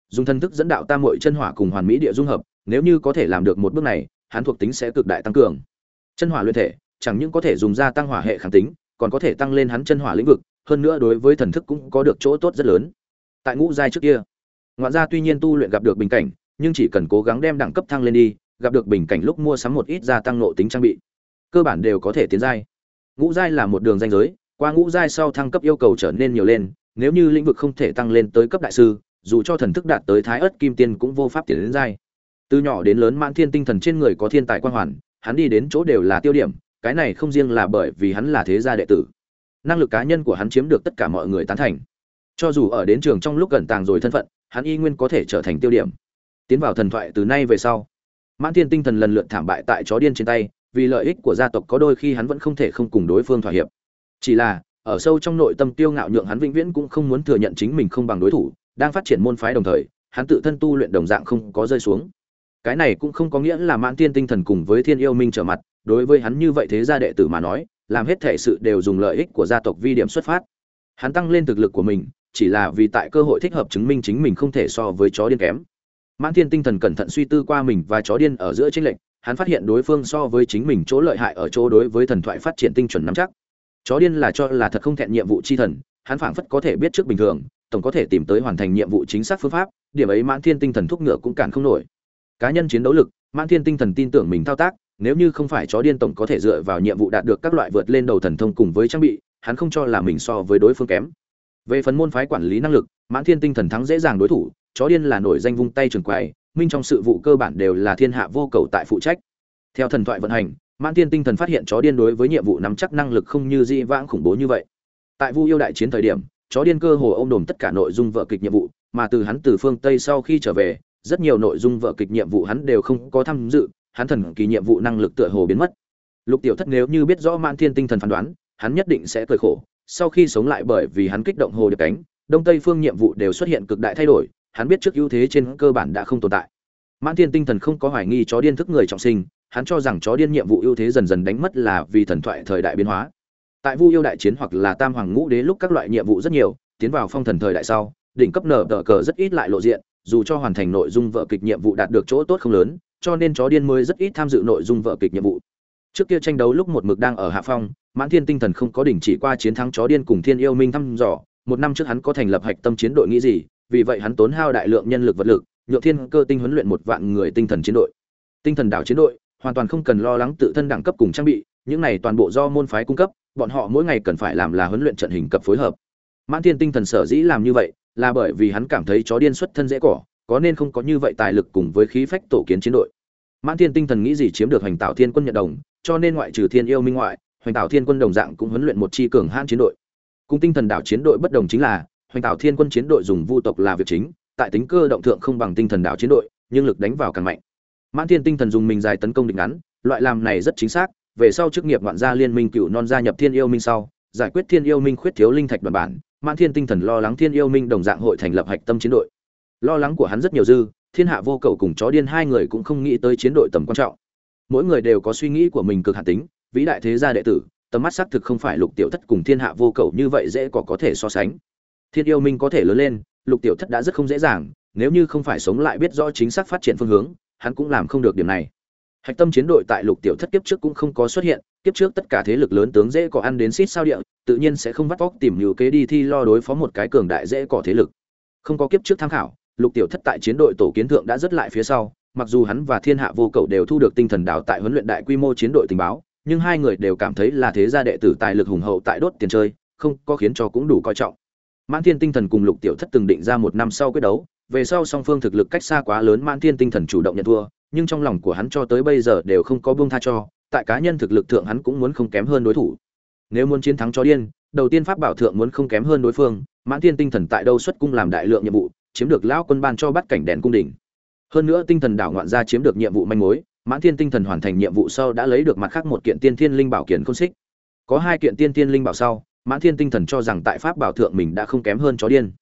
Dùng thân thức dẫn đạo tam muội chân hỏa cùng hoàn mỹ địa dung hợp, nếu như có thể làm được một bước này, hắn thuộc tính sẽ cực đại tăng cường. Chân hỏa luyện thể, chẳng những có thể dùng ra tăng hỏa hệ kháng tính còn có thể tăng lên hắn chân hỏa lĩnh vực, hơn nữa đối với thần thức cũng có được chỗ tốt rất lớn. Tại ngũ giai trước kia, ngoạn gia tuy nhiên tu luyện gặp được bình cảnh, nhưng chỉ cần cố gắng đem đẳng cấp thăng lên đi, gặp được bình cảnh lúc mua sắm một ít gia tăng nộ tính trang bị, cơ bản đều có thể tiến giai. Ngũ giai là một đường danh giới, qua ngũ giai sau thăng cấp yêu cầu trở nên nhiều lên, nếu như lĩnh vực không thể tăng lên tới cấp đại sư, dù cho thần thức đạt tới thái ớt kim tiên cũng vô pháp tiến đến giai. Từ nhỏ đến lớn mãn thiên tinh thần trên người có thiên tài quang hoàn, hắn đi đến chỗ đều là tiêu điểm cái này không riêng là bởi vì hắn là thế gia đệ tử. Năng lực cá nhân của hắn chiếm được tất cả mọi người tán thành. Cho dù ở đến trường trong lúc gần tàng rồi thân phận, hắn y nguyên có thể trở thành tiêu điểm. Tiến vào thần thoại từ nay về sau, mãn thiên tinh thần lần lượt thảm bại tại chó điên trên tay, vì lợi ích của gia tộc có đôi khi hắn vẫn không thể không cùng đối phương thỏa hiệp. Chỉ là, ở sâu trong nội tâm tiêu ngạo nhượng hắn vĩnh viễn cũng không muốn thừa nhận chính mình không bằng đối thủ, đang phát triển môn phái đồng thời, hắn tự thân tu luyện đồng dạng không có rơi xuống. Cái này cũng không có nghĩa là mãn thiên tinh thần cùng với thiên yêu minh trở mặt đối với hắn như vậy thế gia đệ tử mà nói, làm hết thể sự đều dùng lợi ích của gia tộc vi điểm xuất phát. Hắn tăng lên thực lực của mình, chỉ là vì tại cơ hội thích hợp chứng minh chính mình không thể so với chó điên kém. Mãn thiên tinh thần cẩn thận suy tư qua mình và chó điên ở giữa tranh lệch, hắn phát hiện đối phương so với chính mình chỗ lợi hại ở chỗ đối với thần thoại phát triển tinh chuẩn nắm chắc. Chó điên là cho là thật không thẹn nhiệm vụ chi thần, hắn phảng phất có thể biết trước bình thường, tổng có thể tìm tới hoàn thành nhiệm vụ chính xác phương pháp, điểm ấy mãn thiên tinh thần thúc ngựa cũng cản không nổi. Cá nhân chiến đấu lực, mãn thiên tinh thần tin tưởng mình thao tác nếu như không phải chó điên tổng có thể dựa vào nhiệm vụ đạt được các loại vượt lên đầu thần thông cùng với trang bị, hắn không cho là mình so với đối phương kém. Về phần môn phái quản lý năng lực, mãn thiên tinh thần thắng dễ dàng đối thủ, chó điên là nổi danh vung tay trường quầy, minh trong sự vụ cơ bản đều là thiên hạ vô cầu tại phụ trách. Theo thần thoại vận hành, mãn thiên tinh thần phát hiện chó điên đối với nhiệm vụ nắm chắc năng lực không như di vãng khủng bố như vậy. Tại vu yêu đại chiến thời điểm, chó điên cơ hồ ôm đồm tất cả nội dung vợ kịch nhiệm vụ, mà từ hắn từ phương tây sau khi trở về, rất nhiều nội dung vợ kịch nhiệm vụ hắn đều không có tham dự hắn thần kỳ nhiệm vụ năng lực tựa hồ biến mất. Lục tiểu thất nếu như biết rõ mãn thiên tinh thần phán đoán, hắn nhất định sẽ cười khổ. Sau khi sống lại bởi vì hắn kích động hồ điệp cánh, đông tây phương nhiệm vụ đều xuất hiện cực đại thay đổi, hắn biết trước ưu thế trên cơ bản đã không tồn tại. Mãn thiên tinh thần không có hoài nghi chó điên thức người trọng sinh, hắn cho rằng chó điên nhiệm vụ ưu thế dần dần đánh mất là vì thần thoại thời đại biến hóa. Tại vu yêu đại chiến hoặc là tam hoàng ngũ đế lúc các loại nhiệm vụ rất nhiều, tiến vào phong thần thời đại sau, đỉnh cấp nở tờ cờ rất ít lại lộ diện, dù cho hoàn thành nội dung vợ kịch nhiệm vụ đạt được chỗ tốt không lớn cho nên chó điên mới rất ít tham dự nội dung vợ kịch nhiệm vụ. Trước kia tranh đấu lúc một mực đang ở hạ phong, mãn thiên tinh thần không có đỉnh chỉ qua chiến thắng chó điên cùng thiên yêu minh thăm dò, một năm trước hắn có thành lập hạch tâm chiến đội nghĩ gì, vì vậy hắn tốn hao đại lượng nhân lực vật lực nhựa thiên cơ tinh huấn luyện một vạn người tinh thần chiến đội. Tinh thần đảo chiến đội, hoàn toàn không cần lo lắng tự thân đẳng cấp cùng trang bị, những này toàn bộ do môn phái cung cấp, bọn họ mỗi ngày cần phải làm là huấn luyện trận hình cập phối hợp. Mãn thiên tinh thần sở dĩ làm như vậy, là bởi vì hắn cảm thấy chó điên xuất thân dễ cỏ có nên không có như vậy tài lực cùng với khí phách tổ kiến chiến đội. Mãn thiên tinh thần nghĩ gì chiếm được hoành tạo thiên quân nhận đồng, cho nên ngoại trừ thiên yêu minh ngoại, hoành tạo thiên quân đồng dạng cũng huấn luyện một chi cường hãn chiến đội. Cùng tinh thần đảo chiến đội bất đồng chính là, hoành tạo thiên quân chiến đội dùng vu tộc là việc chính, tại tính cơ động thượng không bằng tinh thần đảo chiến đội, nhưng lực đánh vào càng mạnh. Mãn thiên tinh thần dùng mình dài tấn công địch ngắn, loại làm này rất chính xác, về sau chức nghiệp ngoạn gia liên minh cựu non gia nhập thiên yêu minh sau, giải quyết thiên yêu minh khuyết thiếu linh thạch đoàn bản, mãn thiên tinh thần lo lắng thiên yêu minh đồng dạng hội thành lập hạch tâm chiến đội lo lắng của hắn rất nhiều dư, thiên hạ vô cầu cùng chó điên hai người cũng không nghĩ tới chiến đội tầm quan trọng. Mỗi người đều có suy nghĩ của mình cực hạn tính, vĩ đại thế gia đệ tử, tầm mắt xác thực không phải lục tiểu thất cùng thiên hạ vô cầu như vậy dễ có có thể so sánh. Thiên yêu minh có thể lớn lên, lục tiểu thất đã rất không dễ dàng, nếu như không phải sống lại biết rõ chính xác phát triển phương hướng, hắn cũng làm không được điểm này. Hạch tâm chiến đội tại lục tiểu thất kiếp trước cũng không có xuất hiện, kiếp trước tất cả thế lực lớn tướng dễ có ăn đến xít sao địa, tự nhiên sẽ không vắt vóc tìm nhiều kế đi thi lo đối phó một cái cường đại dễ có thế lực. Không có kiếp trước tham khảo lục tiểu thất tại chiến đội tổ kiến thượng đã rất lại phía sau, mặc dù hắn và thiên hạ vô cầu đều thu được tinh thần đào tại huấn luyện đại quy mô chiến đội tình báo, nhưng hai người đều cảm thấy là thế gia đệ tử tài lực hùng hậu tại đốt tiền chơi, không có khiến cho cũng đủ coi trọng. Mãn thiên tinh thần cùng lục tiểu thất từng định ra một năm sau quyết đấu, về sau song phương thực lực cách xa quá lớn, mãn thiên tinh thần chủ động nhận thua, nhưng trong lòng của hắn cho tới bây giờ đều không có buông tha cho, tại cá nhân thực lực thượng hắn cũng muốn không kém hơn đối thủ. Nếu muốn chiến thắng chó điên, đầu tiên pháp bảo thượng muốn không kém hơn đối phương, mãn thiên tinh thần tại đâu xuất cung làm đại lượng nhiệm vụ chiếm được lão quân ban cho bắt cảnh đèn cung đỉnh hơn nữa tinh thần đảo ngoạn gia chiếm được nhiệm vụ manh mối, mãn thiên tinh thần hoàn thành nhiệm vụ sau đã lấy được mặt khác một kiện tiên thiên linh bảo kiện khôn xích. Có hai kiện tiên thiên linh bảo sau, mãn thiên tinh thần cho rằng tại pháp bảo thượng mình đã không kém hơn chó điên.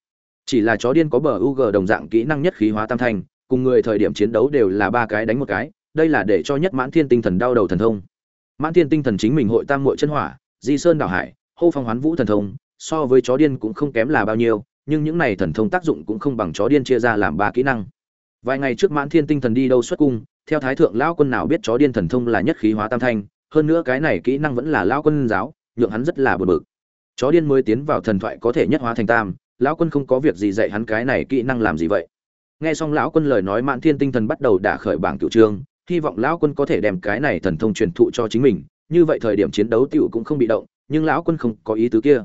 Chỉ là chó điên có bờ u đồng dạng kỹ năng nhất khí hóa tam thành. cùng người thời điểm chiến đấu đều là ba cái đánh một cái, đây là để cho nhất mãn thiên tinh thần đau đầu thần thông. Mãn thiên tinh thần chính mình hội tam muội chân hỏa, di sơn đảo hải, hô phong hoán vũ thần thông, so với chó điên cũng không kém là bao nhiêu nhưng những này thần thông tác dụng cũng không bằng chó điên chia ra làm ba kỹ năng. Vài ngày trước mãn thiên tinh thần đi đâu xuất cung, theo thái thượng lão quân nào biết chó điên thần thông là nhất khí hóa tam thanh, hơn nữa cái này kỹ năng vẫn là lão quân giáo, nhượng hắn rất là bực bực. Chó điên mới tiến vào thần thoại có thể nhất hóa thành tam, lão quân không có việc gì dạy hắn cái này kỹ năng làm gì vậy. Nghe xong lão quân lời nói mãn thiên tinh thần bắt đầu đả khởi bảng cựu trương, hy vọng lão quân có thể đem cái này thần thông truyền thụ cho chính mình, như vậy thời điểm chiến đấu tiểu cũng không bị động, nhưng lão quân không có ý tứ kia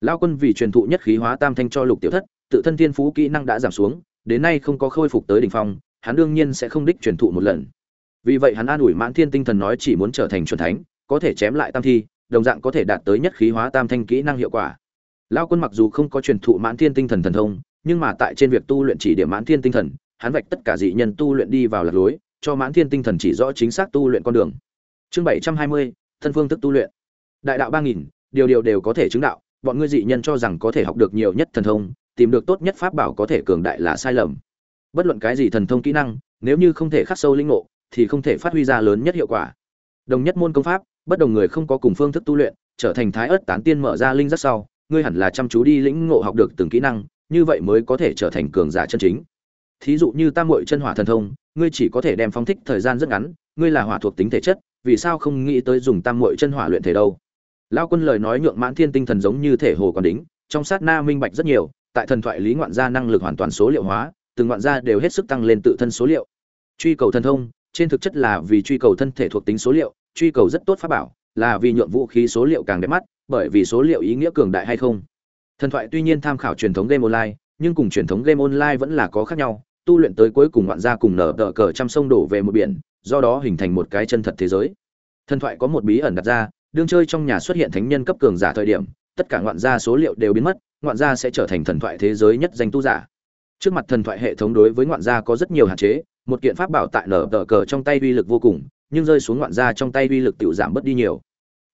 lão quân vì truyền thụ nhất khí hóa tam thanh cho lục tiểu thất, tự thân thiên phú kỹ năng đã giảm xuống, đến nay không có khôi phục tới đỉnh phong, hắn đương nhiên sẽ không đích truyền thụ một lần. Vì vậy hắn an ủi mãn thiên tinh thần nói chỉ muốn trở thành chuẩn thánh, có thể chém lại tam thi, đồng dạng có thể đạt tới nhất khí hóa tam thanh kỹ năng hiệu quả. Lão quân mặc dù không có truyền thụ mãn thiên tinh thần thần thông, nhưng mà tại trên việc tu luyện chỉ điểm mãn thiên tinh thần, hắn vạch tất cả dị nhân tu luyện đi vào lạc lối, cho mãn thiên tinh thần chỉ rõ chính xác tu luyện con đường. Chương bảy trăm hai mươi, thân phương thức tu luyện. Đại đạo ba nghìn, điều điều đều có thể chứng đạo bọn ngươi dị nhân cho rằng có thể học được nhiều nhất thần thông, tìm được tốt nhất pháp bảo có thể cường đại là sai lầm. Bất luận cái gì thần thông kỹ năng, nếu như không thể khắc sâu linh ngộ, thì không thể phát huy ra lớn nhất hiệu quả. Đồng nhất môn công pháp, bất đồng người không có cùng phương thức tu luyện, trở thành thái ớt tán tiên mở ra linh rất sau, ngươi hẳn là chăm chú đi lĩnh ngộ học được từng kỹ năng, như vậy mới có thể trở thành cường giả chân chính. Thí dụ như tam muội chân hỏa thần thông, ngươi chỉ có thể đem phóng thích thời gian rất ngắn, ngươi là hỏa thuộc tính thể chất, vì sao không nghĩ tới dùng tam muội chân hỏa luyện thể đâu? Lao quân lời nói nhượng mãn thiên tinh thần giống như thể hồ còn đính, trong sát na minh bạch rất nhiều, tại thần thoại lý ngoạn gia năng lực hoàn toàn số liệu hóa, từng ngoạn gia đều hết sức tăng lên tự thân số liệu. Truy cầu thần thông, trên thực chất là vì truy cầu thân thể thuộc tính số liệu, truy cầu rất tốt pháp bảo, là vì nhượng vũ khí số liệu càng đẹp mắt, bởi vì số liệu ý nghĩa cường đại hay không. Thần thoại tuy nhiên tham khảo truyền thống game online, nhưng cùng truyền thống game online vẫn là có khác nhau, tu luyện tới cuối cùng ngoạn gia cùng nở tờ cờ trăm sông đổ về một biển, do đó hình thành một cái chân thật thế giới. Thần thoại có một bí ẩn đặt ra đương chơi trong nhà xuất hiện thánh nhân cấp cường giả thời điểm, tất cả ngoạn gia số liệu đều biến mất, ngoạn gia sẽ trở thành thần thoại thế giới nhất danh tu giả. Trước mặt thần thoại hệ thống đối với ngoạn gia có rất nhiều hạn chế, một kiện pháp bảo tại nở tờ cờ trong tay uy lực vô cùng, nhưng rơi xuống ngoạn gia trong tay uy lực tự giảm bớt đi nhiều.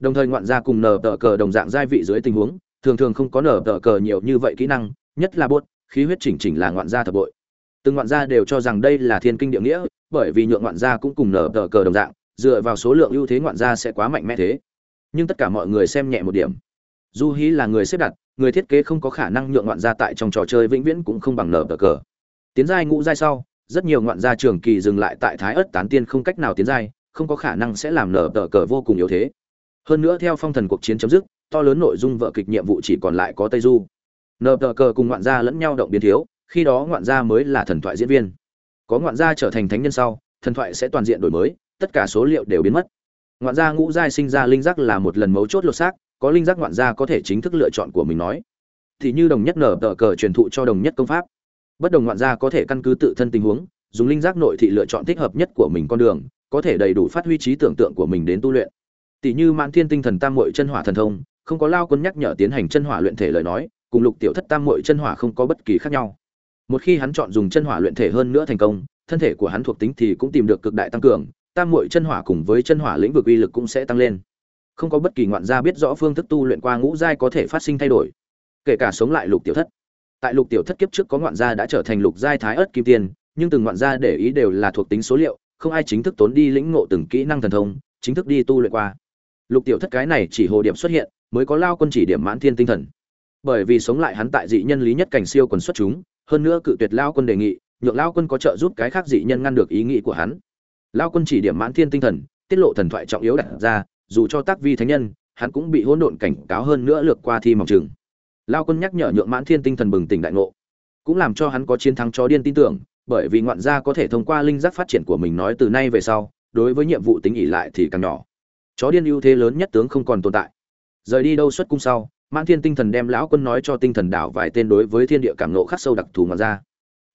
Đồng thời ngoạn gia cùng nở tờ cờ đồng dạng giai vị dưới tình huống, thường thường không có nở tờ cờ nhiều như vậy kỹ năng, nhất là bốt khí huyết chỉnh chỉnh là ngoạn gia thập bội. Từng ngoạn gia đều cho rằng đây là thiên kinh địa nghĩa, bởi vì nhượng ngoạn gia cũng cùng nở tờ cờ đồng dạng, dựa vào số lượng ưu thế ngoạn gia sẽ quá mạnh mẽ thế nhưng tất cả mọi người xem nhẹ một điểm. Du hí là người xếp đặt, người thiết kế không có khả năng nhượng ngoạn gia tại trong trò chơi vĩnh viễn cũng không bằng nở cờ cờ. Tiến giai ngũ giai sau, rất nhiều ngoạn gia trường kỳ dừng lại tại thái ất tán tiên không cách nào tiến giai, không có khả năng sẽ làm nở tờ cờ vô cùng yếu thế. Hơn nữa theo phong thần cuộc chiến chấm dứt, to lớn nội dung vợ kịch nhiệm vụ chỉ còn lại có tây du. Nở tờ cờ cùng ngoạn gia lẫn nhau động biến thiếu, khi đó ngoạn gia mới là thần thoại diễn viên. Có ngoạn gia trở thành thánh nhân sau, thần thoại sẽ toàn diện đổi mới, tất cả số liệu đều biến mất ngoạn gia ngũ giai sinh ra linh giác là một lần mấu chốt lột xác, có linh giác ngoạn gia có thể chính thức lựa chọn của mình nói. Thì như đồng nhất nở tờ cờ truyền thụ cho đồng nhất công pháp. Bất đồng ngoạn gia có thể căn cứ tự thân tình huống, dùng linh giác nội thị lựa chọn thích hợp nhất của mình con đường, có thể đầy đủ phát huy trí tưởng tượng của mình đến tu luyện. Tỷ như mãn thiên tinh thần tam muội chân hỏa thần thông, không có lao quân nhắc nhở tiến hành chân hỏa luyện thể lời nói, cùng lục tiểu thất tam muội chân hỏa không có bất kỳ khác nhau. Một khi hắn chọn dùng chân hỏa luyện thể hơn nữa thành công, thân thể của hắn thuộc tính thì cũng tìm được cực đại tăng cường tam muội chân hỏa cùng với chân hỏa lĩnh vực uy lực cũng sẽ tăng lên. Không có bất kỳ ngoạn gia biết rõ phương thức tu luyện qua ngũ giai có thể phát sinh thay đổi kể cả sống lại lục tiểu thất. Tại lục tiểu thất kiếp trước có ngoạn gia đã trở thành lục giai thái ớt kim Tiền, nhưng từng ngoạn gia để ý đều là thuộc tính số liệu không ai chính thức tốn đi lĩnh ngộ từng kỹ năng thần thông chính thức đi tu luyện qua. Lục tiểu thất cái này chỉ hồ điểm xuất hiện mới có lao quân chỉ điểm mãn thiên tinh thần. Bởi vì sống lại hắn tại dị nhân lý nhất cảnh siêu quần xuất chúng hơn nữa cự tuyệt lao quân đề nghị nhượng lao quân có trợ giúp cái khác dị nhân ngăn được ý nghĩ của hắn lao quân chỉ điểm mãn thiên tinh thần, tiết lộ thần thoại trọng yếu đặt ra, dù cho tác vi thánh nhân, hắn cũng bị hỗn độn cảnh cáo hơn nữa lược qua thi mỏng chừng lao quân nhắc nhở nhượng mãn thiên tinh thần bừng tỉnh đại ngộ, cũng làm cho hắn có chiến thắng chó điên tin tưởng, bởi vì ngoạn gia có thể thông qua linh giác phát triển của mình nói từ nay về sau, đối với nhiệm vụ tính ỉ lại thì càng nhỏ. Chó điên ưu thế lớn nhất tướng không còn tồn tại. Rời đi đâu xuất cung sau, mãn thiên tinh thần đem lão quân nói cho tinh thần đảo vài tên đối với thiên địa cảm nộ khắc sâu đặc thù ngoạn gia.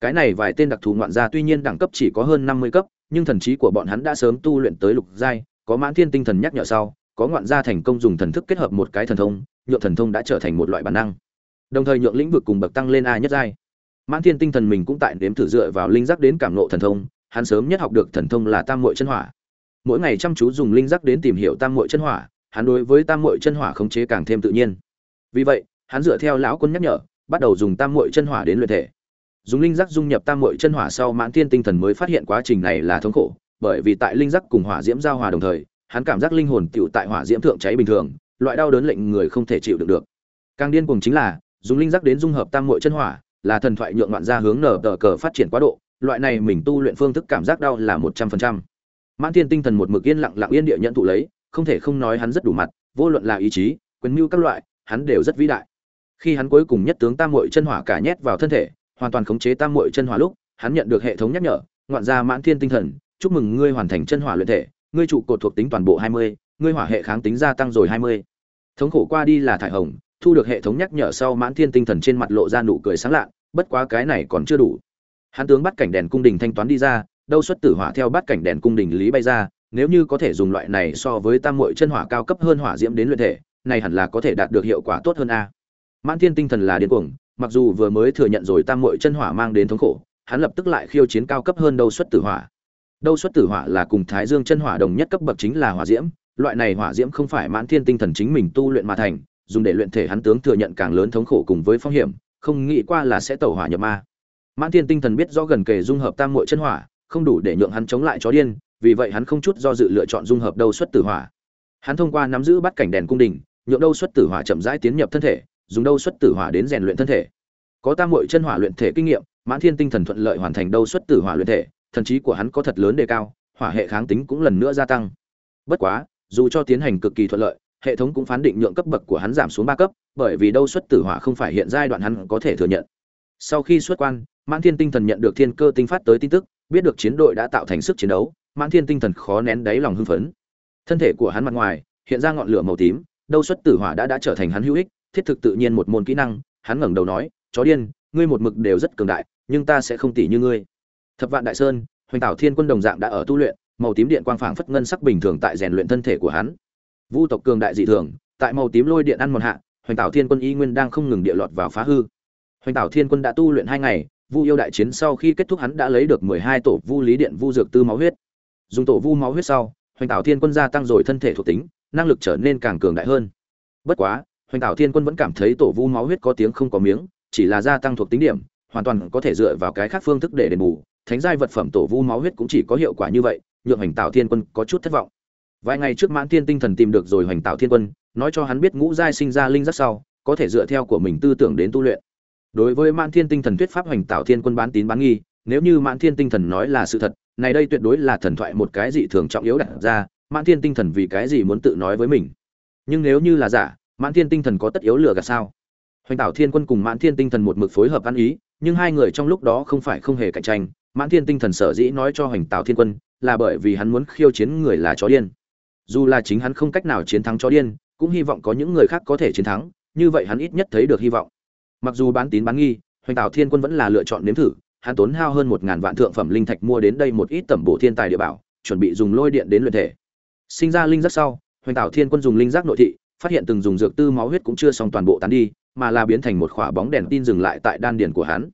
Cái này vài tên đặc thù ngoạn gia tuy nhiên đẳng cấp chỉ có hơn năm mươi cấp nhưng thần trí của bọn hắn đã sớm tu luyện tới lục giai, có mãn thiên tinh thần nhắc nhở sau, có ngoạn gia thành công dùng thần thức kết hợp một cái thần thông, nhượng thần thông đã trở thành một loại bản năng. Đồng thời nhượng lĩnh vực cùng bậc tăng lên a nhất giai. Mãn thiên tinh thần mình cũng tại đếm thử dựa vào linh giác đến cảm ngộ thần thông, hắn sớm nhất học được thần thông là tam muội chân hỏa. Mỗi ngày chăm chú dùng linh giác đến tìm hiểu tam muội chân hỏa, hắn đối với tam muội chân hỏa khống chế càng thêm tự nhiên. Vì vậy, hắn dựa theo lão quân nhắc nhở, bắt đầu dùng tam muội chân hỏa đến luyện thể dùng linh giác dung nhập tam muội chân hỏa sau mãn thiên tinh thần mới phát hiện quá trình này là thống khổ, bởi vì tại linh giác cùng hỏa diễm giao hòa đồng thời, hắn cảm giác linh hồn tựu tại hỏa diễm thượng cháy bình thường, loại đau đớn lệnh người không thể chịu được được. Càng điên cùng chính là, dùng linh giác đến dung hợp tam muội chân hỏa, là thần thoại nhượng ngoạn ra hướng nở tờ cờ phát triển quá độ, loại này mình tu luyện phương thức cảm giác đau là một trăm phần trăm. Mãn thiên tinh thần một mực yên lặng lặng yên địa nhận thụ lấy, không thể không nói hắn rất đủ mặt, vô luận là ý chí, quyền mưu các loại, hắn đều rất vĩ đại. Khi hắn cuối cùng nhất tướng tam muội chân hỏa cả nhét vào thân thể hoàn toàn khống chế tam muội chân hỏa lúc, hắn nhận được hệ thống nhắc nhở, ngoạn ra mãn thiên tinh thần, chúc mừng ngươi hoàn thành chân hỏa luyện thể, ngươi trụ cột thuộc tính toàn bộ hai mươi, ngươi hỏa hệ kháng tính gia tăng rồi hai mươi. Thống khổ qua đi là thải hồng, thu được hệ thống nhắc nhở sau mãn thiên tinh thần trên mặt lộ ra nụ cười sáng lạ bất quá cái này còn chưa đủ. Hắn tướng bắt cảnh đèn cung đình thanh toán đi ra, đâu xuất tử hỏa theo bắt cảnh đèn cung đình lý bay ra, nếu như có thể dùng loại này so với tam muội chân hỏa cao cấp hơn hỏa diễm đến luyện thể, này hẳn là có thể đạt được hiệu quả tốt hơn a. Mãn thiên tinh thần là điên cuồng mặc dù vừa mới thừa nhận rồi tam muội chân hỏa mang đến thống khổ, hắn lập tức lại khiêu chiến cao cấp hơn đâu xuất tử hỏa. Đâu xuất tử hỏa là cùng thái dương chân hỏa đồng nhất cấp bậc chính là hỏa diễm, loại này hỏa diễm không phải mãn thiên tinh thần chính mình tu luyện mà thành, dùng để luyện thể hắn tướng thừa nhận càng lớn thống khổ cùng với phong hiểm, không nghĩ qua là sẽ tẩu hỏa nhập ma. Mãn thiên tinh thần biết rõ gần kề dung hợp tam muội chân hỏa, không đủ để nhượng hắn chống lại chó điên, vì vậy hắn không chút do dự lựa chọn dung hợp đâu xuất tử hỏa. Hắn thông qua nắm giữ bắt cảnh đèn cung đình, nhượng đâu xuất tử hỏa chậm rãi tiến nhập thân thể dùng đâu xuất tử hỏa đến rèn luyện thân thể. Có tam muội chân hỏa luyện thể kinh nghiệm, mãn thiên tinh thần thuận lợi hoàn thành đâu xuất tử hỏa luyện thể, thần trí của hắn có thật lớn đề cao, hỏa hệ kháng tính cũng lần nữa gia tăng. Bất quá, dù cho tiến hành cực kỳ thuận lợi, hệ thống cũng phán định nhượng cấp bậc của hắn giảm xuống ba cấp, bởi vì đâu xuất tử hỏa không phải hiện giai đoạn hắn có thể thừa nhận. Sau khi xuất quan, mãn thiên tinh thần nhận được thiên cơ tinh phát tới tin tức, biết được chiến đội đã tạo thành sức chiến đấu, mãn thiên tinh thần khó nén đáy lòng hưng phấn. Thân thể của hắn mặt ngoài, hiện ra ngọn lửa màu tím, đâu xuất tử hỏa đã đã trở thành hắn hữu ích thiết thực tự nhiên một môn kỹ năng, hắn ngẩng đầu nói, chó điên, ngươi một mực đều rất cường đại, nhưng ta sẽ không tỷ như ngươi. Thập vạn đại sơn, hoành tảo thiên quân đồng dạng đã ở tu luyện, màu tím điện quang phảng phất ngân sắc bình thường tại rèn luyện thân thể của hắn. Vu tộc cường đại dị thường, tại màu tím lôi điện ăn một hạ, hoành tảo thiên quân y nguyên đang không ngừng địa lọt vào phá hư. Hoành tảo thiên quân đã tu luyện hai ngày, vu yêu đại chiến sau khi kết thúc hắn đã lấy được mười hai tổ vu lý điện vu dược tư máu huyết. Dùng tổ vu máu huyết sau, hoành tảo thiên quân gia tăng rồi thân thể thuộc tính, năng lực trở nên càng cường đại hơn. Bất quá hoành tạo thiên quân vẫn cảm thấy tổ vu máu huyết có tiếng không có miếng, chỉ là gia tăng thuộc tính điểm, hoàn toàn có thể dựa vào cái khác phương thức để đền bù. Thánh giai vật phẩm tổ vu máu huyết cũng chỉ có hiệu quả như vậy, nhượng hoành tạo thiên quân có chút thất vọng. Vài ngày trước mãn thiên tinh thần tìm được rồi hoành tạo thiên quân, nói cho hắn biết ngũ giai sinh ra linh rất sau, có thể dựa theo của mình tư tưởng đến tu luyện. Đối với mãn thiên tinh thần thuyết pháp hoành tạo thiên quân bán tín bán nghi, nếu như mãn thiên tinh thần nói là sự thật, này đây tuyệt đối là thần thoại một cái gì thường trọng yếu đặt ra, mãn thiên tinh thần vì cái gì muốn tự nói với mình? Nhưng nếu như là giả mãn thiên tinh thần có tất yếu lửa gạt sao? Hoành tạo thiên quân cùng mãn thiên tinh thần một mực phối hợp ăn ý, nhưng hai người trong lúc đó không phải không hề cạnh tranh. Mãn thiên tinh thần sở dĩ nói cho hoành tạo thiên quân là bởi vì hắn muốn khiêu chiến người là chó điên. Dù là chính hắn không cách nào chiến thắng chó điên, cũng hy vọng có những người khác có thể chiến thắng, như vậy hắn ít nhất thấy được hy vọng. Mặc dù bán tín bán nghi, hoành tạo thiên quân vẫn là lựa chọn nếm thử, hắn tốn hao hơn một ngàn vạn thượng phẩm linh thạch mua đến đây một ít tẩm bổ thiên tài địa bảo, chuẩn bị dùng lôi điện đến luyện thể. Sinh ra linh giác sau, hoành tạo thiên quân dùng linh giác nội thị phát hiện từng dùng dược tư máu huyết cũng chưa xong toàn bộ tán đi, mà là biến thành một khỏa bóng đèn tin dừng lại tại đan điền của hắn.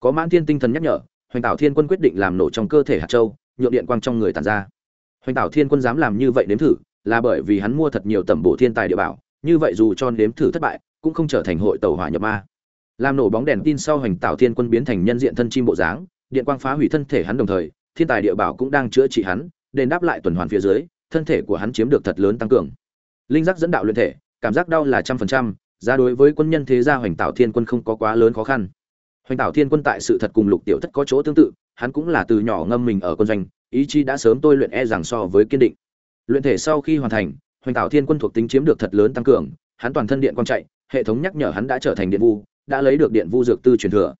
Có mãn thiên tinh thần nhắc nhở, hoành tạo thiên quân quyết định làm nổ trong cơ thể hạt châu, nhượng điện quang trong người tàn ra. Hoành tạo thiên quân dám làm như vậy nếm thử, là bởi vì hắn mua thật nhiều tẩm bổ thiên tài địa bảo, như vậy dù cho nếm thử thất bại, cũng không trở thành hội tẩu hỏa nhập ma. Làm nổ bóng đèn tin sau hoành tạo thiên quân biến thành nhân diện thân chim bộ dáng, điện quang phá hủy thân thể hắn đồng thời, thiên tài địa bảo cũng đang chữa trị hắn, đền đáp lại tuần hoàn phía dưới, thân thể của hắn chiếm được thật lớn tăng cường linh giác dẫn đạo luyện thể, cảm giác đau là trăm phần trăm ra đối với quân nhân thế gia hoành tạo thiên quân không có quá lớn khó khăn. Hoành tạo thiên quân tại sự thật cùng lục tiểu thất có chỗ tương tự, hắn cũng là từ nhỏ ngâm mình ở quân doanh, ý chí đã sớm tôi luyện e rằng so với kiên định. Luyện thể sau khi hoàn thành, hoành tạo thiên quân thuộc tính chiếm được thật lớn tăng cường, hắn toàn thân điện quang chạy, hệ thống nhắc nhở hắn đã trở thành điện vu, đã lấy được điện vu dược tư truyền thừa.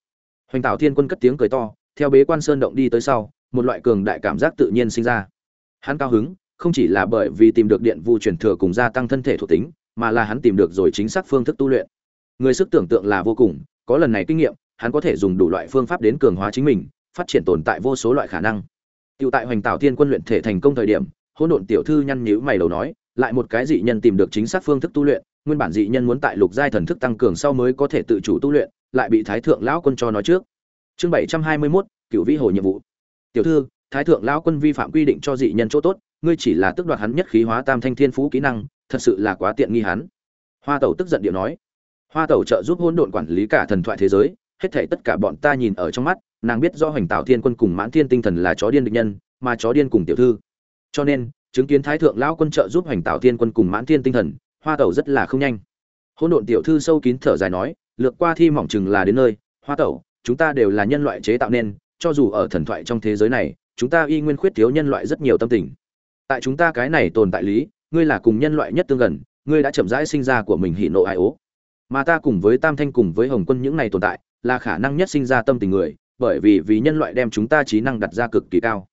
Hoành tạo thiên quân cất tiếng cười to, theo bế quan sơn động đi tới sau, một loại cường đại cảm giác tự nhiên sinh ra. Hắn cao hứng không chỉ là bởi vì tìm được điện vu truyền thừa cùng gia tăng thân thể thuộc tính mà là hắn tìm được rồi chính xác phương thức tu luyện người sức tưởng tượng là vô cùng có lần này kinh nghiệm hắn có thể dùng đủ loại phương pháp đến cường hóa chính mình phát triển tồn tại vô số loại khả năng Tiểu tại Hoành Tạo Thiên Quân luyện thể thành công thời điểm, Hỗn Độn tiểu thư nhăn nhíu mày đầu nói, lại một cái dị nhân tìm được chính xác phương thức tu luyện, nguyên bản dị nhân muốn tại lục giai thần thức tăng cường sau mới có thể tự chủ tu luyện, lại bị Thái thượng lão quân cho nói trước. Chương 721, Cửu Vĩ Hồ nhiệm vụ. Tiểu thư, Thái thượng lão quân vi phạm quy định cho dị nhân chỗ tốt, ngươi chỉ là tức đoạt hắn nhất khí hóa tam thanh thiên phú kỹ năng, thật sự là quá tiện nghi hắn. Hoa Tẩu tức giận điệu nói. Hoa Tẩu trợ giúp hỗn độn quản lý cả thần thoại thế giới, hết thảy tất cả bọn ta nhìn ở trong mắt, nàng biết do hoành tạo thiên quân cùng mãn thiên tinh thần là chó điên địch nhân mà chó điên cùng tiểu thư cho nên chứng kiến thái thượng lão quân trợ giúp hoành tạo thiên quân cùng mãn thiên tinh thần hoa tẩu rất là không nhanh hôn độn tiểu thư sâu kín thở dài nói lược qua thi mỏng chừng là đến nơi hoa tẩu chúng ta đều là nhân loại chế tạo nên cho dù ở thần thoại trong thế giới này chúng ta y nguyên khuyết thiếu nhân loại rất nhiều tâm tình tại chúng ta cái này tồn tại lý, ngươi là cùng nhân loại nhất tương gần, ngươi đã chậm rãi sinh ra của mình hỉ nộ ai ố. Mà ta cùng với tam thanh cùng với hồng quân những này tồn tại, là khả năng nhất sinh ra tâm tình người, bởi vì vì nhân loại đem chúng ta trí năng đặt ra cực kỳ cao.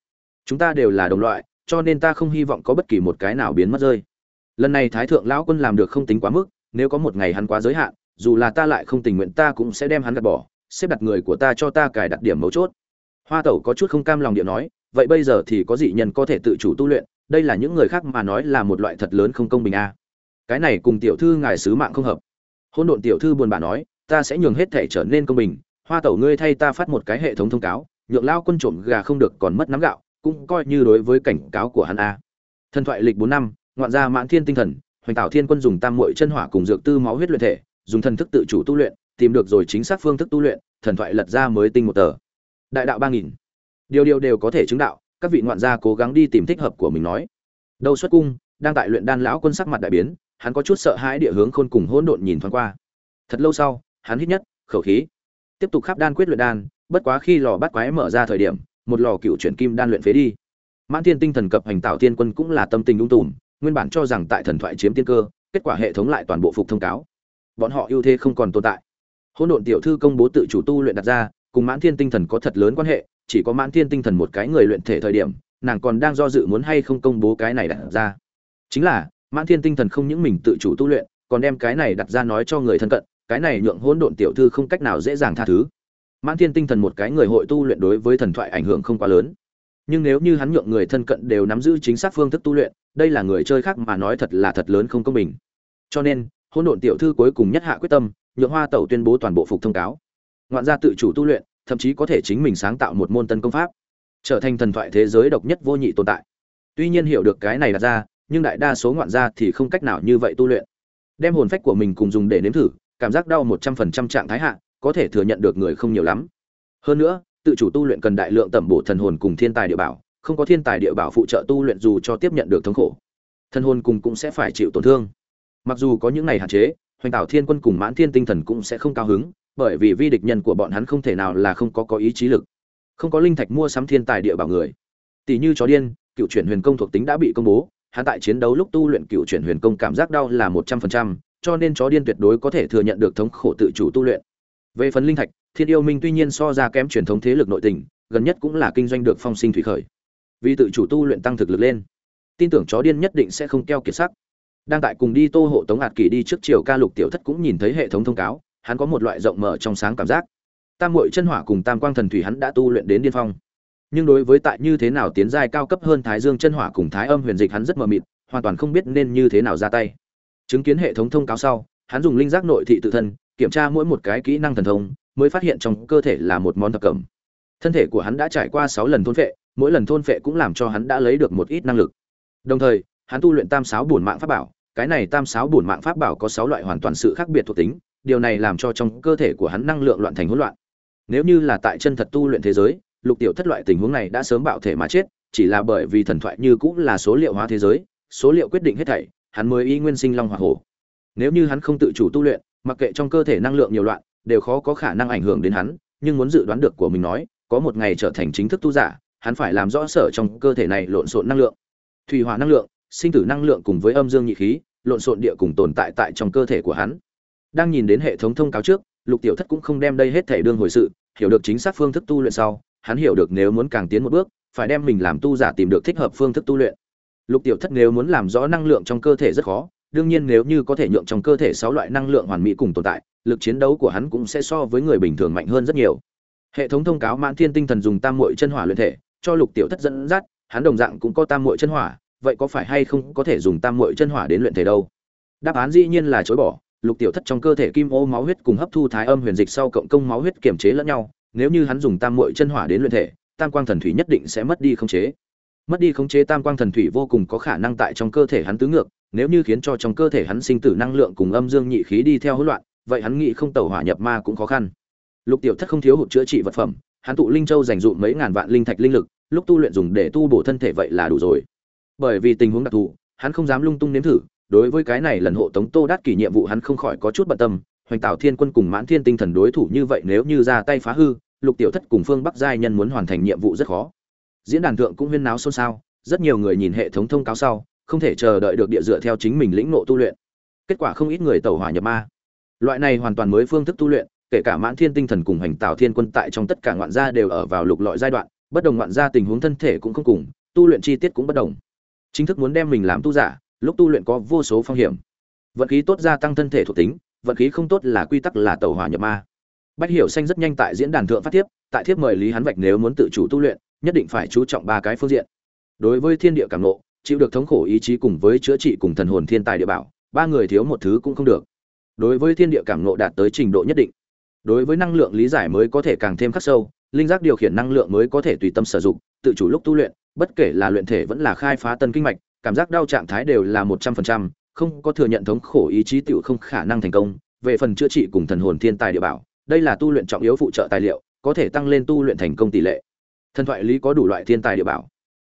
Chúng ta đều là đồng loại, cho nên ta không hy vọng có bất kỳ một cái nào biến mất rơi. Lần này thái thượng lão quân làm được không tính quá mức, nếu có một ngày hắn quá giới hạn, dù là ta lại không tình nguyện ta cũng sẽ đem hắn gạt bỏ, xếp đặt người của ta cho ta cài đặt điểm mấu chốt. Hoa tẩu có chút không cam lòng điện nói, vậy bây giờ thì có dị nhân có thể tự chủ tu luyện đây là những người khác mà nói là một loại thật lớn không công bình a. Cái này cùng tiểu thư ngài sứ mạng không hợp. Hôn độn tiểu thư buồn bã nói, ta sẽ nhường hết thể trở nên công bình, hoa tẩu ngươi thay ta phát một cái hệ thống thông cáo, nhượng lao quân trộm gà không được còn mất nắm gạo, cũng coi như đối với cảnh cáo của hắn a. Thần thoại lịch bốn năm, ngoạn gia mãn thiên tinh thần, hoành tạo thiên quân dùng tam muội chân hỏa cùng dược tư máu huyết luyện thể, dùng thần thức tự chủ tu luyện, tìm được rồi chính xác phương thức tu luyện, thần thoại lật ra mới tinh một tờ. Đại đạo ba nghìn. Điều điều đều có thể chứng đạo các vị ngoạn gia cố gắng đi tìm thích hợp của mình nói. Đâu xuất cung, đang tại luyện đan lão quân sắc mặt đại biến, hắn có chút sợ hãi địa hướng khôn cùng hỗn độn nhìn thoáng qua. Thật lâu sau, hắn hít nhất, khẩu khí. Tiếp tục khắp đan quyết luyện đan, bất quá khi lò bắt quái mở ra thời điểm, một lò cựu chuyển kim đan luyện phế đi. Mãn thiên tinh thần cập hành tạo tiên quân cũng là tâm tình ung tùm, nguyên bản cho rằng tại thần thoại chiếm tiên cơ, kết quả hệ thống lại toàn bộ phục thông cáo. Bọn họ ưu thế không còn tồn tại. Hỗn độn tiểu thư công bố tự chủ tu luyện đặt ra, cùng mãn thiên tinh thần có thật lớn quan hệ chỉ có mãn thiên tinh thần một cái người luyện thể thời điểm, nàng còn đang do dự muốn hay không công bố cái này đặt ra. Chính là, mãn thiên tinh thần không những mình tự chủ tu luyện, còn đem cái này đặt ra nói cho người thân cận, cái này nhượng hỗn độn tiểu thư không cách nào dễ dàng tha thứ. Mãn thiên tinh thần một cái người hội tu luyện đối với thần thoại ảnh hưởng không quá lớn. Nhưng nếu như hắn nhượng người thân cận đều nắm giữ chính xác phương thức tu luyện, đây là người chơi khác mà nói thật là thật lớn không công bình. Cho nên, hỗn độn tiểu thư cuối cùng nhất hạ quyết tâm, nhượng hoa tẩu tuyên bố toàn bộ phục thông cáo. Ngoạn gia tự chủ tu luyện thậm chí có thể chính mình sáng tạo một môn tân công pháp, trở thành thần thoại thế giới độc nhất vô nhị tồn tại. Tuy nhiên hiểu được cái này đặt ra, nhưng đại đa số ngoạn gia thì không cách nào như vậy tu luyện. Đem hồn phách của mình cùng dùng để nếm thử, cảm giác đau một trăm phần trăm trạng thái hạ, có thể thừa nhận được người không nhiều lắm. Hơn nữa, tự chủ tu luyện cần đại lượng tẩm bổ thần hồn cùng thiên tài địa bảo, không có thiên tài địa bảo phụ trợ tu luyện dù cho tiếp nhận được thống khổ, thần hồn cùng cũng sẽ phải chịu tổn thương. Mặc dù có những ngày hạn chế, hoành tạo thiên quân cùng mãn thiên tinh thần cũng sẽ không cao hứng bởi vì vi địch nhân của bọn hắn không thể nào là không có có ý chí lực, không có linh thạch mua sắm thiên tài địa bảo người. Tỷ như chó điên, cựu chuyển huyền công thuộc tính đã bị công bố, hắn tại chiến đấu lúc tu luyện cựu chuyển huyền công cảm giác đau là một trăm phần trăm, cho nên chó điên tuyệt đối có thể thừa nhận được thống khổ tự chủ tu luyện. Về phần linh thạch, thiên yêu minh tuy nhiên so ra kém truyền thống thế lực nội tình, gần nhất cũng là kinh doanh được phong sinh thủy khởi. Vì tự chủ tu luyện tăng thực lực lên, tin tưởng chó điên nhất định sẽ không keo kiệt sắc. Đang tại cùng đi tô hộ tống hạt kỳ đi trước chiều ca lục tiểu thất cũng nhìn thấy hệ thống thông cáo hắn có một loại rộng mở trong sáng cảm giác. Tam muội chân hỏa cùng tam quang thần thủy hắn đã tu luyện đến điên phong. Nhưng đối với tại như thế nào tiến giai cao cấp hơn thái dương chân hỏa cùng thái âm huyền dịch hắn rất mờ mịt, hoàn toàn không biết nên như thế nào ra tay. Chứng kiến hệ thống thông cáo sau, hắn dùng linh giác nội thị tự thân, kiểm tra mỗi một cái kỹ năng thần thông, mới phát hiện trong cơ thể là một món thập cẩm. Thân thể của hắn đã trải qua sáu lần thôn phệ, mỗi lần thôn phệ cũng làm cho hắn đã lấy được một ít năng lực. Đồng thời, hắn tu luyện tam sáu bổn mạng pháp bảo, cái này tam sáu bổn mạng pháp bảo có sáu loại hoàn toàn sự khác biệt thuộc tính điều này làm cho trong cơ thể của hắn năng lượng loạn thành hỗn loạn. Nếu như là tại chân thật tu luyện thế giới, lục tiểu thất loại tình huống này đã sớm bạo thể mà chết, chỉ là bởi vì thần thoại như cũng là số liệu hóa thế giới, số liệu quyết định hết thảy, hắn mới y nguyên sinh long hỏa hổ. Nếu như hắn không tự chủ tu luyện, mặc kệ trong cơ thể năng lượng nhiều loạn, đều khó có khả năng ảnh hưởng đến hắn, nhưng muốn dự đoán được của mình nói, có một ngày trở thành chính thức tu giả, hắn phải làm rõ sở trong cơ thể này lộn xộn năng lượng. Thủy hỏa năng lượng, sinh tử năng lượng cùng với âm dương nhị khí, lộn xộn địa cùng tồn tại tại trong cơ thể của hắn đang nhìn đến hệ thống thông cáo trước, lục tiểu thất cũng không đem đây hết thể đương hồi sự, hiểu được chính xác phương thức tu luyện sau, hắn hiểu được nếu muốn càng tiến một bước, phải đem mình làm tu giả tìm được thích hợp phương thức tu luyện. Lục tiểu thất nếu muốn làm rõ năng lượng trong cơ thể rất khó, đương nhiên nếu như có thể nhượng trong cơ thể sáu loại năng lượng hoàn mỹ cùng tồn tại, lực chiến đấu của hắn cũng sẽ so với người bình thường mạnh hơn rất nhiều. Hệ thống thông cáo mãn thiên tinh thần dùng tam muội chân hỏa luyện thể, cho lục tiểu thất dẫn dắt, hắn đồng dạng cũng có tam muội chân hỏa, vậy có phải hay không có thể dùng tam muội chân hỏa đến luyện thể đâu? Đáp án dĩ nhiên là chối bỏ lục tiểu thất trong cơ thể kim ô máu huyết cùng hấp thu thái âm huyền dịch sau cộng công máu huyết kiểm chế lẫn nhau, nếu như hắn dùng tam muội chân hỏa đến luyện thể, tam quang thần thủy nhất định sẽ mất đi khống chế. Mất đi khống chế tam quang thần thủy vô cùng có khả năng tại trong cơ thể hắn tứ ngược, nếu như khiến cho trong cơ thể hắn sinh tử năng lượng cùng âm dương nhị khí đi theo hỗn loạn, vậy hắn nghĩ không tẩu hỏa nhập ma cũng khó khăn. Lục tiểu thất không thiếu hụt chữa trị vật phẩm, hắn tụ linh châu dành dụm mấy ngàn vạn linh thạch linh lực, lúc tu luyện dùng để tu bổ thân thể vậy là đủ rồi. Bởi vì tình huống đặc thù, hắn không dám lung tung nếm thử đối với cái này lần hộ tống tô đát kỷ nhiệm vụ hắn không khỏi có chút bận tâm, hoành tạo thiên quân cùng mãn thiên tinh thần đối thủ như vậy nếu như ra tay phá hư, lục tiểu thất cùng phương bắc giai nhân muốn hoàn thành nhiệm vụ rất khó. Diễn đàn thượng cũng huyên náo xôn xao, rất nhiều người nhìn hệ thống thông cáo sau, không thể chờ đợi được địa dựa theo chính mình lĩnh nộ tu luyện. Kết quả không ít người tẩu hỏa nhập ma. Loại này hoàn toàn mới phương thức tu luyện, kể cả mãn thiên tinh thần cùng Hoành tạo thiên quân tại trong tất cả ngoạn gia đều ở vào lục lọi giai đoạn, bất đồng ngoạn gia tình huống thân thể cũng không cùng, tu luyện chi tiết cũng bất đồng. Chính thức muốn đem mình làm tu giả lúc tu luyện có vô số phong hiểm. Vận khí tốt gia tăng thân thể thuộc tính, vận khí không tốt là quy tắc là tẩu hỏa nhập ma. Bách hiểu xanh rất nhanh tại diễn đàn thượng phát thiếp, tại thiếp mời lý hắn vạch nếu muốn tự chủ tu luyện, nhất định phải chú trọng ba cái phương diện. Đối với thiên địa cảm nộ chịu được thống khổ ý chí cùng với chữa trị cùng thần hồn thiên tài địa bảo, ba người thiếu một thứ cũng không được. Đối với thiên địa cảm nộ đạt tới trình độ nhất định. Đối với năng lượng lý giải mới có thể càng thêm khắc sâu, linh giác điều khiển năng lượng mới có thể tùy tâm sử dụng, tự chủ lúc tu luyện, bất kể là luyện thể vẫn là khai phá tân kinh mạch cảm giác đau trạng thái đều là một trăm phần trăm, không có thừa nhận thống khổ ý chí tựu không khả năng thành công. Về phần chữa trị cùng thần hồn thiên tài địa bảo, đây là tu luyện trọng yếu phụ trợ tài liệu, có thể tăng lên tu luyện thành công tỷ lệ. Thần thoại lý có đủ loại thiên tài địa bảo.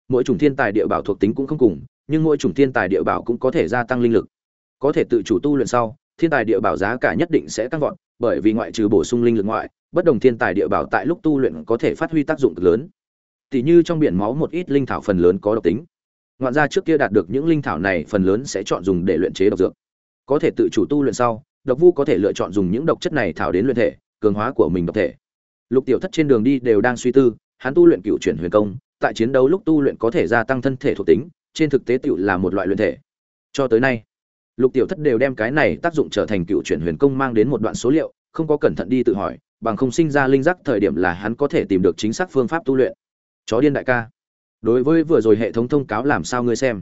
Mỗi chủng thiên tài địa bảo thuộc tính cũng không cùng, nhưng mỗi chủng thiên tài địa bảo cũng có thể gia tăng linh lực. Có thể tự chủ tu luyện sau, thiên tài địa bảo giá cả nhất định sẽ tăng vọt, bởi vì ngoại trừ bổ sung linh lực ngoại, bất đồng thiên tài địa bảo tại lúc tu luyện có thể phát huy tác dụng cực lớn. Tỷ như trong biển máu một ít linh thảo phần lớn có độc tính ngoạn gia trước kia đạt được những linh thảo này, phần lớn sẽ chọn dùng để luyện chế độc dược. Có thể tự chủ tu luyện sau, độc vu có thể lựa chọn dùng những độc chất này thảo đến luyện thể, cường hóa của mình độc thể. Lục tiểu thất trên đường đi đều đang suy tư, hắn tu luyện cựu chuyển huyền công, tại chiến đấu lúc tu luyện có thể gia tăng thân thể thuộc tính, trên thực tế tựu là một loại luyện thể. Cho tới nay, lục tiểu thất đều đem cái này tác dụng trở thành cựu chuyển huyền công mang đến một đoạn số liệu, không có cẩn thận đi tự hỏi, bằng không sinh ra linh giác thời điểm là hắn có thể tìm được chính xác phương pháp tu luyện. Chó điên đại ca đối với vừa rồi hệ thống thông cáo làm sao ngươi xem?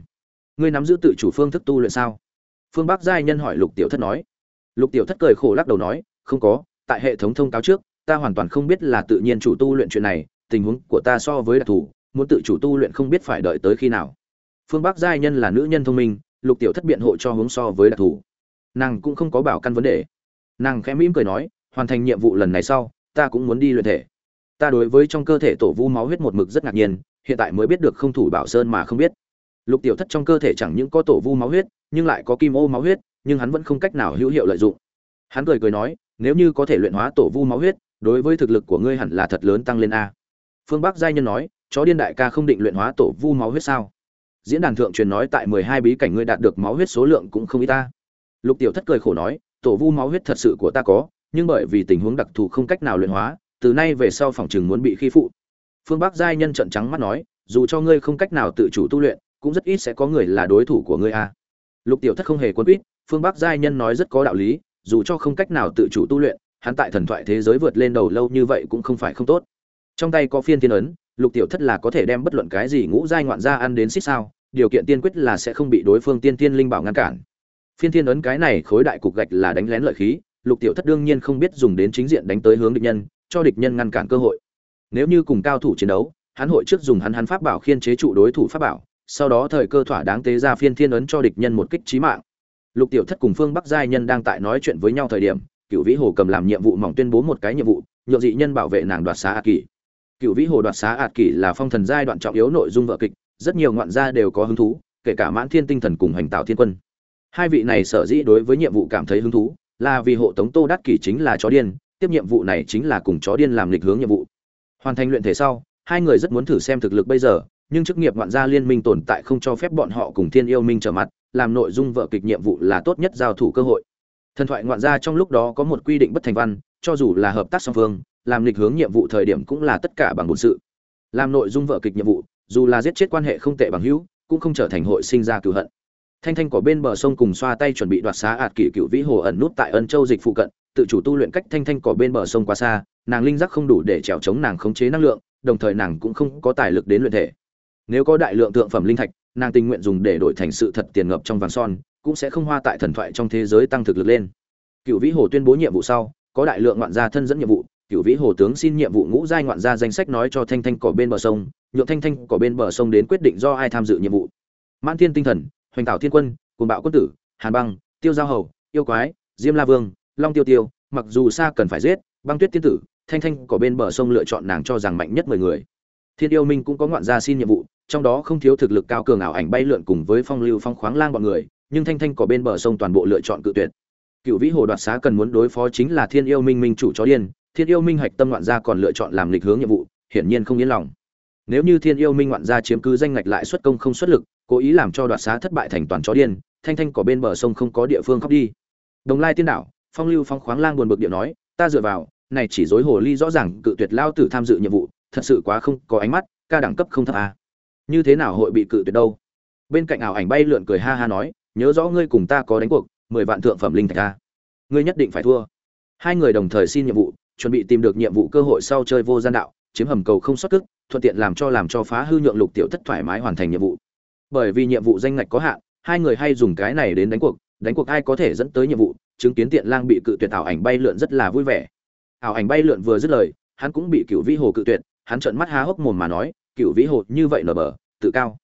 Ngươi nắm giữ tự chủ phương thức tu luyện sao? Phương bắc giai nhân hỏi lục tiểu thất nói. Lục tiểu thất cười khổ lắc đầu nói, không có, tại hệ thống thông cáo trước, ta hoàn toàn không biết là tự nhiên chủ tu luyện chuyện này, tình huống của ta so với đặc thù, muốn tự chủ tu luyện không biết phải đợi tới khi nào. Phương bắc giai nhân là nữ nhân thông minh, lục tiểu thất biện hộ cho hướng so với đặc thù. Nàng cũng không có bảo căn vấn đề. Nàng khẽ mỉm cười nói, hoàn thành nhiệm vụ lần này sau, ta cũng muốn đi luyện thể. Ta đối với trong cơ thể tổ vu máu huyết một mực rất ngạc nhiên hiện tại mới biết được không thủ bảo sơn mà không biết. Lục tiểu thất trong cơ thể chẳng những có tổ vu máu huyết, nhưng lại có kim ô máu huyết, nhưng hắn vẫn không cách nào hữu hiệu lợi dụng. Hắn cười cười nói, nếu như có thể luyện hóa tổ vu máu huyết, đối với thực lực của ngươi hẳn là thật lớn tăng lên a. Phương bắc giai nhân nói, chó điên đại ca không định luyện hóa tổ vu máu huyết sao? Diễn đàn thượng truyền nói tại mười hai bí cảnh ngươi đạt được máu huyết số lượng cũng không ít ta lục tiểu thất cười khổ nói, tổ vu máu huyết thật sự của ta có, nhưng bởi vì tình huống đặc thù không cách nào luyện hóa, từ nay về sau phòng chừng muốn bị khi phụ phương bắc giai nhân trận trắng mắt nói, dù cho ngươi không cách nào tự chủ tu luyện, cũng rất ít sẽ có người là đối thủ của ngươi a lục tiểu thất không hề quân quýt, phương bắc giai nhân nói rất có đạo lý, dù cho không cách nào tự chủ tu luyện, hắn tại thần thoại thế giới vượt lên đầu lâu như vậy cũng không phải không tốt. Trong tay có phiên thiên ấn, lục tiểu thất là có thể đem bất luận cái gì ngũ giai ngoạn ra ăn đến xích sao, điều kiện tiên quyết là sẽ không bị đối phương tiên tiên linh bảo ngăn cản. Phiên thiên ấn cái này khối đại cục gạch là đánh lén lợi khí, lục tiểu thất đương nhiên không biết dùng đến chính diện đánh tới hướng địch nhân, cho địch nhân ngăn cản cơ hội nếu như cùng cao thủ chiến đấu, hắn hội trước dùng hắn hắn pháp bảo khiên chế trụ đối thủ pháp bảo, sau đó thời cơ thỏa đáng tế ra phiên thiên ấn cho địch nhân một kích trí mạng. Lục tiểu thất cùng phương bắc giai nhân đang tại nói chuyện với nhau thời điểm cựu vĩ hồ cầm làm nhiệm vụ mỏng tuyên bố một cái nhiệm vụ, nhượng dị nhân bảo vệ nàng đoạt xá ạt kỷ. Cựu vĩ hồ đoạt xá ạt kỷ là phong thần giai đoạn trọng yếu nội dung vợ kịch, rất nhiều ngoạn gia đều có hứng thú, kể cả mãn thiên tinh thần cùng hành tạo thiên quân. Hai vị này sở dĩ đối với nhiệm vụ cảm thấy hứng thú, là vì hộ tống tô đắc kỷ chính là chó điên, tiếp nhiệm vụ này chính là cùng chó điên làm lịch hướng nhiệm vụ hoàn thành luyện thể sau, hai người rất muốn thử xem thực lực bây giờ, nhưng chức nghiệp ngoạn gia liên minh tồn tại không cho phép bọn họ cùng thiên yêu minh trở mặt, làm nội dung vợ kịch nhiệm vụ là tốt nhất giao thủ cơ hội. Thần thoại ngoạn gia trong lúc đó có một quy định bất thành văn, cho dù là hợp tác song phương, làm lịch hướng nhiệm vụ thời điểm cũng là tất cả bằng bổn sự. Làm nội dung vợ kịch nhiệm vụ, dù là giết chết quan hệ không tệ bằng hữu, cũng không trở thành hội sinh ra cựu hận. Thanh thanh có bên bờ sông cùng xoa tay chuẩn bị đoạt xá ạt kỷ cựu vĩ hồ ẩn nút tại ân châu dịch phụ cận tự chủ tu luyện cách thanh thanh cỏ bên bờ sông quá xa, nàng linh giác không đủ để trèo chống nàng khống chế năng lượng, đồng thời nàng cũng không có tài lực đến luyện thể. Nếu có đại lượng thượng phẩm linh thạch, nàng tình nguyện dùng để đổi thành sự thật tiền ngập trong vàng son, cũng sẽ không hoa tại thần thoại trong thế giới tăng thực lực lên. Cựu vĩ hồ tuyên bố nhiệm vụ sau, có đại lượng ngoạn gia thân dẫn nhiệm vụ, cựu vĩ hồ tướng xin nhiệm vụ ngũ giai ngoạn gia danh sách nói cho thanh thanh cỏ bên bờ sông, nhượng thanh thanh cỏ bên bờ sông đến quyết định do ai tham dự nhiệm vụ. Mãn thiên tinh thần, hoành tạo thiên quân cùng bạo quân tử, hàn băng, tiêu giao hầu, yêu quái, diêm la vương long tiêu tiêu, mặc dù xa cần phải giết, băng tuyết tiên tử, thanh thanh có bên bờ sông lựa chọn nàng cho rằng mạnh nhất mười người. Thiên yêu minh cũng có ngoạn gia xin nhiệm vụ, trong đó không thiếu thực lực cao cường ảo ảnh bay lượn cùng với phong lưu phong khoáng lang bọn người, nhưng thanh thanh có bên bờ sông toàn bộ lựa chọn cự tuyệt. Cựu vĩ hồ đoạt xá cần muốn đối phó chính là thiên yêu minh minh chủ chó điên, thiên yêu minh hạch tâm ngoạn gia còn lựa chọn làm lịch hướng nhiệm vụ, hiển nhiên không yên lòng. Nếu như thiên yêu minh ngoạn gia chiếm cứ danh ngạch lại xuất công không xuất lực, cố ý làm cho đoạt xá thất bại thành toàn chó điên, thanh thanh có bên bờ sông không có địa phương khóc đi. Đồng lai tiên đảo phong lưu phong khoáng lang buồn bực điệu nói ta dựa vào này chỉ dối hồ ly rõ ràng cự tuyệt lao tử tham dự nhiệm vụ thật sự quá không có ánh mắt ca đẳng cấp không thấp à. như thế nào hội bị cự tuyệt đâu? Bên cạnh ảo ảnh bay lượn cười ha ha nói nhớ rõ ngươi cùng ta có đánh cuộc mười vạn thượng phẩm linh thạch ta ngươi nhất định phải thua. Hai người đồng thời xin nhiệm vụ chuẩn bị tìm được nhiệm vụ cơ hội sau chơi vô gian đạo chiếm hầm cầu không xuất cức, thuận tiện làm cho làm cho phá hư nhượng lục tiểu thất thoải mái hoàn thành nhiệm vụ. Bởi vì nhiệm vụ danh ngạch có hạn hai người hay dùng cái này đến đánh cuộc đánh cuộc ai có thể dẫn tới nhiệm vụ chứng kiến tiện lang bị cự tuyệt ảo ảnh bay lượn rất là vui vẻ. Ảo ảnh bay lượn vừa dứt lời, hắn cũng bị cựu vĩ hồ cự tuyệt, hắn trợn mắt há hốc mồm mà nói cựu vĩ hồ, như vậy nở bờ, tự cao.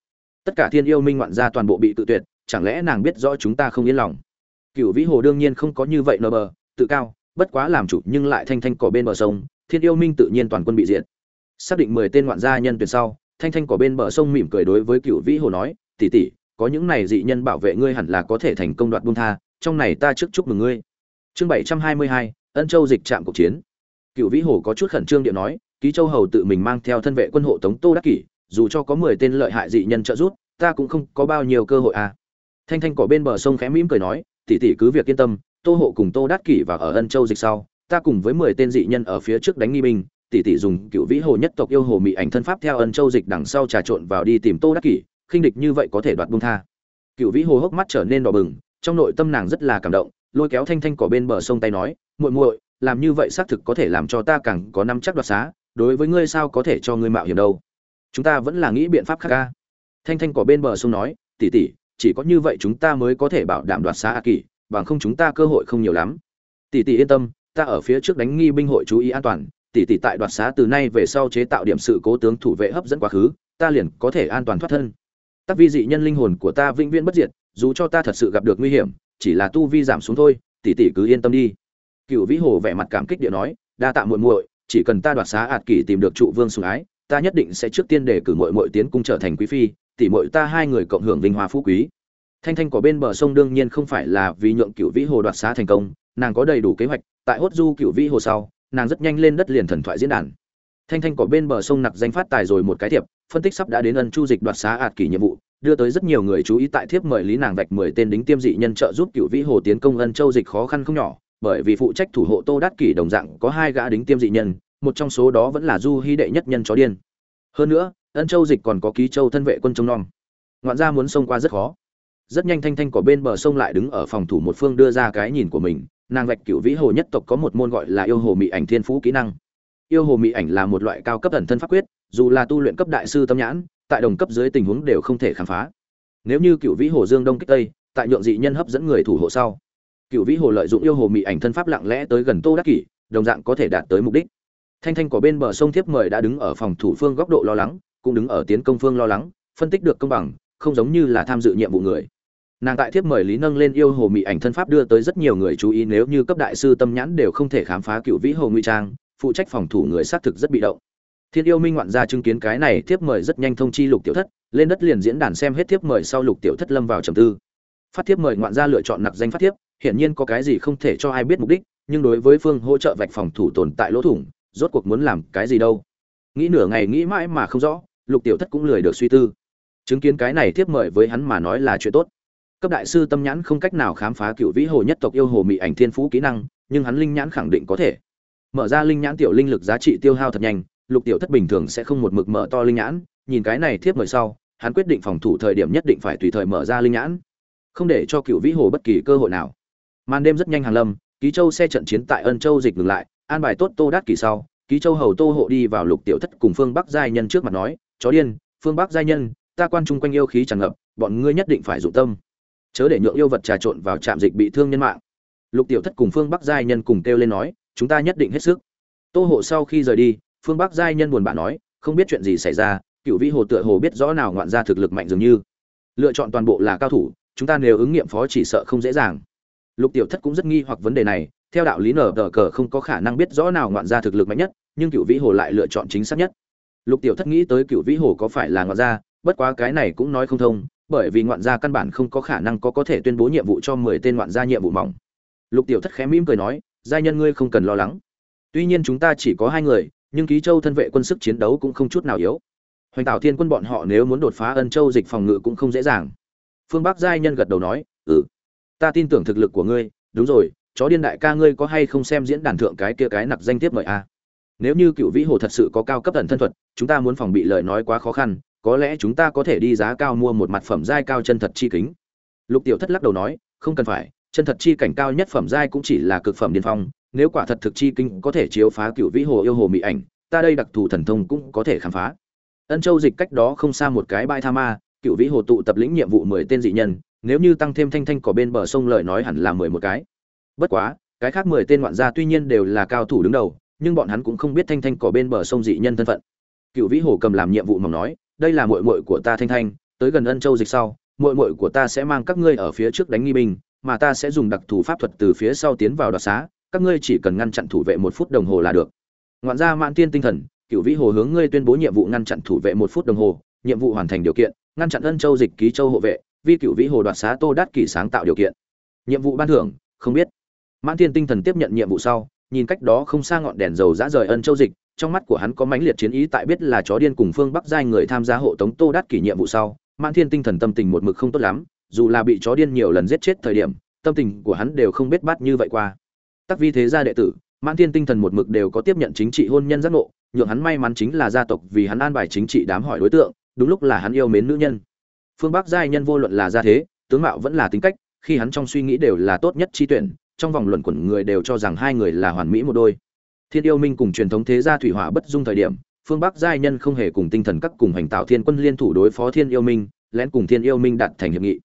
Tất cả thiên yêu minh ngoạn gia toàn bộ bị cự tuyệt, chẳng lẽ nàng biết rõ chúng ta không yên lòng? Cựu vĩ hồ đương nhiên không có như vậy nở bờ, tự cao, bất quá làm chủ nhưng lại thanh thanh cỏ bên bờ sông, thiên yêu minh tự nhiên toàn quân bị diệt. Xác định mười tên ngoạn gia nhân tuyển sau, thanh thanh cỏ bên bờ sông mỉm cười đối với cựu vĩ hồ nói tỉ tỉ có những này dị nhân bảo vệ ngươi hẳn là có thể thành công đoạt buông tha trong này ta trước chúc mừng ngươi. Chương bảy trăm hai mươi hai, ân châu dịch trạm cuộc chiến. Cựu vĩ hồ có chút khẩn trương điện nói, ký châu hầu tự mình mang theo thân vệ quân hộ tống tô đắc kỷ, dù cho có mười tên lợi hại dị nhân trợ giúp, ta cũng không có bao nhiêu cơ hội à. Thanh thanh cỏ bên bờ sông khẽ mỉm cười nói tỉ tỉ cứ việc yên tâm, tô hộ cùng tô đắc kỷ và ở ân châu dịch sau, ta cùng với mười tên dị nhân ở phía trước đánh nghi binh, tỷ tỷ dùng cựu vĩ hồ nhất tộc yêu hồ mị ảnh thân pháp theo ân châu dịch đằng sau trà trộn vào đi tìm tô đắc kỷ, khinh địch như vậy có thể đoạt buông tha. Cựu vĩ hồ hốc mắt trở nên đỏ bừng trong nội tâm nàng rất là cảm động, lôi kéo thanh thanh cỏ bên bờ sông tay nói, muội muội, làm như vậy xác thực có thể làm cho ta càng có năm chắc đoạt xá, đối với ngươi sao có thể cho ngươi mạo hiểm đâu? Chúng ta vẫn là nghĩ biện pháp khác ca thanh thanh cỏ bên bờ sông nói, tỷ tỷ, chỉ có như vậy chúng ta mới có thể bảo đảm đoạt xá a kỳ bằng không chúng ta cơ hội không nhiều lắm. Tỷ tỷ yên tâm, ta ở phía trước đánh nghi binh hội chú ý an toàn, tỷ tỷ tại đoạt xá từ nay về sau chế tạo điểm sự cố tướng thủ vệ hấp dẫn quá khứ, ta liền có thể an toàn thoát thân. Tác vi dị nhân linh hồn của ta vĩnh viễn bất diệt dù cho ta thật sự gặp được nguy hiểm, chỉ là tu vi giảm xuống thôi, tỷ tỷ cứ yên tâm đi. Cựu vĩ hồ vẻ mặt cảm kích địa nói, đa tạ muội muội, chỉ cần ta đoạt xá ạt kỷ tìm được trụ vương sùng ái, ta nhất định sẽ trước tiên để cử muội muội tiến cung trở thành quý phi, tỷ muội ta hai người cộng hưởng vinh hoa phú quý. Thanh thanh của bên bờ sông đương nhiên không phải là vì nhượng cựu vĩ hồ đoạt xá thành công, nàng có đầy đủ kế hoạch, tại hốt du cựu vĩ hồ sau, nàng rất nhanh lên đất liền thần thoại diễn đàn. Thanh thanh của bên bờ sông nặc danh phát tài rồi một cái thiệp, phân tích sắp đã đến ân chu dịch đoạt xá ạt kỷ nhiệm vụ đưa tới rất nhiều người chú ý tại thiếp mời lý nàng vạch mười tên đính tiêm dị nhân trợ giúp cựu vĩ hồ tiến công ân châu dịch khó khăn không nhỏ, bởi vì phụ trách thủ hộ tô đát kỷ đồng dạng có hai gã đính tiêm dị nhân, một trong số đó vẫn là du hy đệ nhất nhân chó điên. Hơn nữa, ân châu dịch còn có ký châu thân vệ quân trông nom. Ngoạn gia muốn xông qua rất khó. Rất nhanh thanh thanh của bên bờ sông lại đứng ở phòng thủ một phương đưa ra cái nhìn của mình, nàng vạch cựu vĩ hồ nhất tộc có một môn gọi là yêu hồ mị ảnh thiên phú kỹ năng. Yêu hồ mị ảnh là một loại cao cấp thần thân pháp quyết, dù là tu luyện cấp đại sư tâm nhãn tại đồng cấp dưới tình huống đều không thể khám phá. Nếu như cựu vĩ hồ dương đông kích tây, tại nhượng dị nhân hấp dẫn người thủ hộ sau, cựu vĩ hồ lợi dụng yêu hồ mị ảnh thân pháp lặng lẽ tới gần tô đắc kỷ, đồng dạng có thể đạt tới mục đích. Thanh thanh của bên bờ sông thiếp mời đã đứng ở phòng thủ phương góc độ lo lắng, cũng đứng ở tiến công phương lo lắng, phân tích được công bằng, không giống như là tham dự nhiệm vụ người. Nàng tại thiếp mời lý nâng lên yêu hồ mị ảnh thân pháp đưa tới rất nhiều người chú ý, nếu như cấp đại sư tâm nhãn đều không thể khám phá cựu vĩ hồ nguy trang, phụ trách phòng thủ người xác thực rất bị động thiên yêu minh ngoạn gia chứng kiến cái này thiếp mời rất nhanh thông chi lục tiểu thất, lên đất liền diễn đàn xem hết thiếp mời sau lục tiểu thất lâm vào trầm tư. Phát thiếp mời ngoạn gia lựa chọn nặc danh phát thiếp, hiển nhiên có cái gì không thể cho ai biết mục đích, nhưng đối với phương hỗ trợ vạch phòng thủ tồn tại lỗ thủng, rốt cuộc muốn làm cái gì đâu. Nghĩ nửa ngày nghĩ mãi mà không rõ, lục tiểu thất cũng lười được suy tư. Chứng kiến cái này thiếp mời với hắn mà nói là chuyện tốt. Cấp đại sư tâm nhãn không cách nào khám phá cựu vĩ hồ nhất tộc yêu hồ mị ảnh thiên phú kỹ năng, nhưng hắn linh nhãn khẳng định có thể. Mở ra linh nhãn tiểu linh lực giá trị tiêu hao thật nhanh lục tiểu thất bình thường sẽ không một mực mở to linh nhãn, nhìn cái này thiếp mời sau, hắn quyết định phòng thủ thời điểm nhất định phải tùy thời mở ra linh nhãn, không để cho cựu vĩ hồ bất kỳ cơ hội nào. Màn đêm rất nhanh hàng lâm, ký châu xe trận chiến tại ân châu dịch ngừng lại, an bài tốt tô đát kỳ sau, ký châu hầu tô hộ đi vào lục tiểu thất cùng phương bắc giai nhân trước mặt nói, chó điên, phương bắc giai nhân, ta quan chung quanh yêu khí tràn ngập, bọn ngươi nhất định phải dụng tâm. Chớ để nhượng yêu vật trà trộn vào trạm dịch bị thương nhân mạng. Lục tiểu thất cùng phương bắc giai nhân cùng kêu lên nói, chúng ta nhất định hết sức. Tô hộ sau khi rời đi phương bắc giai nhân buồn bã nói, không biết chuyện gì xảy ra, cựu vĩ hồ tựa hồ biết rõ nào ngoạn ra thực lực mạnh dường như. Lựa chọn toàn bộ là cao thủ, chúng ta nếu ứng nghiệm phó chỉ sợ không dễ dàng. Lục tiểu thất cũng rất nghi hoặc vấn đề này, theo đạo lý nở tờ cờ không có khả năng biết rõ nào ngoạn ra thực lực mạnh nhất, nhưng cựu vĩ hồ lại lựa chọn chính xác nhất. Lục tiểu thất nghĩ tới cựu vĩ hồ có phải là ngoạn gia bất quá cái này cũng nói không thông, bởi vì ngoạn gia căn bản không có khả năng có có thể tuyên bố nhiệm vụ cho mười tên ngoạn gia nhiệm vụ mỏng. Lục tiểu thất khẽ mỉm cười nói, giai nhân ngươi không cần lo lắng. Tuy nhiên chúng ta chỉ có hai người nhưng ký châu thân vệ quân sức chiến đấu cũng không chút nào yếu. Hoành tạo thiên quân bọn họ nếu muốn đột phá ân châu dịch phòng ngự cũng không dễ dàng. Phương bắc giai nhân gật đầu nói ừ ta tin tưởng thực lực của ngươi, đúng rồi, chó điên đại ca ngươi có hay không xem diễn đàn thượng cái kia cái nặc danh tiếp mời a? Nếu như cựu vĩ hồ thật sự có cao cấp thần thân thuật, chúng ta muốn phòng bị lời nói quá khó khăn, có lẽ chúng ta có thể đi giá cao mua một mặt phẩm giai cao chân thật chi kính. Lục tiểu thất lắc đầu nói, không cần phải chân thật chi cảnh cao nhất phẩm giai cũng chỉ là cực phẩm điên phong, nếu quả thật thực chi kinh có thể chiếu phá cựu vĩ hồ yêu hồ mỹ ảnh, ta đây đặc thù thần thông cũng có thể khám phá. Ân châu dịch cách đó không xa một cái bãi tha ma, cựu vĩ hồ tụ tập lĩnh nhiệm vụ mười tên dị nhân, nếu như tăng thêm thanh thanh cỏ bên bờ sông lời nói hẳn là mười một cái. Bất quá, cái khác mười tên ngoạn gia tuy nhiên đều là cao thủ đứng đầu, nhưng bọn hắn cũng không biết thanh thanh cỏ bên bờ sông dị nhân thân phận. Cựu vĩ hồ cầm làm nhiệm vụ mỏng nói, đây là muội muội của ta thanh thanh, tới gần ân châu dịch sau, muội muội của ta sẽ mang các ngươi ở phía trước đánh nghi binh mà ta sẽ dùng đặc thù pháp thuật từ phía sau tiến vào đoạt xá, các ngươi chỉ cần ngăn chặn thủ vệ một phút đồng hồ là được. Ngoạn gia mãn tiên tinh thần, cựu vĩ hồ hướng ngươi tuyên bố nhiệm vụ ngăn chặn thủ vệ một phút đồng hồ, nhiệm vụ hoàn thành điều kiện, ngăn chặn ân châu dịch ký châu hộ vệ vi cựu vĩ hồ đoạt xá tô đát kỷ sáng tạo điều kiện. Nhiệm vụ ban thưởng, không biết. Mãn tiên tinh thần tiếp nhận nhiệm vụ sau, nhìn cách đó không xa ngọn đèn dầu dã rời ân châu dịch, trong mắt của hắn có mãnh liệt chiến ý tại biết là chó điên cùng phương bắc giai người tham gia hộ tống tô đát kỷ nhiệm vụ sau, mãn thiên tinh thần tâm tình một mực không tốt lắm dù là bị chó điên nhiều lần giết chết thời điểm, tâm tình của hắn đều không biết bát như vậy qua. Tắc vi thế gia đệ tử, mãn thiên tinh thần một mực đều có tiếp nhận chính trị hôn nhân giác ngộ, nhượng hắn may mắn chính là gia tộc vì hắn an bài chính trị đám hỏi đối tượng, đúng lúc là hắn yêu mến nữ nhân. Phương bắc giai nhân vô luận là gia thế, tướng mạo vẫn là tính cách, khi hắn trong suy nghĩ đều là tốt nhất chi tuyển, trong vòng luận quẩn người đều cho rằng hai người là hoàn mỹ một đôi. Thiên yêu minh cùng truyền thống thế gia thủy hỏa bất dung thời điểm, phương bắc giai nhân không hề cùng tinh thần các cùng hành tạo thiên quân liên thủ đối phó thiên yêu minh, lén cùng thiên yêu minh đạt thành hiệp nghị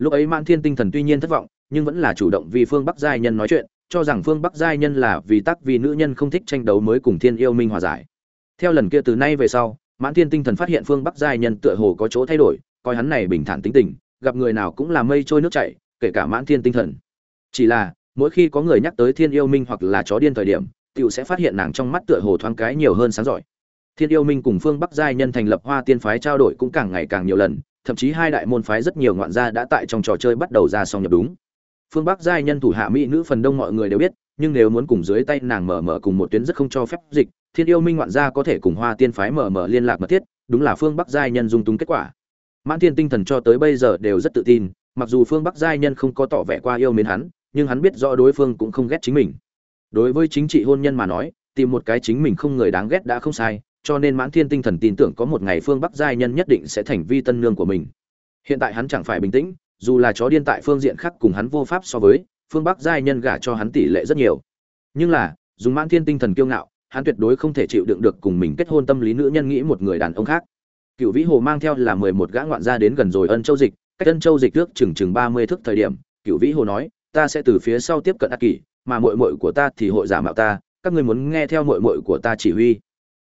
lúc ấy mãn thiên tinh thần tuy nhiên thất vọng, nhưng vẫn là chủ động vì phương bắc giai nhân nói chuyện, cho rằng phương bắc giai nhân là vì tắc vì nữ nhân không thích tranh đấu mới cùng thiên yêu minh hòa giải. Theo lần kia từ nay về sau, mãn thiên tinh thần phát hiện phương bắc giai nhân tựa hồ có chỗ thay đổi, coi hắn này bình thản tính tình, gặp người nào cũng là mây trôi nước chảy, kể cả mãn thiên tinh thần. Chỉ là, mỗi khi có người nhắc tới thiên yêu minh hoặc là chó điên thời điểm, tiểu sẽ phát hiện nàng trong mắt tựa hồ thoáng cái nhiều hơn sáng giỏi. Thiên yêu minh cùng phương bắc giai nhân thành lập hoa tiên phái trao đổi cũng càng ngày càng nhiều lần thậm chí hai đại môn phái rất nhiều ngoạn gia đã tại trong trò chơi bắt đầu ra song nhập đúng. Phương bắc giai nhân thủ hạ mỹ nữ phần đông mọi người đều biết, nhưng nếu muốn cùng dưới tay nàng mở mở cùng một tuyến rất không cho phép dịch, thiên yêu minh ngoạn gia có thể cùng hoa tiên phái mở mở liên lạc mật thiết, đúng là phương bắc giai nhân dung túng kết quả. Mãn thiên tinh thần cho tới bây giờ đều rất tự tin, mặc dù phương bắc giai nhân không có tỏ vẻ qua yêu mến hắn, nhưng hắn biết rõ đối phương cũng không ghét chính mình. Đối với chính trị hôn nhân mà nói, tìm một cái chính mình không người đáng ghét đã không sai cho nên mãn thiên tinh thần tin tưởng có một ngày phương bắc giai nhân nhất định sẽ thành vi tân nương của mình. Hiện tại hắn chẳng phải bình tĩnh, dù là chó điên tại phương diện khác cùng hắn vô pháp so với, phương bắc giai nhân gả cho hắn tỷ lệ rất nhiều. Nhưng là, dùng mãn thiên tinh thần kiêu ngạo, hắn tuyệt đối không thể chịu đựng được cùng mình kết hôn tâm lý nữ nhân nghĩ một người đàn ông khác. Cựu vĩ hồ mang theo là mười một gã ngoạn gia đến gần rồi ân châu dịch, cách ân châu dịch trước chừng chừng ba mươi thước thời điểm, cựu vĩ hồ nói, ta sẽ từ phía sau tiếp cận ác kỷ, mà mội mội của ta thì hội giả mạo ta, các ngươi muốn nghe theo mội mội của ta chỉ huy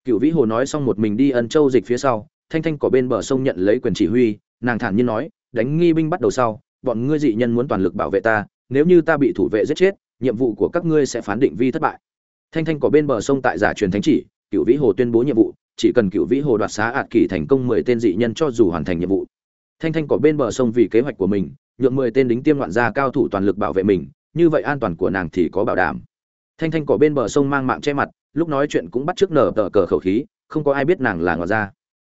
cựu vĩ hồ nói xong một mình đi ân châu dịch phía sau, thanh thanh cỏ bên bờ sông nhận lấy quyền chỉ huy, nàng thản nhiên nói, đánh nghi binh bắt đầu sau, bọn ngươi dị nhân muốn toàn lực bảo vệ ta, nếu như ta bị thủ vệ giết chết, nhiệm vụ của các ngươi sẽ phán định vi thất bại. Thanh thanh cỏ bên bờ sông tại giả truyền thánh chỉ cựu vĩ hồ tuyên bố nhiệm vụ, chỉ cần cựu vĩ hồ đoạt xá ạt kỳ thành công mười tên dị nhân cho dù hoàn thành nhiệm vụ. Thanh thanh cỏ bên bờ sông vì kế hoạch của mình, nhượng mười tên đính tiêm loạn gia cao thủ toàn lực bảo vệ mình, như vậy an toàn của nàng thì có bảo đảm. Thanh thanh cỏ bên bờ sông mang mạng che mặt lúc nói chuyện cũng bắt trước nở tờ cờ khẩu khí, không có ai biết nàng là ngọt ra.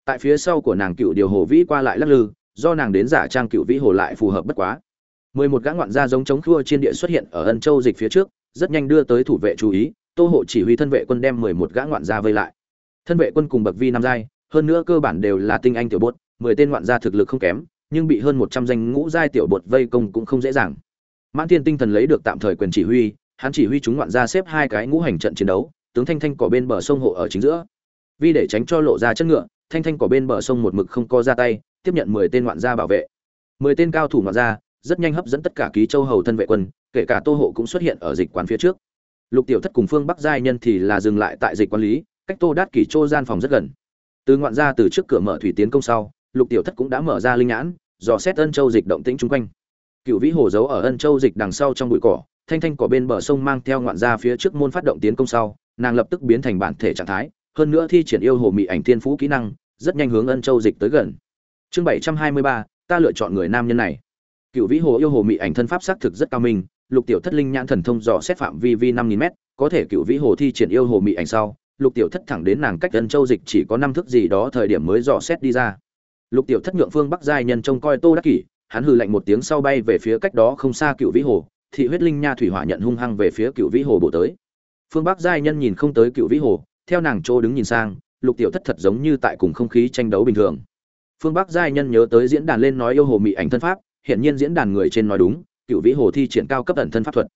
tại phía sau của nàng cựu điều hồ vĩ qua lại lắc lư, do nàng đến giả trang cựu vĩ hồ lại phù hợp bất quá. Mười một gã ngoạn gia giống chống khua trên địa xuất hiện ở ân châu dịch phía trước, rất nhanh đưa tới thủ vệ chú ý, tô hộ chỉ huy thân vệ quân đem mười một gã ngoạn gia vây lại. Thân vệ quân cùng bậc vi năm giai, hơn nữa cơ bản đều là tinh anh tiểu bột, mười tên ngoạn gia thực lực không kém, nhưng bị hơn một trăm danh ngũ giai tiểu bột vây công cũng không dễ dàng. Mãn thiên tinh thần lấy được tạm thời quyền chỉ huy, hắn chỉ huy chúng ngoạn gia xếp hai cái ngũ hành trận chiến đấu tướng thanh thanh cỏ bên bờ sông hộ ở chính giữa. Vì để tránh cho lộ ra chất ngựa, thanh thanh cỏ bên bờ sông một mực không co ra tay, tiếp nhận mười tên ngoạn gia bảo vệ. Mười tên cao thủ ngoạn gia, rất nhanh hấp dẫn tất cả ký châu hầu thân vệ quân, kể cả tô hộ cũng xuất hiện ở dịch quán phía trước. Lục tiểu thất cùng phương bắc giai nhân thì là dừng lại tại dịch quản lý, cách tô đát kỷ châu gian phòng rất gần. Từ ngoạn gia từ trước cửa mở thủy tiến công sau, lục tiểu thất cũng đã mở ra linh nhãn, dò xét ân châu dịch động tĩnh chung quanh. Cựu vĩ hồ giấu ở ân châu dịch đằng sau trong bụi cỏ, thanh thanh cỏ bên bờ sông mang theo ngoạn gia phía trước môn phát động tiến công sau nàng lập tức biến thành bản thể trạng thái, hơn nữa thi triển yêu hồ mị ảnh thiên phú kỹ năng, rất nhanh hướng ân châu dịch tới gần. Chương bảy trăm hai mươi ba, ta lựa chọn người nam nhân này. Cựu vĩ hồ yêu hồ mị ảnh thân pháp xác thực rất cao minh, lục tiểu thất linh nhãn thần thông dò xét phạm vi vi năm nghìn m có thể cựu vĩ hồ thi triển yêu hồ mị ảnh sau, lục tiểu thất thẳng đến nàng cách ân châu dịch chỉ có năm thước gì đó thời điểm mới dò xét đi ra. Lục tiểu thất nhượng phương bắc giai nhân trông coi tô đắc kỷ, hắn hừ lạnh một tiếng sau bay về phía cách đó không xa cựu vĩ hồ, thị huyết linh nha thủy hỏa nhận hung hăng về phía cựu vĩ hồ bổ tới phương bắc giai nhân nhìn không tới cựu vĩ hồ, theo nàng chỗ đứng nhìn sang, lục tiểu thất thật giống như tại cùng không khí tranh đấu bình thường. Phương bắc giai nhân nhớ tới diễn đàn lên nói yêu hồ mị ảnh thân pháp, hiển nhiên diễn đàn người trên nói đúng, cựu vĩ hồ thi triển cao cấp ẩn thân pháp thuật.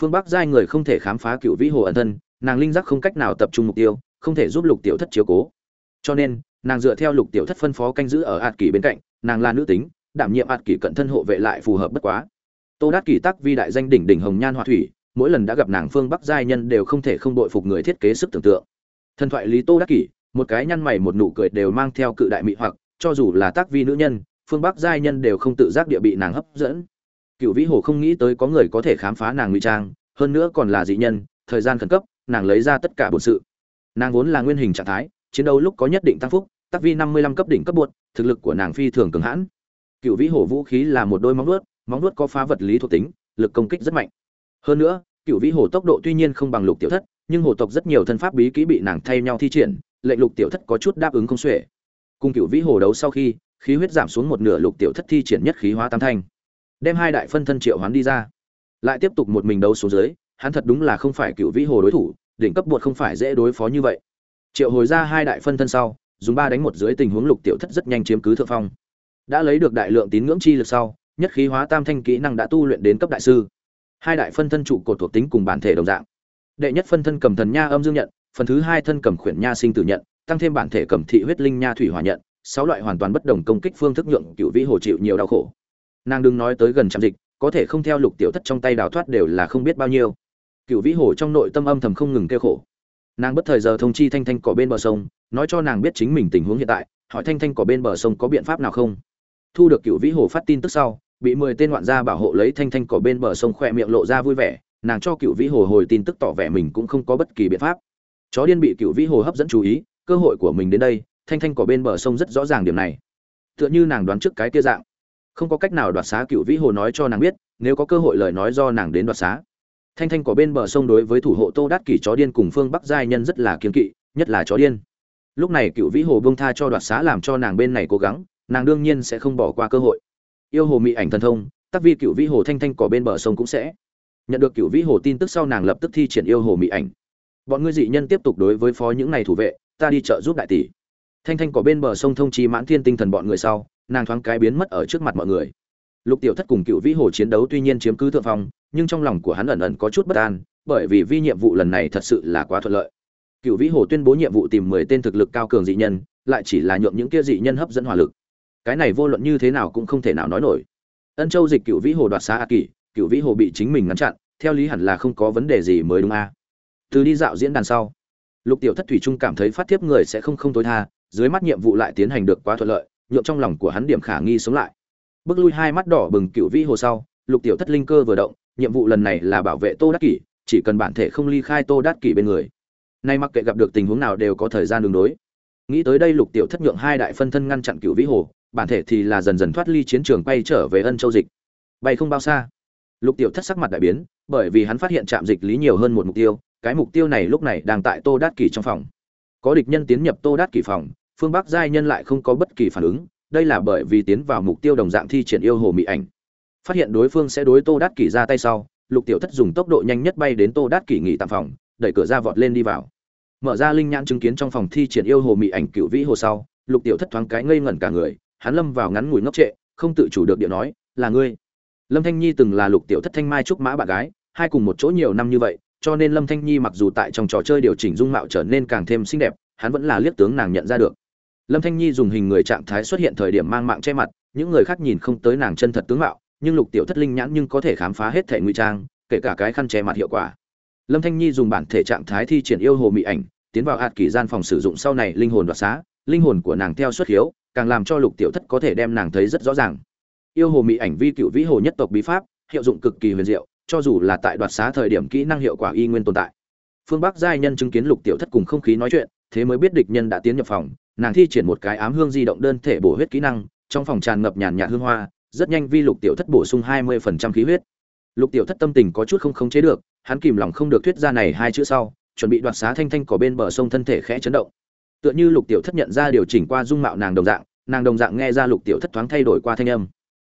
Phương bắc giai người không thể khám phá cựu vĩ hồ ẩn thân, nàng linh giác không cách nào tập trung mục tiêu, không thể giúp lục tiểu thất chiếu cố. Cho nên, nàng dựa theo lục tiểu thất phân phó canh giữ ở ạt kỷ bên cạnh, nàng là nữ tính, đảm nhiệm ạt kỷ cận thân hộ vệ lại phù hợp bất quá. Tô đát kỷ tắc vi đại danh đỉnh đỉnh hồng nhan hoa thủy mỗi lần đã gặp nàng phương bắc giai nhân đều không thể không đội phục người thiết kế sức tưởng tượng. Thần thoại lý tô đắc kỷ một cái nhăn mày một nụ cười đều mang theo cự đại mị hoặc cho dù là tác vi nữ nhân phương bắc giai nhân đều không tự giác địa bị nàng hấp dẫn. Cựu vĩ hồ không nghĩ tới có người có thể khám phá nàng ngụy trang hơn nữa còn là dị nhân thời gian khẩn cấp nàng lấy ra tất cả bổn sự. Nàng vốn là nguyên hình trạng thái chiến đấu lúc có nhất định tăng phúc tác vi năm mươi lăm cấp đỉnh cấp bột, thực lực của nàng phi thường cường hãn. Cựu vĩ hổ vũ khí là một đôi móng vuốt móng vuốt có phá vật lý thuộc tính lực công kích rất mạnh. Hơn nữa cựu vĩ hổ tốc độ tuy nhiên không bằng lục tiểu thất, nhưng hổ tộc rất nhiều thân pháp bí kỹ bị nàng thay nhau thi triển, lệnh lục tiểu thất có chút đáp ứng không xuể. Cùng cựu vĩ hổ đấu sau khi, khí huyết giảm xuống một nửa lục tiểu thất thi triển nhất khí hóa tam thanh, đem hai đại phân thân triệu hoán đi ra. Lại tiếp tục một mình đấu xuống dưới, hắn thật đúng là không phải cựu vĩ hồ đối thủ, đỉnh cấp bột không phải dễ đối phó như vậy. Triệu hồi ra hai đại phân thân sau, dùng ba đánh một dưới tình huống lục tiểu thất rất nhanh chiếm cứ thượng phong. Đã lấy được đại lượng tín ngưỡng chi lực sau, nhất khí hóa tam thanh kỹ năng đã tu luyện đến cấp đại sư hai đại phân thân trụ cột thuộc tính cùng bản thể đồng dạng. Đệ nhất phân thân cầm thần nha âm dương nhận, phần thứ hai thân cầm khuyển nha sinh tử nhận, tăng thêm bản thể cầm thị huyết linh nha thủy hỏa nhận, sáu loại hoàn toàn bất đồng công kích phương thức nhượng cựu vĩ hồ chịu nhiều đau khổ. Nàng đừng nói tới gần trạm dịch, có thể không theo lục tiểu thất trong tay đào thoát đều là không biết bao nhiêu. Cựu vĩ hồ trong nội tâm âm thầm không ngừng kêu khổ. Nàng bất thời giờ thông chi thanh thanh cỏ bên bờ sông, nói cho nàng biết chính mình tình huống hiện tại, hỏi thanh thanh cỏ bên bờ sông có biện pháp nào không. Thu được cựu vĩ hồ phát tin tức sau bị mười tên ngoạn gia bảo hộ lấy thanh thanh cỏ bên bờ sông khoe miệng lộ ra vui vẻ, nàng cho cựu vĩ hồ hồi tin tức tỏ vẻ mình cũng không có bất kỳ biện pháp. Chó điên bị cựu vĩ hồ hấp dẫn chú ý, cơ hội của mình đến đây, thanh thanh cỏ bên bờ sông rất rõ ràng điểm này. Tựa như nàng đoán trước cái kia dạng. Không có cách nào đoạt xá cựu vĩ hồ nói cho nàng biết, nếu có cơ hội lời nói do nàng đến đoạt xá. Thanh thanh cỏ bên bờ sông đối với thủ hộ tô đát kỷ chó điên cùng phương bắc giai nhân rất là kiên kỵ, nhất là chó điên. Lúc này cựu vĩ hồ bông tha cho đoạt xá làm cho nàng bên này cố gắng, nàng đương nhiên sẽ không bỏ qua cơ hội yêu hồ mị ảnh thần thông tắc vi cựu vĩ hồ thanh thanh cỏ bên bờ sông cũng sẽ. Nhận được cựu vĩ hồ tin tức sau nàng lập tức thi triển yêu hồ mị ảnh. Bọn ngươi dị nhân tiếp tục đối với phó những này thủ vệ, ta đi chợ giúp đại tỷ. Thanh thanh cỏ bên bờ sông thông chi mãn thiên tinh thần bọn người sau, nàng thoáng cái biến mất ở trước mặt mọi người. Lục tiểu thất cùng cựu vĩ hồ chiến đấu tuy nhiên chiếm cứ thượng phong, nhưng trong lòng của hắn ẩn ẩn có chút bất an, bởi vì vi nhiệm vụ lần này thật sự là quá thuận lợi. Cựu vĩ hồ tuyên bố nhiệm vụ tìm mười tên thực lực cao cường dị nhân, lại chỉ là nhuộm những kia dị nhân hấp dẫn hỏa lực cái này vô luận như thế nào cũng không thể nào nói nổi. Ân châu dịch cựu vĩ hồ đoạt xá a kỷ, cựu vĩ hồ bị chính mình ngăn chặn, theo lý hẳn là không có vấn đề gì mới đúng a. Từ đi dạo diễn đàn sau, lục tiểu thất thủy trung cảm thấy phát thiếp người sẽ không không tối tha, dưới mắt nhiệm vụ lại tiến hành được quá thuận lợi nhuộm trong lòng của hắn điểm khả nghi sống lại. Bước lui hai mắt đỏ bừng cựu vĩ hồ sau, lục tiểu thất linh cơ vừa động, nhiệm vụ lần này là bảo vệ tô đắc kỷ, chỉ cần bản thể không ly khai tô đắc kỷ bên người. Nay mặc kệ gặp được tình huống nào đều có thời gian đường đối. Nghĩ tới đây lục tiểu thất nhượng hai đại phân thân ngăn chặn cựu vĩ hồ bản thể thì là dần dần thoát ly chiến trường bay trở về ân châu dịch. Bay không bao xa. Lục tiểu thất sắc mặt đại biến, bởi vì hắn phát hiện trạm dịch lý nhiều hơn một mục tiêu, cái mục tiêu này lúc này đang tại tô đát kỷ trong phòng. Có địch nhân tiến nhập tô đát kỷ phòng, phương bắc giai nhân lại không có bất kỳ phản ứng, đây là bởi vì tiến vào mục tiêu đồng dạng thi triển yêu hồ mỹ ảnh. Phát hiện đối phương sẽ đối tô đát kỷ ra tay sau, lục tiểu thất dùng tốc độ nhanh nhất bay đến tô đát kỷ nghỉ tạm phòng, đẩy cửa ra vọt lên đi vào. Mở ra linh nhãn chứng kiến trong phòng thi triển yêu hồ mỹ ảnh cựu vĩ hồ sau, lục tiểu thất thoáng cái ngây ngẩn cả người hắn lâm vào ngắn ngủi ngốc trệ, không tự chủ được điệu nói, là ngươi. Lâm thanh nhi từng là lục tiểu thất thanh mai trúc mã bạn gái, hai cùng một chỗ nhiều năm như vậy, cho nên lâm thanh nhi mặc dù tại trong trò chơi điều chỉnh dung mạo trở nên càng thêm xinh đẹp, hắn vẫn là liếc tướng nàng nhận ra được. Lâm thanh nhi dùng hình người trạng thái xuất hiện thời điểm mang mạng che mặt, những người khác nhìn không tới nàng chân thật tướng mạo, nhưng lục tiểu thất linh nhãn nhưng có thể khám phá hết thể ngụy trang, kể cả cái khăn che mặt hiệu quả. Lâm thanh nhi dùng bản thể trạng thái thi triển yêu hồ mị ảnh, tiến vào hạt kỳ gian phòng sử dụng sau này linh hồn đoạt xá, linh hồn của nàng theo xuất hiếu càng làm cho lục tiểu thất có thể đem nàng thấy rất rõ ràng. Yêu hồ mỹ ảnh vi cựu vĩ hồ nhất tộc bí pháp, hiệu dụng cực kỳ huyền diệu, cho dù là tại đoạt xá thời điểm kỹ năng hiệu quả y nguyên tồn tại. Phương bắc giai nhân chứng kiến lục tiểu thất cùng không khí nói chuyện, thế mới biết địch nhân đã tiến nhập phòng, nàng thi triển một cái ám hương di động đơn thể bổ huyết kỹ năng, trong phòng tràn ngập nhàn nhạt hương hoa, rất nhanh vi lục tiểu thất bổ sung hai mươi phần trăm khí huyết. Lục tiểu thất tâm tình có chút không khống chế được, hắn kìm lòng không được thuyết ra này hai chữ sau, chuẩn bị đoạt xá thanh thanh cỏ bên bờ sông thân thể khẽ chấn động tựa như lục tiểu thất nhận ra điều chỉnh qua dung mạo nàng đồng dạng, nàng đồng dạng nghe ra lục tiểu thất thoáng thay đổi qua thanh âm.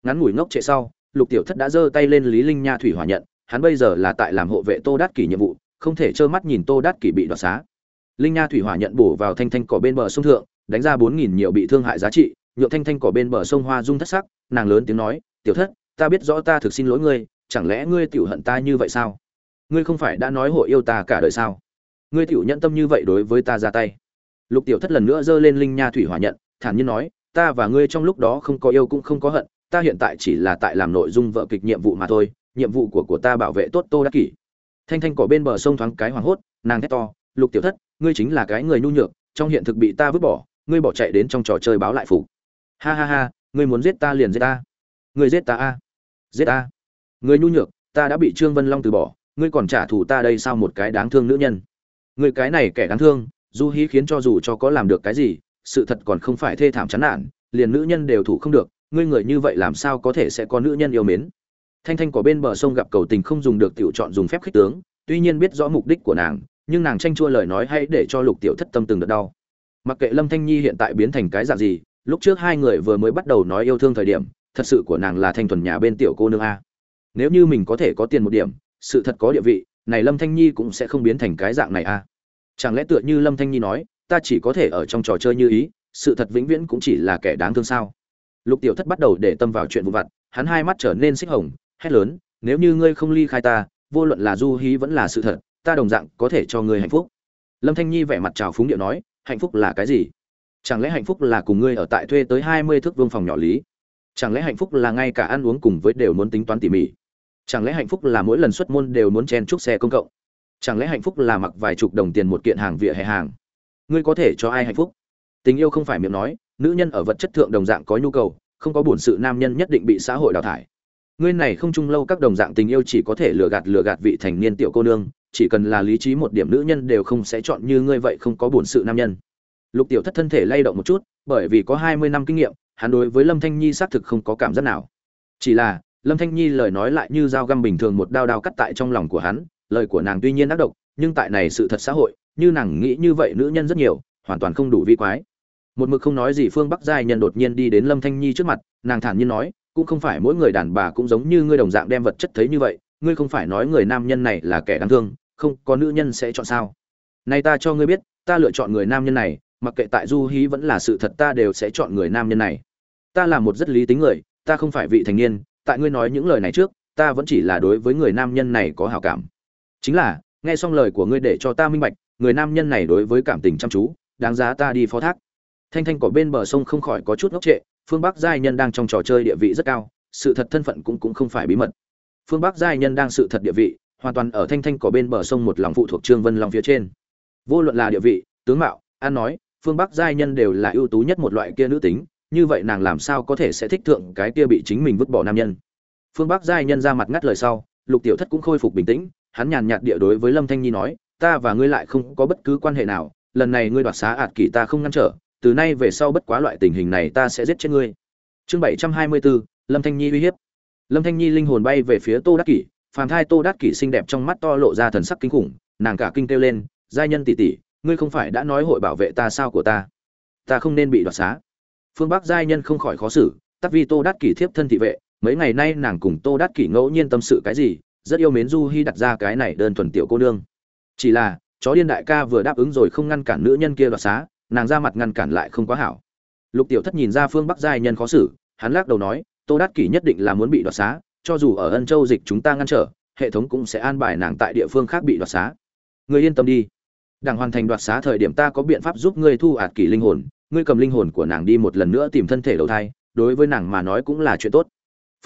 Ngắn ngủi ngốc trệ sau, lục tiểu thất đã giơ tay lên lý linh nha thủy hỏa nhận, hắn bây giờ là tại làm hộ vệ tô đát kỷ nhiệm vụ, không thể trơ mắt nhìn tô đát kỷ bị đoạt xá. Linh nha thủy hỏa nhận bổ vào thanh thanh cỏ bên bờ sông thượng, đánh ra bốn nghìn nhiều bị thương hại giá trị nhựa thanh thanh cỏ bên bờ sông hoa dung thất sắc, nàng lớn tiếng nói, tiểu thất, ta biết rõ ta thực xin lỗi ngươi, chẳng lẽ ngươi tiểu hận ta như vậy sao? Ngươi không phải đã nói hội yêu ta cả đời sao? Ngươi tiểu nhận tâm như vậy đối với ta ra tay lục tiểu thất lần nữa giơ lên linh nha thủy hỏa nhận, thản nhiên nói, ta và ngươi trong lúc đó không có yêu cũng không có hận, ta hiện tại chỉ là tại làm nội dung vợ kịch nhiệm vụ mà thôi, nhiệm vụ của của ta bảo vệ tốt tô đắc kỷ. Thanh thanh cỏ bên bờ sông thoáng cái hoảng hốt, nàng thét to, lục tiểu thất, ngươi chính là cái người nhu nhược, trong hiện thực bị ta vứt bỏ, ngươi bỏ chạy đến trong trò chơi báo lại phục ha ha ha, ngươi muốn giết ta liền giết ta. Ngươi giết ta a, giết ta. Ngươi nhu nhược, ta đã bị trương vân long từ bỏ, ngươi còn trả thù ta đây sao một cái đáng thương nữ nhân? Ngươi cái này kẻ đáng thương du hí khiến cho dù cho có làm được cái gì, sự thật còn không phải thê thảm chán nản, liền nữ nhân đều thủ không được, ngươi người như vậy làm sao có thể sẽ có nữ nhân yêu mến? Thanh thanh của bên bờ sông gặp cầu tình không dùng được tiểu chọn dùng phép khích tướng, tuy nhiên biết rõ mục đích của nàng, nhưng nàng tranh chua lời nói hay để cho lục tiểu thất tâm từng đợt đau. Mặc kệ lâm thanh nhi hiện tại biến thành cái dạng gì, lúc trước hai người vừa mới bắt đầu nói yêu thương thời điểm, thật sự của nàng là thanh thuần nhà bên tiểu cô nương a. Nếu như mình có thể có tiền một điểm, sự thật có địa vị, này lâm thanh nhi cũng sẽ không biến thành cái dạng này a chẳng lẽ tựa như lâm thanh nhi nói, ta chỉ có thể ở trong trò chơi như ý, sự thật vĩnh viễn cũng chỉ là kẻ đáng thương sao? Lục tiểu thất bắt đầu để tâm vào chuyện vụ vặt, hắn hai mắt trở nên xích hồng, hét lớn, nếu như ngươi không ly khai ta, vô luận là du hí vẫn là sự thật, ta đồng dạng có thể cho ngươi hạnh phúc. Lâm thanh nhi vẻ mặt trào phúng điệu nói, hạnh phúc là cái gì? Chẳng lẽ hạnh phúc là cùng ngươi ở tại thuê tới hai mươi thước vương phòng nhỏ lý? Chẳng lẽ hạnh phúc là ngay cả ăn uống cùng với đều muốn tính toán tỉ mỉ? Chẳng lẽ hạnh phúc là mỗi lần xuất môn đều muốn chen chúc xe công cộng? Chẳng lẽ hạnh phúc là mặc vài chục đồng tiền một kiện hàng vỉa hè hàng? Ngươi có thể cho ai hạnh phúc? Tình yêu không phải miệng nói, nữ nhân ở vật chất thượng đồng dạng có nhu cầu, không có bổn sự nam nhân nhất định bị xã hội đào thải. Ngươi này không chung lâu các đồng dạng tình yêu chỉ có thể lừa gạt lừa gạt vị thành niên tiểu cô nương, chỉ cần là lý trí một điểm nữ nhân đều không sẽ chọn như ngươi vậy không có bổn sự nam nhân. Lục tiểu thất thân thể lay động một chút, bởi vì có hai mươi năm kinh nghiệm, hắn đối với lâm thanh nhi xác thực không có cảm giác nào. Chỉ là, lâm thanh nhi lời nói lại như dao găm bình thường một đao đao cắt tại trong lòng của hắn lời của nàng tuy nhiên ác độc, nhưng tại này sự thật xã hội, như nàng nghĩ như vậy nữ nhân rất nhiều, hoàn toàn không đủ vi quái. Một mực không nói gì phương bắc giai nhân đột nhiên đi đến lâm thanh nhi trước mặt, nàng thản nhiên nói, cũng không phải mỗi người đàn bà cũng giống như ngươi đồng dạng đem vật chất thấy như vậy, ngươi không phải nói người nam nhân này là kẻ đáng thương, không, có nữ nhân sẽ chọn sao? Nay ta cho ngươi biết, ta lựa chọn người nam nhân này, mặc kệ tại du hí vẫn là sự thật ta đều sẽ chọn người nam nhân này. Ta là một rất lý tính người, ta không phải vị thành niên, tại ngươi nói những lời này trước, ta vẫn chỉ là đối với người nam nhân này có hảo cảm chính là, nghe xong lời của ngươi để cho ta minh bạch, người nam nhân này đối với cảm tình chăm chú, đáng giá ta đi phó thác. Thanh thanh cỏ bên bờ sông không khỏi có chút ngốc trệ, phương bắc giai nhân đang trong trò chơi địa vị rất cao, sự thật thân phận cũng cũng không phải bí mật. Phương bắc giai nhân đang sự thật địa vị, hoàn toàn ở thanh thanh cỏ bên bờ sông một lòng phụ thuộc trương vân long phía trên. Vô luận là địa vị, tướng mạo an nói, phương bắc giai nhân đều là ưu tú nhất một loại kia nữ tính, như vậy nàng làm sao có thể sẽ thích thượng cái kia bị chính mình vứt bỏ nam nhân? Phương bắc giai nhân ra mặt ngắt lời sau, lục tiểu thất cũng khôi phục bình tĩnh hắn nhàn nhạt địa đối với lâm thanh nhi nói, ta và ngươi lại không có bất cứ quan hệ nào, lần này ngươi đoạt xá ạt kỷ ta không ngăn trở, từ nay về sau bất quá loại tình hình này ta sẽ giết chết ngươi. Chương bảy trăm hai mươi bốn lâm thanh nhi uy hiếp. Lâm thanh nhi linh hồn bay về phía tô đắc kỷ, phàm thai tô đắc kỷ xinh đẹp trong mắt to lộ ra thần sắc kinh khủng, nàng cả kinh kêu lên, giai nhân tỷ tỷ, ngươi không phải đã nói hội bảo vệ ta sao của ta? Ta không nên bị đoạt xá. Phương bắc giai nhân không khỏi khó xử, tắc vì tô đắc kỷ thiếp thân thị vệ, mấy ngày nay nàng cùng tô đắc kỷ ngẫu nhiên tâm sự cái gì rất yêu mến du hi đặt ra cái này đơn thuần tiểu cô nương. Chỉ là, chó điên đại ca vừa đáp ứng rồi không ngăn cản nữ nhân kia đoạt xá, nàng ra mặt ngăn cản lại không quá hảo. Lục tiểu thất nhìn ra phương bắc giai nhân khó xử, hắn lắc đầu nói, tô đát kỷ nhất định là muốn bị đoạt xá, cho dù ở ân châu dịch chúng ta ngăn trở, hệ thống cũng sẽ an bài nàng tại địa phương khác bị đoạt xá. Người yên tâm đi. Đảng hoàn thành đoạt xá thời điểm ta có biện pháp giúp ngươi thu ạt kỷ linh hồn, ngươi cầm linh hồn của nàng đi một lần nữa tìm thân thể đầu thai, đối với nàng mà nói cũng là chuyện tốt.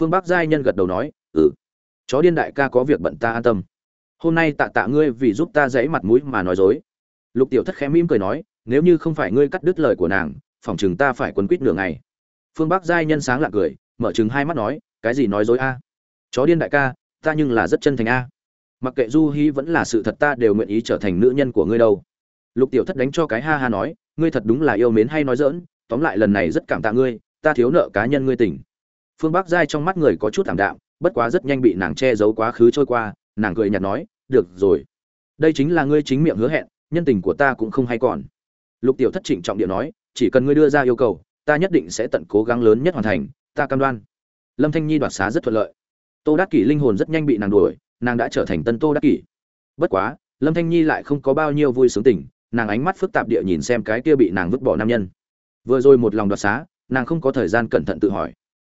Phương bắc giai nhân gật đầu nói chó điên đại ca có việc bận ta an tâm. Hôm nay tạ tạ ngươi vì giúp ta dãy mặt mũi mà nói dối. Lục tiểu thất khẽ mỉm cười nói, nếu như không phải ngươi cắt đứt lời của nàng phỏng chừng ta phải quấn quýt nửa ngày. Phương bắc giai nhân sáng lạ cười, mở chừng hai mắt nói, cái gì nói dối a? Chó điên đại ca, ta nhưng là rất chân thành a. Mặc kệ du hi vẫn là sự thật ta đều nguyện ý trở thành nữ nhân của ngươi đâu. Lục tiểu thất đánh cho cái ha ha nói, ngươi thật đúng là yêu mến hay nói dỡn tóm lại lần này rất cảm tạ ngươi, ta thiếu nợ cá nhân ngươi tỉnh. Phương bắc giai trong mắt người có chút thảm đạm bất quá rất nhanh bị nàng che giấu quá khứ trôi qua, nàng cười nhạt nói, được rồi. Đây chính là ngươi chính miệng hứa hẹn, nhân tình của ta cũng không hay còn. Lục tiểu thất trịnh trọng điện nói, chỉ cần ngươi đưa ra yêu cầu, ta nhất định sẽ tận cố gắng lớn nhất hoàn thành, ta cam đoan. Lâm thanh nhi đoạt xá rất thuận lợi. Tô đắc kỷ linh hồn rất nhanh bị nàng đuổi, nàng đã trở thành tân tô đắc kỷ. Bất quá, lâm thanh nhi lại không có bao nhiêu vui sướng tình, nàng ánh mắt phức tạp địa nhìn xem cái kia bị nàng vứt bỏ nam nhân. Vừa rồi một lòng đoạt xá, nàng không có thời gian cẩn thận tự hỏi.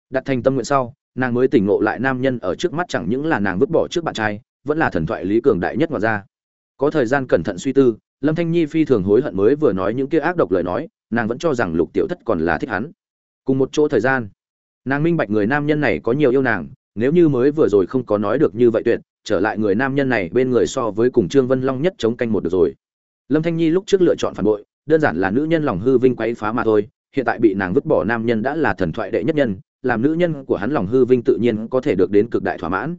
Đặt thành tâm nguyện sau nàng mới tỉnh ngộ lại nam nhân ở trước mắt chẳng những là nàng vứt bỏ trước bạn trai, vẫn là thần thoại lý cường đại nhất ngoài ra. Có thời gian cẩn thận suy tư, lâm thanh nhi phi thường hối hận mới vừa nói những kia ác độc lời nói, nàng vẫn cho rằng lục tiểu thất còn là thích hắn. Cùng một chỗ thời gian, nàng minh bạch người nam nhân này có nhiều yêu nàng, nếu như mới vừa rồi không có nói được như vậy tuyệt, trở lại người nam nhân này bên người so với cùng trương vân long nhất chống canh một được rồi. Lâm thanh nhi lúc trước lựa chọn phản bội, đơn giản là nữ nhân lòng hư vinh quấy phá mà thôi, hiện tại bị nàng vứt bỏ nam nhân đã là thần thoại đệ nhất nhân làm nữ nhân của hắn lòng hư vinh tự nhiên có thể được đến cực đại thỏa mãn.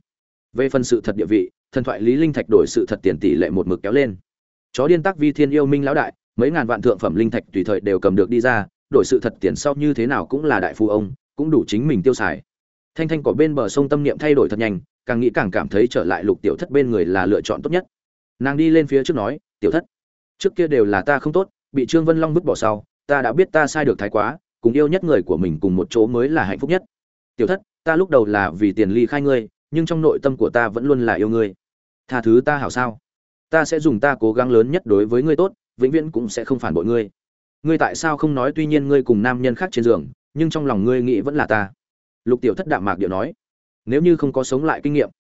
Về phần sự thật địa vị, thần thoại lý linh thạch đổi sự thật tiền tỷ lệ một mực kéo lên. Chó điên tác vi thiên yêu minh lão đại, mấy ngàn vạn thượng phẩm linh thạch tùy thời đều cầm được đi ra, đổi sự thật tiền sau như thế nào cũng là đại phu ông, cũng đủ chính mình tiêu xài. Thanh thanh của bên bờ sông tâm niệm thay đổi thật nhanh, càng nghĩ càng cảm thấy trở lại lục tiểu thất bên người là lựa chọn tốt nhất. Nàng đi lên phía trước nói, tiểu thất, trước kia đều là ta không tốt, bị trương vân long vứt bỏ sau, ta đã biết ta sai được thái quá cùng yêu nhất người của mình cùng một chỗ mới là hạnh phúc nhất. Tiểu thất, ta lúc đầu là vì tiền ly khai ngươi, nhưng trong nội tâm của ta vẫn luôn là yêu ngươi. Tha thứ ta hảo sao? Ta sẽ dùng ta cố gắng lớn nhất đối với ngươi tốt, vĩnh viễn cũng sẽ không phản bội ngươi. Ngươi tại sao không nói tuy nhiên ngươi cùng nam nhân khác trên giường, nhưng trong lòng ngươi nghĩ vẫn là ta? Lục tiểu thất đạm mạc điệu nói. Nếu như không có sống lại kinh nghiệm,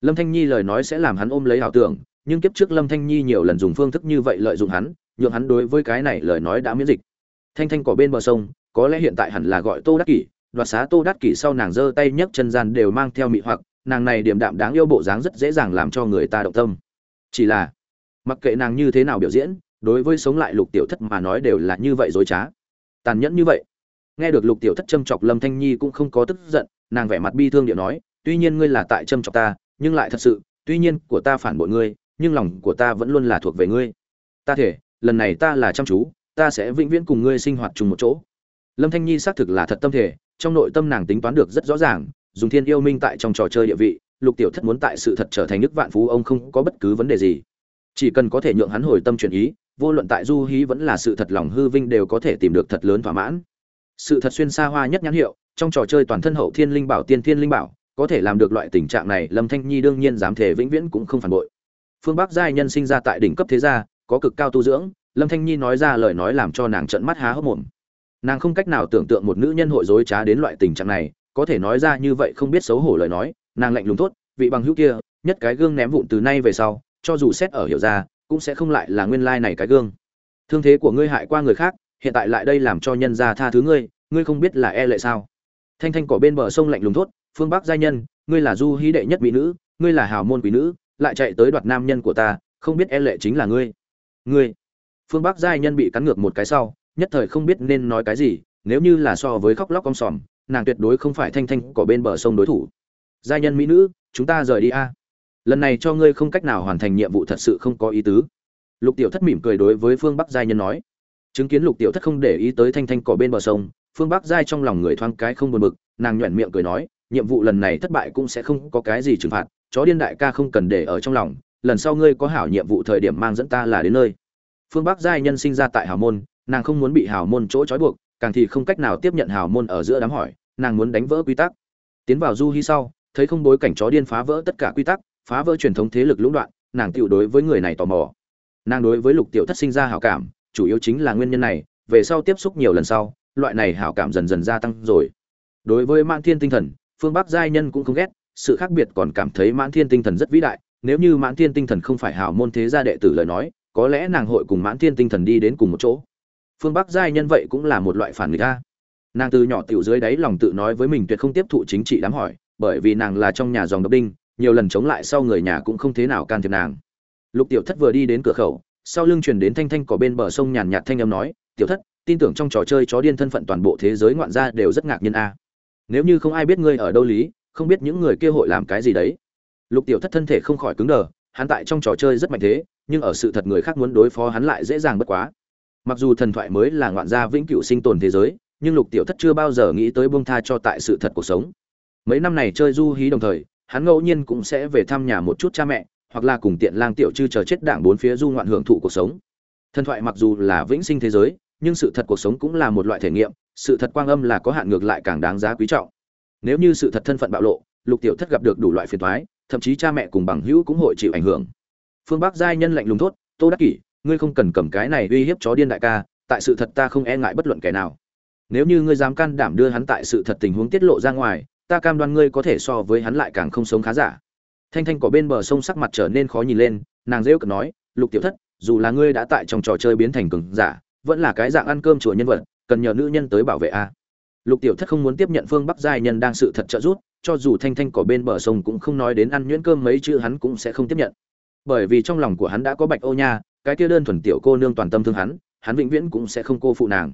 lâm thanh nhi lời nói sẽ làm hắn ôm lấy ảo tưởng, nhưng kiếp trước lâm thanh nhi nhiều lần dùng phương thức như vậy lợi dụng hắn, nhượng hắn đối với cái này lời nói đã miễn dịch. Thanh thanh cỏ bên bờ sông có lẽ hiện tại hẳn là gọi tô đắc kỷ, đoạt xá tô đắc kỷ sau nàng giơ tay nhấc chân gian đều mang theo mị hoặc, nàng này điềm đạm đáng yêu bộ dáng rất dễ dàng làm cho người ta động tâm. Chỉ là, mặc kệ nàng như thế nào biểu diễn, đối với sống lại lục tiểu thất mà nói đều là như vậy dối trá. Tàn nhẫn như vậy. Nghe được lục tiểu thất châm chọc lâm thanh nhi cũng không có tức giận, nàng vẻ mặt bi thương điệu nói, tuy nhiên ngươi là tại châm chọc ta, nhưng lại thật sự, tuy nhiên của ta phản bội ngươi, nhưng lòng của ta vẫn luôn là thuộc về ngươi. Ta thể, lần này ta là chăm chú, ta sẽ vĩnh viễn cùng ngươi sinh hoạt chung một chỗ lâm thanh nhi xác thực là thật tâm thể, trong nội tâm nàng tính toán được rất rõ ràng, dùng thiên yêu minh tại trong trò chơi địa vị, lục tiểu thất muốn tại sự thật trở thành nước vạn phú, ông không có bất cứ vấn đề gì. Chỉ cần có thể nhượng hắn hồi tâm chuyển ý, vô luận tại du hí vẫn là sự thật lòng hư vinh đều có thể tìm được thật lớn thỏa mãn. Sự thật xuyên xa hoa nhất nhãn hiệu, trong trò chơi toàn thân hậu thiên linh bảo, tiên thiên linh bảo, có thể làm được loại tình trạng này, lâm thanh nhi đương nhiên dám thể vĩnh viễn cũng không phản bội. Phương bắc giai nhân sinh ra tại đỉnh cấp thế gia, có cực cao tu dưỡng, lâm thanh nhi nói ra lời nói làm cho nàng trận mắt há hốc mồm nàng không cách nào tưởng tượng một nữ nhân hội dối trá đến loại tình trạng này, có thể nói ra như vậy không biết xấu hổ lời nói, nàng lạnh lùng tốt vị bằng hữu kia, nhất cái gương ném vụn từ nay về sau, cho dù xét ở hiểu ra, cũng sẽ không lại là nguyên lai này cái gương. Thương thế của ngươi hại qua người khác, hiện tại lại đây làm cho nhân gia tha thứ ngươi ngươi không biết là e lệ sao? Thanh thanh cỏ bên bờ sông lạnh lùng thốt, phương bắc giai nhân, ngươi là du hí đệ nhất mỹ nữ, ngươi là hào môn quý nữ, lại chạy tới đoạt nam nhân của ta, không biết e lệ chính là ngươi. Ngươi. Phương bắc giai nhân bị cắn ngược một cái sau nhất thời không biết nên nói cái gì, nếu như là so với khóc lóc con sòm, nàng tuyệt đối không phải thanh thanh cỏ bên bờ sông đối thủ. Giai nhân mỹ nữ, chúng ta rời đi a. Lần này cho ngươi không cách nào hoàn thành nhiệm vụ thật sự không có ý tứ. Lục tiểu thất mỉm cười đối với phương bắc giai nhân nói. Chứng kiến lục tiểu thất không để ý tới thanh thanh cỏ bên bờ sông, phương bắc giai trong lòng người thoáng cái không buồn bực, nàng nhoẻn miệng cười nói, nhiệm vụ lần này thất bại cũng sẽ không có cái gì trừng phạt, chó điên đại ca không cần để ở trong lòng, lần sau ngươi có hảo nhiệm vụ thời điểm mang dẫn ta là đến nơi. Phương bắc giai nhân sinh ra tại hào môn nàng không muốn bị hào môn chỗ trói buộc, càng thì không cách nào tiếp nhận hào môn ở giữa đám hỏi, nàng muốn đánh vỡ quy tắc. Tiến vào du hi sau, thấy không bối cảnh chó điên phá vỡ tất cả quy tắc, phá vỡ truyền thống thế lực lũng đoạn, nàng tiểu đối với người này tò mò. Nàng đối với lục tiểu thất sinh ra hảo cảm, chủ yếu chính là nguyên nhân này, về sau tiếp xúc nhiều lần sau, loại này hảo cảm dần dần gia tăng rồi. Đối với mãn thiên tinh thần, phương bắc giai nhân cũng không ghét, sự khác biệt còn cảm thấy mãn thiên tinh thần rất vĩ đại, nếu như mãn thiên tinh thần không phải hảo môn thế gia đệ tử lời nói, có lẽ nàng hội cùng mãn thiên tinh thần đi đến cùng một chỗ phương bắc giai nhân vậy cũng là một loại phản nghịch a. Nàng từ nhỏ tiểu dưới đáy lòng tự nói với mình tuyệt không tiếp thụ chính trị đám hỏi, bởi vì nàng là trong nhà dòng độc đinh, nhiều lần chống lại sau người nhà cũng không thế nào can thiệp nàng. Lục tiểu thất vừa đi đến cửa khẩu, sau lưng truyền đến thanh thanh cỏ bên bờ sông nhàn nhạt thanh âm nói, tiểu thất, tin tưởng trong trò chơi chó điên thân phận toàn bộ thế giới ngoạn gia đều rất ngạc nhiên a. Nếu như không ai biết ngươi ở đâu lý, không biết những người kia hội làm cái gì đấy. Lục tiểu thất thân thể không khỏi cứng đờ, hắn tại trong trò chơi rất mạnh thế, nhưng ở sự thật người khác muốn đối phó hắn lại dễ dàng bất quá mặc dù thần thoại mới là ngoạn gia vĩnh cửu sinh tồn thế giới, nhưng lục tiểu thất chưa bao giờ nghĩ tới buông tha cho tại sự thật cuộc sống. Mấy năm này chơi du hí đồng thời, hắn ngẫu nhiên cũng sẽ về thăm nhà một chút cha mẹ, hoặc là cùng tiện lang tiểu chư chờ chết đảng bốn phía du ngoạn hưởng thụ cuộc sống. Thần thoại mặc dù là vĩnh sinh thế giới, nhưng sự thật cuộc sống cũng là một loại thể nghiệm, sự thật quang âm là có hạn ngược lại càng đáng giá quý trọng. Nếu như sự thật thân phận bạo lộ, lục tiểu thất gặp được đủ loại phiền toái, thậm chí cha mẹ cùng bằng hữu cũng hội chịu ảnh hưởng. Phương bắc giai nhân lạnh lùng thốt, tô đắc kỷ ngươi không cần cầm cái này uy hiếp chó điên đại ca, tại sự thật ta không e ngại bất luận kẻ nào. Nếu như ngươi dám can đảm đưa hắn tại sự thật tình huống tiết lộ ra ngoài, ta cam đoan ngươi có thể so với hắn lại càng không sống khá giả. Thanh thanh có bên bờ sông sắc mặt trở nên khó nhìn lên, nàng rêu cực nói, lục tiểu thất, dù là ngươi đã tại trong trò chơi biến thành cường giả, vẫn là cái dạng ăn cơm chùa nhân vật, cần nhờ nữ nhân tới bảo vệ a. Lục tiểu thất không muốn tiếp nhận phương bắc giai nhân đang sự thật trợ giúp, cho dù thanh thanh cỏ bên bờ sông cũng không nói đến ăn nhuyễn cơm mấy chữ hắn cũng sẽ không tiếp nhận. Bởi vì trong lòng của hắn đã có bạch ô nha cái kia đơn thuần tiểu cô nương toàn tâm thương hắn hắn vĩnh viễn cũng sẽ không cô phụ nàng.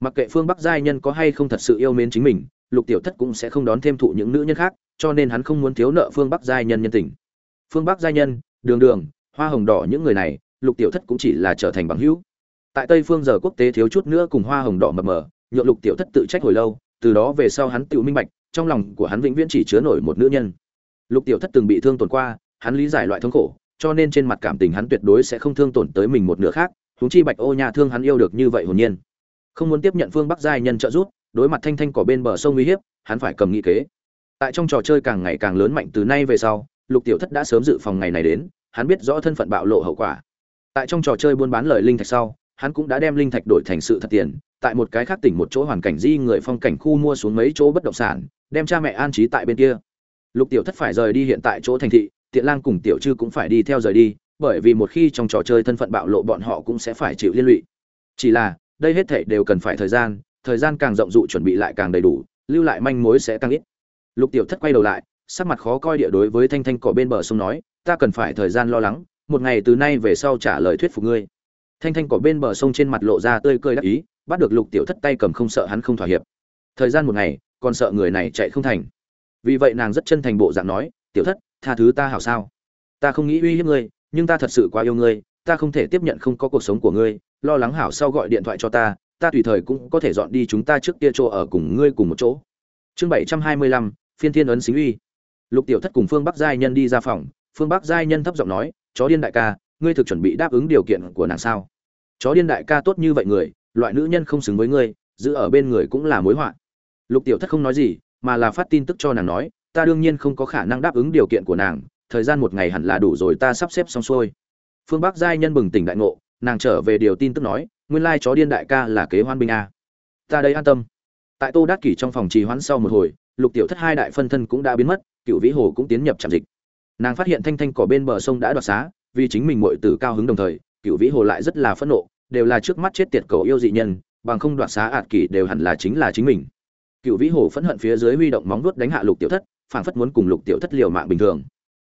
Mặc kệ phương bắc giai nhân có hay không thật sự yêu mến chính mình, lục tiểu thất cũng sẽ không đón thêm thụ những nữ nhân khác, cho nên hắn không muốn thiếu nợ phương bắc giai nhân nhân tình. Phương bắc giai nhân, đường đường, hoa hồng đỏ những người này, lục tiểu thất cũng chỉ là trở thành bằng hữu. Tại tây phương giờ quốc tế thiếu chút nữa cùng hoa hồng đỏ mập mờ, nhượng lục tiểu thất tự trách hồi lâu, từ đó về sau hắn tự minh bạch, trong lòng của hắn vĩnh viễn chỉ chứa nổi một nữ nhân. Lục tiểu thất từng bị thương tổn qua, hắn lý giải loại thống khổ cho nên trên mặt cảm tình hắn tuyệt đối sẽ không thương tổn tới mình một nửa khác, huống chi bạch ô nhà thương hắn yêu được như vậy hồn nhiên. Không muốn tiếp nhận phương bắc giai nhân trợ giúp, đối mặt thanh thanh cỏ bên bờ sông uy hiếp, hắn phải cầm nghị kế. Tại trong trò chơi càng ngày càng lớn mạnh từ nay về sau, lục tiểu thất đã sớm dự phòng ngày này đến, hắn biết rõ thân phận bạo lộ hậu quả. Tại trong trò chơi buôn bán lời linh thạch sau, hắn cũng đã đem linh thạch đổi thành sự thật tiền, tại một cái khác tỉnh một chỗ hoàn cảnh di người phong cảnh khu mua xuống mấy chỗ bất động sản, đem cha mẹ an trí tại bên kia. Lục tiểu thất phải rời đi hiện tại chỗ thành thị tiện lang cùng tiểu chư cũng phải đi theo rời đi, bởi vì một khi trong trò chơi thân phận bạo lộ bọn họ cũng sẽ phải chịu liên lụy. Chỉ là, đây hết thảy đều cần phải thời gian thời gian càng rộng rụ chuẩn bị lại càng đầy đủ, lưu lại manh mối sẽ càng ít. Lục tiểu thất quay đầu lại, sắc mặt khó coi địa đối với thanh thanh cỏ bên bờ sông nói, ta cần phải thời gian lo lắng, một ngày từ nay về sau trả lời thuyết phục ngươi. Thanh thanh cỏ bên bờ sông trên mặt lộ ra tươi cười đắc ý, bắt được lục tiểu thất tay cầm không sợ hắn không thỏa hiệp. Thời gian một ngày, còn sợ người này chạy không thành. Vì vậy nàng rất chân thành bộ dạng nói, tiểu thất tha thứ ta hảo sao? Ta không nghĩ uy hiếp ngươi, nhưng ta thật sự quá yêu ngươi, ta không thể tiếp nhận không có cuộc sống của ngươi, lo lắng hảo sau gọi điện thoại cho ta ta tùy thời cũng có thể dọn đi chúng ta trước kia chỗ ở cùng ngươi cùng một chỗ. Chương bảy trăm hai mươi lăm, phiên thiên ấn xính uy. Lục tiểu thất cùng phương bắc giai nhân đi ra phòng, phương bắc giai nhân thấp giọng nói, chó điên đại ca, ngươi thực chuẩn bị đáp ứng điều kiện của nàng sao? Chó điên đại ca tốt như vậy người, loại nữ nhân không xứng với ngươi, giữ ở bên người cũng là mối họa. Lục tiểu thất không nói gì, mà là phát tin tức cho nàng nói ta đương nhiên không có khả năng đáp ứng điều kiện của nàng, thời gian một ngày hẳn là đủ rồi, ta sắp xếp xong xuôi. Phương bắc giai nhân bừng tỉnh đại ngộ, nàng trở về điều tin tức nói, nguyên lai chó điên đại ca là kế hoan binh a. Ta đây an tâm. Tại tô đát kỷ trong phòng trì hoãn sau một hồi, lục tiểu thất hai đại phân thân cũng đã biến mất, cựu vĩ hồ cũng tiến nhập trạm dịch. Nàng phát hiện thanh thanh cỏ bên bờ sông đã đoạt xá, vì chính mình muội tử cao hứng đồng thời, cựu vĩ hồ lại rất là phẫn nộ, đều là trước mắt chết tiệt cầu yêu dị nhân, bằng không đoạt xá ạt kỷ đều hẳn là chính là chính mình. Cựu vĩ hồ phẫn hận phía dưới huy động móng vuốt đánh hạ lục tiểu thất phảng phất muốn cùng lục tiểu thất liều mạng bình thường.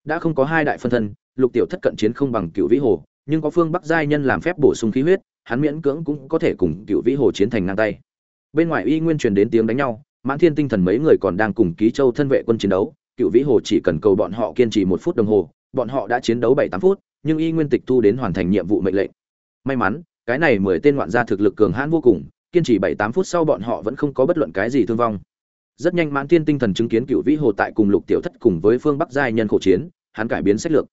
Đã không có hai đại phân thân, lục tiểu thất cận chiến không bằng cựu vĩ hồ, nhưng có phương bắc giai nhân làm phép bổ sung khí huyết, hắn miễn cưỡng cũng có thể cùng cựu vĩ hồ chiến thành ngang tay. Bên ngoài y nguyên truyền đến tiếng đánh nhau, mãn thiên tinh thần mấy người còn đang cùng ký châu thân vệ quân chiến đấu, cựu vĩ hồ chỉ cần cầu bọn họ kiên trì một phút đồng hồ, bọn họ đã chiến đấu bảy tám phút, nhưng y nguyên tịch thu đến hoàn thành nhiệm vụ mệnh lệnh. May mắn, cái này mười tên ngoạn gia thực lực cường hãn vô cùng, kiên trì bảy tám phút sau bọn họ vẫn không có bất luận cái gì thương vong rất nhanh mãn thiên tinh thần chứng kiến cựu vĩ hồ tại cùng lục tiểu thất cùng với phương bắc giai nhân khổ chiến, hắn cải biến sách lược.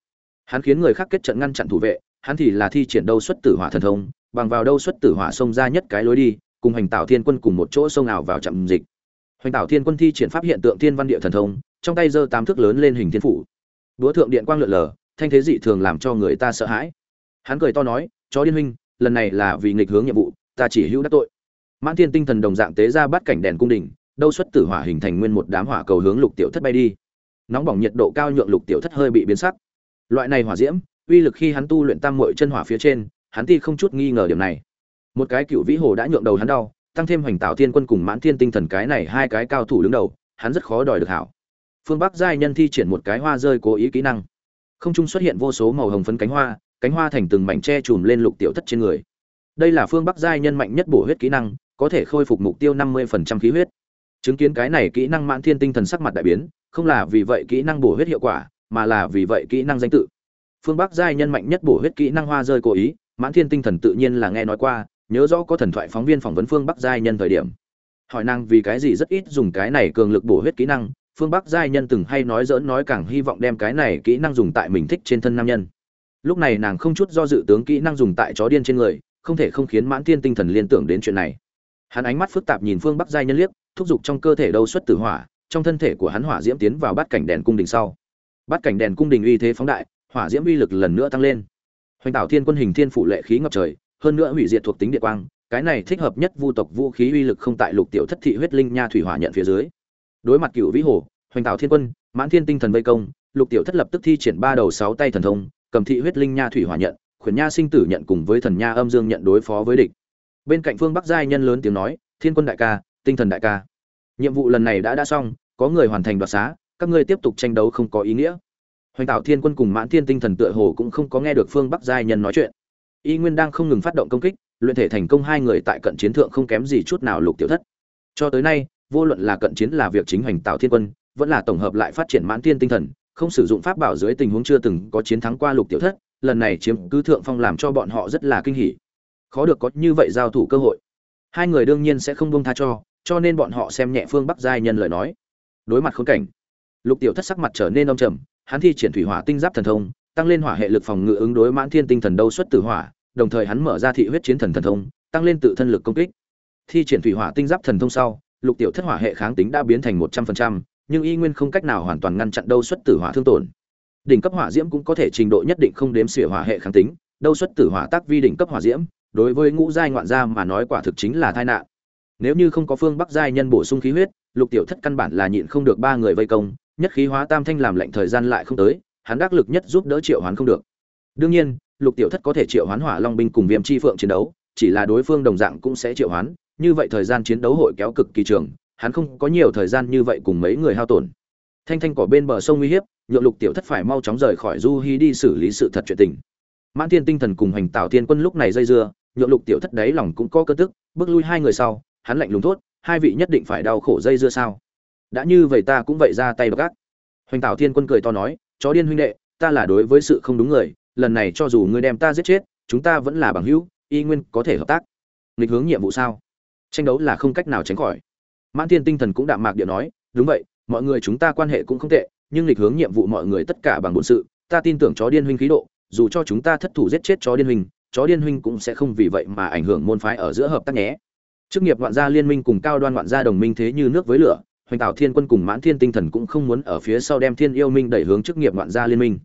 Hắn khiến người khác kết trận ngăn chặn thủ vệ, hắn thì là thi triển đâu xuất tử hỏa thần thông, bằng vào đâu xuất tử hỏa xông ra nhất cái lối đi, cùng hành tạo thiên quân cùng một chỗ xông ảo vào chậm dịch. Hành tạo thiên quân thi triển pháp hiện tượng thiên văn địa thần thông, trong tay giơ tám thước lớn lên hình thiên phủ. Đúa thượng điện quang lượn lờ, thanh thế dị thường làm cho người ta sợ hãi. Hắn cười to nói, chó điên huynh, lần này là vì nghịch hướng nhiệm vụ, ta chỉ hữu đắc tội. Mãn thiên tinh thần đồng dạng tế ra bắt cảnh đèn cung đình đâu xuất tử hỏa hình thành nguyên một đám hỏa cầu hướng lục tiểu thất bay đi. Nóng bỏng nhiệt độ cao nhượng lục tiểu thất hơi bị biến sắc. Loại này hỏa diễm, uy lực khi hắn tu luyện tam mội chân hỏa phía trên, hắn ti không chút nghi ngờ điểm này. Một cái cựu vĩ hồ đã nhượng đầu hắn đau, tăng thêm hoành tạo thiên quân cùng mãn thiên tinh thần cái này hai cái cao thủ đứng đầu, hắn rất khó đòi được hảo. Phương bắc giai nhân thi triển một cái hoa rơi cố ý kỹ năng. Không trung xuất hiện vô số màu hồng phấn cánh hoa cánh hoa thành từng mảnh tre chùm lên lục tiểu thất trên người. Đây là phương bắc giai nhân mạnh nhất bổ huyết kỹ năng, có thể khôi phục mục tiêu năm mươi khí huyết chứng kiến cái này kỹ năng mãn thiên tinh thần sắc mặt đại biến, không là vì vậy kỹ năng bổ huyết hiệu quả, mà là vì vậy kỹ năng danh tự. Phương bắc giai nhân mạnh nhất bổ huyết kỹ năng hoa rơi cố ý, mãn thiên tinh thần tự nhiên là nghe nói qua, nhớ rõ có thần thoại phóng viên phỏng vấn phương bắc giai nhân thời điểm. Hỏi năng vì cái gì rất ít dùng cái này cường lực bổ huyết kỹ năng, phương bắc giai nhân từng hay nói dỡn nói càng hy vọng đem cái này kỹ năng dùng tại mình thích trên thân nam nhân. Lúc này nàng không chút do dự tướng kỹ năng dùng tại chó điên trên người, không thể không khiến mãn thiên tinh thần liên tưởng đến chuyện này. Hắn ánh mắt phức tạp nhìn phương bắc giai nhân liếc thúc giục trong cơ thể đâu xuất tử hỏa, trong thân thể của hắn hỏa diễm tiến vào bát cảnh đèn cung đình sau. Bát cảnh đèn cung đình uy thế phóng đại, hỏa diễm uy lực lần nữa tăng lên. Hoành tạo thiên quân hình thiên phụ lệ khí ngập trời, hơn nữa hủy diệt thuộc tính địa quang, cái này thích hợp nhất vu tộc vũ khí uy lực không tại lục tiểu thất thị huyết linh nha thủy hỏa nhận phía dưới. Đối mặt cựu vĩ hồ, hoành tạo thiên quân, mãn thiên tinh thần vây công, lục tiểu thất lập tức thi triển ba đầu sáu tay thần thông, cầm thị huyết linh nha thủy hỏa nhận, khuyển nha sinh tử nhận cùng với thần nha âm dương nhận đối phó với địch. Bên cạnh phương bắc giai nhân lớn tiếng nói, thiên quân đại ca tinh thần đại ca. Nhiệm vụ lần này đã đã xong, có người hoàn thành đoạt xá, các ngươi tiếp tục tranh đấu không có ý nghĩa. Hoành tạo thiên quân cùng mãn thiên tinh thần tựa hồ cũng không có nghe được phương bắc giai nhân nói chuyện. Y nguyên đang không ngừng phát động công kích, luyện thể thành công hai người tại cận chiến thượng không kém gì chút nào lục tiểu thất. Cho tới nay, vô luận là cận chiến là việc chính hoành tạo thiên quân, vẫn là tổng hợp lại phát triển mãn thiên tinh thần, không sử dụng pháp bảo dưới tình huống chưa từng có chiến thắng qua lục tiểu thất, lần này chiếm cứ thượng phong làm cho bọn họ rất là kinh hỉ. Khó được có như vậy giao thủ cơ hội. Hai người đương nhiên sẽ không bông tha cho cho nên bọn họ xem nhẹ phương bắc giai nhân lời nói. Đối mặt khốn cảnh, lục tiểu thất sắc mặt trở nên âm trầm, hắn thi triển thủy hỏa tinh giáp thần thông, tăng lên hỏa hệ lực phòng ngự ứng đối mãn thiên tinh thần đâu xuất tử hỏa, đồng thời hắn mở ra thị huyết chiến thần thần thông, tăng lên tự thân lực công kích. Thi triển thủy hỏa tinh giáp thần thông sau, lục tiểu thất hỏa hệ kháng tính đã biến thành một trăm phần trăm, nhưng y nguyên không cách nào hoàn toàn ngăn chặn đâu xuất tử hỏa thương tổn. Đỉnh cấp hỏa diễm cũng có thể trình độ nhất định không đếm xỉa hỏa hệ kháng tính, đâu xuất tử hỏa tác vi đỉnh cấp hỏa diễm, đối với ngũ giai ngoạn gia mà nói quả thực chính là tai nạn nếu như không có phương bắc giai nhân bổ sung khí huyết, lục tiểu thất căn bản là nhịn không được ba người vây công, nhất khí hóa tam thanh làm lệnh thời gian lại không tới, hắn đắc lực nhất giúp đỡ triệu hoán không được. Đương nhiên, lục tiểu thất có thể triệu hoán hỏa long binh cùng viêm chi phượng chiến đấu, chỉ là đối phương đồng dạng cũng sẽ triệu hoán, như vậy thời gian chiến đấu hội kéo cực kỳ trường, hắn không có nhiều thời gian như vậy cùng mấy người hao tổn. Thanh thanh cỏ bên bờ sông uy hiếp, nhượng lục tiểu thất phải mau chóng rời khỏi du hi đi xử lý sự thật chuyện tình. Mãn thiên tinh thần cùng hành tạo thiên quân lúc này dây dưa, nhượng lục tiểu thất đáy lòng cũng có cơ tức, bước lui hai người sau hắn lạnh lùng thốt, hai vị nhất định phải đau khổ dây dưa sao? Đã như vậy ta cũng vậy ra tay gác hoành tạo thiên quân cười to nói, chó điên huynh đệ, ta là đối với sự không đúng người, lần này cho dù ngươi đem ta giết chết, chúng ta vẫn là bằng hữu, y nguyên có thể hợp tác. Nghịch hướng nhiệm vụ sao? Tranh đấu là không cách nào tránh khỏi. Mãn thiên tinh thần cũng đạm mạc điện nói, đúng vậy, mọi người chúng ta quan hệ cũng không tệ, nhưng nghịch hướng nhiệm vụ mọi người tất cả bằng bổn sự, ta tin tưởng chó điên huynh khí độ, dù cho chúng ta thất thủ giết chết chó điên huynh, chó điên huynh cũng sẽ không vì vậy mà ảnh hưởng môn phái ở giữa hợp tác nhé chức nghiệp ngoạn gia liên minh cùng cao đoan ngoạn gia đồng minh thế như nước với lửa, hoành tạo thiên quân cùng mãn thiên tinh thần cũng không muốn ở phía sau đem thiên yêu minh đẩy hướng chức nghiệp ngoạn gia liên minh.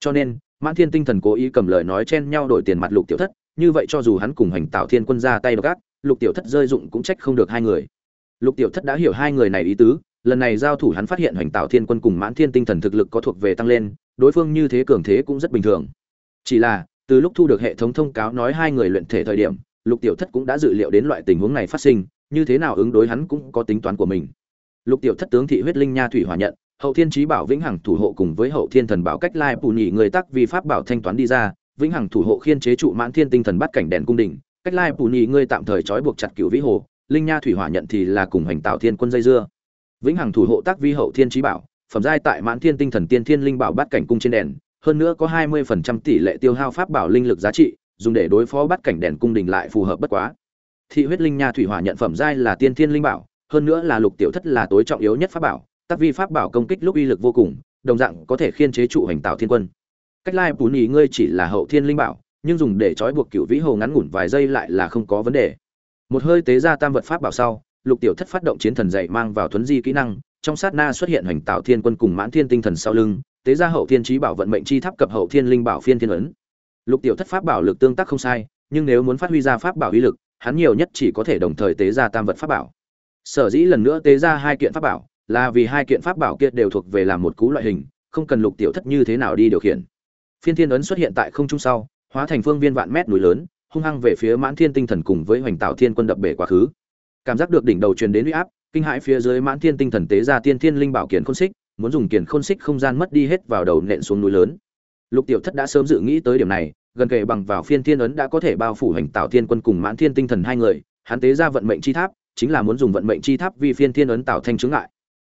Cho nên, mãn thiên tinh thần cố ý cầm lời nói chen nhau đổi tiền mặt lục tiểu thất, như vậy cho dù hắn cùng hoành tạo thiên quân ra tay gác lục tiểu thất rơi dụng cũng trách không được hai người. Lục tiểu thất đã hiểu hai người này ý tứ, lần này giao thủ hắn phát hiện hoành tạo thiên quân cùng mãn thiên tinh thần thực lực có thuộc về tăng lên, đối phương như thế cường thế cũng rất bình thường. Chỉ là, từ lúc thu được hệ thống thông cáo nói hai người luyện thể thời điểm lục tiểu thất cũng đã dự liệu đến loại tình huống này phát sinh, như thế nào ứng đối hắn cũng có tính toán của mình. Lục tiểu thất tướng thị huyết linh nha thủy hòa nhận, hậu thiên trí bảo vĩnh hằng thủ hộ cùng với hậu thiên thần bảo cách lai bù nhị người tắc vì pháp bảo thanh toán đi ra, vĩnh hằng thủ hộ khiên chế trụ mãn thiên tinh thần bắt cảnh đèn cung đình, cách lai bù nhị người tạm thời trói buộc chặt cửu vĩ hồ, linh nha thủy hỏa nhận thì là cùng hành tạo thiên quân dây dưa. Vĩnh hằng thủ hộ tác vi hậu thiên trí bảo, phẩm giai tại mãn thiên tinh thần tiên thiên linh bảo bắt cảnh cung trên đèn, hơn nữa có hai mươi phần trăm tỷ lệ tiêu hao pháp bảo linh lực giá trị dùng để đối phó bắt cảnh đèn cung đình lại phù hợp bất quá. Thị huyết linh nha thủy hỏa nhận phẩm giai là tiên thiên linh bảo, hơn nữa là lục tiểu thất là tối trọng yếu nhất pháp bảo tác vi pháp bảo công kích lúc uy lực vô cùng, đồng dạng có thể khiên chế trụ hành tạo thiên quân. Cách lai bún ý ngươi chỉ là hậu thiên linh bảo, nhưng dùng để trói buộc cựu vĩ hồ ngắn ngủn vài giây lại là không có vấn đề. Một hơi tế ra tam vật pháp bảo sau, lục tiểu thất phát động chiến thần dạy mang vào thuấn di kỹ năng, trong sát na xuất hiện hoành tạo thiên quân cùng mãn thiên tinh thần sau lưng, tế ra hậu thiên trí bảo vận mệnh chi tháp cập hậu thiên linh bảo phiên thiên ấn lục tiểu thất pháp bảo lực tương tác không sai, nhưng nếu muốn phát huy ra pháp bảo uy lực, hắn nhiều nhất chỉ có thể đồng thời tế ra tam vật pháp bảo. Sở dĩ lần nữa tế ra hai kiện pháp bảo, là vì hai kiện pháp bảo kia đều thuộc về làm một cú loại hình, không cần lục tiểu thất như thế nào đi điều khiển. Phiên thiên ấn xuất hiện tại không trung sau, hóa thành phương viên vạn mét núi lớn, hung hăng về phía mãn thiên tinh thần cùng với hoành tạo thiên quân đập bể quá khứ. Cảm giác được đỉnh đầu truyền đến uy áp, kinh hãi phía dưới mãn thiên tinh thần tế ra tiên thiên linh bảo kiền khôn xích, muốn dùng kiền khôn xích không gian mất đi hết vào đầu nện xuống núi lớn. Lục tiểu thất đã sớm dự nghĩ tới điểm này gần kề bằng vào phiên thiên ấn đã có thể bao phủ hành tạo thiên quân cùng mãn thiên tinh thần hai người, hắn tế ra vận mệnh chi tháp, chính là muốn dùng vận mệnh chi tháp vì phiên thiên ấn tạo thanh chứng ngại.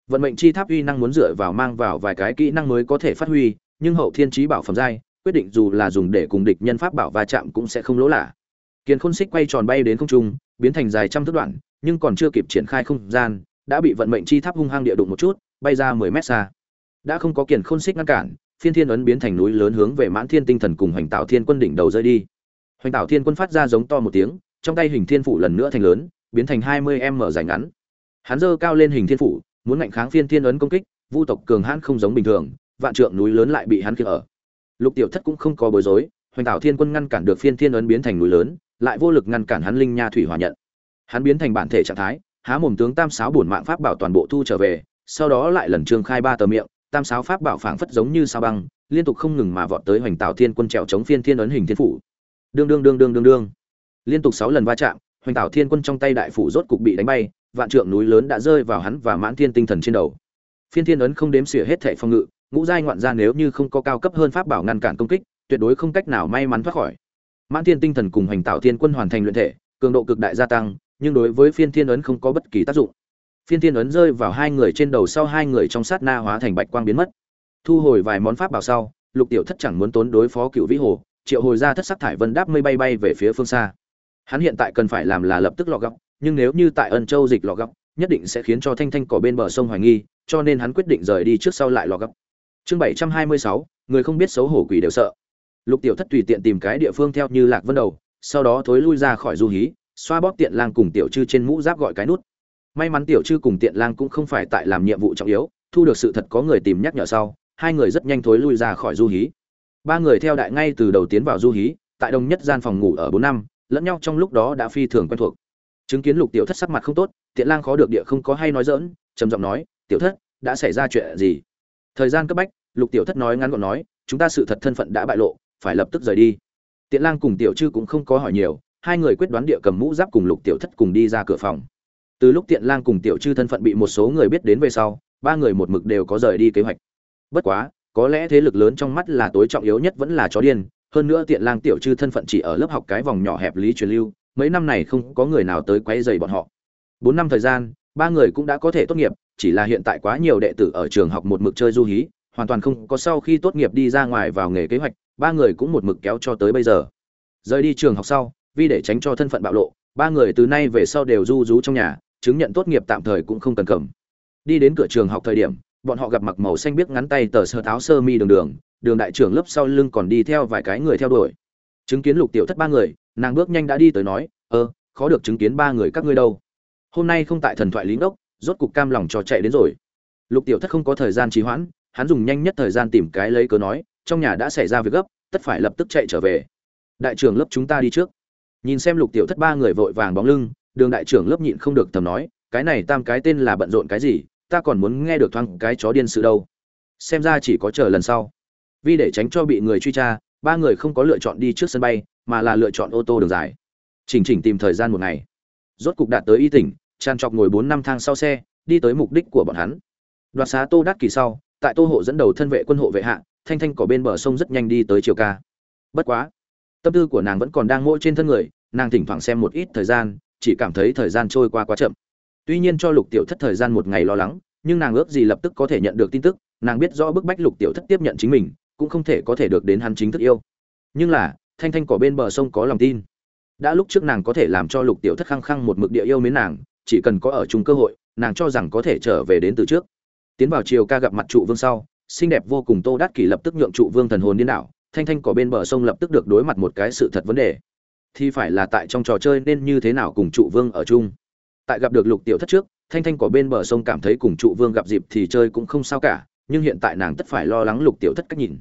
Vận mệnh chi tháp uy năng muốn dựa vào mang vào vài cái kỹ năng mới có thể phát huy, nhưng hậu thiên trí bảo phẩm giai, quyết định dù là dùng để cùng địch nhân pháp bảo va chạm cũng sẽ không lỗ lạ. Kiến khôn xích quay tròn bay đến không trung, biến thành dài trăm thước đoạn, nhưng còn chưa kịp triển khai không gian, đã bị vận mệnh chi tháp hung hăng địa đụng một chút, bay ra mười mét xa. Đã không có kiền khôn xích ngăn cản phiên thiên ấn biến thành núi lớn hướng về mãn thiên tinh thần cùng hoành tạo thiên quân đỉnh đầu rơi đi. Hoành tạo thiên quân phát ra giống to một tiếng, trong tay hình thiên phủ lần nữa thành lớn, biến thành hai mươi m dài ngắn. Hắn giơ cao lên hình thiên phủ, muốn ngạnh kháng phiên thiên ấn công kích, vu tộc cường hãn không giống bình thường, vạn trượng núi lớn lại bị hắn kia ở. Lục tiểu thất cũng không có bối rối, hoành tạo thiên quân ngăn cản được phiên thiên ấn biến thành núi lớn, lại vô lực ngăn cản hắn linh nha thủy hỏa nhận. Hắn biến thành bản thể trạng thái, há mồm tướng tam sáo bổn mạng pháp bảo toàn bộ thu trở về, sau đó lại lần trương khai ba tờ miệng tam sáo pháp bảo phảng phất giống như sao băng, liên tục không ngừng mà vọt tới hoành tạo thiên quân trèo chống phiên thiên ấn hình thiên phủ. Đương đương đương đương đương đương. Liên tục sáu lần va chạm, hoành tạo thiên quân trong tay đại phủ rốt cục bị đánh bay, vạn trượng núi lớn đã rơi vào hắn và mãn thiên tinh thần trên đầu. Phiên thiên ấn không đếm xỉa hết thệ phong ngự, ngũ giai ngoạn gia nếu như không có cao cấp hơn pháp bảo ngăn cản công kích, tuyệt đối không cách nào may mắn thoát khỏi. Mãn thiên tinh thần cùng hoành tạo thiên quân hoàn thành luyện thể, cường độ cực đại gia tăng, nhưng đối với phiên thiên ấn không có bất kỳ tác dụng phiên thiên ấn rơi vào hai người trên đầu sau hai người trong sát na hóa thành bạch quang biến mất. Thu hồi vài món pháp bảo sau, lục tiểu thất chẳng muốn tốn đối phó cựu vĩ hồ, triệu hồi ra thất sắc thải vân đáp mây bay bay về phía phương xa. Hắn hiện tại cần phải làm là lập tức lọ góc, nhưng nếu như tại ân châu dịch lọ góc, nhất định sẽ khiến cho thanh thanh cỏ bên bờ sông hoài nghi, cho nên hắn quyết định rời đi trước sau lại lọ góc. Chương bảy trăm hai mươi sáu, người không biết xấu hổ quỷ đều sợ. Lục tiểu thất tùy tiện tìm cái địa phương theo như lạc vân đầu, sau đó thối lui ra khỏi du hí, xoa bóp tiện lang cùng tiểu chư trên mũ giáp gọi cái nút may mắn tiểu chư cùng tiện lang cũng không phải tại làm nhiệm vụ trọng yếu, thu được sự thật có người tìm nhắc nhở sau, hai người rất nhanh thối lui ra khỏi du hí. Ba người theo đại ngay từ đầu tiến vào du hí, tại đồng nhất gian phòng ngủ ở bốn năm, lẫn nhau trong lúc đó đã phi thường quen thuộc. Chứng kiến lục tiểu thất sắc mặt không tốt, tiện lang khó được địa không có hay nói dỡn trầm giọng nói, tiểu thất, đã xảy ra chuyện gì? Thời gian cấp bách, lục tiểu thất nói ngắn gọn nói, chúng ta sự thật thân phận đã bại lộ, phải lập tức rời đi. Tiện lang cùng tiểu chư cũng không có hỏi nhiều, hai người quyết đoán địa cầm mũ giáp cùng lục tiểu thất cùng đi ra cửa phòng từ lúc tiện lang cùng tiểu chư thân phận bị một số người biết đến về sau, ba người một mực đều có rời đi kế hoạch. Bất quá, có lẽ thế lực lớn trong mắt là tối trọng yếu nhất vẫn là chó điên, hơn nữa tiện lang tiểu chư thân phận chỉ ở lớp học cái vòng nhỏ hẹp lý truyền lưu, mấy năm này không có người nào tới quấy dày bọn họ. Bốn năm thời gian, ba người cũng đã có thể tốt nghiệp, chỉ là hiện tại quá nhiều đệ tử ở trường học một mực chơi du hí, hoàn toàn không có sau khi tốt nghiệp đi ra ngoài vào nghề kế hoạch, ba người cũng một mực kéo cho tới bây giờ. Rời đi trường học sau, vì để tránh cho thân phận bạo lộ, ba người từ nay về sau đều du rú trong nhà chứng nhận tốt nghiệp tạm thời cũng không cần cầm. Đi đến cửa trường học thời điểm, bọn họ gặp mặc màu xanh biếc ngắn tay tờ sơ tháo sơ mi đường đường đường đại trưởng lớp sau lưng còn đi theo vài cái người theo đuổi. Chứng kiến lục tiểu thất ba người, nàng bước nhanh đã đi tới nói, ơ, khó được chứng kiến ba người các ngươi đâu. Hôm nay không tại thần thoại lính đốc, rốt cục cam lòng cho chạy đến rồi. Lục tiểu thất không có thời gian trì hoãn, hắn dùng nhanh nhất thời gian tìm cái lấy cớ nói, trong nhà đã xảy ra việc gấp, tất phải lập tức chạy trở về. Đại trưởng lớp chúng ta đi trước. Nhìn xem lục tiểu thất ba người vội vàng bóng lưng đường đại trưởng lớp nhịn không được thầm nói, cái này tam cái tên là bận rộn cái gì, ta còn muốn nghe được thoáng cái chó điên sự đâu. Xem ra chỉ có chờ lần sau. Vì để tránh cho bị người truy tra, ba người không có lựa chọn đi trước sân bay, mà là lựa chọn ô tô đường dài. Chỉnh chỉnh tìm thời gian một ngày. Rốt cục đạt tới y tỉnh tràn trọc ngồi bốn năm thang sau xe, đi tới mục đích của bọn hắn. Đoạt xá tô đắc kỳ sau, tại tô hộ dẫn đầu thân vệ quân hộ vệ hạ, thanh thanh cỏ bên bờ sông rất nhanh đi tới chiều ca. Bất quá, tâm tư của nàng vẫn còn đang mỗi trên thân người, nàng thỉnh thoảng xem một ít thời gian chỉ cảm thấy thời gian trôi qua quá chậm. Tuy nhiên cho lục tiểu thất thời gian một ngày lo lắng, nhưng nàng ước gì lập tức có thể nhận được tin tức, nàng biết rõ bức bách lục tiểu thất tiếp nhận chính mình, cũng không thể có thể được đến hắn chính thức yêu. Nhưng là, thanh thanh cỏ bên bờ sông có lòng tin. Đã lúc trước nàng có thể làm cho lục tiểu thất khăng khăng một mực địa yêu mến nàng, chỉ cần có ở chung cơ hội, nàng cho rằng có thể trở về đến từ trước. Tiến vào chiều ca gặp mặt trụ vương sau, xinh đẹp vô cùng tô đát kỷ lập tức nhượng trụ vương thần hồn điên đảo, thanh thanh cỏ bên bờ sông lập tức được đối mặt một cái sự thật vấn đề thì phải là tại trong trò chơi nên như thế nào cùng trụ vương ở chung. Tại gặp được lục tiểu thất trước, thanh thanh của bên bờ sông cảm thấy cùng trụ vương gặp dịp thì chơi cũng không sao cả, nhưng hiện tại nàng tất phải lo lắng lục tiểu thất cách nhìn.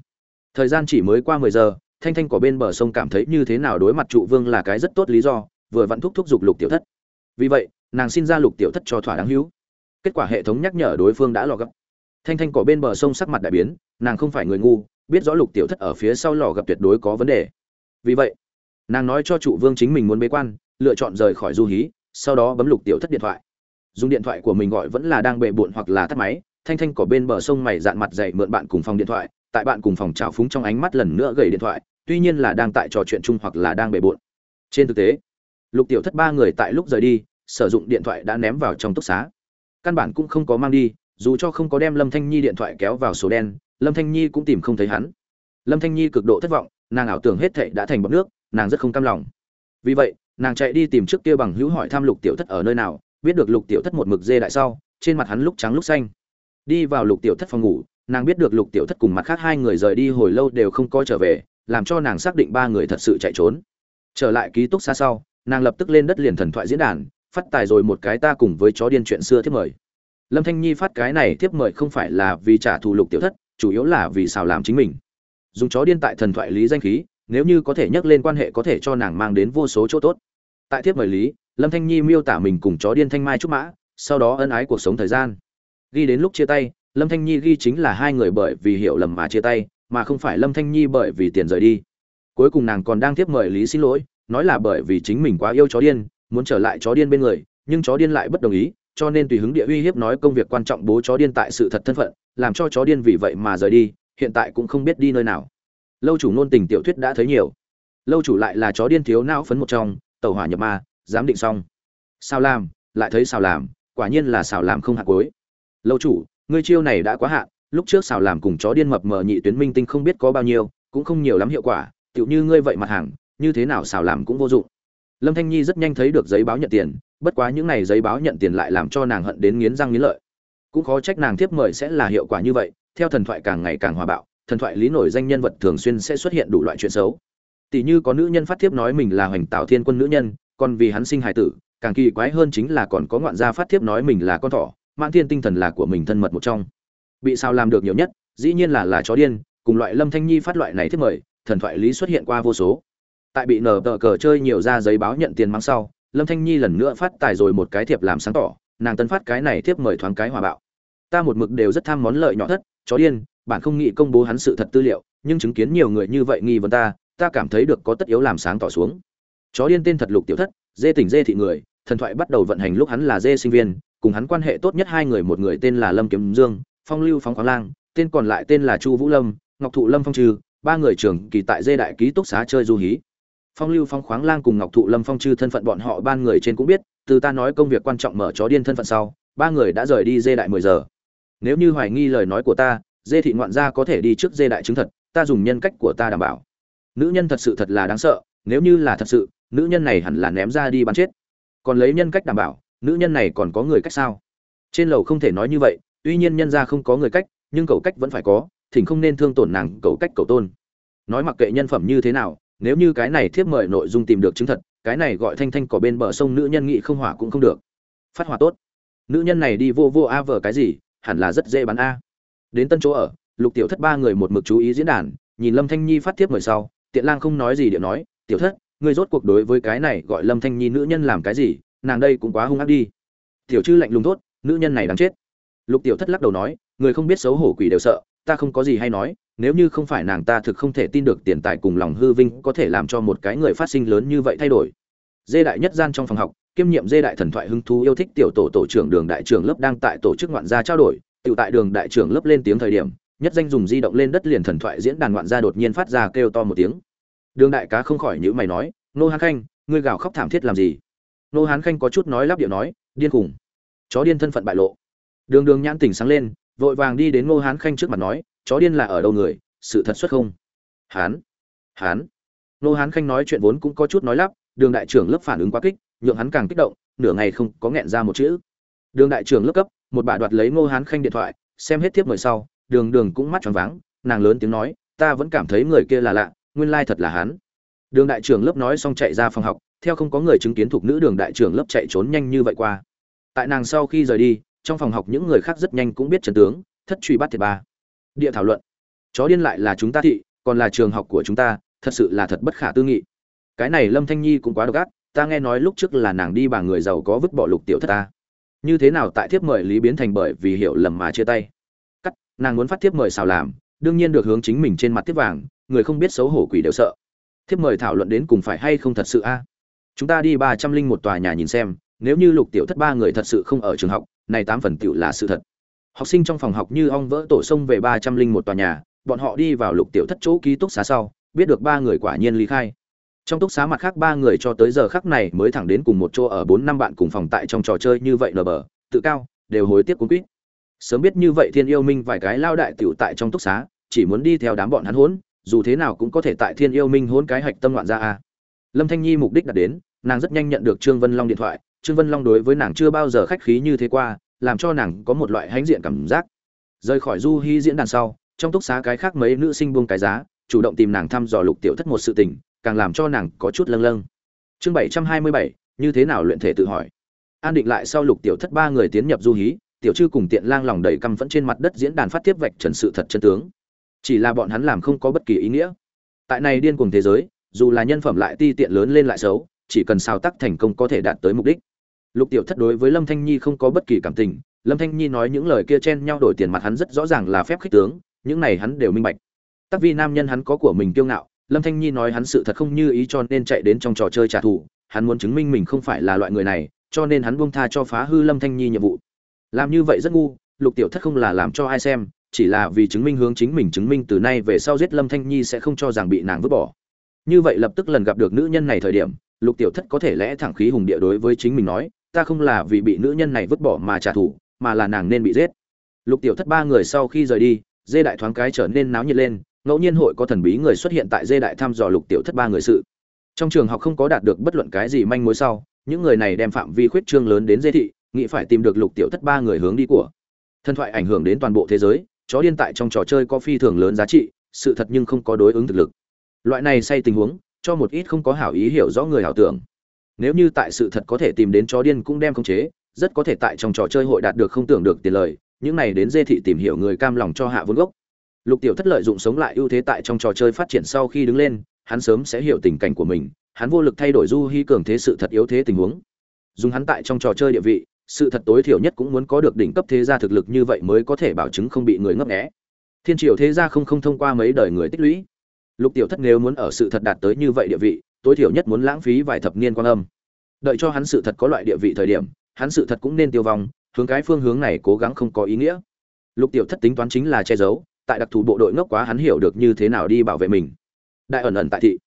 Thời gian chỉ mới qua mười giờ, thanh thanh của bên bờ sông cảm thấy như thế nào đối mặt trụ vương là cái rất tốt lý do, vừa vặn thúc thúc giục lục tiểu thất. Vì vậy, nàng xin ra lục tiểu thất cho thỏa đáng hữu. Kết quả hệ thống nhắc nhở đối phương đã lò gấp. Thanh thanh cỏ bên bờ sông sắc mặt đại biến, nàng không phải người ngu, biết rõ lục tiểu thất ở phía sau lò gặp tuyệt đối có vấn đề. Vì vậy nàng nói cho trụ vương chính mình muốn bế quan, lựa chọn rời khỏi du hí, sau đó bấm lục tiểu thất điện thoại. Dùng điện thoại của mình gọi vẫn là đang bệ bụn hoặc là tắt máy, thanh thanh cỏ bên bờ sông mày dạn mặt dậy mượn bạn cùng phòng điện thoại, tại bạn cùng phòng trào phúng trong ánh mắt lần nữa gầy điện thoại, tuy nhiên là đang tại trò chuyện chung hoặc là đang bệ bụn trên thực tế, lục tiểu thất ba người tại lúc rời đi, sử dụng điện thoại đã ném vào trong túc xá. Căn bản cũng không có mang đi, dù cho không có đem lâm thanh nhi điện thoại kéo vào số đen, lâm thanh nhi cũng tìm không thấy hắn. Lâm thanh nhi cực độ thất vọng, nàng ảo tưởng hết thệ đã thành bọc nước nàng rất không cam lòng. Vì vậy, nàng chạy đi tìm trước kia bằng hữu hỏi thăm lục tiểu thất ở nơi nào, biết được lục tiểu thất một mực dê đại sau, trên mặt hắn lúc trắng lúc xanh. Đi vào lục tiểu thất phòng ngủ, nàng biết được lục tiểu thất cùng mặt khác hai người rời đi hồi lâu đều không có trở về, làm cho nàng xác định ba người thật sự chạy trốn. Trở lại ký túc xa sau, nàng lập tức lên đất liền thần thoại diễn đàn, phát tài rồi một cái ta cùng với chó điên chuyện xưa thiết mời. Lâm thanh nhi phát cái này tiếp mời không phải là vì trả thù lục tiểu thất, chủ yếu là vì xào làm chính mình. Dùng chó điên tại thần thoại lý danh khí nếu như có thể nhắc lên quan hệ có thể cho nàng mang đến vô số chỗ tốt. Tại thiếp mời lý, lâm thanh nhi miêu tả mình cùng chó điên thanh mai trúc mã, sau đó ân ái cuộc sống thời gian. Ghi đến lúc chia tay, lâm thanh nhi ghi chính là hai người bởi vì hiểu lầm mà chia tay, mà không phải lâm thanh nhi bởi vì tiền rời đi. Cuối cùng nàng còn đang tiếp mời lý xin lỗi, nói là bởi vì chính mình quá yêu chó điên, muốn trở lại chó điên bên người, nhưng chó điên lại bất đồng ý, cho nên tùy hứng địa uy hiếp nói công việc quan trọng bố chó điên tại sự thật thân phận, làm cho chó điên vì vậy mà rời đi, hiện tại cũng không biết đi nơi nào lâu chủ nôn tình tiểu thuyết đã thấy nhiều. Lâu chủ lại là chó điên thiếu não phấn một trong tàu hỏa nhập ma, giám định xong. Sao làm, lại thấy sao làm, quả nhiên là xào làm không hạt cuối. Lâu chủ, ngươi chiêu này đã quá hạn, lúc trước xào làm cùng chó điên mập mờ nhị tuyến minh tinh không biết có bao nhiêu, cũng không nhiều lắm hiệu quả, tựu như ngươi vậy mặt hàng, như thế nào xào làm cũng vô dụng. Lâm thanh nhi rất nhanh thấy được giấy báo nhận tiền, bất quá những này giấy báo nhận tiền lại làm cho nàng hận đến nghiến răng nghiến lợi. Cũng khó trách nàng tiếp mời sẽ là hiệu quả như vậy, theo thần thoại càng ngày càng hòa bạo thần thoại lý nổi danh nhân vật thường xuyên sẽ xuất hiện đủ loại chuyện xấu. Tỷ như có nữ nhân phát thiếp nói mình là hoành tạo thiên quân nữ nhân, còn vì hắn sinh hài tử, càng kỳ quái hơn chính là còn có ngoạn gia phát thiếp nói mình là con thỏ, mãn thiên tinh thần là của mình thân mật một trong. Bị sao làm được nhiều nhất, dĩ nhiên là là chó điên, cùng loại lâm thanh nhi phát loại này thiết mời, thần thoại lý xuất hiện qua vô số. Tại bị nở tờ cờ chơi nhiều ra giấy báo nhận tiền mang sau, lâm thanh nhi lần nữa phát tài rồi một cái thiệp làm sáng tỏ, nàng tân phát cái này thiếp mời thoáng cái hòa bạo. Ta một mực đều rất tham món lợi nhỏ thất, chó điên bản không nghĩ công bố hắn sự thật tư liệu, nhưng chứng kiến nhiều người như vậy nghi vấn ta ta cảm thấy được có tất yếu làm sáng tỏ xuống. Chó điên tên thật lục tiểu thất, dê tỉnh dê thị người, thần thoại bắt đầu vận hành lúc hắn là dê sinh viên, cùng hắn quan hệ tốt nhất hai người, một người tên là lâm kiếm dương, phong lưu phóng khoáng lang, tên còn lại tên là chu vũ lâm, ngọc thụ lâm phong trừ, ba người trưởng kỳ tại dê đại ký túc xá chơi du hí. Phong lưu phong khoáng lang cùng ngọc thụ lâm phong trừ thân phận bọn họ ban người trên cũng biết, từ ta nói công việc quan trọng mở chó điên thân phận sau, ba người đã rời đi dê đại mười giờ. Nếu như hoài nghi lời nói của ta dê thị ngoạn gia có thể đi trước dê đại chứng thật, ta dùng nhân cách của ta đảm bảo. Nữ nhân thật sự thật là đáng sợ, nếu như là thật sự, nữ nhân này hẳn là ném ra đi bắn chết. Còn lấy nhân cách đảm bảo, nữ nhân này còn có người cách sao? Trên lầu không thể nói như vậy, tuy nhiên nhân ra không có người cách, nhưng cầu cách vẫn phải có, thỉnh không nên thương tổn nàng cầu cách cầu tôn. Nói mặc kệ nhân phẩm như thế nào, nếu như cái này thiếp mời nội dung tìm được chứng thật, cái này gọi thanh thanh cỏ bên bờ sông nữ nhân nghị không hỏa cũng không được. Phát hỏa tốt. Nữ nhân này đi vô vô a vờ cái gì, hẳn là rất dễ bắn a đến tân chỗ ở, lục tiểu thất ba người một mực chú ý diễn đàn, nhìn lâm thanh nhi phát tiếp mời sau, tiện lang không nói gì điện nói, tiểu thất, ngươi rốt cuộc đối với cái này gọi lâm thanh nhi nữ nhân làm cái gì, nàng đây cũng quá hung ác đi. Tiểu chư lạnh lùng thốt, nữ nhân này đáng chết. Lục tiểu thất lắc đầu nói, người không biết xấu hổ quỷ đều sợ, ta không có gì hay nói, nếu như không phải nàng ta thực không thể tin được tiền tài cùng lòng hư vinh có thể làm cho một cái người phát sinh lớn như vậy thay đổi. Dê đại nhất gian trong phòng học, kiêm nhiệm dê đại thần thoại hưng thú yêu thích tiểu tổ tổ trưởng đường đại trưởng lớp đang tại tổ chức ngoạn gia trao đổi tiểu tại đường đại trưởng lớp lên tiếng thời điểm, nhất danh dùng di động lên đất liền thần thoại diễn đàn ngoạn gia đột nhiên phát ra kêu to một tiếng. Đường đại cá không khỏi nhữ mày nói, nô hán khanh, ngươi gào khóc thảm thiết làm gì? Nô hán khanh có chút nói lắp điệu nói, điên cùng chó điên thân phận bại lộ. Đường đường nhãn tỉnh sáng lên, vội vàng đi đến nô hán khanh trước mặt nói, chó điên là ở đâu người? Sự thật xuất không? Hán hán. Nô hán khanh nói chuyện vốn cũng có chút nói lắp, đường đại trưởng lớp phản ứng quá kích, nhượng hắn càng kích động, nửa ngày không có nghẹn ra một chữ. Đường đại trưởng lớp cấp một bà đoạt lấy ngô hán khanh điện thoại, xem hết tiếp mời sau, đường đường cũng mắt tròn váng, nàng lớn tiếng nói, ta vẫn cảm thấy người kia là lạ, nguyên lai thật là hắn. Đường đại trưởng lớp nói xong chạy ra phòng học, theo không có người chứng kiến thuộc nữ đường đại trưởng lớp chạy trốn nhanh như vậy qua. Tại nàng sau khi rời đi, trong phòng học những người khác rất nhanh cũng biết trần tướng, thất truy bắt thiệt ba. Địa thảo luận. Chó điên lại là chúng ta thị, còn là trường học của chúng ta, thật sự là thật bất khả tư nghị. Cái này lâm thanh nhi cũng quá độc ác, ta nghe nói lúc trước là nàng đi bà người giàu có vứt bỏ lục tiểu thất ta như thế nào tại thiếp mời lý biến thành bởi vì hiểu lầm mà chia tay? Cắt, nàng muốn phát thiếp mời xào làm, đương nhiên được hướng chính mình trên mặt tiếp vàng, người không biết xấu hổ quỷ đều sợ. Thiếp mời thảo luận đến cùng phải hay không thật sự a? Chúng ta đi ba trăm linh một tòa nhà nhìn xem, nếu như lục tiểu thất ba người thật sự không ở trường học, này tám phần tiểu là sự thật. Học sinh trong phòng học như ong vỡ tổ sông về ba trăm linh một tòa nhà, bọn họ đi vào lục tiểu thất chỗ ký túc xá sau, biết được ba người quả nhiên ly khai trong túc xá mặt khác ba người cho tới giờ khắc này mới thẳng đến cùng một chỗ ở bốn năm bạn cùng phòng tại trong trò chơi như vậy lờ bờ, tự cao, đều hối tiếc cuốn quýt. Sớm biết như vậy thiên yêu minh vài cái lao đại tiểu tại trong túc xá, chỉ muốn đi theo đám bọn hắn hốn, dù thế nào cũng có thể tại thiên yêu minh hốn cái hạch tâm loạn ra a. Lâm thanh nhi mục đích đạt đến, nàng rất nhanh nhận được trương vân long điện thoại, trương vân long đối với nàng chưa bao giờ khách khí như thế qua, làm cho nàng có một loại hãnh diện cảm giác. Rời khỏi du hy diễn đàn sau, trong túc xá cái khác mấy nữ sinh buông cái giá, chủ động tìm nàng thăm dò lục tiểu thất một sự tình càng làm cho nàng có chút lâng lâng. Chương bảy trăm hai mươi bảy, như thế nào luyện thể tự hỏi? An định lại sau lục tiểu thất ba người tiến nhập du hí, tiểu chư cùng tiện lang lòng đầy căm phẫn trên mặt đất diễn đàn phát tiếp vạch trần sự thật chân tướng. Chỉ là bọn hắn làm không có bất kỳ ý nghĩa. Tại này điên cuồng thế giới, dù là nhân phẩm lại ti tiện lớn lên lại xấu, chỉ cần sao tác thành công có thể đạt tới mục đích. Lục tiểu thất đối với lâm thanh nhi không có bất kỳ cảm tình, lâm thanh nhi nói những lời kia chen nhau đổi tiền mặt hắn rất rõ ràng là phép khích tướng, những này hắn đều minh bạch. Tắc vì nam nhân hắn có của mình kiêu ngạo lâm thanh nhi nói hắn sự thật không như ý cho nên chạy đến trong trò chơi trả thù, hắn muốn chứng minh mình không phải là loại người này, cho nên hắn buông tha cho phá hư lâm thanh nhi nhiệm vụ. Làm như vậy rất ngu, lục tiểu thất không là làm cho ai xem, chỉ là vì chứng minh hướng chính mình chứng minh từ nay về sau giết lâm thanh nhi sẽ không cho rằng bị nàng vứt bỏ. Như vậy lập tức lần gặp được nữ nhân này thời điểm, lục tiểu thất có thể lẽ thẳng khí hùng địa đối với chính mình nói, ta không là vì bị nữ nhân này vứt bỏ mà trả thù, mà là nàng nên bị giết. Lục tiểu thất ba người sau khi rời đi, dê đại thoáng cái trở nên náo nhiệt lên ngẫu nhiên hội có thần bí người xuất hiện tại dê đại thăm dò lục tiểu thất ba người sự. Trong trường học không có đạt được bất luận cái gì manh mối sau, những người này đem phạm vi khuyết trương lớn đến dê thị, nghĩ phải tìm được lục tiểu thất ba người hướng đi của. Thần thoại ảnh hưởng đến toàn bộ thế giới, chó điên tại trong trò chơi có phi thường lớn giá trị, sự thật nhưng không có đối ứng thực lực. Loại này say tình huống, cho một ít không có hảo ý hiểu rõ người hảo tưởng. Nếu như tại sự thật có thể tìm đến chó điên cũng đem khống chế, rất có thể tại trong trò chơi hội đạt được không tưởng được tiền lời, những này đến dê thị tìm hiểu người cam lòng cho hạ vốn gốc lục tiểu thất lợi dụng sống lại ưu thế tại trong trò chơi phát triển sau khi đứng lên, hắn sớm sẽ hiểu tình cảnh của mình, hắn vô lực thay đổi du hy cường thế sự thật yếu thế tình huống. Dùng hắn tại trong trò chơi địa vị, sự thật tối thiểu nhất cũng muốn có được đỉnh cấp thế gia thực lực như vậy mới có thể bảo chứng không bị người ngấp nghé. Thiên triều thế gia không không thông qua mấy đời người tích lũy. Lục tiểu thất nếu muốn ở sự thật đạt tới như vậy địa vị, tối thiểu nhất muốn lãng phí vài thập niên quan âm. Đợi cho hắn sự thật có loại địa vị thời điểm, hắn sự thật cũng nên tiêu vong, hướng cái phương hướng này cố gắng không có ý nghĩa. Lục tiểu thất tính toán chính là che giấu tại đặc thù bộ đội ngốc quá hắn hiểu được như thế nào đi bảo vệ mình. Đại ẩn ẩn tại thị.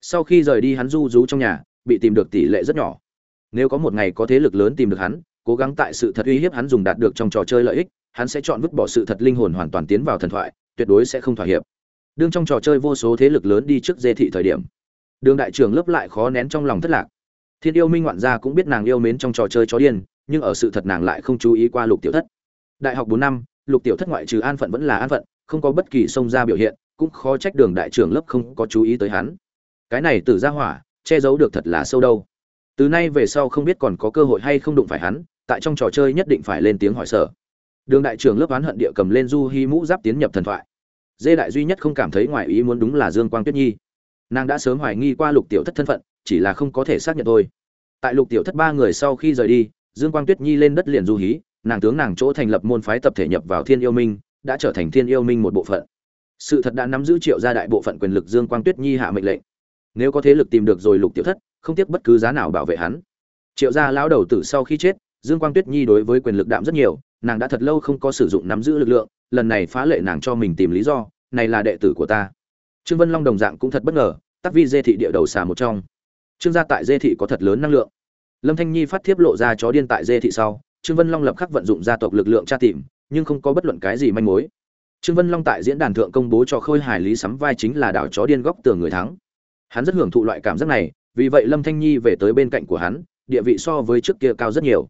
Sau khi rời đi hắn du rú trong nhà, bị tìm được tỷ lệ rất nhỏ. Nếu có một ngày có thế lực lớn tìm được hắn, cố gắng tại sự thật uy hiếp hắn dùng đạt được trong trò chơi lợi ích, hắn sẽ chọn vứt bỏ sự thật linh hồn hoàn toàn tiến vào thần thoại, tuyệt đối sẽ không thỏa hiệp. Đương trong trò chơi vô số thế lực lớn đi trước dê thị thời điểm, đường đại trưởng lớp lại khó nén trong lòng thất lạc. Thiên yêu minh ngoạn gia cũng biết nàng yêu mến trong trò chơi chó điên, nhưng ở sự thật nàng lại không chú ý qua lục tiểu thất. Đại học bốn năm, lục tiểu thất ngoại trừ an phận vẫn là an phận không có bất kỳ xông ra biểu hiện, cũng khó trách đường đại trưởng lớp không có chú ý tới hắn. Cái này từ ra hỏa, che giấu được thật là sâu đâu. Từ nay về sau không biết còn có cơ hội hay không đụng phải hắn, tại trong trò chơi nhất định phải lên tiếng hỏi sở. Đường đại trưởng lớp oán hận địa cầm lên du hi mũ giáp tiến nhập thần thoại. Dê đại duy nhất không cảm thấy ngoài ý muốn đúng là dương quang tuyết nhi. Nàng đã sớm hoài nghi qua lục tiểu thất thân phận, chỉ là không có thể xác nhận thôi. Tại lục tiểu thất ba người sau khi rời đi, dương quang tuyết nhi lên đất liền du hí, nàng tướng nàng chỗ thành lập môn phái tập thể nhập vào thiên yêu minh đã trở thành thiên yêu minh một bộ phận. Sự thật đã nắm giữ triệu gia đại bộ phận quyền lực dương quang tuyết nhi hạ mệnh lệnh. Nếu có thế lực tìm được rồi lục tiểu thất, không tiếc bất cứ giá nào bảo vệ hắn. Triệu gia lão đầu tử sau khi chết, dương quang tuyết nhi đối với quyền lực đạm rất nhiều, nàng đã thật lâu không có sử dụng nắm giữ lực lượng, lần này phá lệ nàng cho mình tìm lý do, này là đệ tử của ta. Trương vân long đồng dạng cũng thật bất ngờ, tắc vi dê thị địa đầu xà một trong. Trương gia tại dê thị có thật lớn năng lượng. Lâm thanh nhi phát thiếp lộ ra chó điên tại dê thị sau, trương vân long lập khắc vận dụng gia tộc lực lượng tra tìm nhưng không có bất luận cái gì manh mối. Trương vân long tại diễn đàn thượng công bố cho khôi hài lý sắm vai chính là đảo chó điên góc tường người thắng. Hắn rất hưởng thụ loại cảm giác này, vì vậy lâm thanh nhi về tới bên cạnh của hắn, địa vị so với trước kia cao rất nhiều.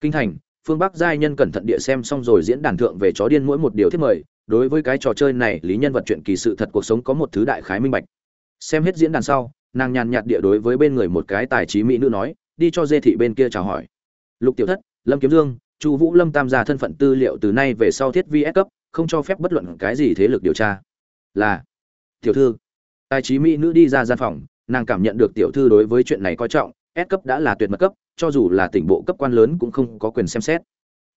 Kinh thành, phương bắc giai nhân cẩn thận địa xem xong rồi diễn đàn thượng về chó điên mỗi một điều thiết mời, đối với cái trò chơi này, lý nhân vật chuyện kỳ sự thật cuộc sống có một thứ đại khái minh bạch. Xem hết diễn đàn sau, nàng nhàn nhạt địa đối với bên người một cái tài trí mỹ nữ nói, đi cho dê thị bên kia chào hỏi. Lục tiểu thất, lâm kiếm dương chu vũ lâm tam gia thân phận tư liệu từ nay về sau thiết vi cấp không cho phép bất luận cái gì thế lực điều tra là tiểu thư tài trí mỹ nữ đi ra gian phòng nàng cảm nhận được tiểu thư đối với chuyện này coi trọng S cấp đã là tuyệt mật cấp, cho dù là tỉnh bộ cấp quan lớn cũng không có quyền xem xét.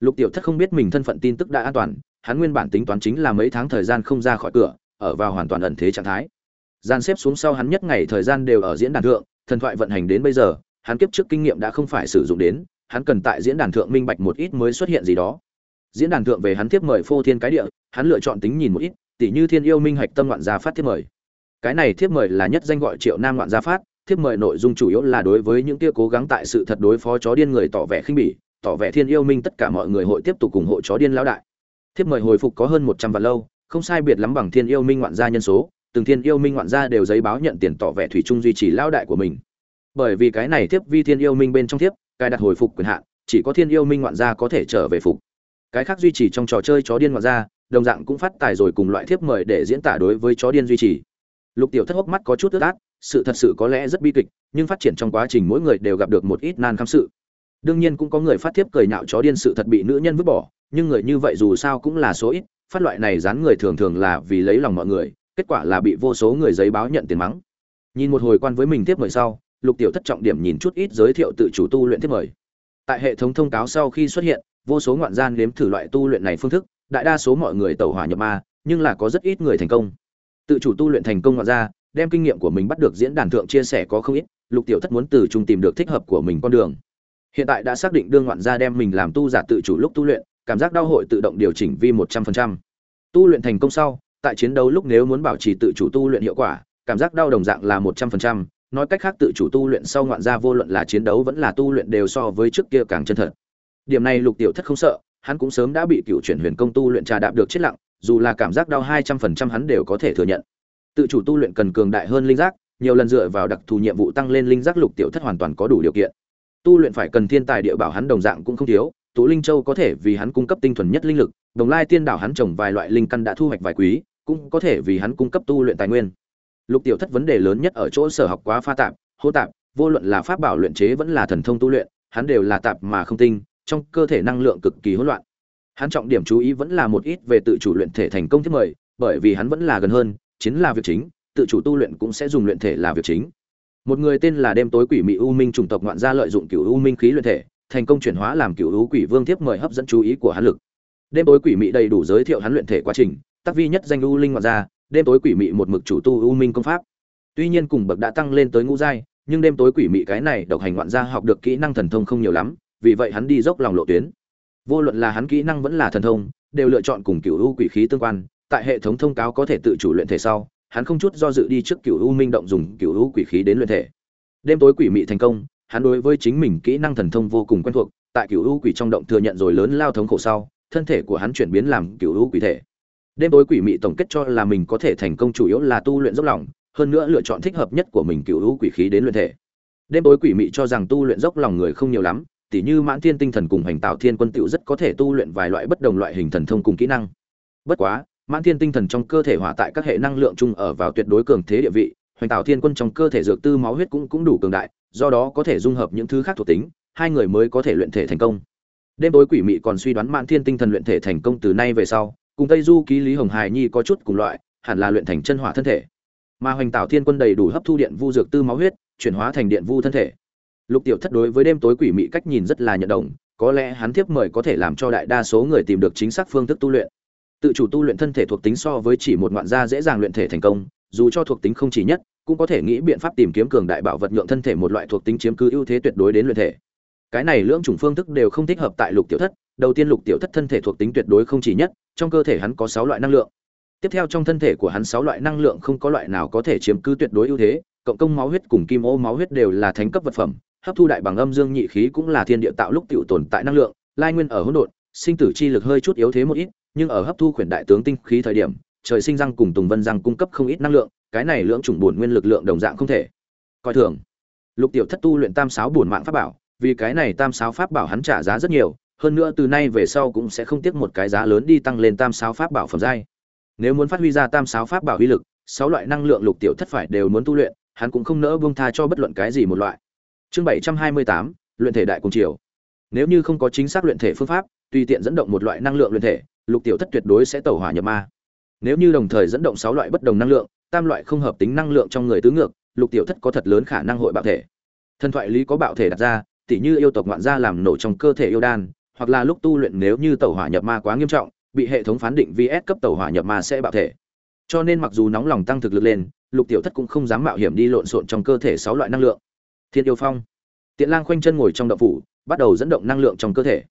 Lục Tiểu Thất không biết mình thân phận tin tức đã an toàn, hắn nguyên bản tính toán chính là mấy tháng thời gian không ra khỏi cửa, ở vào hoàn toàn ẩn thế trạng thái. Gian xếp xuống sau hắn nhất ngày thời gian đều ở diễn đàn thượng, thần thoại vận hành đến bây giờ, hắn kiếp trước kinh nghiệm đã không phải sử dụng đến, hắn cần tại diễn đàn thượng minh bạch một ít mới xuất hiện gì đó. Diễn đàn thượng về hắn tiếp mời phô thiên cái địa, hắn lựa chọn tính nhìn một ít, tỷ như Thiên yêu minh hạch tâm ngoạn gia phát tiếp mời. Cái này tiếp mời là nhất danh gọi Triệu Nam ngoạn gia phát, thiếp mời nội dung chủ yếu là đối với những kia cố gắng tại sự thật đối phó chó điên người tỏ vẻ khinh bỉ, tỏ vẻ thiên yêu minh tất cả mọi người hội tiếp tục ủng hộ chó điên lão đại. Thiếp mời hồi phục có hơn một trăm vạn lâu, không sai biệt lắm bằng thiên yêu minh ngoạn gia nhân số, từng thiên yêu minh ngoạn gia đều giấy báo nhận tiền tỏ vẻ thủy chung duy trì lão đại của mình. Bởi vì cái này thiếp vi thiên yêu minh bên trong thiếp, cài đặt hồi phục quyền hạn, chỉ có thiên yêu minh ngoạn gia có thể trở về phục. Cái khác duy trì trong trò chơi chó điên ngoạn gia, đồng dạng cũng phát tài rồi cùng loại thiếp mời để diễn tả đối với chó điên duy trì. Lục Tiểu Thất hốc mắt có chút ướt át, sự thật sự có lẽ rất bi kịch nhưng phát triển trong quá trình mỗi người đều gặp được một ít nan khăm sự đương nhiên cũng có người phát tiếp cười nhạo chó điên sự thật bị nữ nhân vứt bỏ nhưng người như vậy dù sao cũng là số ít phát loại này dán người thường thường là vì lấy lòng mọi người kết quả là bị vô số người giấy báo nhận tiền mắng nhìn một hồi quan với mình tiếp mời sau lục tiểu thất trọng điểm nhìn chút ít giới thiệu tự chủ tu luyện tiếp mời. Tại hệ thống thông cáo sau khi xuất hiện, vô số ngoạn gian nếm thử loại tu luyện này phương thức, đại đa số mọi người tẩu hỏa nhập ma, nhưng là có rất ít người thành công. Tự chủ tu luyện thành công ngoạn ra đem kinh nghiệm của mình bắt được diễn đàn thượng chia sẻ có không ít, lục tiểu thất muốn từ trung tìm được thích hợp của mình con đường. Hiện tại đã xác định đương ngoạn gia đem mình làm tu giả tự chủ lúc tu luyện, cảm giác đau hội tự động điều chỉnh vi một trăm phần trăm. Tu luyện thành công sau, tại chiến đấu lúc nếu muốn bảo trì tự chủ tu luyện hiệu quả, cảm giác đau đồng dạng là một trăm phần trăm nói cách khác tự chủ tu luyện sau ngoạn gia vô luận là chiến đấu vẫn là tu luyện đều so với trước kia càng chân thật. Điểm này lục tiểu thất không sợ, hắn cũng sớm đã bị cựu chuyển huyền công tu luyện trà đạp được chết lặng, dù là cảm giác đau hai trăm phần trăm hắn đều có thể thừa nhận. Tự chủ tu luyện cần cường đại hơn linh giác, nhiều lần dựa vào đặc thù nhiệm vụ tăng lên linh giác lục tiểu thất hoàn toàn có đủ điều kiện. Tu luyện phải cần thiên tài địa bảo hắn đồng dạng cũng không thiếu, tú linh châu có thể vì hắn cung cấp tinh thuần nhất linh lực, đồng lai tiên đảo hắn trồng vài loại linh căn đã thu hoạch vài quý, cũng có thể vì hắn cung cấp tu luyện tài nguyên lục tiểu thất vấn đề lớn nhất ở chỗ sở học quá pha tạp hô tạp vô luận là pháp bảo luyện chế vẫn là thần thông tu luyện hắn đều là tạp mà không tinh trong cơ thể năng lượng cực kỳ hỗn loạn hắn trọng điểm chú ý vẫn là một ít về tự chủ luyện thể thành công thiết mời bởi vì hắn vẫn là gần hơn chính là việc chính, tự chủ tu luyện cũng sẽ dùng luyện thể là việc chính. Một người tên là đêm tối quỷ mị u minh chủng tộc ngoạn gia lợi dụng cửu u minh khí luyện thể, thành công chuyển hóa làm cửu u quỷ vương tiếp mời hấp dẫn chú ý của hắn lực. Đêm tối quỷ mị đầy đủ giới thiệu hắn luyện thể quá trình, tác vi nhất danh u linh ngoạn gia, đêm tối quỷ mị một mực chủ tu u minh công pháp. Tuy nhiên cùng bậc đã tăng lên tới ngũ giai, nhưng đêm tối quỷ mị cái này độc hành ngoạn gia học được kỹ năng thần thông không nhiều lắm vì vậy hắn đi dốc lòng lộ tuyến. Vô luận là hắn kỹ năng vẫn là thần thông đều lựa chọn cùng cựu u quỷ khí tương quan tại hệ thống thông cáo có thể tự chủ luyện thể sau hắn không chút do dự đi trước cựu u minh động dùng cựu u quỷ khí đến luyện thể. Đêm tối quỷ mị thành công hắn đối với chính mình kỹ năng thần thông vô cùng quen thuộc tại cựu u quỷ trong động thừa nhận rồi lớn lao thống khổ sau thân thể của hắn chuyển biến làm cựu u quỷ thể đêm tối quỷ mị tổng kết cho là mình có thể thành công chủ yếu là tu luyện dốc lòng, hơn nữa lựa chọn thích hợp nhất của mình cựu hữu quỷ khí đến luyện thể. Đêm tối quỷ mị cho rằng tu luyện dốc lòng người không nhiều lắm, tỉ như mãn thiên tinh thần cùng hành tạo thiên quân tựu rất có thể tu luyện vài loại bất đồng loại hình thần thông cùng kỹ năng. Bất quá, mãn thiên tinh thần trong cơ thể hỏa tại các hệ năng lượng chung ở vào tuyệt đối cường thế địa vị hoành tạo thiên quân trong cơ thể dược tư máu huyết cũng cũng đủ cường đại, do đó có thể dung hợp những thứ khác thuộc tính, hai người mới có thể luyện thể thành công. Đêm tối quỷ mị còn suy đoán mãn thiên tinh thần luyện thể thành công từ nay về sau cùng tây du ký lý hồng Hải nhi có chút cùng loại, hẳn là luyện thành chân hỏa thân thể. Mà hoành tạo thiên quân đầy đủ hấp thu điện vu dược tư máu huyết, chuyển hóa thành điện vu thân thể. Lục tiểu thất đối với đêm tối quỷ mị cách nhìn rất là nhận đồng, có lẽ hắn tiếp mời có thể làm cho đại đa số người tìm được chính xác phương thức tu luyện. Tự chủ tu luyện thân thể thuộc tính so với chỉ một ngoạn gia dễ dàng luyện thể thành công, dù cho thuộc tính không chỉ nhất, cũng có thể nghĩ biện pháp tìm kiếm cường đại bảo vật nhượng thân thể một loại thuộc tính chiếm cứ ưu thế tuyệt đối đến luyện thể. Cái này lưỡng chủng phương thức đều không thích hợp tại lục tiểu thất đầu tiên lục tiểu thất thân thể thuộc tính tuyệt đối không chỉ nhất, trong cơ thể hắn có sáu loại năng lượng. Tiếp theo trong thân thể của hắn sáu loại năng lượng không có loại nào có thể chiếm cứ tuyệt đối ưu thế, cộng công máu huyết cùng kim ô máu huyết đều là thánh cấp vật phẩm, hấp thu đại bằng âm dương nhị khí cũng là thiên địa tạo lúc tiểu tồn tại năng lượng, lai nguyên ở hỗn độn, sinh tử chi lực hơi chút yếu thế một ít, nhưng ở hấp thu khuyển đại tướng tinh khí thời điểm, trời sinh răng cùng tùng vân răng cung cấp không ít năng lượng, cái này lưỡng chủng bổn nguyên lực lượng đồng dạng không thể coi thường. Lục tiểu thất tu luyện tam sáu bổn mạng pháp bảo, vì cái này tam sáu pháp bảo hắn trả giá rất nhiều hơn nữa từ nay về sau cũng sẽ không tiếc một cái giá lớn đi tăng lên tam sáo pháp bảo phẩm giai. Nếu muốn phát huy ra tam sáo pháp bảo uy lực, sáu loại năng lượng lục tiểu thất phải đều muốn tu luyện, hắn cũng không nỡ buông tha cho bất luận cái gì một loại. Chương bảy trăm hai mươi tám, luyện thể đại cùng triều. Nếu như không có chính xác luyện thể phương pháp, tùy tiện dẫn động một loại năng lượng luyện thể, lục tiểu thất tuyệt đối sẽ tẩu hỏa nhập ma. Nếu như đồng thời dẫn động sáu loại bất đồng năng lượng, tam loại không hợp tính năng lượng trong người tứ ngược, lục tiểu thất có thật lớn khả năng hội bạo thể. Thần thoại lý có bạo thể đặt ra, tỉ như yêu tộc ngoạn gia làm nổ trong cơ thể yêu đan hoặc là lúc tu luyện nếu như tẩu hỏa nhập ma quá nghiêm trọng, bị hệ thống phán định vs cấp tẩu hỏa nhập ma sẽ bạo thể. Cho nên mặc dù nóng lòng tăng thực lực lên, lục tiểu thất cũng không dám mạo hiểm đi lộn xộn trong cơ thể sáu loại năng lượng. Thiên yêu phong. Tiện lang khoanh chân ngồi trong động phủ, bắt đầu dẫn động năng lượng trong cơ thể.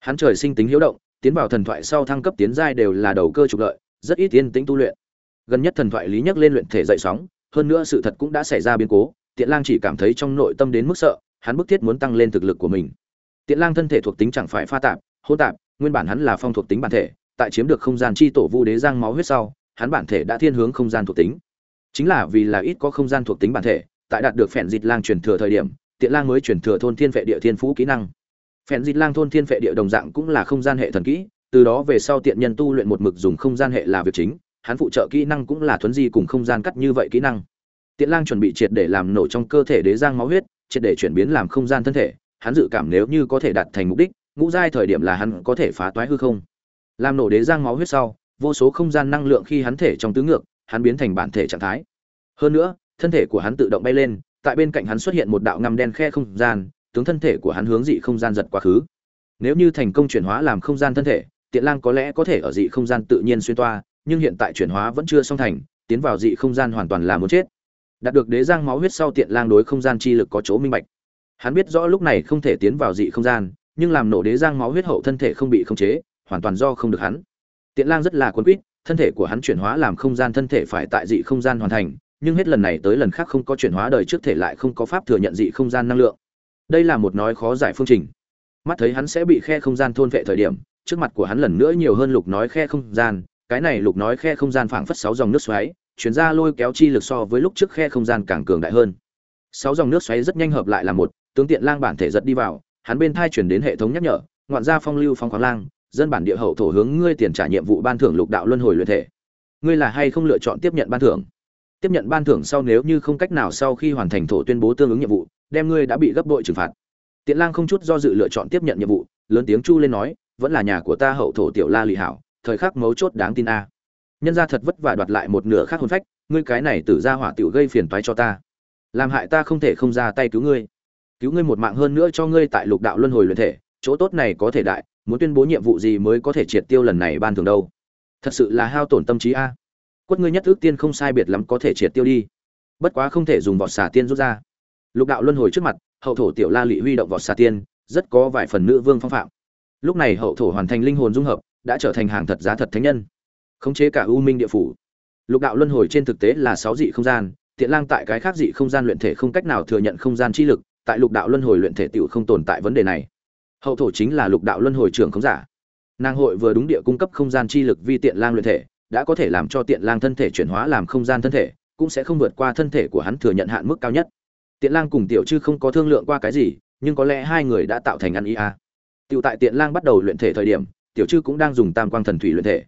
Hắn trời sinh tính hiếu động, tiến vào thần thoại sau thăng cấp tiến giai đều là đầu cơ trục lợi, rất ít yên tĩnh tu luyện. Gần nhất thần thoại lý nhắc lên luyện thể dậy sóng, hơn nữa sự thật cũng đã xảy ra biến cố, tiện lang chỉ cảm thấy trong nội tâm đến mức sợ, hắn bức thiết muốn tăng lên thực lực của mình tiện lang thân thể thuộc tính chẳng phải pha tạp, hỗn tạp, nguyên bản hắn là phong thuộc tính bản thể, tại chiếm được không gian chi tổ vu đế giang máu huyết sau, hắn bản thể đã thiên hướng không gian thuộc tính. Chính là vì là ít có không gian thuộc tính bản thể, tại đạt được phèn dịch lang truyền thừa thời điểm tiện lang mới truyền thừa thôn thiên vệ địa thiên phú kỹ năng. Phèn dịch lang thôn thiên vệ địa đồng dạng cũng là không gian hệ thần kỹ, từ đó về sau tiện nhân tu luyện một mực dùng không gian hệ là việc chính, hắn phụ trợ kỹ năng cũng là thuấn di cùng không gian cắt như vậy kỹ năng. Tiện lang chuẩn bị triệt để làm nổ trong cơ thể đế giang máu huyết, triệt để chuyển biến làm không gian thân thể hắn dự cảm nếu như có thể đạt thành mục đích, ngũ giai thời điểm là hắn có thể phá toái hư không. Làm nổ đế giang máu huyết sau, vô số không gian năng lượng khi hắn thể trong tứ ngược, hắn biến thành bản thể trạng thái. Hơn nữa, thân thể của hắn tự động bay lên, tại bên cạnh hắn xuất hiện một đạo ngăm đen khe không gian, tướng thân thể của hắn hướng dị không gian giật quá khứ. Nếu như thành công chuyển hóa làm không gian thân thể, tiện lang có lẽ có thể ở dị không gian tự nhiên xuyên toa, nhưng hiện tại chuyển hóa vẫn chưa xong thành, tiến vào dị không gian hoàn toàn là muốn chết. Đạt được đế giang máu huyết sau tiện lang đối không gian chi lực có chỗ minh bạch hắn biết rõ lúc này không thể tiến vào dị không gian, nhưng làm nổ đế giang máu huyết hậu thân thể không bị khống chế, hoàn toàn do không được hắn. Tiện lang rất là quân quýt, thân thể của hắn chuyển hóa làm không gian thân thể phải tại dị không gian hoàn thành, nhưng hết lần này tới lần khác không có chuyển hóa đời trước thể lại không có pháp thừa nhận dị không gian năng lượng. Đây là một nói khó giải phương trình. Mắt thấy hắn sẽ bị khe không gian thôn vệ thời điểm, trước mặt của hắn lần nữa nhiều hơn lục nói khe không gian, cái này lục nói khe không gian phảng phất sáu dòng nước xoáy, chuyển ra lôi kéo chi lực so với lúc trước khe không gian càng cường đại hơn. Sáu dòng nước xoáy rất nhanh hợp lại là một tướng tiện lang bản thể giật đi vào, hắn bên thai chuyển đến hệ thống nhắc nhở, ngoạn gia phong lưu phong khoáng lang, dân bản địa hậu thổ hướng ngươi tiền trả nhiệm vụ ban thưởng lục đạo luân hồi luyện thể. Ngươi là hay không lựa chọn tiếp nhận ban thưởng? Tiếp nhận ban thưởng sau nếu như không cách nào sau khi hoàn thành thổ tuyên bố tương ứng nhiệm vụ, đem ngươi đã bị gấp đội trừng phạt. Tiện lang không chút do dự lựa chọn tiếp nhận nhiệm vụ, lớn tiếng chu lên nói, vẫn là nhà của ta hậu thổ tiểu la lị hảo, thời khắc mấu chốt đáng tin a. Nhân ra thật vất vả đoạt lại một nửa khác hồn phách, ngươi cái này tử ra hỏa tiểu gây phiền toái cho ta. Làm hại ta không thể không ra tay cứu ngươi cứu ngươi một mạng hơn nữa cho ngươi tại lục đạo luân hồi luyện thể, chỗ tốt này có thể đại, muốn tuyên bố nhiệm vụ gì mới có thể triệt tiêu lần này ban thường đâu? Thật sự là hao tổn tâm trí a. Quất ngươi nhất ước tiên không sai biệt lắm có thể triệt tiêu đi. Bất quá không thể dùng vọt xà tiên rút ra. Lục đạo luân hồi trước mặt, hậu thổ tiểu la lị huy động vọt xà tiên, rất có vài phần nữ vương phong phạm. Lúc này hậu thổ hoàn thành linh hồn dung hợp, đã trở thành hàng thật giá thật thánh nhân. Khống chế cả u minh địa phủ. Lục đạo luân hồi trên thực tế là sáu dị không gian tiện lang tại cái khác dị không gian luyện thể không cách nào thừa nhận không gian chi lực tại lục đạo luân hồi luyện thể tiểu không tồn tại vấn đề này. Hậu thổ chính là lục đạo luân hồi trưởng không giả. Nàng hội vừa đúng địa cung cấp không gian chi lực vi tiện lang luyện thể, đã có thể làm cho tiện lang thân thể chuyển hóa làm không gian thân thể, cũng sẽ không vượt qua thân thể của hắn thừa nhận hạn mức cao nhất. Tiện lang cùng tiểu chư không có thương lượng qua cái gì, nhưng có lẽ hai người đã tạo thành ăn ý a. Tiểu tại tiện lang bắt đầu luyện thể thời điểm, tiểu chư cũng đang dùng tam quang thần thủy luyện thể.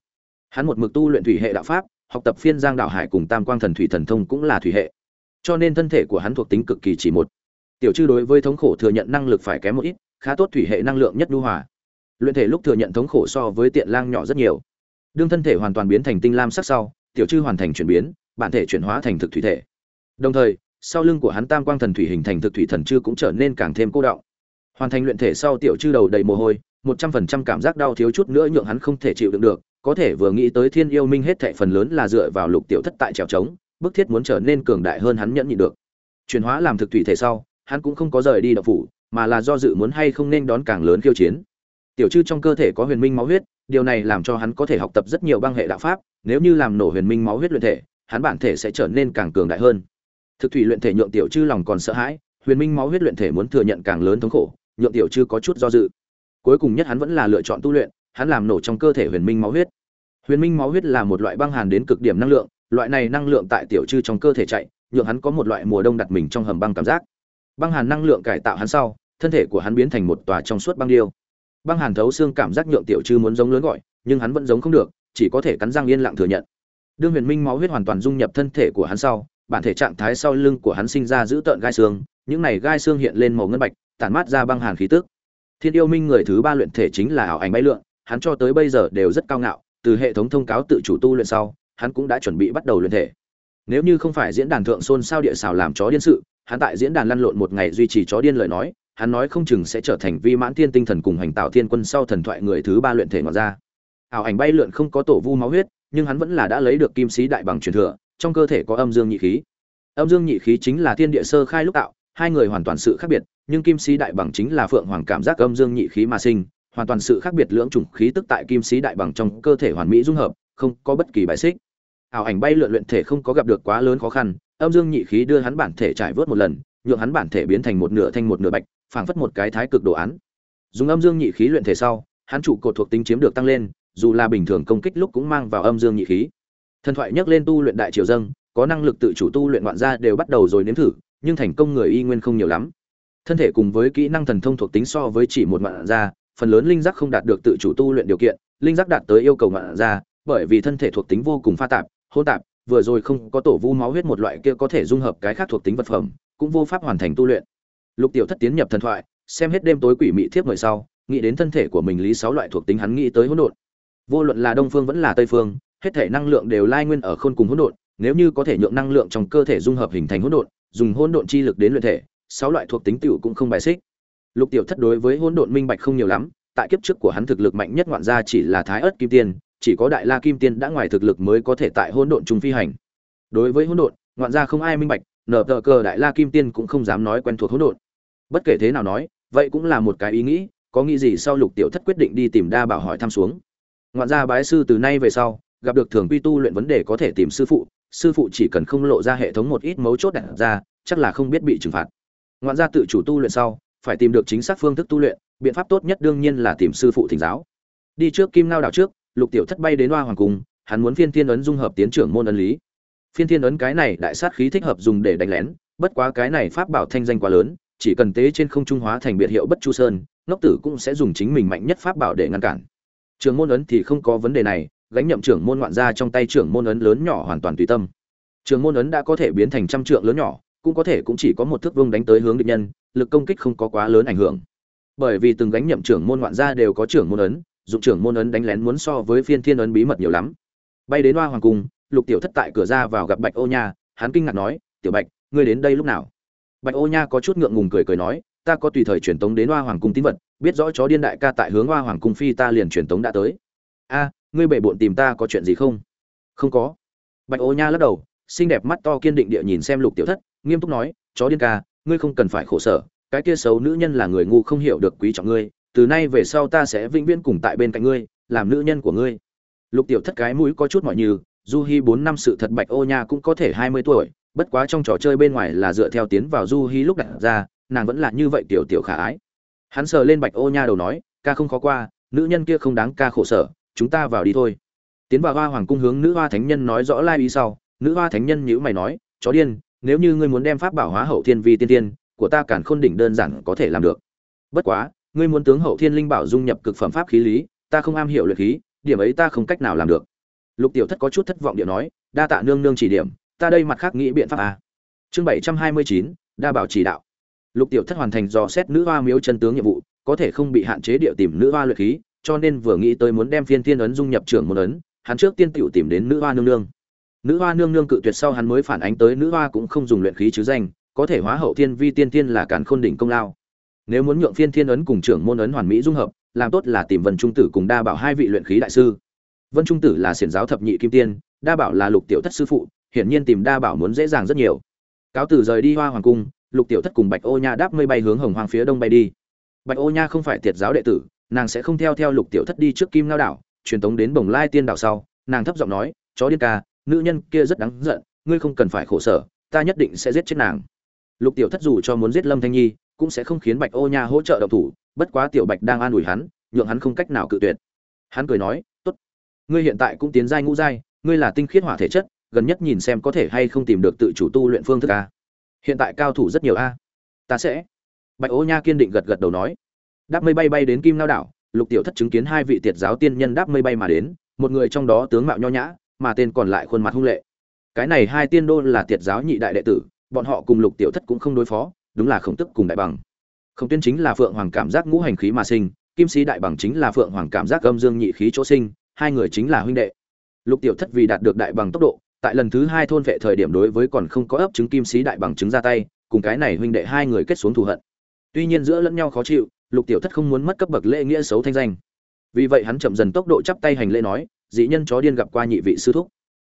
Hắn một mực tu luyện thủy hệ đạo pháp, học tập phiên giang đạo hải cùng tam quang thần thủy thần thông cũng là thủy hệ. Cho nên thân thể của hắn thuộc tính cực kỳ chỉ một tiểu chư đối với thống khổ thừa nhận năng lực phải kém một ít, khá tốt thủy hệ năng lượng nhất lưu hòa. Luyện thể lúc thừa nhận thống khổ so với tiện lang nhỏ rất nhiều. Đương thân thể hoàn toàn biến thành tinh lam sắc sau, tiểu chư hoàn thành chuyển biến, bản thể chuyển hóa thành thực thủy thể. Đồng thời, sau lưng của hắn tam quang thần thủy hình thành thực thủy thần chư cũng trở nên càng thêm cô động. Hoàn thành luyện thể sau tiểu chư đầu đầy mồ hôi, một trăm phần trăm cảm giác đau thiếu chút nữa nhượng hắn không thể chịu đựng được, có thể vừa nghĩ tới thiên yêu minh hết thệ phần lớn là dựa vào lục tiểu thất tại trèo trống, bức thiết muốn trở nên cường đại hơn hắn nhẫn nhịn được. Chuyển hóa làm thực thủy thể sau hắn cũng không có rời đi đậu phủ, mà là do dự muốn hay không nên đón càng lớn khiêu chiến. Tiểu chư trong cơ thể có huyền minh máu huyết, điều này làm cho hắn có thể học tập rất nhiều băng hệ đạo pháp, nếu như làm nổ huyền minh máu huyết luyện thể, hắn bản thể sẽ trở nên càng cường đại hơn. Thực thủy luyện thể nhượng tiểu chư lòng còn sợ hãi, huyền minh máu huyết luyện thể muốn thừa nhận càng lớn thống khổ, nhượng tiểu chư có chút do dự. Cuối cùng nhất hắn vẫn là lựa chọn tu luyện, hắn làm nổ trong cơ thể huyền minh máu huyết. Huyền minh máu huyết là một loại băng hàn đến cực điểm năng lượng, loại này năng lượng tại tiểu chư trong cơ thể chạy, nhượng hắn có một loại mùa đông đặt mình trong hầm băng cảm giác băng hàn năng lượng cải tạo hắn sau, thân thể của hắn biến thành một tòa trong suốt băng điêu. Băng hàn thấu xương cảm giác nhượng tiểu chư muốn giống lớn gọi, nhưng hắn vẫn giống không được, chỉ có thể cắn răng yên lặng thừa nhận. Đương huyền minh máu huyết hoàn toàn dung nhập thân thể của hắn sau, bản thể trạng thái sau lưng của hắn sinh ra giữ tợn gai xương, những này gai xương hiện lên màu ngân bạch, tản mát ra băng hàn khí tức. Thiên yêu minh người thứ ba luyện thể chính là ảo ảnh bay lượn, hắn cho tới bây giờ đều rất cao ngạo, từ hệ thống thông cáo tự chủ tu luyện sau, hắn cũng đã chuẩn bị bắt đầu luyện thể. Nếu như không phải diễn đàn thượng xôn sao địa xào làm chó điên sự hắn tại diễn đàn lăn lộn một ngày duy trì chó điên lời nói, hắn nói không chừng sẽ trở thành vi mãn thiên tinh thần cùng hành tạo thiên quân sau thần thoại người thứ ba luyện thể ngoài ra ảo ảnh bay lượn không có tổ vu máu huyết, nhưng hắn vẫn là đã lấy được kim sĩ đại bằng truyền thừa, trong cơ thể có âm dương nhị khí. Âm dương nhị khí chính là thiên địa sơ khai lúc tạo, hai người hoàn toàn sự khác biệt, nhưng kim sĩ đại bằng chính là phượng hoàng cảm giác âm dương nhị khí mà sinh, hoàn toàn sự khác biệt lưỡng chủng khí tức tại kim sĩ đại bằng trong cơ thể hoàn mỹ dung hợp, không có bất kỳ bài xích. Ảo ảnh bay lượn luyện thể không có gặp được quá lớn khó khăn âm dương nhị khí đưa hắn bản thể trải vớt một lần, nhượng hắn bản thể biến thành một nửa thanh một nửa bạch, phảng phất một cái thái cực đồ án. Dùng âm dương nhị khí luyện thể sau, hắn trụ cột thuộc tính chiếm được tăng lên, dù là bình thường công kích lúc cũng mang vào âm dương nhị khí. Thần thoại nhắc lên tu luyện đại triều dâng, có năng lực tự chủ tu luyện ngoạn gia đều bắt đầu rồi nếm thử, nhưng thành công người y nguyên không nhiều lắm. Thân thể cùng với kỹ năng thần thông thuộc tính so với chỉ một ngoạn gia, phần lớn linh giác không đạt được tự chủ tu luyện điều kiện, linh giác đạt tới yêu cầu ngoạn gia, bởi vì thân thể thuộc tính vô cùng pha tạp hô tạp vừa rồi không có tổ vu máu huyết một loại kia có thể dung hợp cái khác thuộc tính vật phẩm, cũng vô pháp hoàn thành tu luyện. Lục tiểu thất tiến nhập thần thoại, xem hết đêm tối quỷ mị thiếp người sau, nghĩ đến thân thể của mình lý sáu loại thuộc tính hắn nghĩ tới hỗn độn. Vô luận là đông phương vẫn là tây phương, hết thể năng lượng đều lai nguyên ở khôn cùng hỗn độn, nếu như có thể nhượng năng lượng trong cơ thể dung hợp hình thành hỗn độn, dùng hỗn độn chi lực đến luyện thể, sáu loại thuộc tính tiểu cũng không bài xích. Lục tiểu thất đối với hỗn độn minh bạch không nhiều lắm, tại kiếp trước của hắn thực lực mạnh nhất ngoạn gia chỉ là thái Ức kim tiên chỉ có đại la kim tiên đã ngoài thực lực mới có thể tại hỗn độn trung phi hành. Đối với hỗn độn, ngoạn gia không ai minh bạch nở tờ cờ đại la kim tiên cũng không dám nói quen thuộc hỗn độn. Bất kể thế nào nói, vậy cũng là một cái ý nghĩ, có nghĩ gì sau lục tiểu thất quyết định đi tìm đa bảo hỏi thăm xuống. Ngoạn gia bái sư từ nay về sau, gặp được thường quy tu luyện vấn đề có thể tìm sư phụ sư phụ chỉ cần không lộ ra hệ thống một ít mấu chốt đặt ra, chắc là không biết bị trừng phạt. Ngoạn gia tự chủ tu luyện sau, phải tìm được chính xác phương thức tu luyện, biện pháp tốt nhất đương nhiên là tìm sư phụ thỉnh giáo. Đi trước kim ngao đảo trước lục tiểu thất bay đến hoa hoàng cung, hắn muốn phiên thiên ấn dung hợp tiến trưởng môn ấn lý. Phiên thiên ấn cái này đại sát khí thích hợp dùng để đánh lén, bất quá cái này pháp bảo thanh danh quá lớn, chỉ cần tế trên không trung hóa thành biệt hiệu bất chu sơn, ngốc tử cũng sẽ dùng chính mình mạnh nhất pháp bảo để ngăn cản. Trưởng môn ấn thì không có vấn đề này, gánh nhậm trưởng môn ngoạn ra trong tay trưởng môn ấn lớn nhỏ hoàn toàn tùy tâm. Trưởng môn ấn đã có thể biến thành trăm trượng lớn nhỏ, cũng có thể cũng chỉ có một thước vương đánh tới hướng địch nhân, lực công kích không có quá lớn ảnh hưởng. Bởi vì từng gánh nhậm trưởng môn ngoạn ra đều có trưởng môn ấn dụng trưởng môn ấn đánh lén muốn so với phiên thiên ấn bí mật nhiều lắm. Bay đến hoa hoàng cung, lục tiểu thất tại cửa ra vào gặp bạch ô nha, hắn kinh ngạc nói, tiểu bạch, ngươi đến đây lúc nào? Bạch ô nha có chút ngượng ngùng cười cười nói, ta có tùy thời truyền tống đến hoa hoàng cung tín vật, biết rõ chó điên đại ca tại hướng hoa hoàng cung phi ta liền truyền tống đã tới. A, ngươi bể bộn tìm ta có chuyện gì không? Không có. Bạch ô nha lắc đầu, xinh đẹp mắt to kiên định địa nhìn xem lục tiểu thất, nghiêm túc nói, chó điên ca, ngươi không cần phải khổ sở, cái kia xấu nữ nhân là người ngu không hiểu được quý trọng ngươi từ nay về sau ta sẽ vĩnh viễn cùng tại bên cạnh ngươi, làm nữ nhân của ngươi. Lục tiểu thất cái mũi có chút mọi như du hi bốn năm sự thật bạch ô nha cũng có thể hai mươi tuổi, bất quá trong trò chơi bên ngoài là dựa theo tiến vào du hi lúc đặt ra, nàng vẫn là như vậy tiểu tiểu khả ái. Hắn sờ lên bạch ô nha đầu nói, ca không khó qua, nữ nhân kia không đáng ca khổ sở, chúng ta vào đi thôi. Tiến vào hoa hoàng cung hướng nữ hoa thánh nhân nói rõ lai ý sau, nữ hoa thánh nhân nhữ mày nói, chó điên, nếu như ngươi muốn đem pháp bảo hóa hậu thiên vi tiên tiên, của ta cản khôn đỉnh đơn giản có thể làm được. Bất quá ngươi muốn tướng hậu thiên linh bảo dung nhập cực phẩm pháp khí lý, ta không am hiểu luyện khí, điểm ấy ta không cách nào làm được. Lục tiểu thất có chút thất vọng điệu nói, đa tạ nương nương chỉ điểm, ta đây mặt khác nghĩ biện pháp à. chương bảy trăm hai mươi chín, đa bảo chỉ đạo. Lục tiểu thất hoàn thành dò xét nữ hoa miếu chân tướng nhiệm vụ, có thể không bị hạn chế địa tìm nữ hoa luyện khí, cho nên vừa nghĩ tới muốn đem phiên thiên ấn dung nhập trưởng môn ấn, hắn trước tiên tiểu tìm đến nữ hoa nương nương. Nữ hoa nương nương cự tuyệt sau hắn mới phản ánh tới nữ hoa cũng không dùng luyện khí chứ danh, có thể hóa hậu thiên vi tiên tiên là cản khôn đỉnh công lao nếu muốn nhượng phiên thiên ấn cùng trưởng môn ấn hoàn mỹ dung hợp, làm tốt là tìm vân trung tử cùng đa bảo hai vị luyện khí đại sư. Vân trung tử là xiển giáo thập nhị kim tiên, đa bảo là lục tiểu thất sư phụ, hiển nhiên tìm đa bảo muốn dễ dàng rất nhiều. Cáo tử rời đi hoa hoàng cung, lục tiểu thất cùng bạch ô nha đáp mây bay hướng hồng hoàng phía đông bay đi. Bạch ô nha không phải tiệt giáo đệ tử, nàng sẽ không theo theo lục tiểu thất đi trước kim lao đảo, truyền tống đến bồng lai tiên đảo sau, nàng thấp giọng nói, chó điên ca, nữ nhân kia rất đáng giận, ngươi không cần phải khổ sở, ta nhất định sẽ giết chết nàng. Lục tiểu thất dù cho muốn giết lâm thanh nhi cũng sẽ không khiến bạch ô nha hỗ trợ độc thủ, bất quá tiểu bạch đang an ủi hắn, nhượng hắn không cách nào cự tuyệt. Hắn cười nói, tốt, ngươi hiện tại cũng tiến giai ngũ giai, ngươi là tinh khiết hỏa thể chất, gần nhất nhìn xem có thể hay không tìm được tự chủ tu luyện phương thức a. Hiện tại cao thủ rất nhiều a. Ta sẽ. Bạch ô nha kiên định gật gật đầu nói. Đáp mây bay bay đến kim lao đảo, lục tiểu thất chứng kiến hai vị tiệt giáo tiên nhân đáp mây bay mà đến, một người trong đó tướng mạo nho nhã, mà tên còn lại khuôn mặt hung lệ. Cái này hai tiên đô là tiệt giáo nhị đại đệ tử, bọn họ cùng lục tiểu thất cũng không đối phó đúng là khổng tức cùng đại bằng. Khổng tuyên chính là phượng hoàng cảm giác ngũ hành khí mà sinh, kim sĩ đại bằng chính là phượng hoàng cảm giác âm dương nhị khí chỗ sinh, hai người chính là huynh đệ. Lục tiểu thất vì đạt được đại bằng tốc độ, tại lần thứ hai thôn vệ thời điểm đối với còn không có ấp trứng kim sĩ đại bằng trứng ra tay, cùng cái này huynh đệ hai người kết xuống thù hận. Tuy nhiên giữa lẫn nhau khó chịu, lục tiểu thất không muốn mất cấp bậc lễ nghĩa xấu thanh danh. Vì vậy hắn chậm dần tốc độ chắp tay hành lễ nói, dị nhân chó điên gặp qua nhị vị sư thúc.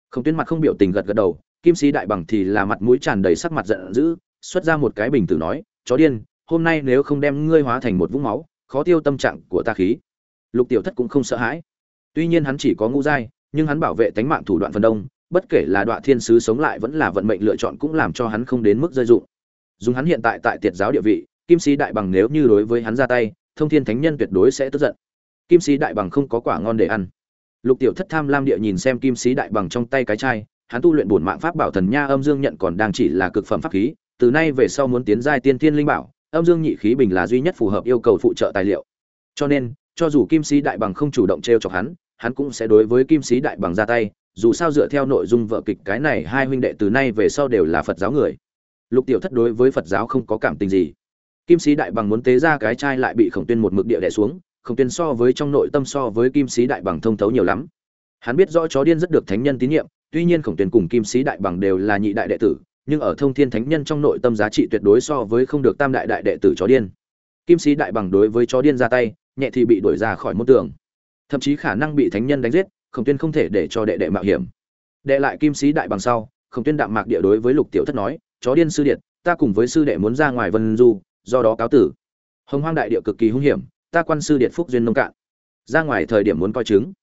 Không tuyên mặt không biểu tình gật gật đầu, kim sĩ đại bằng thì là mặt mũi tràn đầy sắc mặt giận dữ xuất ra một cái bình tử nói, chó điên, hôm nay nếu không đem ngươi hóa thành một vũng máu, khó tiêu tâm trạng của ta khí. Lục tiểu thất cũng không sợ hãi. Tuy nhiên hắn chỉ có ngũ giai, nhưng hắn bảo vệ tánh mạng thủ đoạn phần đông, bất kể là đoạn thiên sứ sống lại vẫn là vận mệnh lựa chọn cũng làm cho hắn không đến mức rơi dụng. Dùng hắn hiện tại tại tiệt giáo địa vị, kim sĩ đại bằng nếu như đối với hắn ra tay, thông thiên thánh nhân tuyệt đối sẽ tức giận. Kim sĩ đại bằng không có quả ngon để ăn. Lục tiểu thất tham lam địa nhìn xem kim sĩ đại bằng trong tay cái chai, hắn tu luyện bổn mạng pháp bảo thần nha âm dương nhận còn đang chỉ là cực phẩm pháp khí từ nay về sau muốn tiến giai tiên thiên linh bảo, âm dương nhị khí bình là duy nhất phù hợp yêu cầu phụ trợ tài liệu. Cho nên, cho dù kim sĩ đại bằng không chủ động t r e o chọc hắn hắn cũng sẽ đối với kim sĩ đại bằng ra tay, dù sao dựa theo nội dung vợ kịch cái này hai huynh đệ từ nay về sau đều là phật giáo người. Lục tiểu thất đối với phật giáo không có cảm tình gì. Kim sĩ đại bằng muốn tế ra cái chai lại bị khổng tuyên một mực địa đẻ xuống, khổng tuyên so với trong nội tâm so với kim sĩ đại bằng thông thấu nhiều lắm. Hắn biết rõ chó điên rất được thánh nhân tín nhiệm, tuy nhiên khổng tuyên cùng kim sĩ đại bằng đều là nhị đại đệ tử nhưng ở thông thiên thánh nhân trong nội tâm giá trị tuyệt đối so với không được tam đại đại đệ tử chó điên. Kim sĩ đại bằng đối với chó điên ra tay, nhẹ thì bị đuổi ra khỏi môn tường. Thậm chí khả năng bị thánh nhân đánh giết, khổng tuyên không thể để cho đệ đệ mạo hiểm. Đệ lại kim sĩ đại bằng sau, khổng tuyên đạm mạc địa đối với lục tiểu thất nói, chó điên sư điện ta cùng với sư đệ muốn ra ngoài vân du, do đó cáo tử. Hồng hoang đại địa cực kỳ hung hiểm, ta quan sư điện phúc duyên nông cạn. Ra ngoài thời điểm muốn coi chứng.